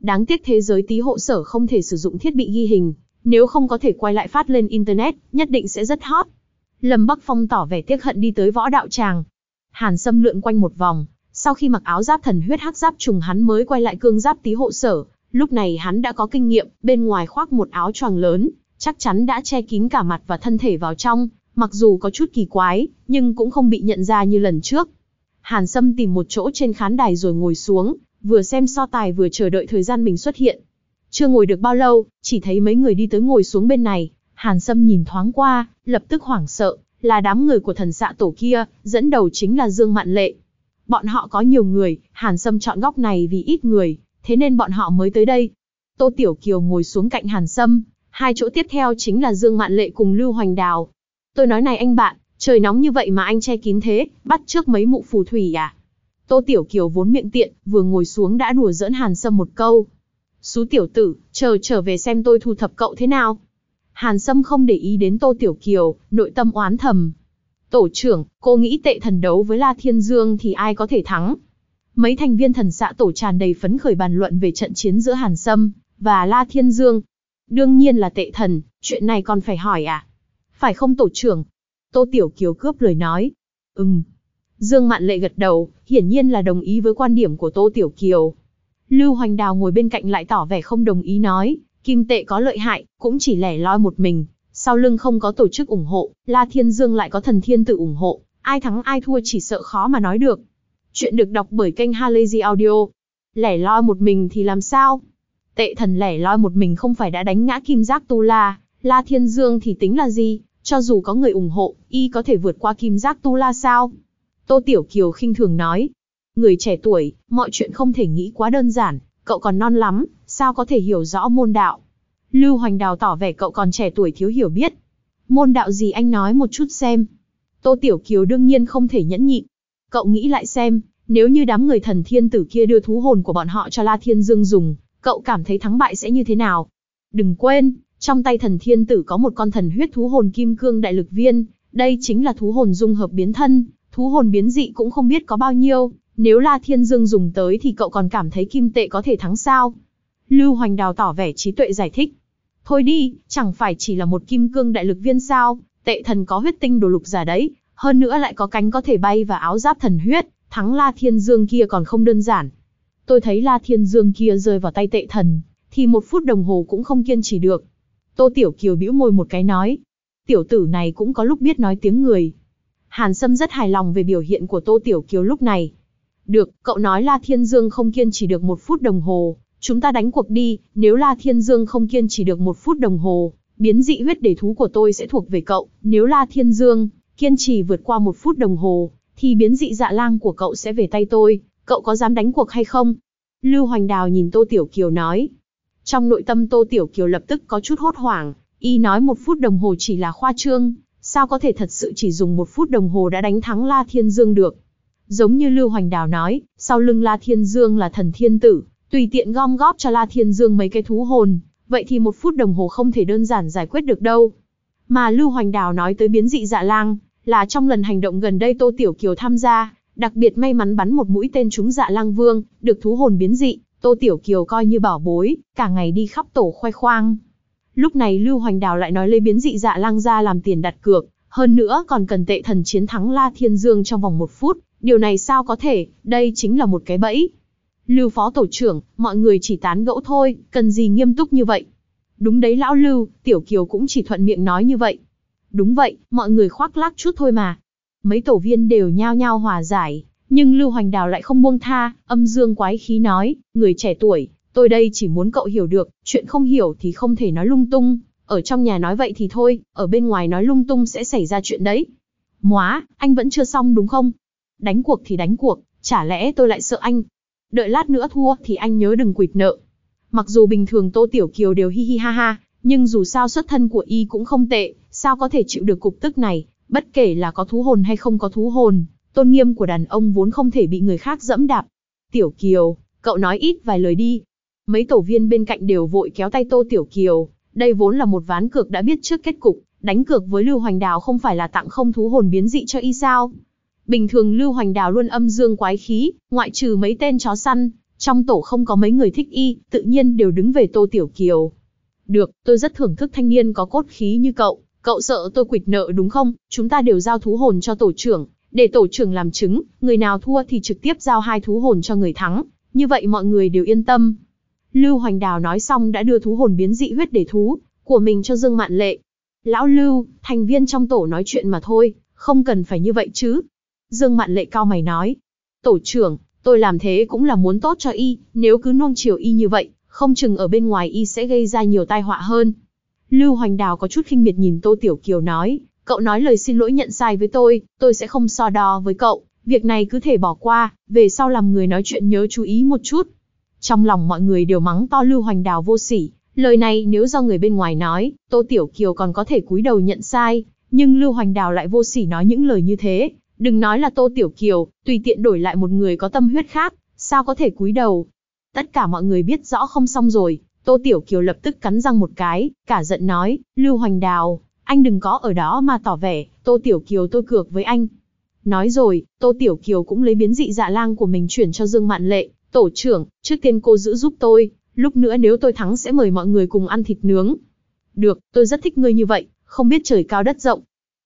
Đáng tiếc thế giới tí hộ sở không thể sử dụng thiết bị ghi hình, nếu không có thể quay lại phát lên Internet, nhất định sẽ rất hot. Lâm Bắc Phong tỏ vẻ tiếc hận đi tới võ đạo tràng. Hàn Sâm lượn quanh một vòng, sau khi mặc áo giáp thần huyết hắc giáp trùng hắn mới quay lại cương giáp tí hộ sở. Lúc này hắn đã có kinh nghiệm, bên ngoài khoác một áo choàng lớn, chắc chắn đã che kín cả mặt và thân thể vào trong, mặc dù có chút kỳ quái, nhưng cũng không bị nhận ra như lần trước. Hàn Sâm tìm một chỗ trên khán đài rồi ngồi xuống, vừa xem so tài vừa chờ đợi thời gian mình xuất hiện. Chưa ngồi được bao lâu, chỉ thấy mấy người đi tới ngồi xuống bên này, Hàn Sâm nhìn thoáng qua, lập tức hoảng sợ, là đám người của thần xạ tổ kia, dẫn đầu chính là Dương Mạn Lệ. Bọn họ có nhiều người, Hàn Sâm chọn góc này vì ít người, thế nên bọn họ mới tới đây. Tô Tiểu Kiều ngồi xuống cạnh Hàn Sâm, hai chỗ tiếp theo chính là Dương Mạn Lệ cùng Lưu Hoành Đào. Tôi nói này anh bạn, trời nóng như vậy mà anh che kín thế, bắt trước mấy mụ phù thủy à? Tô Tiểu Kiều vốn miệng tiện, vừa ngồi xuống đã đùa giỡn Hàn Sâm một câu. Xú tiểu tử, chờ trở về xem tôi thu thập cậu thế nào. Hàn Sâm không để ý đến Tô Tiểu Kiều, nội tâm oán thầm. Tổ trưởng, cô nghĩ tệ thần đấu với La Thiên Dương thì ai có thể thắng? Mấy thành viên thần xạ tổ tràn đầy phấn khởi bàn luận về trận chiến giữa Hàn Sâm và La Thiên Dương. Đương nhiên là tệ thần, chuyện này còn phải hỏi à? Phải không tổ trưởng? Tô Tiểu Kiều cướp lời nói. Ừm. Dương Mạn Lệ gật đầu, hiển nhiên là đồng ý với quan điểm của Tô Tiểu Kiều. Lưu Hoành Đào ngồi bên cạnh lại tỏ vẻ không đồng ý nói, kim tệ có lợi hại, cũng chỉ lẻ loi một mình, sau lưng không có tổ chức ủng hộ, La Thiên Dương lại có thần thiên tự ủng hộ, ai thắng ai thua chỉ sợ khó mà nói được. Chuyện được đọc bởi kênh Halazy Audio. Lẻ loi một mình thì làm sao? Tệ thần lẻ loi một mình không phải đã đánh ngã Kim Giác Tu La, La Thiên Dương thì tính là gì? Cho dù có người ủng hộ, y có thể vượt qua Kim Giác Tu La sao? Tô Tiểu Kiều khinh thường nói. Người trẻ tuổi, mọi chuyện không thể nghĩ quá đơn giản, cậu còn non lắm, sao có thể hiểu rõ môn đạo? Lưu Hoành Đào tỏ vẻ cậu còn trẻ tuổi thiếu hiểu biết. Môn đạo gì anh nói một chút xem. Tô Tiểu Kiều đương nhiên không thể nhẫn nhịn. Cậu nghĩ lại xem, nếu như đám người thần thiên tử kia đưa thú hồn của bọn họ cho La Thiên Dương dùng, cậu cảm thấy thắng bại sẽ như thế nào? Đừng quên, trong tay thần thiên tử có một con thần huyết thú hồn kim cương đại lực viên, đây chính là thú hồn dung hợp biến thân, thú hồn biến dị cũng không biết có bao nhiêu, nếu La Thiên Dương dùng tới thì cậu còn cảm thấy kim tệ có thể thắng sao? Lưu Hoành Đào tỏ vẻ trí tuệ giải thích. Thôi đi, chẳng phải chỉ là một kim cương đại lực viên sao, tệ thần có huyết tinh đồ lục giả đấy, hơn nữa lại có cánh có thể bay và áo giáp thần huyết, thắng La Thiên Dương kia còn không đơn giản. Tôi thấy La Thiên Dương kia rơi vào tay tệ thần, thì một phút đồng hồ cũng không kiên trì được. Tô Tiểu Kiều bĩu môi một cái nói, tiểu tử này cũng có lúc biết nói tiếng người. Hàn Sâm rất hài lòng về biểu hiện của Tô Tiểu Kiều lúc này. Được, cậu nói La Thiên Dương không kiên trì được một phút đồng hồ, Chúng ta đánh cuộc đi, nếu La Thiên Dương không kiên trì được một phút đồng hồ, biến dị huyết để thú của tôi sẽ thuộc về cậu. Nếu La Thiên Dương kiên trì vượt qua một phút đồng hồ, thì biến dị dạ lang của cậu sẽ về tay tôi. Cậu có dám đánh cuộc hay không? Lưu Hoành Đào nhìn Tô Tiểu Kiều nói. Trong nội tâm Tô Tiểu Kiều lập tức có chút hốt hoảng, y nói một phút đồng hồ chỉ là khoa trương, sao có thể thật sự chỉ dùng một phút đồng hồ đã đánh thắng La Thiên Dương được. Giống như Lưu Hoành Đào nói, sau lưng La Thiên Dương là thần thiên tử, tùy tiện gom góp cho La Thiên Dương mấy cái thú hồn, vậy thì một phút đồng hồ không thể đơn giản giải quyết được đâu. Mà Lưu Hoành Đào nói tới biến dị dạ lang, là trong lần hành động gần đây Tô Tiểu Kiều tham gia, đặc biệt may mắn bắn một mũi tên trúng dạ lang vương, được thú hồn biến dị, Tô Tiểu Kiều coi như bảo bối, cả ngày đi khắp tổ khoe khoang. Lúc này Lưu Hoành Đào lại nói lấy biến dị dạ lang ra làm tiền đặt cược, hơn nữa còn cần tệ thần chiến thắng La Thiên Dương trong vòng một phút, điều này sao có thể, đây chính là một cái bẫy. Lưu phó tổ trưởng, mọi người chỉ tán gẫu thôi, cần gì nghiêm túc như vậy? Đúng đấy lão Lưu, Tiểu Kiều cũng chỉ thuận miệng nói như vậy. Đúng vậy, mọi người khoác lác chút thôi mà. Mấy tổ viên đều nhao nhao hòa giải, nhưng Lưu Hoành Đào lại không buông tha, âm dương quái khí nói, người trẻ tuổi, tôi đây chỉ muốn cậu hiểu được, chuyện không hiểu thì không thể nói lung tung, ở trong nhà nói vậy thì thôi, ở bên ngoài nói lung tung sẽ xảy ra chuyện đấy. Móa, anh vẫn chưa xong đúng không? Đánh cuộc thì đánh cuộc, chả lẽ tôi lại sợ anh, đợi lát nữa thua thì anh nhớ đừng quỵt nợ. Mặc dù bình thường Tô Tiểu Kiều đều hi hi ha ha, nhưng dù sao xuất thân của y cũng không tệ, sao có thể chịu được cục tức này, bất kể là có thú hồn hay không có thú hồn, tôn nghiêm của đàn ông vốn không thể bị người khác dẫm đạp. Tiểu Kiều, cậu nói ít vài lời đi. Mấy tổ viên bên cạnh đều vội kéo tay Tô Tiểu Kiều, đây vốn là một ván cược đã biết trước kết cục, đánh cược với Lưu Hoành Đào không phải là tặng không thú hồn biến dị cho y sao. Bình thường Lưu Hoành Đào luôn âm dương quái khí, ngoại trừ mấy tên chó săn, trong tổ không có mấy người thích y, tự nhiên đều đứng về Tô Tiểu Kiều. Được, tôi rất thưởng thức thanh niên có cốt khí như cậu, cậu sợ tôi quỵt nợ đúng không? Chúng ta đều giao thú hồn cho tổ trưởng, để tổ trưởng làm chứng, người nào thua thì trực tiếp giao hai thú hồn cho người thắng, như vậy mọi người đều yên tâm. Lưu Hoành Đào nói xong đã đưa thú hồn biến dị huyết để thú của mình cho Dương Mạn Lệ. Lão Lưu, thành viên trong tổ nói chuyện mà thôi, không cần phải như vậy chứ, Dương Mạn Lệ cao mày nói. Tổ trưởng, tôi làm thế cũng là muốn tốt cho y, nếu cứ nuông chiều y như vậy, không chừng ở bên ngoài y sẽ gây ra nhiều tai họa hơn. Lưu Hoành Đào có chút khinh miệt nhìn Tô Tiểu Kiều nói, cậu nói lời xin lỗi nhận sai với tôi, tôi sẽ không so đo với cậu, việc này cứ thể bỏ qua, về sau làm người nói chuyện nhớ chú ý một chút. Trong lòng mọi người đều mắng to Lưu Hoành Đào vô sỉ, lời này nếu do người bên ngoài nói, Tô Tiểu Kiều còn có thể cúi đầu nhận sai, nhưng Lưu Hoành Đào lại vô sỉ nói những lời như thế, Đừng nói là Tô Tiểu Kiều, tùy tiện đổi lại một người có tâm huyết khác, sao có thể cúi đầu. Tất cả mọi người biết rõ không xong rồi, Tô Tiểu Kiều lập tức cắn răng một cái, cả giận nói, Lưu Hoành Đào, anh đừng có ở đó mà tỏ vẻ, Tô Tiểu Kiều tôi cược với anh. Nói rồi, Tô Tiểu Kiều cũng lấy biến dị dạ lang của mình chuyển cho Dương Mạn Lệ, tổ trưởng, trước tiên cô giữ giúp tôi, lúc nữa nếu tôi thắng sẽ mời mọi người cùng ăn thịt nướng. Được, tôi rất thích ngươi như vậy, không biết trời cao đất rộng.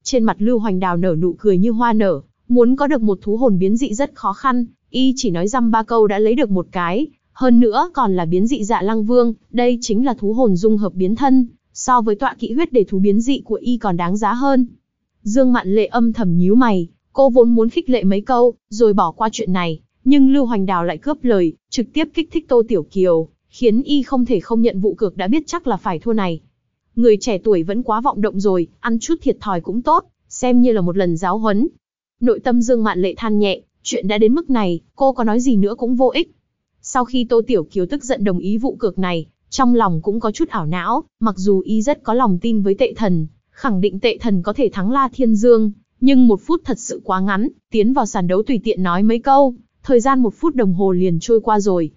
Trên mặt Lưu Hoành Đào nở nụ cười như hoa nở, muốn có được một thú hồn biến dị rất khó khăn, y chỉ nói dăm ba câu đã lấy được một cái, hơn nữa còn là biến dị dạ lăng vương, đây chính là thú hồn dung hợp biến thân, so với tọa kỵ huyết để thú biến dị của y còn đáng giá hơn. Dương Mạn Lệ âm thầm nhíu mày, cô vốn muốn khích lệ mấy câu, rồi bỏ qua chuyện này, nhưng Lưu Hoành Đào lại cướp lời, trực tiếp kích thích Tô Tiểu Kiều, khiến y không thể không nhận vụ cược đã biết chắc là phải thua này. Người trẻ tuổi vẫn quá vọng động rồi, ăn chút thiệt thòi cũng tốt, xem như là một lần giáo huấn. Nội tâm Dương Mạn Lệ than nhẹ, chuyện đã đến mức này, cô có nói gì nữa cũng vô ích. Sau khi Tô Tiểu Kiều tức giận đồng ý vụ cược này, trong lòng cũng có chút ảo não, mặc dù y rất có lòng tin với tệ thần, khẳng định tệ thần có thể thắng La Thiên Dương, nhưng một phút thật sự quá ngắn, tiến vào sàn đấu tùy tiện nói mấy câu, thời gian một phút đồng hồ liền trôi qua rồi.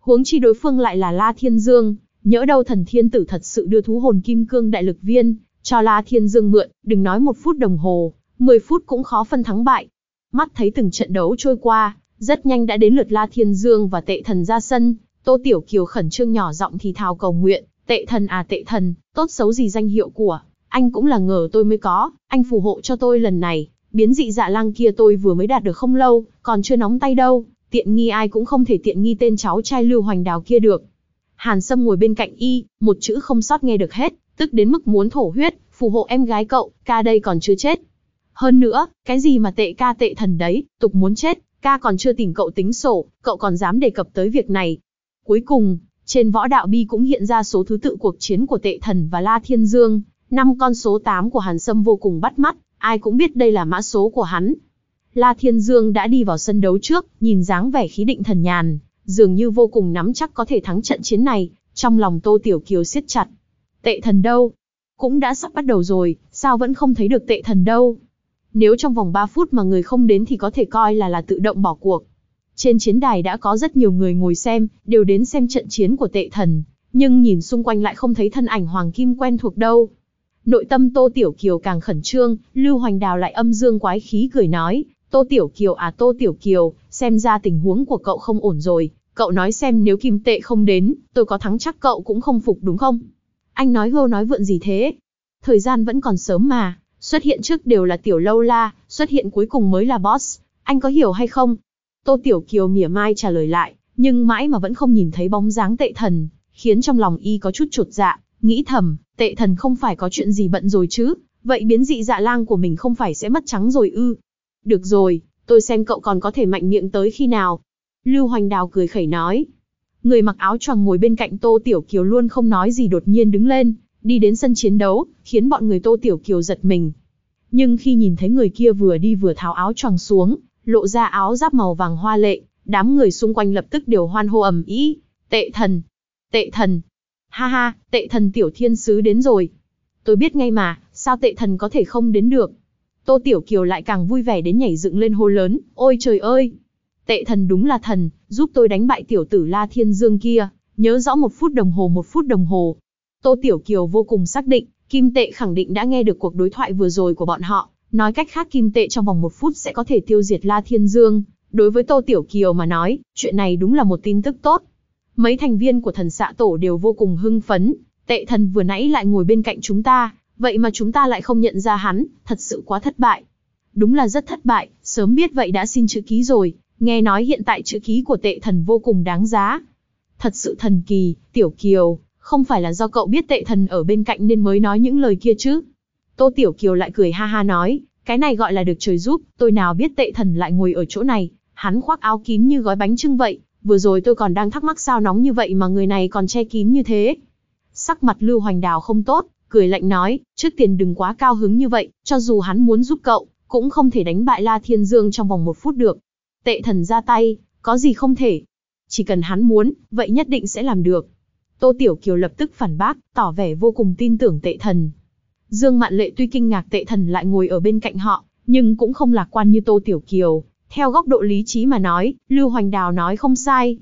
Huống chi đối phương lại là La Thiên Dương, nhỡ đâu thần thiên tử thật sự đưa thú hồn kim cương đại lực viên, cho La Thiên Dương mượn, đừng nói một phút đồng hồ, 10 phút cũng khó phân thắng bại. Mắt thấy từng trận đấu trôi qua, rất nhanh đã đến lượt La Thiên Dương và tệ thần ra sân, Tô Tiểu Kiều khẩn trương nhỏ giọng thì thào cầu nguyện, tệ thần à tệ thần, tốt xấu gì danh hiệu của, anh cũng là ngờ tôi mới có, anh phù hộ cho tôi lần này, biến dị dạ lang kia tôi vừa mới đạt được không lâu, còn chưa nóng tay đâu, tiện nghi ai cũng không thể tiện nghi tên cháu trai Lưu Hoành Đào kia được. Hàn Sâm ngồi bên cạnh y, một chữ không sót nghe được hết, tức đến mức muốn thổ huyết, phù hộ em gái cậu, ca đây còn chưa chết. Hơn nữa, cái gì mà tệ ca tệ thần đấy, tục muốn chết, ca còn chưa tìm cậu tính sổ, cậu còn dám đề cập tới việc này. Cuối cùng, trên võ đạo bi cũng hiện ra số thứ tự cuộc chiến của tệ thần và La Thiên Dương, năm con số 8 của Hàn Sâm vô cùng bắt mắt, ai cũng biết đây là mã số của hắn. La Thiên Dương đã đi vào sân đấu trước, nhìn dáng vẻ khí định thần nhàn, dường như vô cùng nắm chắc có thể thắng trận chiến này, trong lòng Tô Tiểu Kiều siết chặt. Tệ thần đâu? Cũng đã sắp bắt đầu rồi, sao vẫn không thấy được tệ thần đâu? Nếu trong vòng 3 phút mà người không đến thì có thể coi là là tự động bỏ cuộc. Trên chiến đài đã có rất nhiều người ngồi xem, đều đến xem trận chiến của tệ thần, nhưng nhìn xung quanh lại không thấy thân ảnh Hoàng Kim quen thuộc đâu. Nội tâm Tô Tiểu Kiều càng khẩn trương, Lưu Hoành Đào lại âm dương quái khí cười nói, Tô Tiểu Kiều à Tô Tiểu Kiều, xem ra tình huống của cậu không ổn rồi, cậu nói xem nếu kim tệ không đến, tôi có thắng chắc cậu cũng không phục đúng không? Anh nói hô nói vượn gì thế? Thời gian vẫn còn sớm mà, xuất hiện trước đều là tiểu lâu la, xuất hiện cuối cùng mới là boss, anh có hiểu hay không? Tô Tiểu Kiều mỉa mai trả lời lại, nhưng mãi mà vẫn không nhìn thấy bóng dáng tệ thần, khiến trong lòng y có chút trột dạ, nghĩ thầm, tệ thần không phải có chuyện gì bận rồi chứ, vậy biến dị dạ lang của mình không phải sẽ mất trắng rồi ư. Được rồi, tôi xem cậu còn có thể mạnh miệng tới khi nào. Lưu Hoành Đào cười khẩy nói. Người mặc áo choàng ngồi bên cạnh Tô Tiểu Kiều luôn không nói gì đột nhiên đứng lên, đi đến sân chiến đấu, khiến bọn người Tô Tiểu Kiều giật mình. Nhưng khi nhìn thấy người kia vừa đi vừa tháo áo choàng xuống, lộ ra áo giáp màu vàng hoa lệ, đám người xung quanh lập tức đều hoan hô ầm ĩ. Tệ thần, tệ thần, ha ha, tệ thần tiểu thiên sứ đến rồi. Tôi biết ngay mà, sao tệ thần có thể không đến được. Tô Tiểu Kiều lại càng vui vẻ đến nhảy dựng lên hô lớn, ôi trời ơi! Tệ thần đúng là thần, giúp tôi đánh bại tiểu tử La Thiên Dương kia, nhớ rõ một phút đồng hồ một phút đồng hồ. Tô Tiểu Kiều vô cùng xác định, Kim Tệ khẳng định đã nghe được cuộc đối thoại vừa rồi của bọn họ, nói cách khác Kim Tệ trong vòng một phút sẽ có thể tiêu diệt La Thiên Dương. Đối với Tô Tiểu Kiều mà nói, chuyện này đúng là một tin tức tốt. Mấy thành viên của thần xạ tổ đều vô cùng hưng phấn, tệ thần vừa nãy lại ngồi bên cạnh chúng ta, vậy mà chúng ta lại không nhận ra hắn, thật sự quá thất bại. Đúng là rất thất bại, sớm biết vậy đã xin chữ ký rồi, nghe nói hiện tại chữ ký của tệ thần vô cùng đáng giá. Thật sự thần kỳ, Tiểu Kiều, không phải là do cậu biết tệ thần ở bên cạnh nên mới nói những lời kia chứ. Tô Tiểu Kiều lại cười ha ha nói, cái này gọi là được trời giúp, tôi nào biết tệ thần lại ngồi ở chỗ này, hắn khoác áo kín như gói bánh trưng vậy, vừa rồi tôi còn đang thắc mắc sao nóng như vậy mà người này còn che kín như thế. Sắc mặt Lưu Hoành Đào không tốt, cười lạnh nói, trước tiền đừng quá cao hứng như vậy, cho dù hắn muốn giúp cậu, cũng không thể đánh bại La Thiên Dương trong vòng một phút được. Tệ thần ra tay, có gì không thể. Chỉ cần hắn muốn, vậy nhất định sẽ làm được. Tô Tiểu Kiều lập tức phản bác, tỏ vẻ vô cùng tin tưởng tệ thần. Dương Mạn Lệ tuy kinh ngạc tệ thần lại ngồi ở bên cạnh họ, nhưng cũng không lạc quan như Tô Tiểu Kiều. Theo góc độ lý trí mà nói, Lưu Hoành Đào nói không sai.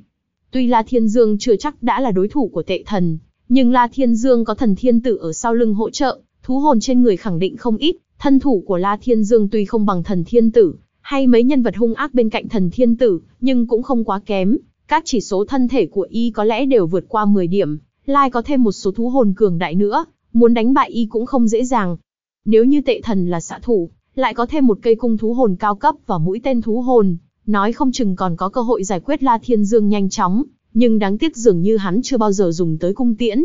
Tuy La Thiên Dương chưa chắc đã là đối thủ của tệ thần, nhưng La Thiên Dương có thần thiên tử ở sau lưng hỗ trợ, thú hồn trên người khẳng định không ít, thân thủ của La Thiên Dương tuy không bằng thần thiên tử, hay mấy nhân vật hung ác bên cạnh thần thiên tử, nhưng cũng không quá kém. Các chỉ số thân thể của y có lẽ đều vượt qua 10 điểm, lai có thêm một số thú hồn cường đại nữa, muốn đánh bại y cũng không dễ dàng. Nếu như tệ thần là xạ thủ, lại có thêm một cây cung thú hồn cao cấp và mũi tên thú hồn, nói không chừng còn có cơ hội giải quyết La Thiên Dương nhanh chóng, nhưng đáng tiếc dường như hắn chưa bao giờ dùng tới cung tiễn.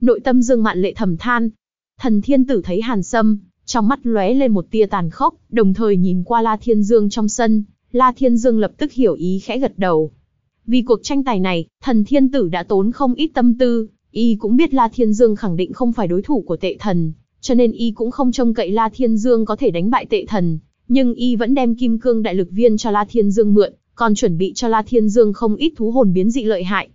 Nội tâm Dương Mạn Lệ thầm than. Thần Thiên Tử thấy Hàn Sâm, trong mắt lóe lên một tia tàn khốc, đồng thời nhìn qua La Thiên Dương trong sân, La Thiên Dương lập tức hiểu ý khẽ gật đầu. Vì cuộc tranh tài này, thần thiên tử đã tốn không ít tâm tư, y cũng biết La Thiên Dương khẳng định không phải đối thủ của tệ thần, cho nên y cũng không trông cậy La Thiên Dương có thể đánh bại tệ thần, nhưng y vẫn đem kim cương đại lực viên cho La Thiên Dương mượn, còn chuẩn bị cho La Thiên Dương không ít thú hồn biến dị lợi hại.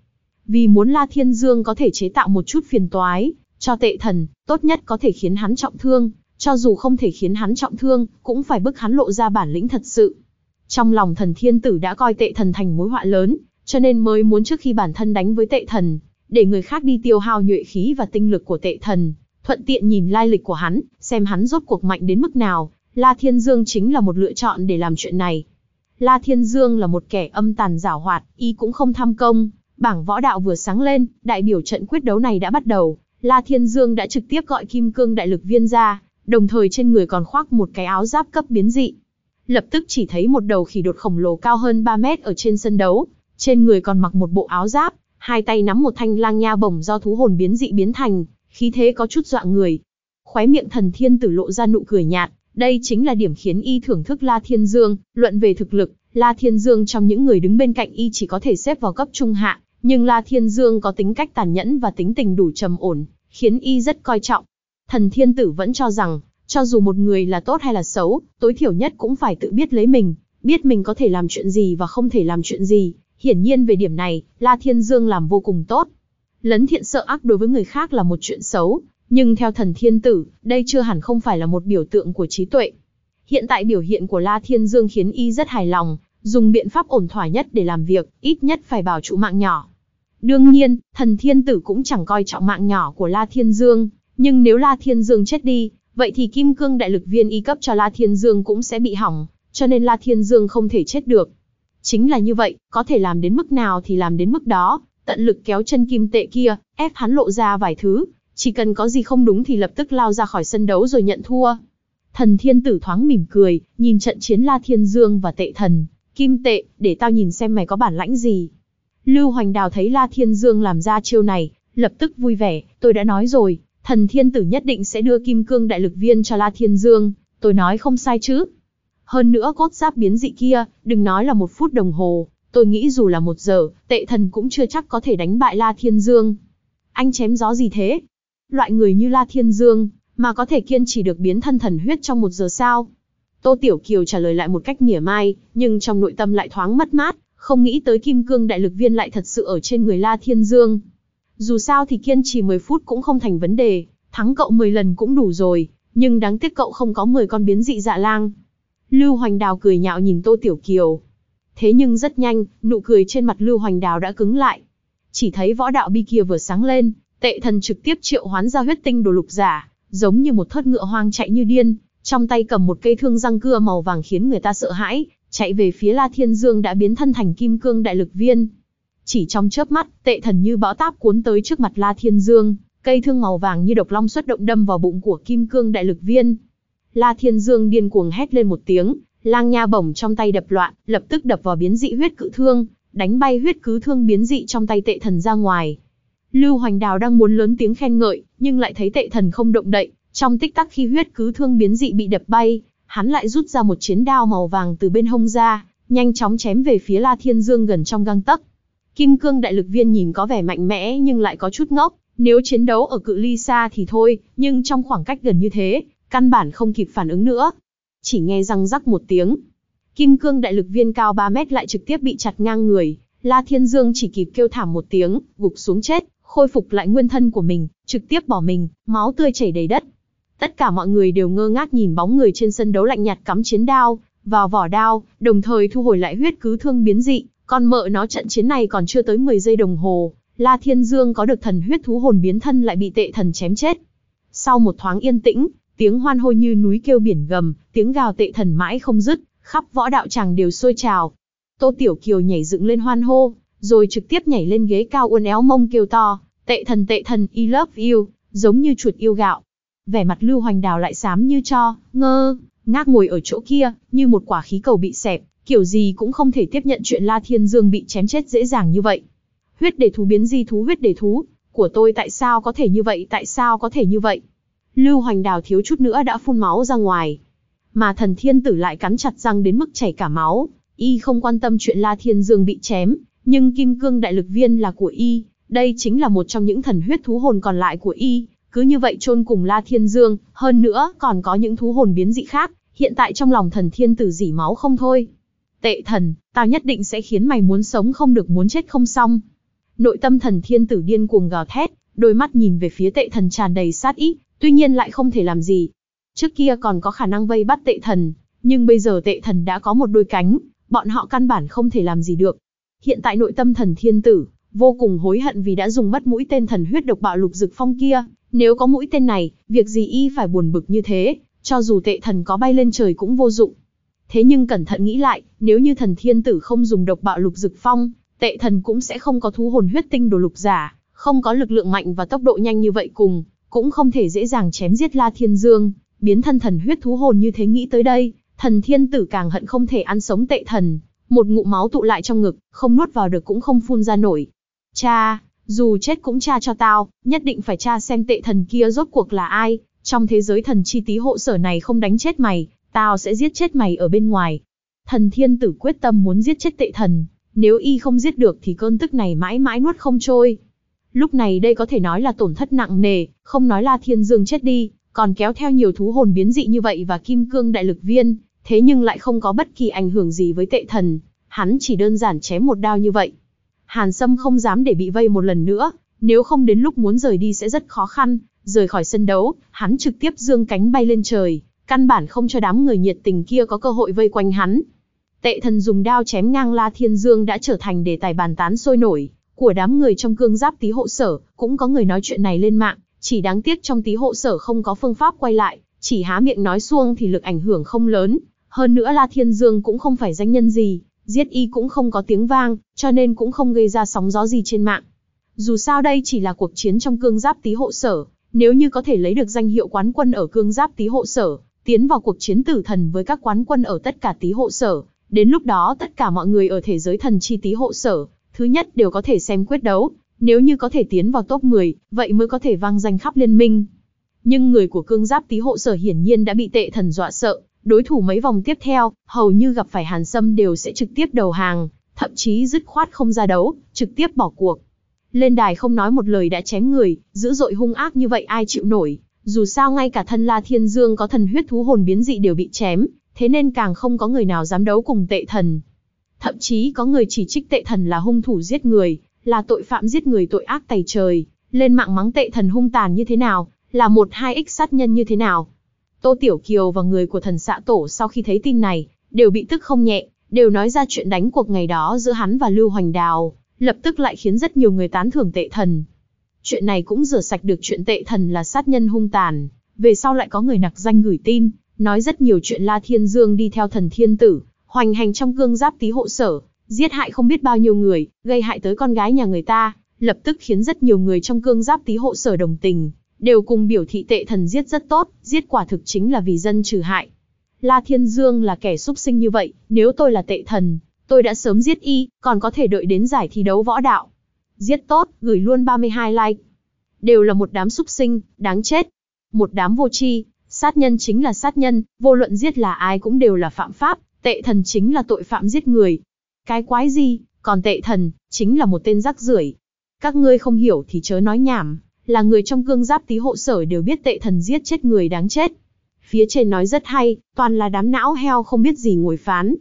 Vì muốn La Thiên Dương có thể chế tạo một chút phiền toái, cho tệ thần, tốt nhất có thể khiến hắn trọng thương, cho dù không thể khiến hắn trọng thương, cũng phải bức hắn lộ ra bản lĩnh thật sự. Trong lòng thần thiên tử đã coi tệ thần thành mối họa lớn, cho nên mới muốn trước khi bản thân đánh với tệ thần, để người khác đi tiêu hao nhuệ khí và tinh lực của tệ thần, thuận tiện nhìn lai lịch của hắn, xem hắn rốt cuộc mạnh đến mức nào, La Thiên Dương chính là một lựa chọn để làm chuyện này. La Thiên Dương là một kẻ âm tàn giảo hoạt, y cũng không tham công, bảng võ đạo vừa sáng lên, đại biểu trận quyết đấu này đã bắt đầu, La Thiên Dương đã trực tiếp gọi Kim Cương Đại Lực Viên ra, đồng thời trên người còn khoác một cái áo giáp cấp biến dị. Lập tức chỉ thấy một đầu khỉ đột khổng lồ cao hơn 3 mét ở trên sân đấu, trên người còn mặc một bộ áo giáp, hai tay nắm một thanh lang nha bổng do thú hồn biến dị biến thành, khí thế có chút dọa người. Khóe miệng thần thiên tử lộ ra nụ cười nhạt, đây chính là điểm khiến y thưởng thức La Thiên Dương, luận về thực lực, La Thiên Dương trong những người đứng bên cạnh y chỉ có thể xếp vào cấp trung hạ, nhưng La Thiên Dương có tính cách tàn nhẫn và tính tình đủ trầm ổn, khiến y rất coi trọng. Thần thiên tử vẫn cho rằng, cho dù một người là tốt hay là xấu, tối thiểu nhất cũng phải tự biết lấy mình, biết mình có thể làm chuyện gì và không thể làm chuyện gì, Hiển nhiên về điểm này, La Thiên Dương làm vô cùng tốt. Lấn thiện sợ ác đối với người khác là một chuyện xấu, nhưng theo thần thiên tử, đây chưa hẳn không phải là một biểu tượng của trí tuệ. Hiện tại biểu hiện của La Thiên Dương khiến y rất hài lòng, dùng biện pháp ổn thỏa nhất để làm việc, ít nhất phải bảo trụ mạng nhỏ. Đương nhiên, thần thiên tử cũng chẳng coi trọng mạng nhỏ của La Thiên Dương, nhưng nếu La Thiên Dương chết đi, vậy thì kim cương đại lực viên y cấp cho La Thiên Dương cũng sẽ bị hỏng, cho nên La Thiên Dương không thể chết được. Chính là như vậy, có thể làm đến mức nào thì làm đến mức đó, tận lực kéo chân kim tệ kia, ép hắn lộ ra vài thứ, chỉ cần có gì không đúng thì lập tức lao ra khỏi sân đấu rồi nhận thua. Thần thiên tử thoáng mỉm cười, nhìn trận chiến La Thiên Dương và tệ thần, kim tệ, để tao nhìn xem mày có bản lãnh gì. Lưu Hoành Đào thấy La Thiên Dương làm ra chiêu này, lập tức vui vẻ, tôi đã nói rồi, thần thiên tử nhất định sẽ đưa kim cương đại lực viên cho La Thiên Dương, tôi nói không sai chứ. Hơn nữa cốt giáp biến dị kia, đừng nói là một phút đồng hồ, tôi nghĩ dù là một giờ, tệ thần cũng chưa chắc có thể đánh bại La Thiên Dương. Anh chém gió gì thế? Loại người như La Thiên Dương, mà có thể kiên trì được biến thân thần huyết trong một giờ sao? Tô Tiểu Kiều trả lời lại một cách mỉa mai, nhưng trong nội tâm lại thoáng mất mát, không nghĩ tới kim cương đại lực viên lại thật sự ở trên người La Thiên Dương. Dù sao thì kiên trì 10 phút cũng không thành vấn đề, thắng cậu 10 lần cũng đủ rồi, nhưng đáng tiếc cậu không có 10 con biến dị dạ lang. Lưu Hoành Đào cười nhạo nhìn Tô Tiểu Kiều. Thế nhưng rất nhanh, nụ cười trên mặt Lưu Hoành Đào đã cứng lại. Chỉ thấy võ đạo bi kia vừa sáng lên, tệ thần trực tiếp triệu hoán ra huyết tinh đồ lục giả, giống như một thất ngựa hoang chạy như điên, trong tay cầm một cây thương răng cưa màu vàng khiến người ta sợ hãi, chạy về phía La Thiên Dương đã biến thân thành kim cương đại lực viên. Chỉ trong chớp mắt, tệ thần như bão táp cuốn tới trước mặt La Thiên Dương, cây thương màu vàng như độc long xuất động đâm vào bụng của kim cương đại lực viên. La Thiên Dương điên cuồng hét lên một tiếng, lang nha bổng trong tay đập loạn, lập tức đập vào biến dị huyết cự thương, đánh bay huyết cứ thương biến dị trong tay tệ thần ra ngoài. Lưu Hoành Đào đang muốn lớn tiếng khen ngợi, nhưng lại thấy tệ thần không động đậy, trong tích tắc khi huyết cứ thương biến dị bị đập bay, hắn lại rút ra một chiến đao màu vàng từ bên hông ra, nhanh chóng chém về phía La Thiên Dương gần trong gang tấc. Kim cương đại lực viên nhìn có vẻ mạnh mẽ nhưng lại có chút ngốc, nếu chiến đấu ở cự ly xa thì thôi, nhưng trong khoảng cách gần như thế, căn bản không kịp phản ứng nữa. Chỉ nghe răng rắc một tiếng. Kim cương đại lực viên cao 3 mét lại trực tiếp bị chặt ngang người, La Thiên Dương chỉ kịp kêu thảm một tiếng, gục xuống chết, khôi phục lại nguyên thân của mình, trực tiếp bỏ mình, máu tươi chảy đầy đất. Tất cả mọi người đều ngơ ngác nhìn bóng người trên sân đấu lạnh nhạt cắm chiến đao, vào vỏ đao, đồng thời thu hồi lại huyết cứ thương biến dị, còn mợ nó trận chiến này còn chưa tới 10 giây đồng hồ, La Thiên Dương có được thần huyết thú hồn biến thân lại bị tệ thần chém chết. Sau một thoáng yên tĩnh, tiếng hoan hô như núi kêu biển gầm, tiếng gào tệ thần mãi không dứt, khắp võ đạo tràng đều sôi trào. Tô Tiểu Kiều nhảy dựng lên hoan hô, rồi trực tiếp nhảy lên ghế cao uốn éo mông kêu to, tệ thần tệ thần, I love you, giống như chuột yêu gạo. Vẻ mặt Lưu Hoành Đào lại xám như cho, ngơ, ngác ngồi ở chỗ kia, như một quả khí cầu bị xẹp, kiểu gì cũng không thể tiếp nhận chuyện La Thiên Dương bị chém chết dễ dàng như vậy. Huyết để thú biến di thú huyết để thú, của tôi tại sao có thể như vậy tại sao có thể như vậy. Lưu Hoành Đào thiếu chút nữa đã phun máu ra ngoài. Mà thần thiên tử lại cắn chặt răng đến mức chảy cả máu, y không quan tâm chuyện La Thiên Dương bị chém, nhưng kim cương đại lực viên là của y, đây chính là một trong những thần huyết thú hồn còn lại của y, cứ như vậy chôn cùng La Thiên Dương, hơn nữa còn có những thú hồn biến dị khác, hiện tại trong lòng thần thiên tử dỉ máu không thôi. Tệ thần, tao nhất định sẽ khiến mày muốn sống không được muốn chết không xong. Nội tâm thần thiên tử điên cuồng gào thét, đôi mắt nhìn về phía tệ thần tràn đầy sát ý, tuy nhiên lại không thể làm gì. Trước kia còn có khả năng vây bắt tệ thần, nhưng bây giờ tệ thần đã có một đôi cánh, bọn họ căn bản không thể làm gì được. Hiện tại nội tâm thần thiên tử, vô cùng hối hận vì đã dùng mất mũi tên thần huyết độc bạo lục dực phong kia. Nếu có mũi tên này, việc gì y phải buồn bực như thế, cho dù tệ thần có bay lên trời cũng vô dụng. Thế nhưng cẩn thận nghĩ lại, nếu như thần thiên tử không dùng độc bạo lục dực phong, tệ thần cũng sẽ không có thú hồn huyết tinh đồ lục giả, không có lực lượng mạnh và tốc độ nhanh như vậy cùng, cũng không thể dễ dàng chém giết La Thiên Dương, biến thân thần huyết thú hồn như thế nghĩ tới đây, thần thiên tử càng hận không thể ăn sống tệ thần, một ngụm máu tụ lại trong ngực, không nuốt vào được cũng không phun ra nổi. Cha, dù chết cũng cha cho tao, nhất định phải cha xem tệ thần kia rốt cuộc là ai, trong thế giới thần chi tí hộ sở này không đánh chết mày, tao sẽ giết chết mày ở bên ngoài. Thần thiên tử quyết tâm muốn giết chết tệ thần, nếu y không giết được thì cơn tức này mãi mãi nuốt không trôi. Lúc này đây có thể nói là tổn thất nặng nề, không nói là thiên dương chết đi, còn kéo theo nhiều thú hồn biến dị như vậy và kim cương đại lực viên, thế nhưng lại không có bất kỳ ảnh hưởng gì với tệ thần, hắn chỉ đơn giản chém một đao như vậy. Hàn Sâm không dám để bị vây một lần nữa, nếu không đến lúc muốn rời đi sẽ rất khó khăn, rời khỏi sân đấu, hắn trực tiếp dương cánh bay lên trời, căn bản không cho đám người nhiệt tình kia có cơ hội vây quanh hắn. Tệ thần dùng đao chém ngang La Thiên Dương đã trở thành đề tài bàn tán sôi nổi, của đám người trong cương giáp tí hộ sở, cũng có người nói chuyện này lên mạng, chỉ đáng tiếc trong tí hộ sở không có phương pháp quay lại, chỉ há miệng nói xuông thì lực ảnh hưởng không lớn, hơn nữa La Thiên Dương cũng không phải danh nhân gì, giết y cũng không có tiếng vang, cho nên cũng không gây ra sóng gió gì trên mạng. Dù sao đây chỉ là cuộc chiến trong cương giáp tí hộ sở, nếu như có thể lấy được danh hiệu quán quân ở cương giáp tí hộ sở, tiến vào cuộc chiến tử thần với các quán quân ở tất cả tí hộ sở, đến lúc đó tất cả mọi người ở thế giới thần chi tí hộ sở, thứ nhất đều có thể xem quyết đấu, nếu như có thể tiến vào top 10, vậy mới có thể vang danh khắp liên minh. Nhưng người của cương giáp tí hộ sở hiển nhiên đã bị tệ thần dọa sợ, đối thủ mấy vòng tiếp theo, hầu như gặp phải Hàn Sâm đều sẽ trực tiếp đầu hàng, thậm chí dứt khoát không ra đấu, trực tiếp bỏ cuộc. Lên đài không nói một lời đã chém người, dữ dội hung ác như vậy ai chịu nổi, dù sao ngay cả thân La Thiên Dương có thần huyết thú hồn biến dị đều bị chém, thế nên càng không có người nào dám đấu cùng tệ thần. Thậm chí có người chỉ trích tệ thần là hung thủ giết người, là tội phạm giết người tội ác tày trời, lên mạng mắng tệ thần hung tàn như thế nào, là một hai ích sát nhân như thế nào. Tô Tiểu Kiều và người của thần xã tổ sau khi thấy tin này, đều bị tức không nhẹ, đều nói ra chuyện đánh cuộc ngày đó giữa hắn và Lưu Hoành Đào, lập tức lại khiến rất nhiều người tán thưởng tệ thần. Chuyện này cũng rửa sạch được chuyện tệ thần là sát nhân hung tàn, về sau lại có người nặc danh gửi tin, nói rất nhiều chuyện La Thiên Dương đi theo thần thiên tử, hoành hành trong cương giáp tí hộ sở, giết hại không biết bao nhiêu người, gây hại tới con gái nhà người ta, lập tức khiến rất nhiều người trong cương giáp tí hộ sở đồng tình, đều cùng biểu thị tệ thần giết rất tốt, giết quả thực chính là vì dân trừ hại. La Thiên Dương là kẻ súc sinh như vậy, nếu tôi là tệ thần, tôi đã sớm giết y, còn có thể đợi đến giải thi đấu võ đạo. Giết tốt, gửi luôn 32 like. Đều là một đám súc sinh, đáng chết. Một đám vô tri, sát nhân chính là sát nhân, vô luận giết là ai cũng đều là phạm pháp, tệ thần chính là tội phạm giết người. Cái quái gì, còn tệ thần, chính là một tên rắc rưởi. Các ngươi không hiểu thì chớ nói nhảm, là người trong cương giáp tí hộ sở đều biết tệ thần giết chết người đáng chết. Phía trên nói rất hay, toàn là đám não heo không biết gì ngồi phán.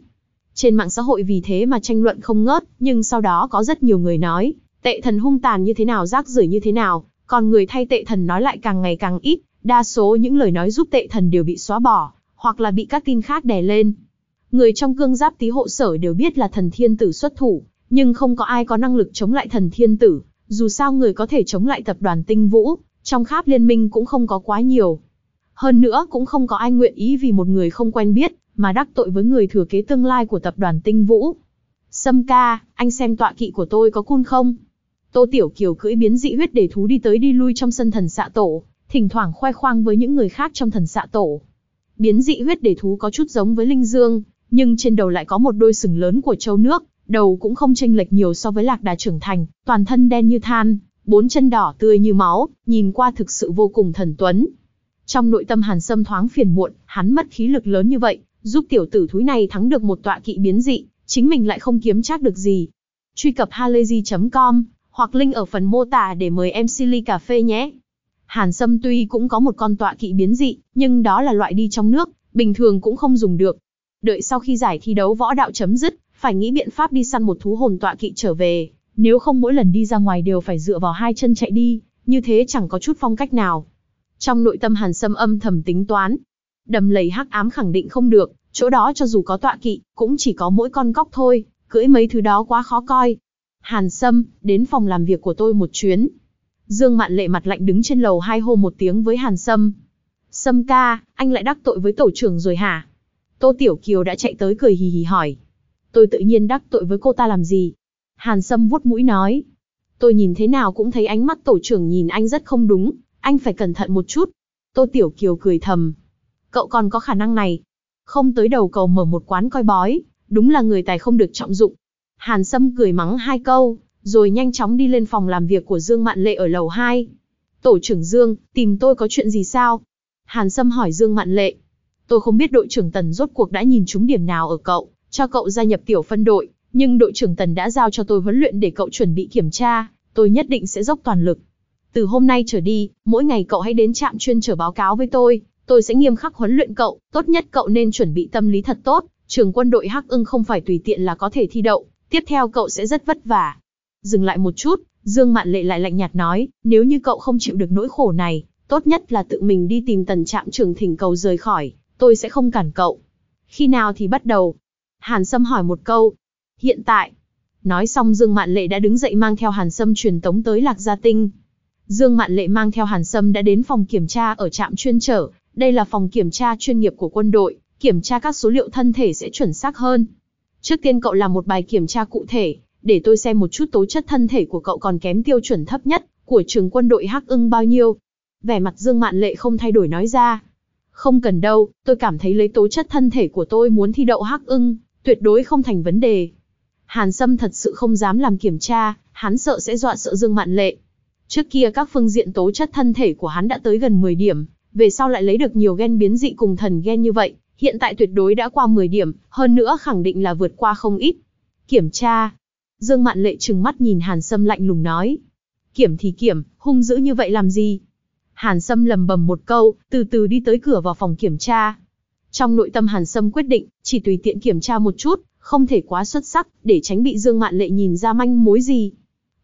Trên mạng xã hội vì thế mà tranh luận không ngớt, nhưng sau đó có rất nhiều người nói, tệ thần hung tàn như thế nào rác rưởi như thế nào, còn người thay tệ thần nói lại càng ngày càng ít, đa số những lời nói giúp tệ thần đều bị xóa bỏ, hoặc là bị các tin khác đè lên. Người trong cương giáp tí hộ sở đều biết là thần thiên tử xuất thủ, nhưng không có ai có năng lực chống lại thần thiên tử, dù sao người có thể chống lại tập đoàn tinh vũ, trong kháp liên minh cũng không có quá nhiều. Hơn nữa cũng không có ai nguyện ý vì một người không quen biết, mà đắc tội với người thừa kế tương lai của tập đoàn tinh vũ. Sâm ca, anh xem tọa kỵ của tôi có cun không? Tô Tiểu Kiều cưỡi biến dị huyết để thú đi tới đi lui trong sân thần xạ tổ, thỉnh thoảng khoe khoang với những người khác trong thần xạ tổ. Biến dị huyết để thú có chút giống với Linh Dương, nhưng trên đầu lại có một đôi sừng lớn của châu nước, đầu cũng không chênh lệch nhiều so với lạc đà trưởng thành, toàn thân đen như than, bốn chân đỏ tươi như máu, nhìn qua thực sự vô cùng thần tuấn. Trong nội tâm Hàn Sâm thoáng phiền muộn, hắn mất khí lực lớn như vậy, giúp tiểu tử thúi này thắng được một tọa kỵ biến dị, chính mình lại không kiếm chắc được gì. Truy cập halayzi.com hoặc link ở phần mô tả để mời em Silly Cà Phê nhé. Hàn Sâm tuy cũng có một con tọa kỵ biến dị, nhưng đó là loại đi trong nước, bình thường cũng không dùng được. Đợi sau khi giải thi đấu võ đạo chấm dứt, phải nghĩ biện pháp đi săn một thú hồn tọa kỵ trở về, nếu không mỗi lần đi ra ngoài đều phải dựa vào hai chân chạy đi, như thế chẳng có chút phong cách nào. Trong nội tâm Hàn Sâm âm thầm tính toán, đầm lầy hắc ám khẳng định không được, chỗ đó cho dù có tọa kỵ, cũng chỉ có mỗi con cóc thôi, cưỡi mấy thứ đó quá khó coi. Hàn Sâm, đến phòng làm việc của tôi một chuyến. Dương Mạn Lệ mặt lạnh đứng trên lầu hai hô một tiếng với Hàn Sâm. Sâm ca, anh lại đắc tội với tổ trưởng rồi hả? Tô Tiểu Kiều đã chạy tới cười hì hì hỏi. Tôi tự nhiên đắc tội với cô ta làm gì? Hàn Sâm vuốt mũi nói. Tôi nhìn thế nào cũng thấy ánh mắt tổ trưởng nhìn anh rất không đúng, anh phải cẩn thận một chút. Tô Tiểu Kiều cười thầm. Cậu còn có khả năng này. Không tới đầu cầu mở một quán coi bói, đúng là người tài không được trọng dụng. Hàn Sâm cười mắng hai câu, rồi nhanh chóng đi lên phòng làm việc của Dương Mạn Lệ ở lầu 2. Tổ trưởng Dương, tìm tôi có chuyện gì sao? Hàn Sâm hỏi Dương Mạn Lệ. Tôi không biết đội trưởng Tần rốt cuộc đã nhìn trúng điểm nào ở cậu, cho cậu gia nhập tiểu phân đội, nhưng đội trưởng Tần đã giao cho tôi huấn luyện để cậu chuẩn bị kiểm tra, tôi nhất định sẽ dốc toàn lực. Từ hôm nay trở đi, mỗi ngày cậu hãy đến trạm chuyên trở báo cáo với tôi, tôi sẽ nghiêm khắc huấn luyện cậu, tốt nhất cậu nên chuẩn bị tâm lý thật tốt, trường quân đội Hắc Ưng không phải tùy tiện là có thể thi đậu, tiếp theo cậu sẽ rất vất vả. Dừng lại một chút, Dương Mạn Lệ lại lạnh nhạt nói, nếu như cậu không chịu được nỗi khổ này, tốt nhất là tự mình đi tìm tần trạm trưởng thỉnh cầu rời khỏi, tôi sẽ không cản cậu. Khi nào thì bắt đầu? Hàn Sâm hỏi một câu. Hiện tại. Nói xong Dương Mạn Lệ đã đứng dậy mang theo Hàn Sâm truyền tống tới Lạc Gia Tinh. Dương Mạn Lệ mang theo Hàn Sâm đã đến phòng kiểm tra ở trạm chuyên trở, đây là phòng kiểm tra chuyên nghiệp của quân đội, kiểm tra các số liệu thân thể sẽ chuẩn xác hơn. Trước tiên cậu làm một bài kiểm tra cụ thể, để tôi xem một chút tố chất thân thể của cậu còn kém tiêu chuẩn thấp nhất, của trường quân đội Hắc ưng bao nhiêu. Vẻ mặt Dương Mạn Lệ không thay đổi nói ra. Không cần đâu, tôi cảm thấy lấy tố chất thân thể của tôi muốn thi đậu Hắc ưng, tuyệt đối không thành vấn đề. Hàn Sâm thật sự không dám làm kiểm tra, hắn sợ sẽ dọa sợ Dương Mạn Lệ. Trước kia các phương diện tố chất thân thể của hắn đã tới gần 10 điểm, về sau lại lấy được nhiều gen biến dị cùng thần gen như vậy, hiện tại tuyệt đối đã qua 10 điểm, hơn nữa khẳng định là vượt qua không ít. Kiểm tra. Dương Mạn Lệ trừng mắt nhìn Hàn Sâm lạnh lùng nói. Kiểm thì kiểm, hung dữ như vậy làm gì? Hàn Sâm lầm bầm một câu, từ từ đi tới cửa vào phòng kiểm tra. Trong nội tâm Hàn Sâm quyết định, chỉ tùy tiện kiểm tra một chút, không thể quá xuất sắc, để tránh bị Dương Mạn Lệ nhìn ra manh mối gì.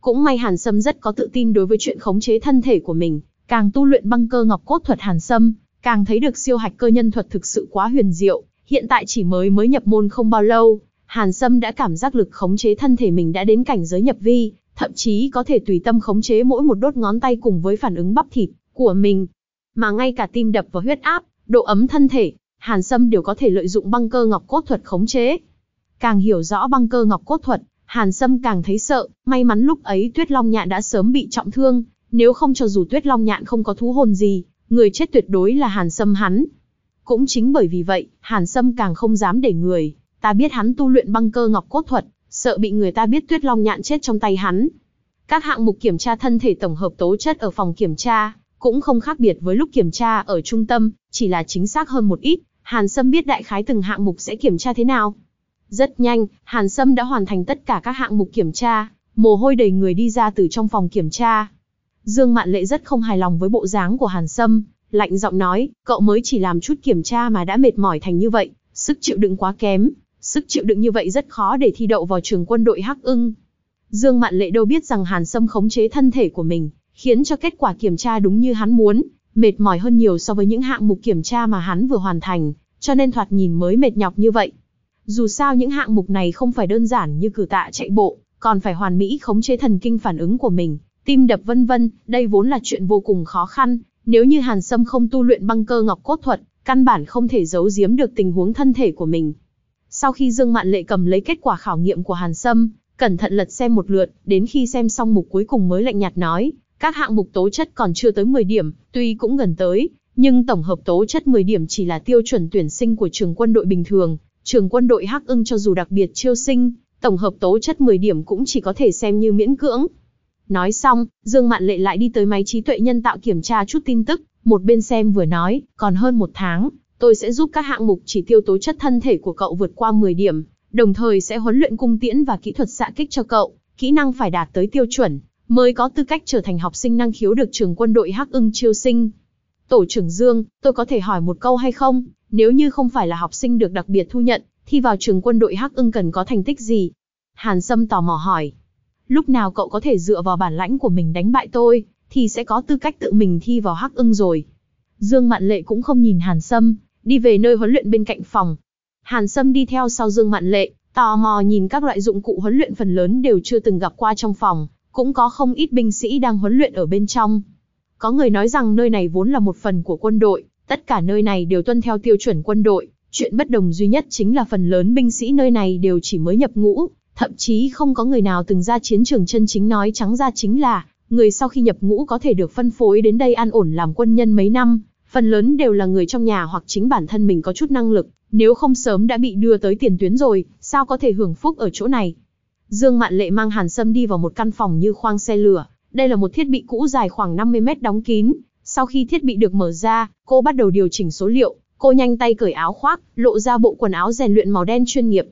Cũng may Hàn Sâm rất có tự tin đối với chuyện khống chế thân thể của mình, càng tu luyện băng cơ ngọc cốt thuật Hàn Sâm, càng thấy được siêu hạch cơ nhân thuật thực sự quá huyền diệu. Hiện tại chỉ mới mới nhập môn không bao lâu, Hàn Sâm đã cảm giác lực khống chế thân thể mình đã đến cảnh giới nhập vi, thậm chí có thể tùy tâm khống chế mỗi một đốt ngón tay cùng với phản ứng bắp thịt của mình. Mà ngay cả tim đập và huyết áp, độ ấm thân thể, Hàn Sâm đều có thể lợi dụng băng cơ ngọc cốt thuật khống chế. Càng hiểu rõ băng cơ ngọc cốt thuật, Hàn Sâm càng thấy sợ, may mắn lúc ấy Tuyết Long Nhạn đã sớm bị trọng thương, nếu không cho dù Tuyết Long Nhạn không có thú hồn gì, người chết tuyệt đối là Hàn Sâm hắn. Cũng chính bởi vì vậy, Hàn Sâm càng không dám để người, ta biết hắn tu luyện băng cơ ngọc cốt thuật, sợ bị người ta biết Tuyết Long Nhạn chết trong tay hắn. Các hạng mục kiểm tra thân thể tổng hợp tố chất ở phòng kiểm tra, cũng không khác biệt với lúc kiểm tra ở trung tâm, chỉ là chính xác hơn một ít, Hàn Sâm biết đại khái từng hạng mục sẽ kiểm tra thế nào. Rất nhanh, Hàn Sâm đã hoàn thành tất cả các hạng mục kiểm tra, mồ hôi đầy người đi ra từ trong phòng kiểm tra. Dương Mạn Lệ rất không hài lòng với bộ dáng của Hàn Sâm, lạnh giọng nói, cậu mới chỉ làm chút kiểm tra mà đã mệt mỏi thành như vậy, sức chịu đựng quá kém, sức chịu đựng như vậy rất khó để thi đậu vào trường quân đội Hắc ưng. Dương Mạn Lệ đâu biết rằng Hàn Sâm khống chế thân thể của mình, khiến cho kết quả kiểm tra đúng như hắn muốn, mệt mỏi hơn nhiều so với những hạng mục kiểm tra mà hắn vừa hoàn thành, cho nên thoạt nhìn mới mệt nhọc như vậy. Dù sao những hạng mục này không phải đơn giản như cử tạ chạy bộ, còn phải hoàn mỹ khống chế thần kinh phản ứng của mình, tim đập vân vân, đây vốn là chuyện vô cùng khó khăn, nếu như Hàn Sâm không tu luyện băng cơ ngọc cốt thuật, căn bản không thể giấu giếm được tình huống thân thể của mình. Sau khi Dương Mạn Lệ cầm lấy kết quả khảo nghiệm của Hàn Sâm, cẩn thận lật xem một lượt, đến khi xem xong mục cuối cùng mới lạnh nhạt nói, các hạng mục tố chất còn chưa tới 10 điểm, tuy cũng gần tới, nhưng tổng hợp tố chất 10 điểm chỉ là tiêu chuẩn tuyển sinh của trường quân đội bình thường, trường quân đội Hắc Ưng cho dù đặc biệt chiêu sinh, tổng hợp tố chất 10 điểm cũng chỉ có thể xem như miễn cưỡng. Nói xong, Dương Mạn Lệ lại đi tới máy trí tuệ nhân tạo kiểm tra chút tin tức, một bên xem vừa nói, còn hơn một tháng, tôi sẽ giúp các hạng mục chỉ tiêu tố chất thân thể của cậu vượt qua 10 điểm, đồng thời sẽ huấn luyện cung tiễn và kỹ thuật xạ kích cho cậu, kỹ năng phải đạt tới tiêu chuẩn, mới có tư cách trở thành học sinh năng khiếu được trường quân đội Hắc Ưng chiêu sinh. Tổ trưởng Dương, tôi có thể hỏi một câu hay không? Nếu như không phải là học sinh được đặc biệt thu nhận, thì vào trường quân đội Hắc Ưng cần có thành tích gì? Hàn Sâm tò mò hỏi. Lúc nào cậu có thể dựa vào bản lãnh của mình đánh bại tôi, thì sẽ có tư cách tự mình thi vào Hắc Ưng rồi. Dương Mạn Lệ cũng không nhìn Hàn Sâm, đi về nơi huấn luyện bên cạnh phòng. Hàn Sâm đi theo sau Dương Mạn Lệ, tò mò nhìn các loại dụng cụ huấn luyện phần lớn đều chưa từng gặp qua trong phòng, cũng có không ít binh sĩ đang huấn luyện ở bên trong. Có người nói rằng nơi này vốn là một phần của quân đội, tất cả nơi này đều tuân theo tiêu chuẩn quân đội, chuyện bất đồng duy nhất chính là phần lớn binh sĩ nơi này đều chỉ mới nhập ngũ, thậm chí không có người nào từng ra chiến trường chân chính nói trắng ra chính là, người sau khi nhập ngũ có thể được phân phối đến đây an ổn làm quân nhân mấy năm, phần lớn đều là người trong nhà hoặc chính bản thân mình có chút năng lực, nếu không sớm đã bị đưa tới tiền tuyến rồi, sao có thể hưởng phúc ở chỗ này. Dương Mạn Lệ mang Hàn Sâm đi vào một căn phòng như khoang xe lửa, đây là một thiết bị cũ dài khoảng 50 mét đóng kín. Sau khi thiết bị được mở ra, cô bắt đầu điều chỉnh số liệu, cô nhanh tay cởi áo khoác, lộ ra bộ quần áo rèn luyện màu đen chuyên nghiệp.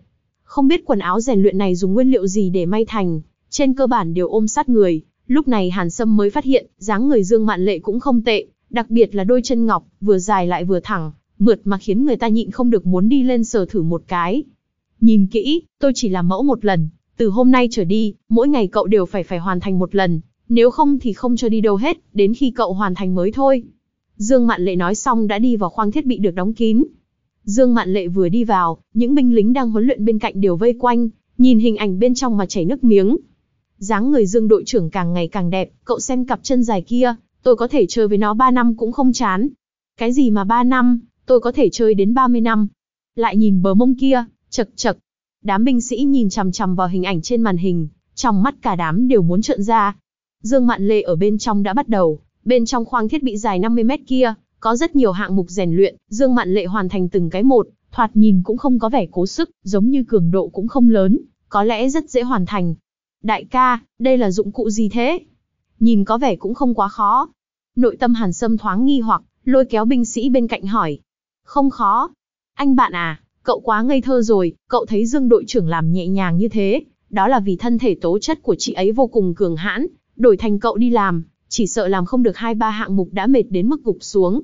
Không biết quần áo rèn luyện này dùng nguyên liệu gì để may thành, trên cơ bản đều ôm sát người. Lúc này Hàn Sâm mới phát hiện, dáng người Dương Mạn Lệ cũng không tệ, đặc biệt là đôi chân ngọc, vừa dài lại vừa thẳng, mượt mà khiến người ta nhịn không được muốn đi lên sờ thử một cái. Nhìn kỹ, tôi chỉ làm mẫu một lần, từ hôm nay trở đi, mỗi ngày cậu đều phải phải hoàn thành một lần, nếu không thì không cho đi đâu hết, đến khi cậu hoàn thành mới thôi. Dương Mạn Lệ nói xong đã đi vào khoang thiết bị được đóng kín. Dương Mạn Lệ vừa đi vào, những binh lính đang huấn luyện bên cạnh đều vây quanh, nhìn hình ảnh bên trong mà chảy nước miếng. dáng người Dương đội trưởng càng ngày càng đẹp, cậu xem cặp chân dài kia, tôi có thể chơi với nó 3 năm cũng không chán. Cái gì mà 3 năm, tôi có thể chơi đến 30 năm. Lại nhìn bờ mông kia, chật chật. Đám binh sĩ nhìn chằm chằm vào hình ảnh trên màn hình, trong mắt cả đám đều muốn trợn ra. Dương Mạn Lệ ở bên trong đã bắt đầu, bên trong khoang thiết bị dài 50 mét kia, có rất nhiều hạng mục rèn luyện, Dương Mạn Lệ hoàn thành từng cái một, thoạt nhìn cũng không có vẻ cố sức, giống như cường độ cũng không lớn, có lẽ rất dễ hoàn thành. Đại ca, đây là dụng cụ gì thế? Nhìn có vẻ cũng không quá khó. Nội tâm Hàn Sâm thoáng nghi hoặc, lôi kéo binh sĩ bên cạnh hỏi. Không khó. Anh bạn à, cậu quá ngây thơ rồi, cậu thấy Dương đội trưởng làm nhẹ nhàng như thế, đó là vì thân thể tố chất của chị ấy vô cùng cường hãn, đổi thành cậu đi làm, chỉ sợ làm không được hai ba hạng mục đã mệt đến mức gục xuống.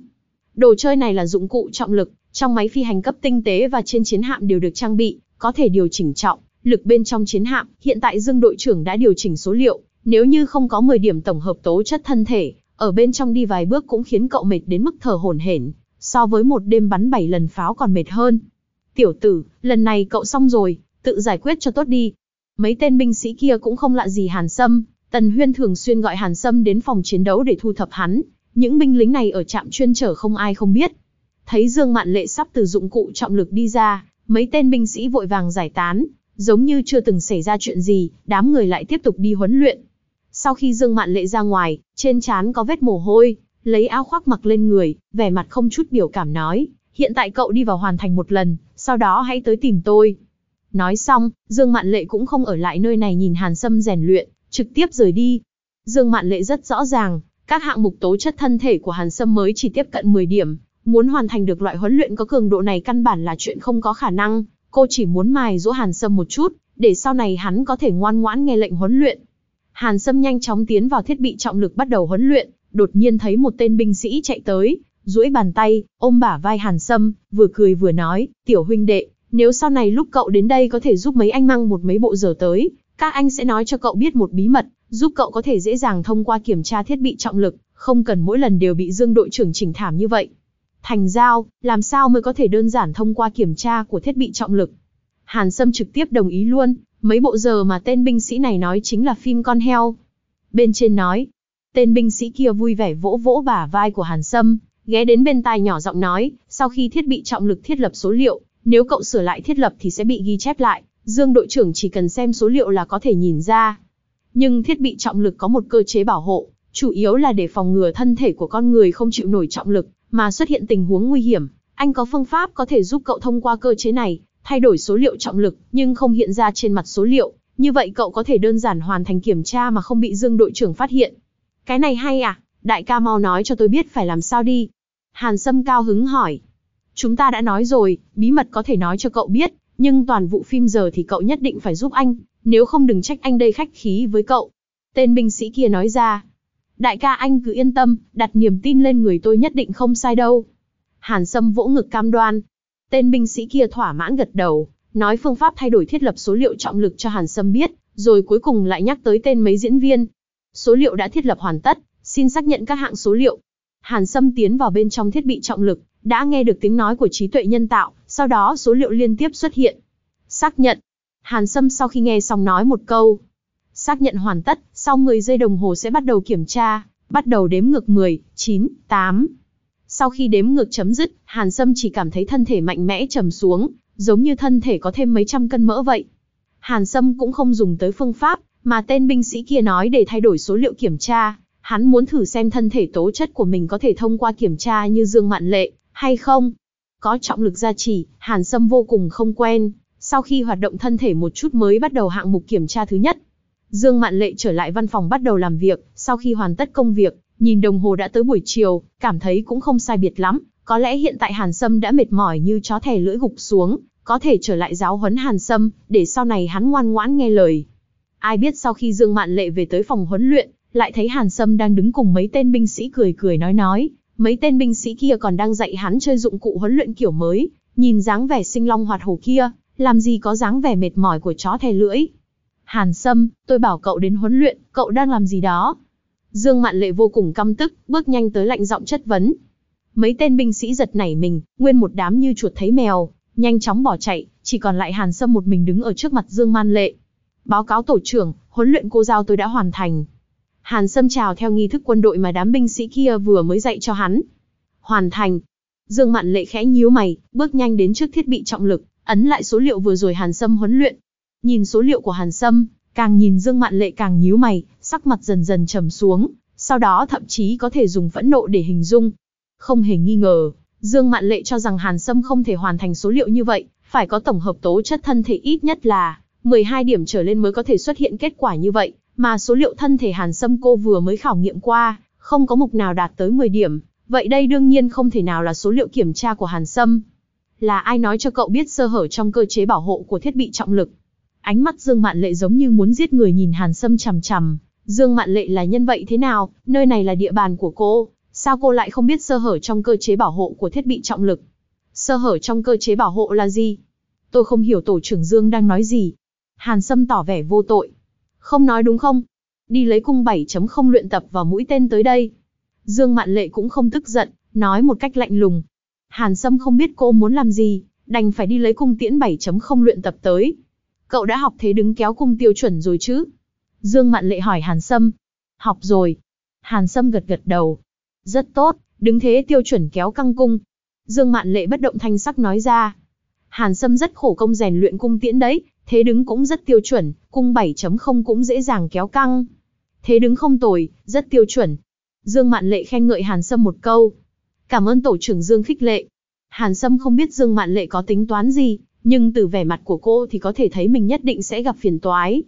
Đồ chơi này là dụng cụ trọng lực, trong máy phi hành cấp tinh tế và trên chiến hạm đều được trang bị, có thể điều chỉnh trọng, lực bên trong chiến hạm, hiện tại Dương đội trưởng đã điều chỉnh số liệu, nếu như không có 10 điểm tổng hợp tố chất thân thể, ở bên trong đi vài bước cũng khiến cậu mệt đến mức thở hổn hển, so với một đêm bắn 7 lần pháo còn mệt hơn. Tiểu tử, lần này cậu xong rồi, tự giải quyết cho tốt đi. Mấy tên binh sĩ kia cũng không lạ gì Hàn Sâm, Tần Huyên thường xuyên gọi Hàn Sâm đến phòng chiến đấu để thu thập hắn, những binh lính này ở trạm chuyên trở không ai không biết. Thấy Dương Mạn Lệ sắp từ dụng cụ trọng lực đi ra, mấy tên binh sĩ vội vàng giải tán, giống như chưa từng xảy ra chuyện gì, đám người lại tiếp tục đi huấn luyện. Sau khi Dương Mạn Lệ ra ngoài, trên trán có vết mồ hôi, lấy áo khoác mặc lên người, vẻ mặt không chút biểu cảm nói, hiện tại cậu đi vào hoàn thành một lần, sau đó hãy tới tìm tôi. Nói xong, Dương Mạn Lệ cũng không ở lại nơi này nhìn Hàn Sâm rèn luyện, trực tiếp rời đi. Dương Mạn Lệ rất rõ ràng, các hạng mục tố chất thân thể của Hàn Sâm mới chỉ tiếp cận 10 điểm, muốn hoàn thành được loại huấn luyện có cường độ này căn bản là chuyện không có khả năng, cô chỉ muốn mài dỗ Hàn Sâm một chút, để sau này hắn có thể ngoan ngoãn nghe lệnh huấn luyện. Hàn Sâm nhanh chóng tiến vào thiết bị trọng lực bắt đầu huấn luyện, đột nhiên thấy một tên binh sĩ chạy tới, duỗi bàn tay, ôm bả vai Hàn Sâm, vừa cười vừa nói, tiểu huynh đệ, nếu sau này lúc cậu đến đây có thể giúp mấy anh mang một mấy bộ giờ tới, các anh sẽ nói cho cậu biết một bí mật, giúp cậu có thể dễ dàng thông qua kiểm tra thiết bị trọng lực, không cần mỗi lần đều bị Dương đội trưởng chỉnh thảm như vậy. Thành giao, làm sao mới có thể đơn giản thông qua kiểm tra của thiết bị trọng lực? Hàn Sâm trực tiếp đồng ý luôn, mấy bộ giờ mà tên binh sĩ này nói chính là phim con heo. Bên trên nói, tên binh sĩ kia vui vẻ vỗ vỗ bả vai của Hàn Sâm, ghé đến bên tai nhỏ giọng nói, sau khi thiết bị trọng lực thiết lập số liệu, nếu cậu sửa lại thiết lập thì sẽ bị ghi chép lại, Dương đội trưởng chỉ cần xem số liệu là có thể nhìn ra. Nhưng thiết bị trọng lực có một cơ chế bảo hộ, chủ yếu là để phòng ngừa thân thể của con người không chịu nổi trọng lực, mà xuất hiện tình huống nguy hiểm. Anh có phương pháp có thể giúp cậu thông qua cơ chế này, thay đổi số liệu trọng lực, nhưng không hiện ra trên mặt số liệu. Như vậy cậu có thể đơn giản hoàn thành kiểm tra mà không bị Dương đội trưởng phát hiện. Cái này hay à? Đại ca mau nói cho tôi biết phải làm sao đi. Hàn Sâm cao hứng hỏi. Chúng ta đã nói rồi, bí mật có thể nói cho cậu biết, nhưng toàn vụ phim giờ thì cậu nhất định phải giúp anh, nếu không đừng trách anh đây khách khí với cậu. Tên binh sĩ kia nói ra. Đại ca anh cứ yên tâm, đặt niềm tin lên người tôi nhất định không sai đâu. Hàn Sâm vỗ ngực cam đoan. Tên binh sĩ kia thỏa mãn gật đầu, nói phương pháp thay đổi thiết lập số liệu trọng lực cho Hàn Sâm biết, rồi cuối cùng lại nhắc tới tên mấy diễn viên. Số liệu đã thiết lập hoàn tất, xin xác nhận các hạng số liệu. Hàn Sâm tiến vào bên trong thiết bị trọng lực, đã nghe được tiếng nói của trí tuệ nhân tạo, sau đó số liệu liên tiếp xuất hiện. Xác nhận. Hàn Sâm sau khi nghe xong nói một câu. Xác nhận hoàn tất, sau 10 giây đồng hồ sẽ bắt đầu kiểm tra, bắt đầu đếm ngược 10, 9, 8. Sau khi đếm ngược chấm dứt, Hàn Sâm chỉ cảm thấy thân thể mạnh mẽ trầm xuống, giống như thân thể có thêm mấy trăm cân mỡ vậy. Hàn Sâm cũng không dùng tới phương pháp, mà tên binh sĩ kia nói để thay đổi số liệu kiểm tra. Hắn muốn thử xem thân thể tố chất của mình có thể thông qua kiểm tra như Dương Mạn Lệ, hay không. Có trọng lực gia trì, Hàn Sâm vô cùng không quen, sau khi hoạt động thân thể một chút mới bắt đầu hạng mục kiểm tra thứ nhất. Dương Mạn Lệ trở lại văn phòng bắt đầu làm việc, sau khi hoàn tất công việc, nhìn đồng hồ đã tới buổi chiều, cảm thấy cũng không sai biệt lắm, có lẽ hiện tại Hàn Sâm đã mệt mỏi như chó thè lưỡi gục xuống, có thể trở lại giáo huấn Hàn Sâm, để sau này hắn ngoan ngoãn nghe lời. Ai biết sau khi Dương Mạn Lệ về tới phòng huấn luyện, lại thấy Hàn Sâm đang đứng cùng mấy tên binh sĩ cười cười nói nói, mấy tên binh sĩ kia còn đang dạy hắn chơi dụng cụ huấn luyện kiểu mới, nhìn dáng vẻ sinh long hoạt hổ kia, làm gì có dáng vẻ mệt mỏi của chó thè lưỡi. Hàn Sâm, tôi bảo cậu đến huấn luyện, cậu đang làm gì đó? Dương Mạn Lệ vô cùng căm tức, bước nhanh tới lạnh giọng chất vấn. Mấy tên binh sĩ giật nảy mình, nguyên một đám như chuột thấy mèo, nhanh chóng bỏ chạy, chỉ còn lại Hàn Sâm một mình đứng ở trước mặt Dương Mạn Lệ. Báo cáo tổ trưởng, huấn luyện cô giao tôi đã hoàn thành. Hàn Sâm chào theo nghi thức quân đội mà đám binh sĩ kia vừa mới dạy cho hắn. Hoàn thành. Dương Mạn Lệ khẽ nhíu mày, bước nhanh đến trước thiết bị trọng lực, ấn lại số liệu vừa rồi Hàn Sâm huấn luyện. Nhìn số liệu của Hàn Sâm, càng nhìn Dương Mạn Lệ càng nhíu mày, sắc mặt dần dần trầm xuống, sau đó thậm chí có thể dùng phẫn nộ để hình dung. Không hề nghi ngờ, Dương Mạn Lệ cho rằng Hàn Sâm không thể hoàn thành số liệu như vậy, phải có tổng hợp tố chất thân thể ít nhất là 12 điểm trở lên mới có thể xuất hiện kết quả như vậy, mà số liệu thân thể Hàn Sâm cô vừa mới khảo nghiệm qua, không có mục nào đạt tới 10 điểm, vậy đây đương nhiên không thể nào là số liệu kiểm tra của Hàn Sâm. Là ai nói cho cậu biết sơ hở trong cơ chế bảo hộ của thiết bị trọng lực? Ánh mắt Dương Mạn Lệ giống như muốn giết người nhìn Hàn Sâm chằm chằm. Dương Mạn Lệ là nhân vậy thế nào? Nơi này là địa bàn của cô, sao cô lại không biết sơ hở trong cơ chế bảo hộ của thiết bị trọng lực? Sơ hở trong cơ chế bảo hộ là gì? Tôi không hiểu tổ trưởng Dương đang nói gì. Hàn Sâm tỏ vẻ vô tội. Không nói đúng không? Đi lấy cung 7.0 luyện tập vào mũi tên tới đây. Dương Mạn Lệ cũng không tức giận, nói một cách lạnh lùng. Hàn Sâm không biết cô muốn làm gì, đành phải đi lấy cung tiễn 7.0 luyện tập tới. Cậu đã học thế đứng kéo cung tiêu chuẩn rồi chứ? Dương Mạn Lệ hỏi Hàn Sâm. Học rồi. Hàn Sâm gật gật đầu. Rất tốt, đứng thế tiêu chuẩn kéo căng cung. Dương Mạn Lệ bất động thanh sắc nói ra. Hàn Sâm rất khổ công rèn luyện cung tiễn đấy, thế đứng cũng rất tiêu chuẩn, cung 7.0 cũng dễ dàng kéo căng. Thế đứng không tồi, rất tiêu chuẩn. Dương Mạn Lệ khen ngợi Hàn Sâm một câu. Cảm ơn tổ trưởng Dương khích lệ. Hàn Sâm không biết Dương Mạn Lệ có tính toán gì, nhưng từ vẻ mặt của cô thì có thể thấy mình nhất định sẽ gặp phiền toái.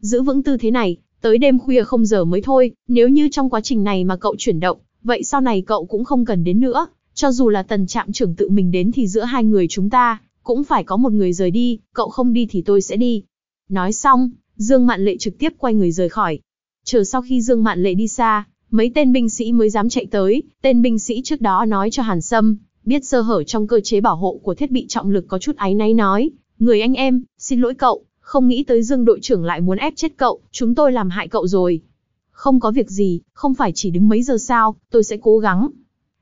Giữ vững tư thế này, tới đêm khuya không giờ mới thôi, nếu như trong quá trình này mà cậu chuyển động, vậy sau này cậu cũng không cần đến nữa, cho dù là tần trạm trưởng tự mình đến thì giữa hai người chúng ta, cũng phải có một người rời đi, cậu không đi thì tôi sẽ đi. Nói xong, Dương Mạn Lệ trực tiếp quay người rời khỏi. Chờ sau khi Dương Mạn Lệ đi xa, mấy tên binh sĩ mới dám chạy tới, tên binh sĩ trước đó nói cho Hàn Sâm, biết sơ hở trong cơ chế bảo hộ của thiết bị trọng lực có chút áy náy nói, người anh em, xin lỗi cậu, không nghĩ tới Dương đội trưởng lại muốn ép chết cậu, chúng tôi làm hại cậu rồi. Không có việc gì, không phải chỉ đứng mấy giờ sao, tôi sẽ cố gắng.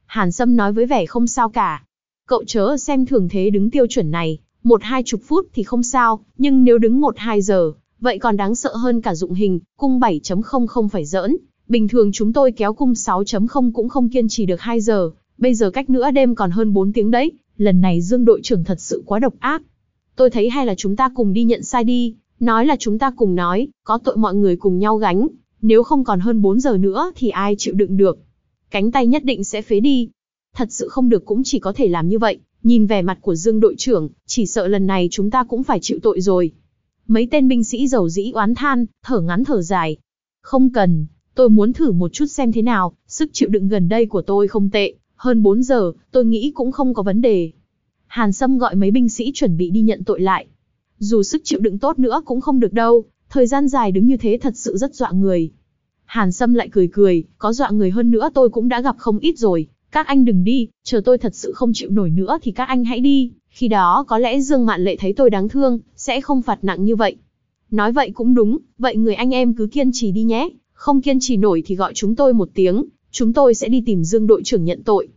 Hàn Sâm nói với vẻ không sao cả. Cậu chớ xem thường thế đứng tiêu chuẩn này, Một hai chục phút thì không sao, nhưng nếu đứng một hai giờ, vậy còn đáng sợ hơn cả dụng hình, cung 7.0 không phải giỡn. Bình thường chúng tôi kéo cung 6.0 cũng không kiên trì được 2 giờ, bây giờ cách nữa đêm còn hơn 4 tiếng đấy, lần này Dương đội trưởng thật sự quá độc ác. Tôi thấy hay là chúng ta cùng đi nhận sai đi, nói là chúng ta cùng nói, có tội mọi người cùng nhau gánh, nếu không còn hơn 4 giờ nữa thì ai chịu đựng được. Cánh tay nhất định sẽ phế đi. Thật sự không được cũng chỉ có thể làm như vậy, nhìn vẻ mặt của Dương đội trưởng, chỉ sợ lần này chúng ta cũng phải chịu tội rồi. Mấy tên binh sĩ giàu dĩ oán than, thở ngắn thở dài. Không cần, tôi muốn thử một chút xem thế nào, sức chịu đựng gần đây của tôi không tệ, hơn 4 giờ, tôi nghĩ cũng không có vấn đề. Hàn Sâm gọi mấy binh sĩ chuẩn bị đi nhận tội lại. Dù sức chịu đựng tốt nữa cũng không được đâu, thời gian dài đứng như thế thật sự rất dọa người. Hàn Sâm lại cười cười, có dọa người hơn nữa tôi cũng đã gặp không ít rồi, các anh đừng đi, chờ tôi thật sự không chịu nổi nữa thì các anh hãy đi, khi đó có lẽ Dương Mạn Lệ thấy tôi đáng thương, sẽ không phạt nặng như vậy. Nói vậy cũng đúng, vậy người anh em cứ kiên trì đi nhé, không kiên trì nổi thì gọi chúng tôi một tiếng, chúng tôi sẽ đi tìm Dương đội trưởng nhận tội.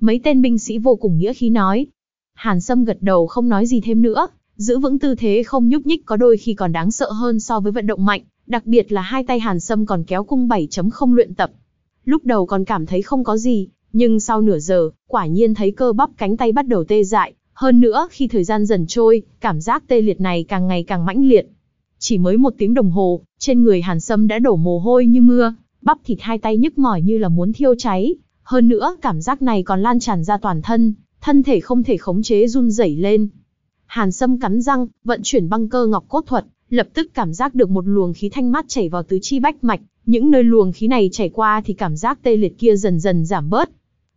Mấy tên binh sĩ vô cùng nghĩa khí nói. Hàn Sâm gật đầu không nói gì thêm nữa, giữ vững tư thế không nhúc nhích có đôi khi còn đáng sợ hơn so với vận động mạnh, đặc biệt là hai tay Hàn Sâm còn kéo cung 7.0 luyện tập. Lúc đầu còn cảm thấy không có gì, nhưng sau nửa giờ, quả nhiên thấy cơ bắp cánh tay bắt đầu tê dại, hơn nữa khi thời gian dần trôi, cảm giác tê liệt này càng ngày càng mãnh liệt. Chỉ mới một tiếng đồng hồ, trên người Hàn Sâm đã đổ mồ hôi như mưa, bắp thịt hai tay nhức mỏi như là muốn thiêu cháy. Hơn nữa, cảm giác này còn lan tràn ra toàn thân, thân thể không thể khống chế run rẩy lên. Hàn Sâm cắn răng, vận chuyển băng cơ ngọc cốt thuật, lập tức cảm giác được một luồng khí thanh mát chảy vào tứ chi bách mạch, những nơi luồng khí này chảy qua thì cảm giác tê liệt kia dần dần giảm bớt.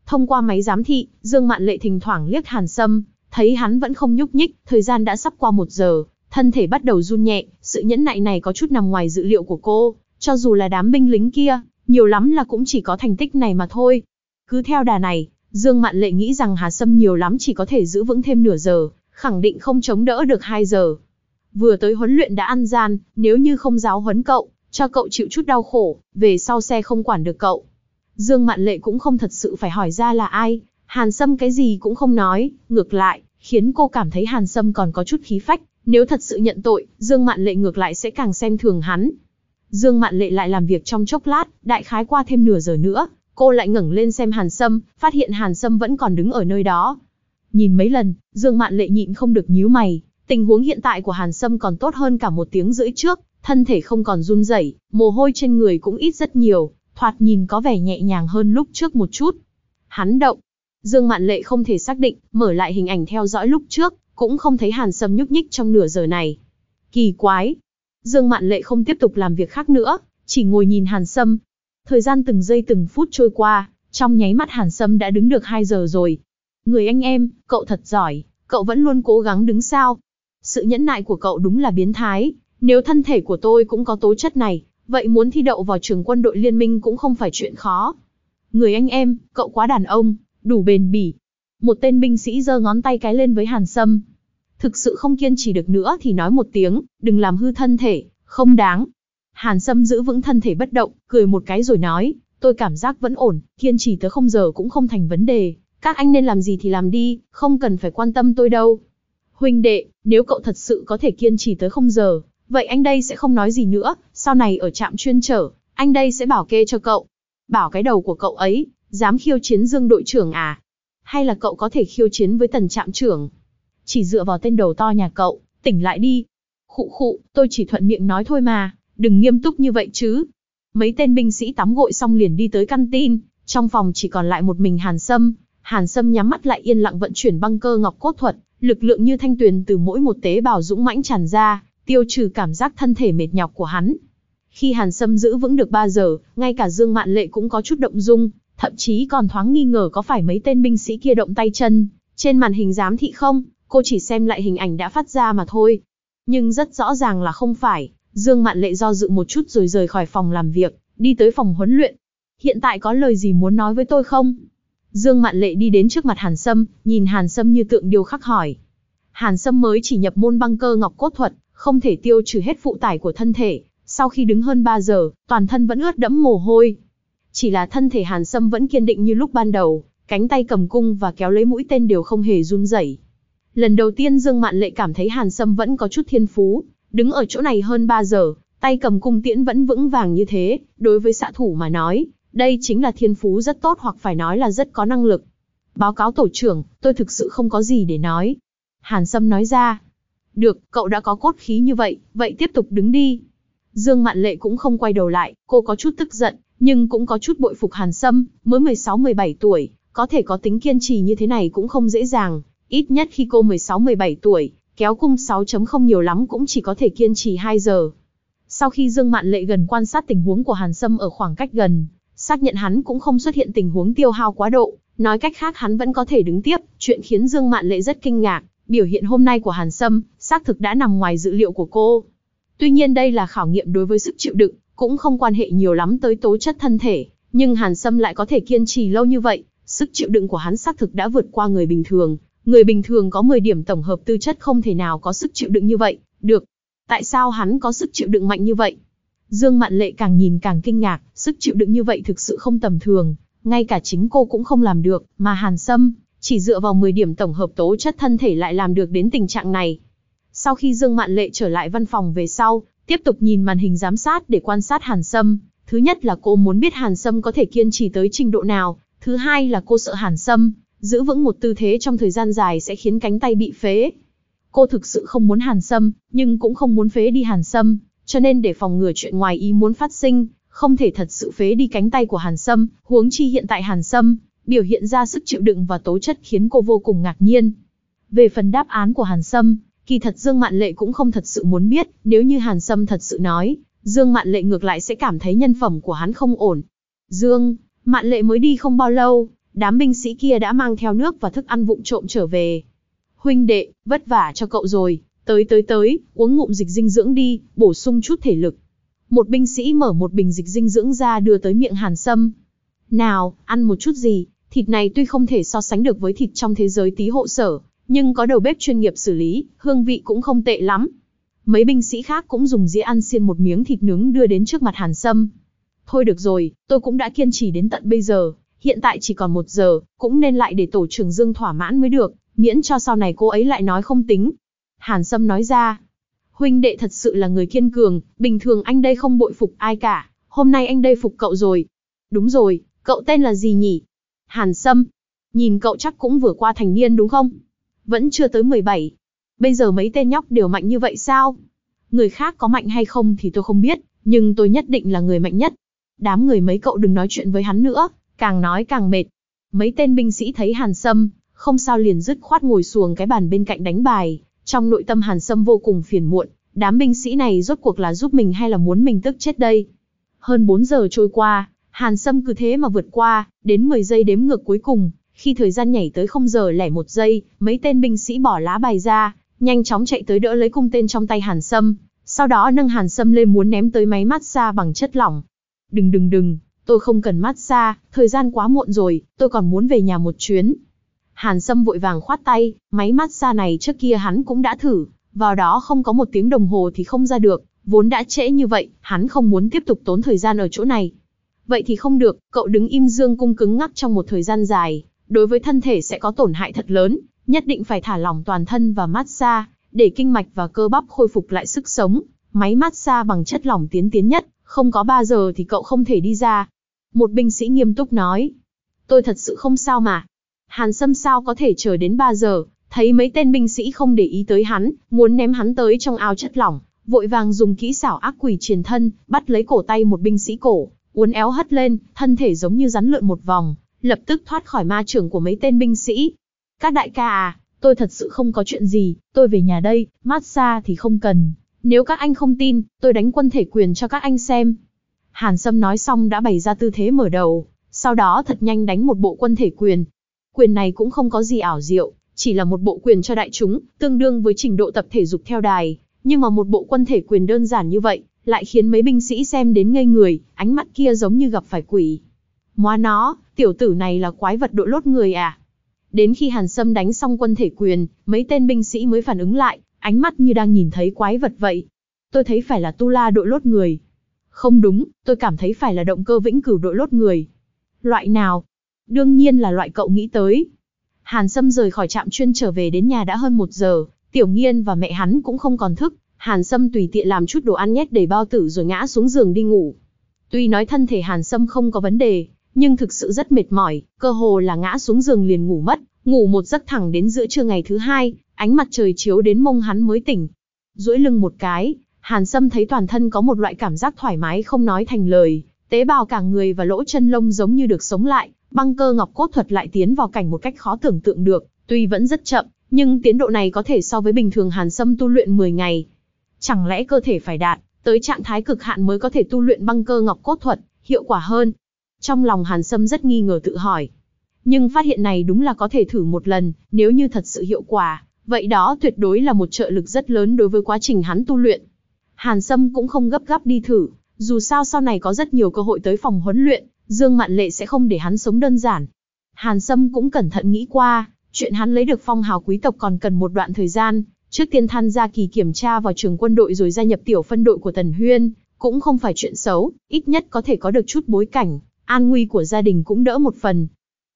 Thông qua máy giám thị, Dương Mạn Lệ thỉnh thoảng liếc Hàn Sâm, thấy hắn vẫn không nhúc nhích, thời gian đã sắp qua một giờ, thân thể bắt đầu run nhẹ, sự nhẫn nại này có chút nằm ngoài dự liệu của cô, cho dù là đám binh lính kia, nhiều lắm là cũng chỉ có thành tích này mà thôi. Cứ theo đà này, Dương Mạn Lệ nghĩ rằng Hà Sâm nhiều lắm chỉ có thể giữ vững thêm nửa giờ, khẳng định không chống đỡ được 2 giờ. Vừa tới huấn luyện đã ăn gian, nếu như không giáo huấn cậu, cho cậu chịu chút đau khổ, về sau xe không quản được cậu. Dương Mạn Lệ cũng không thật sự phải hỏi ra là ai, Hàn Sâm cái gì cũng không nói, ngược lại, khiến cô cảm thấy Hàn Sâm còn có chút khí phách, nếu thật sự nhận tội, Dương Mạn Lệ ngược lại sẽ càng xem thường hắn. Dương Mạn Lệ lại làm việc trong chốc lát, đại khái qua thêm nửa giờ nữa, cô lại ngẩng lên xem Hàn Sâm, phát hiện Hàn Sâm vẫn còn đứng ở nơi đó. Nhìn mấy lần, Dương Mạn Lệ nhịn không được nhíu mày, tình huống hiện tại của Hàn Sâm còn tốt hơn cả một tiếng rưỡi trước, thân thể không còn run rẩy, mồ hôi trên người cũng ít rất nhiều, thoạt nhìn có vẻ nhẹ nhàng hơn lúc trước một chút. Hắn động. Dương Mạn Lệ không thể xác định, mở lại hình ảnh theo dõi lúc trước, cũng không thấy Hàn Sâm nhúc nhích trong nửa giờ này. Kỳ quái. Dương Mạn Lệ không tiếp tục làm việc khác nữa, chỉ ngồi nhìn Hàn Sâm. Thời gian từng giây từng phút trôi qua, trong nháy mắt Hàn Sâm đã đứng được 2 giờ rồi. Người anh em, cậu thật giỏi, cậu vẫn luôn cố gắng đứng sao. Sự nhẫn nại của cậu đúng là biến thái, nếu thân thể của tôi cũng có tố chất này, vậy muốn thi đậu vào trường quân đội liên minh cũng không phải chuyện khó. Người anh em, cậu quá đàn ông, đủ bền bỉ. Một tên binh sĩ giơ ngón tay cái lên với Hàn Sâm. Thực sự không kiên trì được nữa thì nói một tiếng, đừng làm hư thân thể, không đáng. Hàn Sâm giữ vững thân thể bất động, cười một cái rồi nói, tôi cảm giác vẫn ổn, kiên trì tới không giờ cũng không thành vấn đề. Các anh nên làm gì thì làm đi, không cần phải quan tâm tôi đâu. Huynh đệ, nếu cậu thật sự có thể kiên trì tới không giờ, vậy anh đây sẽ không nói gì nữa, sau này ở trạm chuyên trở, anh đây sẽ bảo kê cho cậu. Bảo cái đầu của cậu ấy, dám khiêu chiến Dương đội trưởng à? Hay là cậu có thể khiêu chiến với tần trạm trưởng? Chỉ dựa vào tên đầu to nhà cậu, tỉnh lại đi. Khụ khụ, tôi chỉ thuận miệng nói thôi mà, đừng nghiêm túc như vậy chứ. Mấy tên binh sĩ tắm gội xong liền đi tới căn tin, trong phòng chỉ còn lại một mình Hàn Sâm. Hàn Sâm nhắm mắt lại yên lặng vận chuyển băng cơ ngọc cốt thuật, lực lượng như thanh tuyền từ mỗi một tế bào dũng mãnh tràn ra, tiêu trừ cảm giác thân thể mệt nhọc của hắn. Khi Hàn Sâm giữ vững được 3 giờ, ngay cả Dương Mạn Lệ cũng có chút động dung, thậm chí còn thoáng nghi ngờ có phải mấy tên binh sĩ kia động tay chân, trên màn hình giám thị không, cô chỉ xem lại hình ảnh đã phát ra mà thôi. Nhưng rất rõ ràng là không phải, Dương Mạn Lệ do dự một chút rồi rời khỏi phòng làm việc, đi tới phòng huấn luyện. Hiện tại có lời gì muốn nói với tôi không? Dương Mạn Lệ đi đến trước mặt Hàn Sâm, nhìn Hàn Sâm như tượng điêu khắc hỏi. Hàn Sâm mới chỉ nhập môn băng cơ ngọc cốt thuật, không thể tiêu trừ hết phụ tải của thân thể, sau khi đứng hơn 3 giờ, toàn thân vẫn ướt đẫm mồ hôi. Chỉ là thân thể Hàn Sâm vẫn kiên định như lúc ban đầu, cánh tay cầm cung và kéo lấy mũi tên đều không hề run rẩy. Lần đầu tiên Dương Mạn Lệ cảm thấy Hàn Sâm vẫn có chút thiên phú, đứng ở chỗ này hơn 3 giờ, tay cầm cung tiễn vẫn vững vàng như thế, đối với xạ thủ mà nói, đây chính là thiên phú rất tốt hoặc phải nói là rất có năng lực. Báo cáo tổ trưởng, tôi thực sự không có gì để nói. Hàn Sâm nói ra. Được, cậu đã có cốt khí như vậy, vậy tiếp tục đứng đi. Dương Mạn Lệ cũng không quay đầu lại, cô có chút tức giận, nhưng cũng có chút bội phục Hàn Sâm, mới 16-17 tuổi, có thể có tính kiên trì như thế này cũng không dễ dàng, ít nhất khi cô 16-17 tuổi, kéo cung 6.0 nhiều lắm cũng chỉ có thể kiên trì 2 giờ. Sau khi Dương Mạn Lệ gần quan sát tình huống của Hàn Sâm ở khoảng cách gần, xác nhận hắn cũng không xuất hiện tình huống tiêu hao quá độ, nói cách khác hắn vẫn có thể đứng tiếp, chuyện khiến Dương Mạn Lệ rất kinh ngạc, biểu hiện hôm nay của Hàn Sâm, xác thực đã nằm ngoài dự liệu của cô. Tuy nhiên đây là khảo nghiệm đối với sức chịu đựng, cũng không quan hệ nhiều lắm tới tố chất thân thể, nhưng Hàn Sâm lại có thể kiên trì lâu như vậy, sức chịu đựng của hắn xác thực đã vượt qua người bình thường. Người bình thường có 10 điểm tổng hợp tư chất không thể nào có sức chịu đựng như vậy, được. Tại sao hắn có sức chịu đựng mạnh như vậy? Dương Mạn Lệ càng nhìn càng kinh ngạc, sức chịu đựng như vậy thực sự không tầm thường, ngay cả chính cô cũng không làm được, mà Hàn Sâm, chỉ dựa vào 10 điểm tổng hợp tố chất thân thể lại làm được đến tình trạng này. Sau khi Dương Mạn Lệ trở lại văn phòng về sau, tiếp tục nhìn màn hình giám sát để quan sát Hàn Sâm, thứ nhất là cô muốn biết Hàn Sâm có thể kiên trì tới trình độ nào, thứ hai là cô sợ Hàn Sâm, giữ vững một tư thế trong thời gian dài sẽ khiến cánh tay bị phế. Cô thực sự không muốn Hàn Sâm, nhưng cũng không muốn phế đi Hàn Sâm, cho nên để phòng ngừa chuyện ngoài ý muốn phát sinh, không thể thật sự phế đi cánh tay của Hàn Sâm, huống chi hiện tại Hàn Sâm, biểu hiện ra sức chịu đựng và tố chất khiến cô vô cùng ngạc nhiên. Về phần đáp án của Hàn Sâm, kỳ thật Dương Mạn Lệ cũng không thật sự muốn biết, nếu như Hàn Sâm thật sự nói, Dương Mạn Lệ ngược lại sẽ cảm thấy nhân phẩm của hắn không ổn. Dương, Mạn Lệ mới đi không bao lâu, đám binh sĩ kia đã mang theo nước và thức ăn vụng trộm trở về. Huynh đệ, vất vả cho cậu rồi, tới tới tới, uống ngụm dịch dinh dưỡng đi, bổ sung chút thể lực. Một binh sĩ mở một bình dịch dinh dưỡng ra đưa tới miệng Hàn Sâm. Nào, ăn một chút gì, thịt này tuy không thể so sánh được với thịt trong thế giới tí hộ sở, nhưng có đầu bếp chuyên nghiệp xử lý, hương vị cũng không tệ lắm. Mấy binh sĩ khác cũng dùng dĩa ăn xiên một miếng thịt nướng đưa đến trước mặt Hàn Sâm. Thôi được rồi, tôi cũng đã kiên trì đến tận bây giờ, hiện tại chỉ còn một giờ, cũng nên lại để tổ trưởng Dương thỏa mãn mới được, miễn cho sau này cô ấy lại nói không tính. Hàn Sâm nói ra, huynh đệ thật sự là người kiên cường, bình thường anh đây không bội phục ai cả, hôm nay anh đây phục cậu rồi. Đúng rồi, cậu tên là gì nhỉ? Hàn Sâm. Nhìn cậu chắc cũng vừa qua thành niên đúng không? Vẫn chưa tới 17. Bây giờ mấy tên nhóc đều mạnh như vậy sao? Người khác có mạnh hay không thì tôi không biết, nhưng tôi nhất định là người mạnh nhất. Đám người mấy cậu đừng nói chuyện với hắn nữa, càng nói càng mệt. Mấy tên binh sĩ thấy Hàn Sâm, không sao liền dứt khoát ngồi xuồng cái bàn bên cạnh đánh bài. Trong nội tâm Hàn Sâm vô cùng phiền muộn, đám binh sĩ này rốt cuộc là giúp mình hay là muốn mình tức chết đây. Hơn 4 giờ trôi qua, Hàn Sâm cứ thế mà vượt qua, đến 10 giây đếm ngược cuối cùng, khi thời gian nhảy tới không giờ lẻ một giây, mấy tên binh sĩ bỏ lá bài ra, nhanh chóng chạy tới đỡ lấy cung tên trong tay Hàn Sâm, sau đó nâng Hàn Sâm lên muốn ném tới máy mát xa bằng chất lỏng. Đừng đừng đừng, tôi không cần mát xa, thời gian quá muộn rồi, tôi còn muốn về nhà một chuyến. Hàn Sâm vội vàng khoát tay, máy mát xa này trước kia hắn cũng đã thử, vào đó không có một tiếng đồng hồ thì không ra được, vốn đã trễ như vậy, hắn không muốn tiếp tục tốn thời gian ở chỗ này. Vậy thì không được, cậu đứng im dương cung cứng ngắc trong một thời gian dài, đối với thân thể sẽ có tổn hại thật lớn, nhất định phải thả lỏng toàn thân và massage, để kinh mạch và cơ bắp khôi phục lại sức sống. Máy massage bằng chất lỏng tiến tiến nhất, không có 3 giờ thì cậu không thể đi ra. Một binh sĩ nghiêm túc nói. Tôi thật sự không sao mà. Hàn Sâm sao có thể chờ đến 3 giờ, thấy mấy tên binh sĩ không để ý tới hắn, muốn ném hắn tới trong ao chất lỏng, vội vàng dùng kỹ xảo ác quỷ truyền thân, bắt lấy cổ tay một binh sĩ cổ, uốn éo hất lên, thân thể giống như rắn lượn một vòng, lập tức thoát khỏi ma trưởng của mấy tên binh sĩ. Các đại ca à, tôi thật sự không có chuyện gì, tôi về nhà đây, massage thì không cần. Nếu các anh không tin, tôi đánh quân thể quyền cho các anh xem. Hàn Sâm nói xong đã bày ra tư thế mở đầu, sau đó thật nhanh đánh một bộ quân thể quyền. Quyền này cũng không có gì ảo diệu, chỉ là một bộ quyền cho đại chúng, tương đương với trình độ tập thể dục theo đài. Nhưng mà một bộ quân thể quyền đơn giản như vậy, lại khiến mấy binh sĩ xem đến ngây người, ánh mắt kia giống như gặp phải quỷ. Móa nó, tiểu tử này là quái vật đội lốt người à? Đến khi Hàn Sâm đánh xong quân thể quyền, mấy tên binh sĩ mới phản ứng lại, ánh mắt như đang nhìn thấy quái vật vậy. Tôi thấy phải là tu la đội lốt người. Không đúng, tôi cảm thấy phải là động cơ vĩnh cửu đội lốt người. Loại nào? Đương nhiên là loại cậu nghĩ tới. Hàn Sâm rời khỏi trạm chuyên trở về đến nhà đã hơn một giờ, Tiểu Nghiên và mẹ hắn cũng không còn thức, Hàn Sâm tùy tiện làm chút đồ ăn nhét đầy bao tử rồi ngã xuống giường đi ngủ. Tuy nói thân thể Hàn Sâm không có vấn đề, nhưng thực sự rất mệt mỏi, cơ hồ là ngã xuống giường liền ngủ mất, ngủ một giấc thẳng đến giữa trưa ngày thứ hai, ánh mặt trời chiếu đến mông hắn mới tỉnh. duỗi lưng một cái, Hàn Sâm thấy toàn thân có một loại cảm giác thoải mái không nói thành lời, tế bào cả người và lỗ chân lông giống như được sống lại, băng cơ ngọc cốt thuật lại tiến vào cảnh một cách khó tưởng tượng được, tuy vẫn rất chậm, nhưng tiến độ này có thể so với bình thường Hàn Sâm tu luyện 10 ngày. Chẳng lẽ cơ thể phải đạt tới trạng thái cực hạn mới có thể tu luyện băng cơ ngọc cốt thuật, hiệu quả hơn? Trong lòng Hàn Sâm rất nghi ngờ tự hỏi. Nhưng phát hiện này đúng là có thể thử một lần, nếu như thật sự hiệu quả, vậy đó tuyệt đối là một trợ lực rất lớn đối với quá trình hắn tu luyện. Hàn Sâm cũng không gấp gáp đi thử, dù sao sau này có rất nhiều cơ hội tới phòng huấn luyện, Dương Mạn Lệ sẽ không để hắn sống đơn giản. Hàn Sâm cũng cẩn thận nghĩ qua, chuyện hắn lấy được phong hào quý tộc còn cần một đoạn thời gian, trước tiên tham gia kỳ kiểm tra vào trường quân đội rồi gia nhập tiểu phân đội của Tần Huyên, cũng không phải chuyện xấu, ít nhất có thể có được chút bối cảnh, an nguy của gia đình cũng đỡ một phần.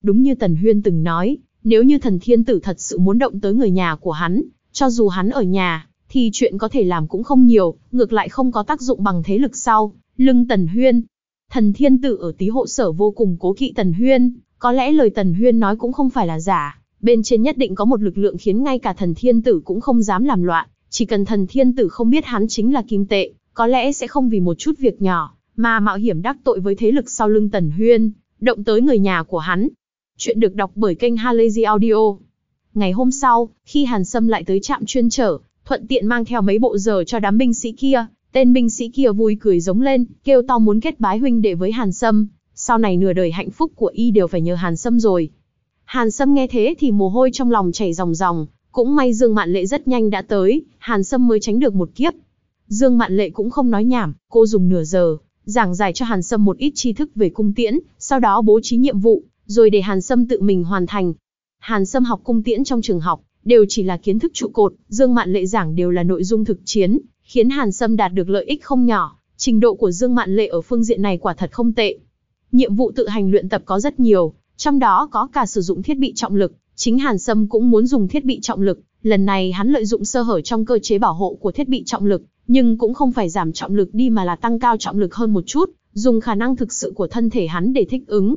Đúng như Tần Huyên từng nói, nếu như thần thiên tử thật sự muốn động tới người nhà của hắn, cho dù hắn ở nhà, thì chuyện có thể làm cũng không nhiều, ngược lại không có tác dụng bằng thế lực sau, lưng Tần Huyên. Thần thiên tử ở tí hộ sở vô cùng cố kỵ Tần Huyên, có lẽ lời Tần Huyên nói cũng không phải là giả, bên trên nhất định có một lực lượng khiến ngay cả thần thiên tử cũng không dám làm loạn, chỉ cần thần thiên tử không biết hắn chính là kim tệ, có lẽ sẽ không vì một chút việc nhỏ, mà mạo hiểm đắc tội với thế lực sau lưng Tần Huyên, động tới người nhà của hắn. Chuyện được đọc bởi kênh Halazy Audio. Ngày hôm sau, khi Hàn Sâm lại tới trạm chuyên trở, thuận tiện mang theo mấy bộ giờ cho đám binh sĩ kia, tên binh sĩ kia vui cười giống lên, kêu to muốn kết bái huynh đệ với Hàn Sâm, sau này nửa đời hạnh phúc của y đều phải nhờ Hàn Sâm rồi. Hàn Sâm nghe thế thì mồ hôi trong lòng chảy ròng ròng, cũng may Dương Mạn Lệ rất nhanh đã tới, Hàn Sâm mới tránh được một kiếp. Dương Mạn Lệ cũng không nói nhảm, cô dùng nửa giờ, giảng giải cho Hàn Sâm một ít tri thức về cung tiễn, sau đó bố trí nhiệm vụ, rồi để Hàn Sâm tự mình hoàn thành. Hàn Sâm học cung tiễn trong trường học, đều chỉ là kiến thức trụ cột, Dương Mạn Lệ giảng đều là nội dung thực chiến, khiến Hàn Sâm đạt được lợi ích không nhỏ, trình độ của Dương Mạn Lệ ở phương diện này quả thật không tệ. Nhiệm vụ tự hành luyện tập có rất nhiều, trong đó có cả sử dụng thiết bị trọng lực, chính Hàn Sâm cũng muốn dùng thiết bị trọng lực, lần này hắn lợi dụng sơ hở trong cơ chế bảo hộ của thiết bị trọng lực, nhưng cũng không phải giảm trọng lực đi mà là tăng cao trọng lực hơn một chút, dùng khả năng thực sự của thân thể hắn để thích ứng.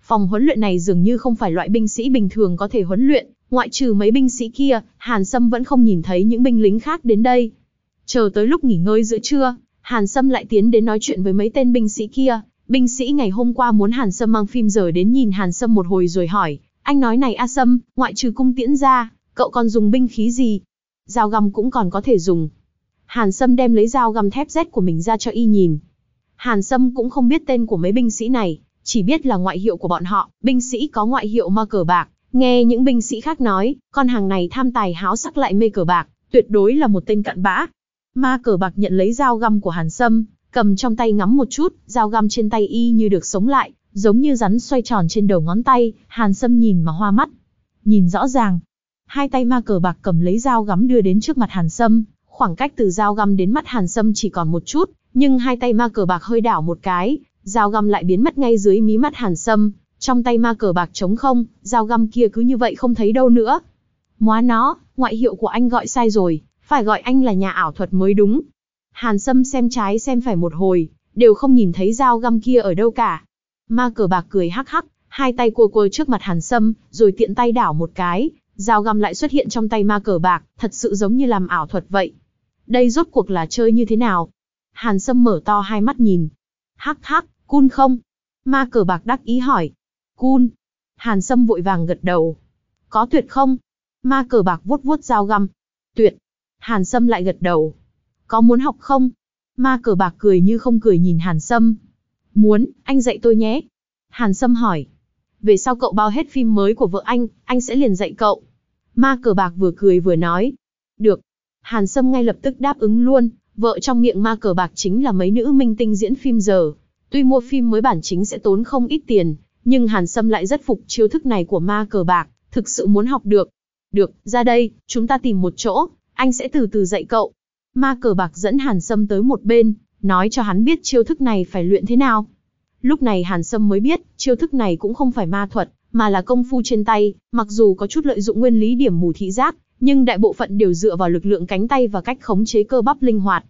Phòng huấn luyện này dường như không phải loại binh sĩ bình thường có thể huấn luyện, ngoại trừ mấy binh sĩ kia, Hàn Sâm vẫn không nhìn thấy những binh lính khác đến đây. Chờ tới lúc nghỉ ngơi giữa trưa, Hàn Sâm lại tiến đến nói chuyện với mấy tên binh sĩ kia. Binh sĩ ngày hôm qua muốn Hàn Sâm mang phim giờ đến nhìn Hàn Sâm một hồi rồi hỏi, anh nói này A Sâm, ngoại trừ cung tiễn ra, cậu còn dùng binh khí gì? Dao găm cũng còn có thể dùng. Hàn Sâm đem lấy dao găm thép Z của mình ra cho y nhìn. Hàn Sâm cũng không biết tên của mấy binh sĩ này, chỉ biết là ngoại hiệu của bọn họ, binh sĩ có ngoại hiệu ma cờ bạc. Nghe những binh sĩ khác nói, con hàng này tham tài háo sắc lại mê cờ bạc, tuyệt đối là một tên cặn bã. Ma cờ bạc nhận lấy dao găm của Hàn Sâm, cầm trong tay ngắm một chút, dao găm trên tay y như được sống lại, giống như rắn xoay tròn trên đầu ngón tay, Hàn Sâm nhìn mà hoa mắt. Nhìn rõ ràng, hai tay ma cờ bạc cầm lấy dao gắm đưa đến trước mặt Hàn Sâm, khoảng cách từ dao găm đến mắt Hàn Sâm chỉ còn một chút, nhưng hai tay ma cờ bạc hơi đảo một cái, dao găm lại biến mất ngay dưới mí mắt Hàn Sâm, trong tay ma cờ bạc trống không, dao găm kia cứ như vậy không thấy đâu nữa. Móa nó, ngoại hiệu của anh gọi sai rồi, phải gọi anh là nhà ảo thuật mới đúng. Hàn Sâm xem trái xem phải một hồi, đều không nhìn thấy dao găm kia ở đâu cả. Ma cờ bạc cười hắc hắc, hai tay cua cua trước mặt Hàn Sâm, rồi tiện tay đảo một cái, dao găm lại xuất hiện trong tay ma cờ bạc, thật sự giống như làm ảo thuật vậy. Đây rốt cuộc là chơi như thế nào? Hàn Sâm mở to hai mắt nhìn. Hắc hắc, cun không? Ma cờ bạc đắc ý hỏi. Cun. Hàn Sâm vội vàng gật đầu. Có tuyệt không? Ma cờ bạc vuốt vuốt dao găm. Tuyệt. Hàn Sâm lại gật đầu. Có muốn học không? Ma cờ bạc cười như không cười nhìn Hàn Sâm. Muốn, anh dạy tôi nhé. Hàn Sâm hỏi. Về sau cậu bao hết phim mới của vợ anh, anh sẽ liền dạy cậu. Ma cờ bạc vừa cười vừa nói. Được. Hàn Sâm ngay lập tức đáp ứng luôn, vợ trong miệng ma cờ bạc chính là mấy nữ minh tinh diễn phim giờ. Tuy mua phim mới bản chính sẽ tốn không ít tiền, nhưng Hàn Sâm lại rất phục chiêu thức này của ma cờ bạc, thực sự muốn học được. Được, ra đây, chúng ta tìm một chỗ, anh sẽ từ từ dạy cậu. Ma cờ bạc dẫn Hàn Sâm tới một bên, nói cho hắn biết chiêu thức này phải luyện thế nào. Lúc này Hàn Sâm mới biết, chiêu thức này cũng không phải ma thuật, mà là công phu trên tay, mặc dù có chút lợi dụng nguyên lý điểm mù thị giác, nhưng đại bộ phận đều dựa vào lực lượng cánh tay và cách khống chế cơ bắp linh hoạt.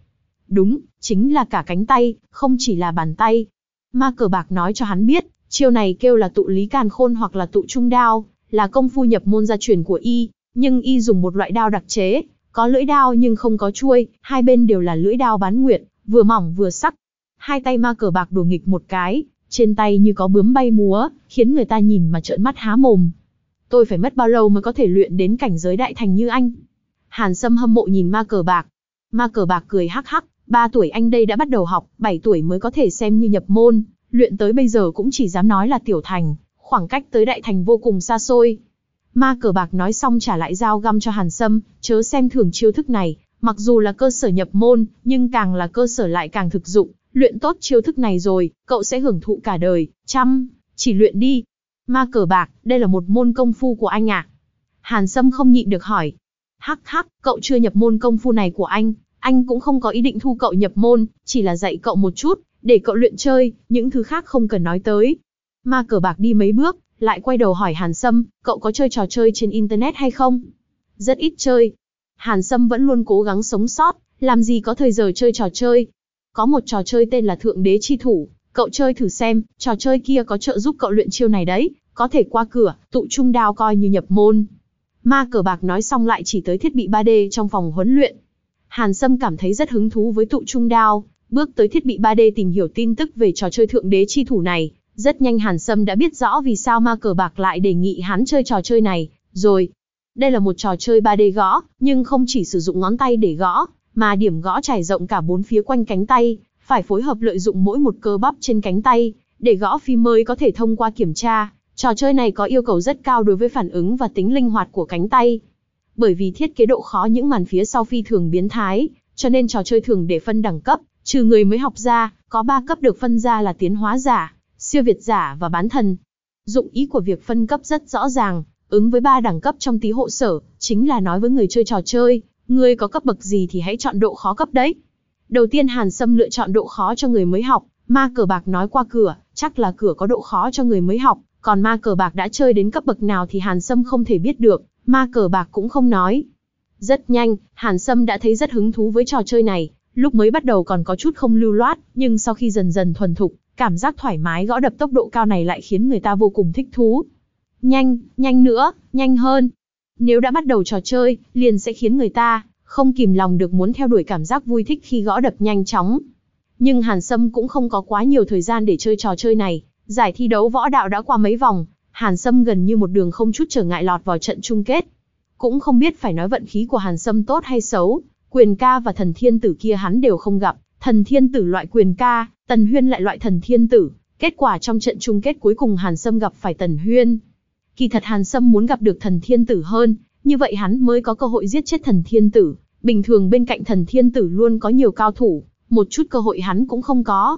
Đúng, chính là cả cánh tay, không chỉ là bàn tay. Ma cờ bạc nói cho hắn biết, chiêu này kêu là tụ lý càn khôn hoặc là tụ trung đao, là công phu nhập môn gia truyền của y, nhưng y dùng một loại đao đặc chế, có lưỡi đao nhưng không có chuôi, hai bên đều là lưỡi đao bán nguyệt, vừa mỏng vừa sắc. Hai tay ma cờ bạc đùa nghịch một cái, trên tay như có bướm bay múa, khiến người ta nhìn mà trợn mắt há mồm. Tôi phải mất bao lâu mới có thể luyện đến cảnh giới đại thành như anh? Hàn Sâm hâm mộ nhìn ma cờ bạc. Ma cờ bạc cười hắc hắc, ba tuổi anh đây đã bắt đầu học, 7 tuổi mới có thể xem như nhập môn, luyện tới bây giờ cũng chỉ dám nói là tiểu thành, khoảng cách tới đại thành vô cùng xa xôi. Ma cờ bạc nói xong trả lại dao găm cho Hàn Sâm, chớ xem thường chiêu thức này, mặc dù là cơ sở nhập môn, nhưng càng là cơ sở lại càng thực dụng, luyện tốt chiêu thức này rồi, cậu sẽ hưởng thụ cả đời, chăm, chỉ luyện đi. Ma cờ bạc, đây là một môn công phu của anh à? Hàn Sâm không nhịn được hỏi. Hắc hắc, cậu chưa nhập môn công phu này của anh, anh cũng không có ý định thu cậu nhập môn, chỉ là dạy cậu một chút, để cậu luyện chơi, những thứ khác không cần nói tới. Ma cờ bạc đi mấy bước, lại quay đầu hỏi Hàn Sâm, cậu có chơi trò chơi trên Internet hay không? Rất ít chơi. Hàn Sâm vẫn luôn cố gắng sống sót, làm gì có thời giờ chơi trò chơi. Có một trò chơi tên là Thượng Đế Chi Thủ, cậu chơi thử xem, trò chơi kia có trợ giúp cậu luyện chiêu này đấy, có thể qua cửa, tụ trung đao coi như nhập môn. Ma cờ bạc nói xong lại chỉ tới thiết bị 3D trong phòng huấn luyện. Hàn Sâm cảm thấy rất hứng thú với tụ trung đao, bước tới thiết bị 3D tìm hiểu tin tức về trò chơi Thượng Đế Chi Thủ này, rất nhanh Hàn Sâm đã biết rõ vì sao ma cờ bạc lại đề nghị hắn chơi trò chơi này, rồi. Đây là một trò chơi 3D gõ, nhưng không chỉ sử dụng ngón tay để gõ, mà điểm gõ trải rộng cả bốn phía quanh cánh tay, phải phối hợp lợi dụng mỗi một cơ bắp trên cánh tay, để gõ phi mới có thể thông qua kiểm tra. Trò chơi này có yêu cầu rất cao đối với phản ứng và tính linh hoạt của cánh tay. Bởi vì thiết kế độ khó những màn phía sau phi thường biến thái, cho nên trò chơi thường để phân đẳng cấp, trừ người mới học ra, có 3 cấp được phân ra là tiến hóa giả, siêu việt giả và bán thần. Dụng ý của việc phân cấp rất rõ ràng, ứng với ba đẳng cấp trong tí hộ sở, chính là nói với người chơi trò chơi, người có cấp bậc gì thì hãy chọn độ khó cấp đấy. Đầu tiên Hàn Sâm lựa chọn độ khó cho người mới học, ma cờ bạc nói qua cửa, chắc là cửa có độ khó cho người mới học, còn ma cờ bạc đã chơi đến cấp bậc nào thì Hàn Sâm không thể biết được, ma cờ bạc cũng không nói. Rất nhanh, Hàn Sâm đã thấy rất hứng thú với trò chơi này, lúc mới bắt đầu còn có chút không lưu loát, nhưng sau khi dần dần thuần thục, Cảm giác thoải mái gõ đập tốc độ cao này lại khiến người ta vô cùng thích thú. Nhanh, nhanh nữa, nhanh hơn. Nếu đã bắt đầu trò chơi, liền sẽ khiến người ta không kìm lòng được muốn theo đuổi cảm giác vui thích khi gõ đập nhanh chóng. Nhưng Hàn Sâm cũng không có quá nhiều thời gian để chơi trò chơi này. Giải thi đấu võ đạo đã qua mấy vòng, Hàn Sâm gần như một đường không chút trở ngại lọt vào trận chung kết. Cũng không biết phải nói vận khí của Hàn Sâm tốt hay xấu, quyền ca và thần thiên tử kia hắn đều không gặp, thần thiên tử loại quyền ca, Tần Huyên lại loại thần thiên tử, kết quả trong trận chung kết cuối cùng Hàn Sâm gặp phải Tần Huyên. Kỳ thật Hàn Sâm muốn gặp được thần thiên tử hơn, như vậy hắn mới có cơ hội giết chết thần thiên tử. Bình thường bên cạnh thần thiên tử luôn có nhiều cao thủ, một chút cơ hội hắn cũng không có.